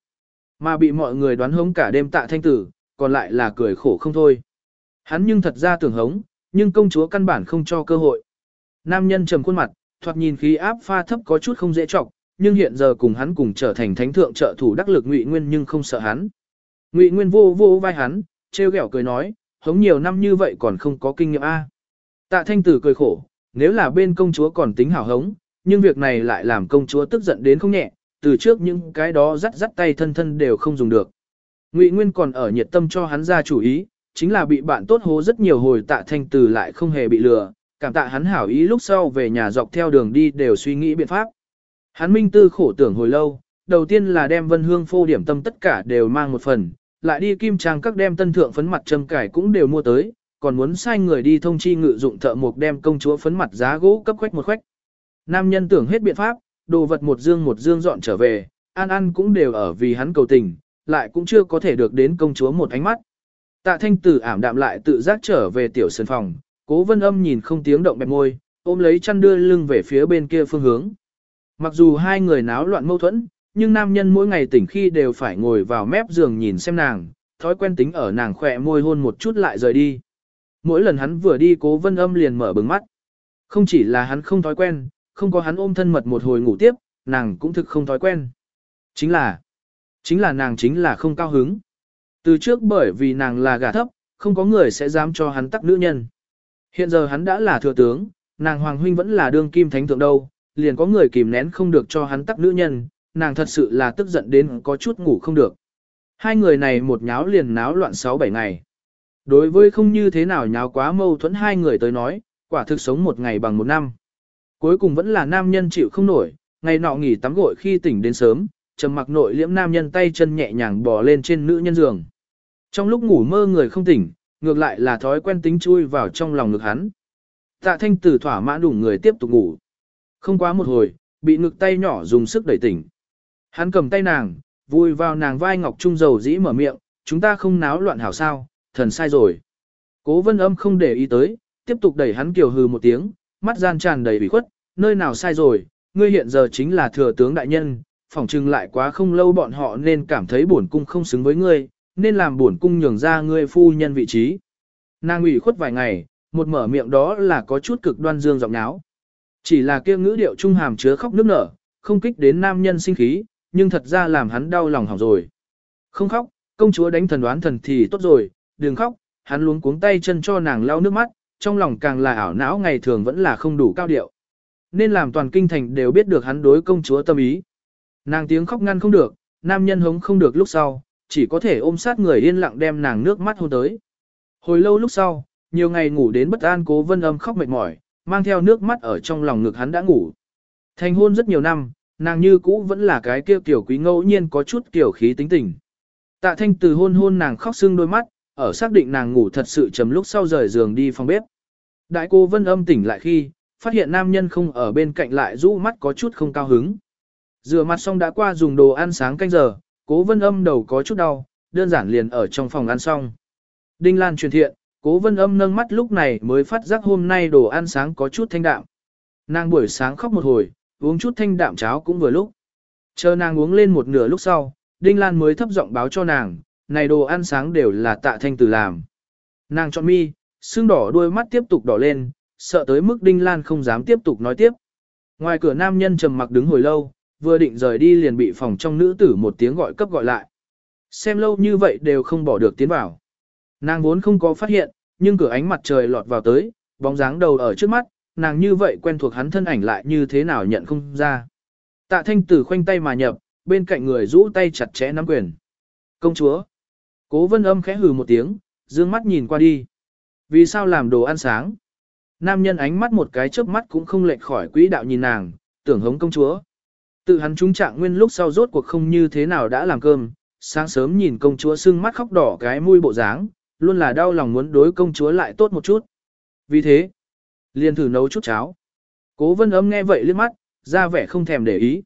Mà bị mọi người đoán hống cả đêm tạ thanh tử, còn lại là cười khổ không thôi. Hắn nhưng thật ra tưởng hống, nhưng công chúa căn bản không cho cơ hội. Nam nhân trầm khuôn mặt, thoạt nhìn khí áp pha thấp có chút không dễ trọng, nhưng hiện giờ cùng hắn cùng trở thành thánh thượng trợ thủ đắc lực ngụy nguyên nhưng không sợ hắn. Ngụy Nguyên vô vô vai hắn, trêu ghẹo cười nói, hống nhiều năm như vậy còn không có kinh nghiệm a. Tạ Thanh Tử cười khổ, nếu là bên công chúa còn tính hảo hống, nhưng việc này lại làm công chúa tức giận đến không nhẹ, từ trước những cái đó dắt dắt tay thân thân đều không dùng được. Ngụy Nguyên còn ở nhiệt tâm cho hắn ra chủ ý, chính là bị bạn tốt hố rất nhiều hồi Tạ Thanh từ lại không hề bị lừa, cảm tạ hắn hảo ý lúc sau về nhà dọc theo đường đi đều suy nghĩ biện pháp. Hắn minh tư khổ tưởng hồi lâu, đầu tiên là đem vân hương phô điểm tâm tất cả đều mang một phần, lại đi kim trang các đem tân thượng phấn mặt châm cải cũng đều mua tới, còn muốn sai người đi thông chi ngự dụng thợ mộc đem công chúa phấn mặt giá gỗ cấp khoách một khoách. Nam nhân tưởng hết biện pháp, đồ vật một dương một dương dọn trở về, an ăn cũng đều ở vì hắn cầu tình, lại cũng chưa có thể được đến công chúa một ánh mắt. Tạ thanh tử ảm đạm lại tự giác trở về tiểu sân phòng, cố vân âm nhìn không tiếng động bẹp môi, ôm lấy chăn đưa lưng về phía bên kia phương hướng. Mặc dù hai người náo loạn mâu thuẫn, nhưng nam nhân mỗi ngày tỉnh khi đều phải ngồi vào mép giường nhìn xem nàng, thói quen tính ở nàng khỏe môi hôn một chút lại rời đi. Mỗi lần hắn vừa đi cố vân âm liền mở bừng mắt. Không chỉ là hắn không thói quen, không có hắn ôm thân mật một hồi ngủ tiếp, nàng cũng thực không thói quen. Chính là, chính là nàng chính là không cao hứng. Từ trước bởi vì nàng là gà thấp, không có người sẽ dám cho hắn tắc nữ nhân. Hiện giờ hắn đã là thừa tướng, nàng hoàng huynh vẫn là đương kim thánh thượng đâu, liền có người kìm nén không được cho hắn tắc nữ nhân, nàng thật sự là tức giận đến có chút ngủ không được. Hai người này một nháo liền náo loạn 6-7 ngày. Đối với không như thế nào nháo quá mâu thuẫn hai người tới nói, quả thực sống một ngày bằng một năm. Cuối cùng vẫn là nam nhân chịu không nổi, ngày nọ nghỉ tắm gội khi tỉnh đến sớm, trầm mặc nội liễm nam nhân tay chân nhẹ nhàng bò lên trên nữ nhân giường. Trong lúc ngủ mơ người không tỉnh, ngược lại là thói quen tính chui vào trong lòng ngực hắn. Tạ thanh tử thỏa mãn đủ người tiếp tục ngủ. Không quá một hồi, bị ngực tay nhỏ dùng sức đẩy tỉnh. Hắn cầm tay nàng, vui vào nàng vai ngọc trung dầu dĩ mở miệng, chúng ta không náo loạn hảo sao, thần sai rồi. Cố vân âm không để ý tới, tiếp tục đẩy hắn kiều hừ một tiếng, mắt gian tràn đầy ủy khuất, nơi nào sai rồi, ngươi hiện giờ chính là thừa tướng đại nhân, phỏng chừng lại quá không lâu bọn họ nên cảm thấy bổn cung không xứng với ngươi, nên làm bổn cung nhường ra ngươi phu nhân vị trí. Nàng ủy khuất vài ngày, một mở miệng đó là có chút cực đoan dương giọng náo. Chỉ là kia ngữ điệu trung hàm chứa khóc nước nở, không kích đến nam nhân sinh khí, nhưng thật ra làm hắn đau lòng hỏng rồi. Không khóc, công chúa đánh thần đoán thần thì tốt rồi, đừng khóc, hắn luống cuống tay chân cho nàng lau nước mắt, trong lòng càng là ảo não ngày thường vẫn là không đủ cao điệu. Nên làm toàn kinh thành đều biết được hắn đối công chúa tâm ý. Nàng tiếng khóc ngăn không được, nam nhân hống không được lúc sau, chỉ có thể ôm sát người yên lặng đem nàng nước mắt hôn tới. Hồi lâu lúc sau, nhiều ngày ngủ đến bất an cố vân âm khóc mệt mỏi, mang theo nước mắt ở trong lòng ngực hắn đã ngủ. Thành hôn rất nhiều năm, nàng như cũ vẫn là cái kia tiểu quý ngẫu nhiên có chút kiểu khí tính tình. Tạ thanh từ hôn hôn nàng khóc sưng đôi mắt, ở xác định nàng ngủ thật sự chấm lúc sau rời giường đi phòng bếp. Đại cô vân âm tỉnh lại khi, phát hiện nam nhân không ở bên cạnh lại rũ mắt có chút không cao hứng. Rửa mặt xong đã qua dùng đồ ăn sáng canh giờ, cố vân âm đầu có chút đau, đơn giản liền ở trong phòng ăn xong. Đinh Lan truyền thiện, cố vân âm nâng mắt lúc này mới phát giác hôm nay đồ ăn sáng có chút thanh đạm. Nàng buổi sáng khóc một hồi, uống chút thanh đạm cháo cũng vừa lúc. Chờ nàng uống lên một nửa lúc sau, Đinh Lan mới thấp giọng báo cho nàng, này đồ ăn sáng đều là tạ thanh tử làm. Nàng chọn mi, xương đỏ đuôi mắt tiếp tục đỏ lên, sợ tới mức Đinh Lan không dám tiếp tục nói tiếp. Ngoài cửa nam nhân trầm mặc đứng hồi lâu, vừa định rời đi liền bị phòng trong nữ tử một tiếng gọi cấp gọi lại. Xem lâu như vậy đều không bỏ được tiến vào. Nàng vốn không có phát hiện, nhưng cửa ánh mặt trời lọt vào tới, bóng dáng đầu ở trước mắt, nàng như vậy quen thuộc hắn thân ảnh lại như thế nào nhận không ra. Tạ thanh tử khoanh tay mà nhập, bên cạnh người rũ tay chặt chẽ nắm quyền. Công chúa. Cố vân âm khẽ hừ một tiếng, dương mắt nhìn qua đi. Vì sao làm đồ ăn sáng? Nam nhân ánh mắt một cái chớp mắt cũng không lệch khỏi quỹ đạo nhìn nàng, tưởng hống công chúa. Tự hắn trúng trạng nguyên lúc sau rốt cuộc không như thế nào đã làm cơm, sáng sớm nhìn công chúa sưng mắt khóc đỏ cái mũi bộ dáng, luôn là đau lòng muốn đối công chúa lại tốt một chút. Vì thế, liền thử nấu chút cháo. Cố vân âm nghe vậy liếc mắt, ra vẻ không thèm để ý.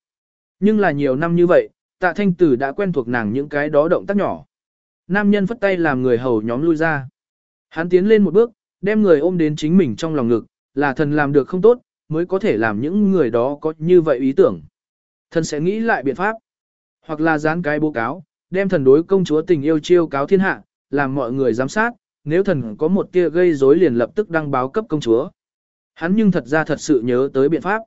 Nhưng là nhiều năm như vậy, tạ thanh tử đã quen thuộc nàng những cái đó động tác nhỏ. Nam nhân phất tay làm người hầu nhóm lui ra. Hắn tiến lên một bước, đem người ôm đến chính mình trong lòng ngực, là thần làm được không tốt, mới có thể làm những người đó có như vậy ý tưởng. Thần sẽ nghĩ lại biện pháp, hoặc là dán cái bố cáo, đem thần đối công chúa tình yêu chiêu cáo thiên hạ, làm mọi người giám sát, nếu thần có một tia gây rối liền lập tức đăng báo cấp công chúa. Hắn nhưng thật ra thật sự nhớ tới biện pháp.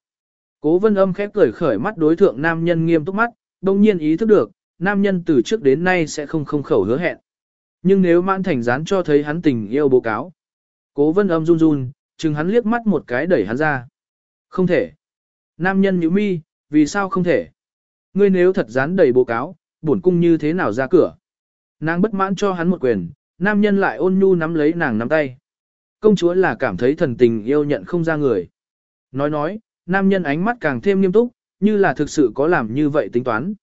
Cố vân âm khép cười khởi mắt đối thượng nam nhân nghiêm túc mắt, đồng nhiên ý thức được, nam nhân từ trước đến nay sẽ không không khẩu hứa hẹn. Nhưng nếu mãn thành dán cho thấy hắn tình yêu bố cáo. Cố vân âm run run, chừng hắn liếc mắt một cái đẩy hắn ra. Không thể. Nam nhân nhíu mi, vì sao không thể? Ngươi nếu thật dán đầy bố cáo, bổn cung như thế nào ra cửa? Nàng bất mãn cho hắn một quyền, nam nhân lại ôn nhu nắm lấy nàng nắm tay. Công chúa là cảm thấy thần tình yêu nhận không ra người. Nói nói, nam nhân ánh mắt càng thêm nghiêm túc, như là thực sự có làm như vậy tính toán.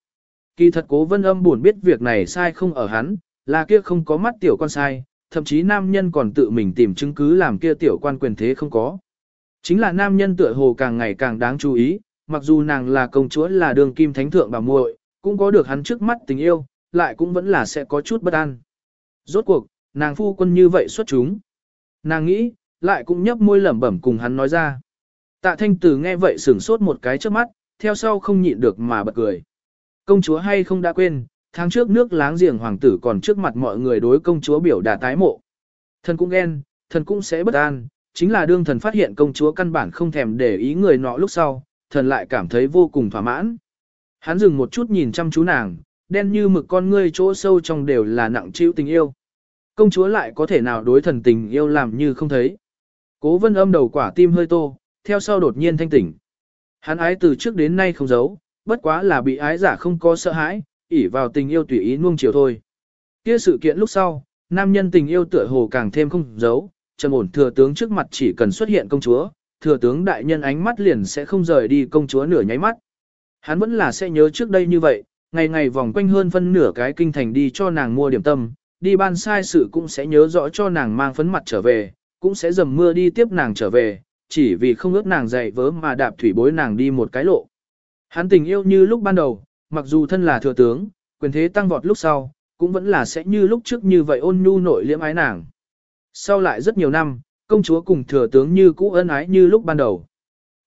Kỳ thật cố vân âm buồn biết việc này sai không ở hắn, là kia không có mắt tiểu quan sai, thậm chí nam nhân còn tự mình tìm chứng cứ làm kia tiểu quan quyền thế không có. Chính là nam nhân tựa hồ càng ngày càng đáng chú ý, mặc dù nàng là công chúa là đường kim thánh thượng bà muội, cũng có được hắn trước mắt tình yêu, lại cũng vẫn là sẽ có chút bất an. Rốt cuộc, nàng phu quân như vậy xuất chúng. Nàng nghĩ, lại cũng nhấp môi lẩm bẩm cùng hắn nói ra. Tạ thanh tử nghe vậy sửng sốt một cái trước mắt, theo sau không nhịn được mà bật cười. Công chúa hay không đã quên, tháng trước nước láng giềng hoàng tử còn trước mặt mọi người đối công chúa biểu đà tái mộ. Thần cũng ghen, thần cũng sẽ bất an, chính là đương thần phát hiện công chúa căn bản không thèm để ý người nọ lúc sau, thần lại cảm thấy vô cùng thỏa mãn. Hắn dừng một chút nhìn chăm chú nàng, đen như mực con ngươi chỗ sâu trong đều là nặng chịu tình yêu. Công chúa lại có thể nào đối thần tình yêu làm như không thấy. Cố vân âm đầu quả tim hơi tô, theo sau đột nhiên thanh tỉnh. Hắn ái từ trước đến nay không giấu, bất quá là bị ái giả không có sợ hãi, ỉ vào tình yêu tùy ý nuông chiều thôi. Kia sự kiện lúc sau, nam nhân tình yêu tựa hồ càng thêm không giấu, trầm ổn thừa tướng trước mặt chỉ cần xuất hiện công chúa, thừa tướng đại nhân ánh mắt liền sẽ không rời đi công chúa nửa nháy mắt. Hắn vẫn là sẽ nhớ trước đây như vậy, ngày ngày vòng quanh hơn phân nửa cái kinh thành đi cho nàng mua điểm tâm, đi ban sai sự cũng sẽ nhớ rõ cho nàng mang phấn mặt trở về, cũng sẽ dầm mưa đi tiếp nàng trở về, chỉ vì không ước nàng dậy vớ mà đạp thủy bối nàng đi một cái lộ. Hắn tình yêu như lúc ban đầu, mặc dù thân là thừa tướng, quyền thế tăng vọt lúc sau, cũng vẫn là sẽ như lúc trước như vậy ôn nhu nội liễm ái nàng. Sau lại rất nhiều năm, công chúa cùng thừa tướng như cũ ân ái như lúc ban đầu.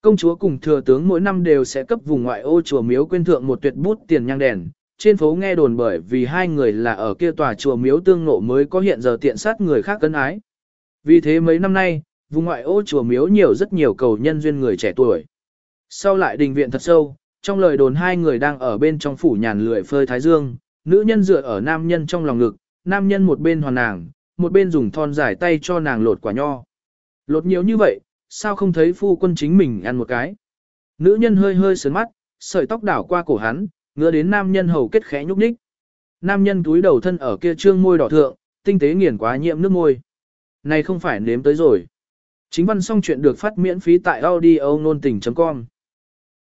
Công chúa cùng thừa tướng mỗi năm đều sẽ cấp vùng ngoại ô chùa miếu quên thượng một tuyệt bút tiền nhang đèn. Trên phố nghe đồn bởi vì hai người là ở kia tòa chùa miếu tương nộ mới có hiện giờ tiện sát người khác cân ái. Vì thế mấy năm nay, vùng ngoại ô chùa miếu nhiều rất nhiều cầu nhân duyên người trẻ tuổi. Sau lại đình viện thật sâu, trong lời đồn hai người đang ở bên trong phủ nhàn lười phơi thái dương, nữ nhân dựa ở nam nhân trong lòng ngực, nam nhân một bên hoàn nàng, một bên dùng thon dài tay cho nàng lột quả nho. Lột nhiều như vậy, sao không thấy phu quân chính mình ăn một cái. Nữ nhân hơi hơi sớn mắt, sợi tóc đảo qua cổ hắn, ngứa đến nam nhân hầu kết khẽ nhúc nhích. Nam nhân túi đầu thân ở kia trương môi đỏ thượng, tinh tế nghiền quá nhiễm nước môi. Này không phải nếm tới rồi. Chính văn xong chuyện được phát miễn phí tại audio nôn tình.com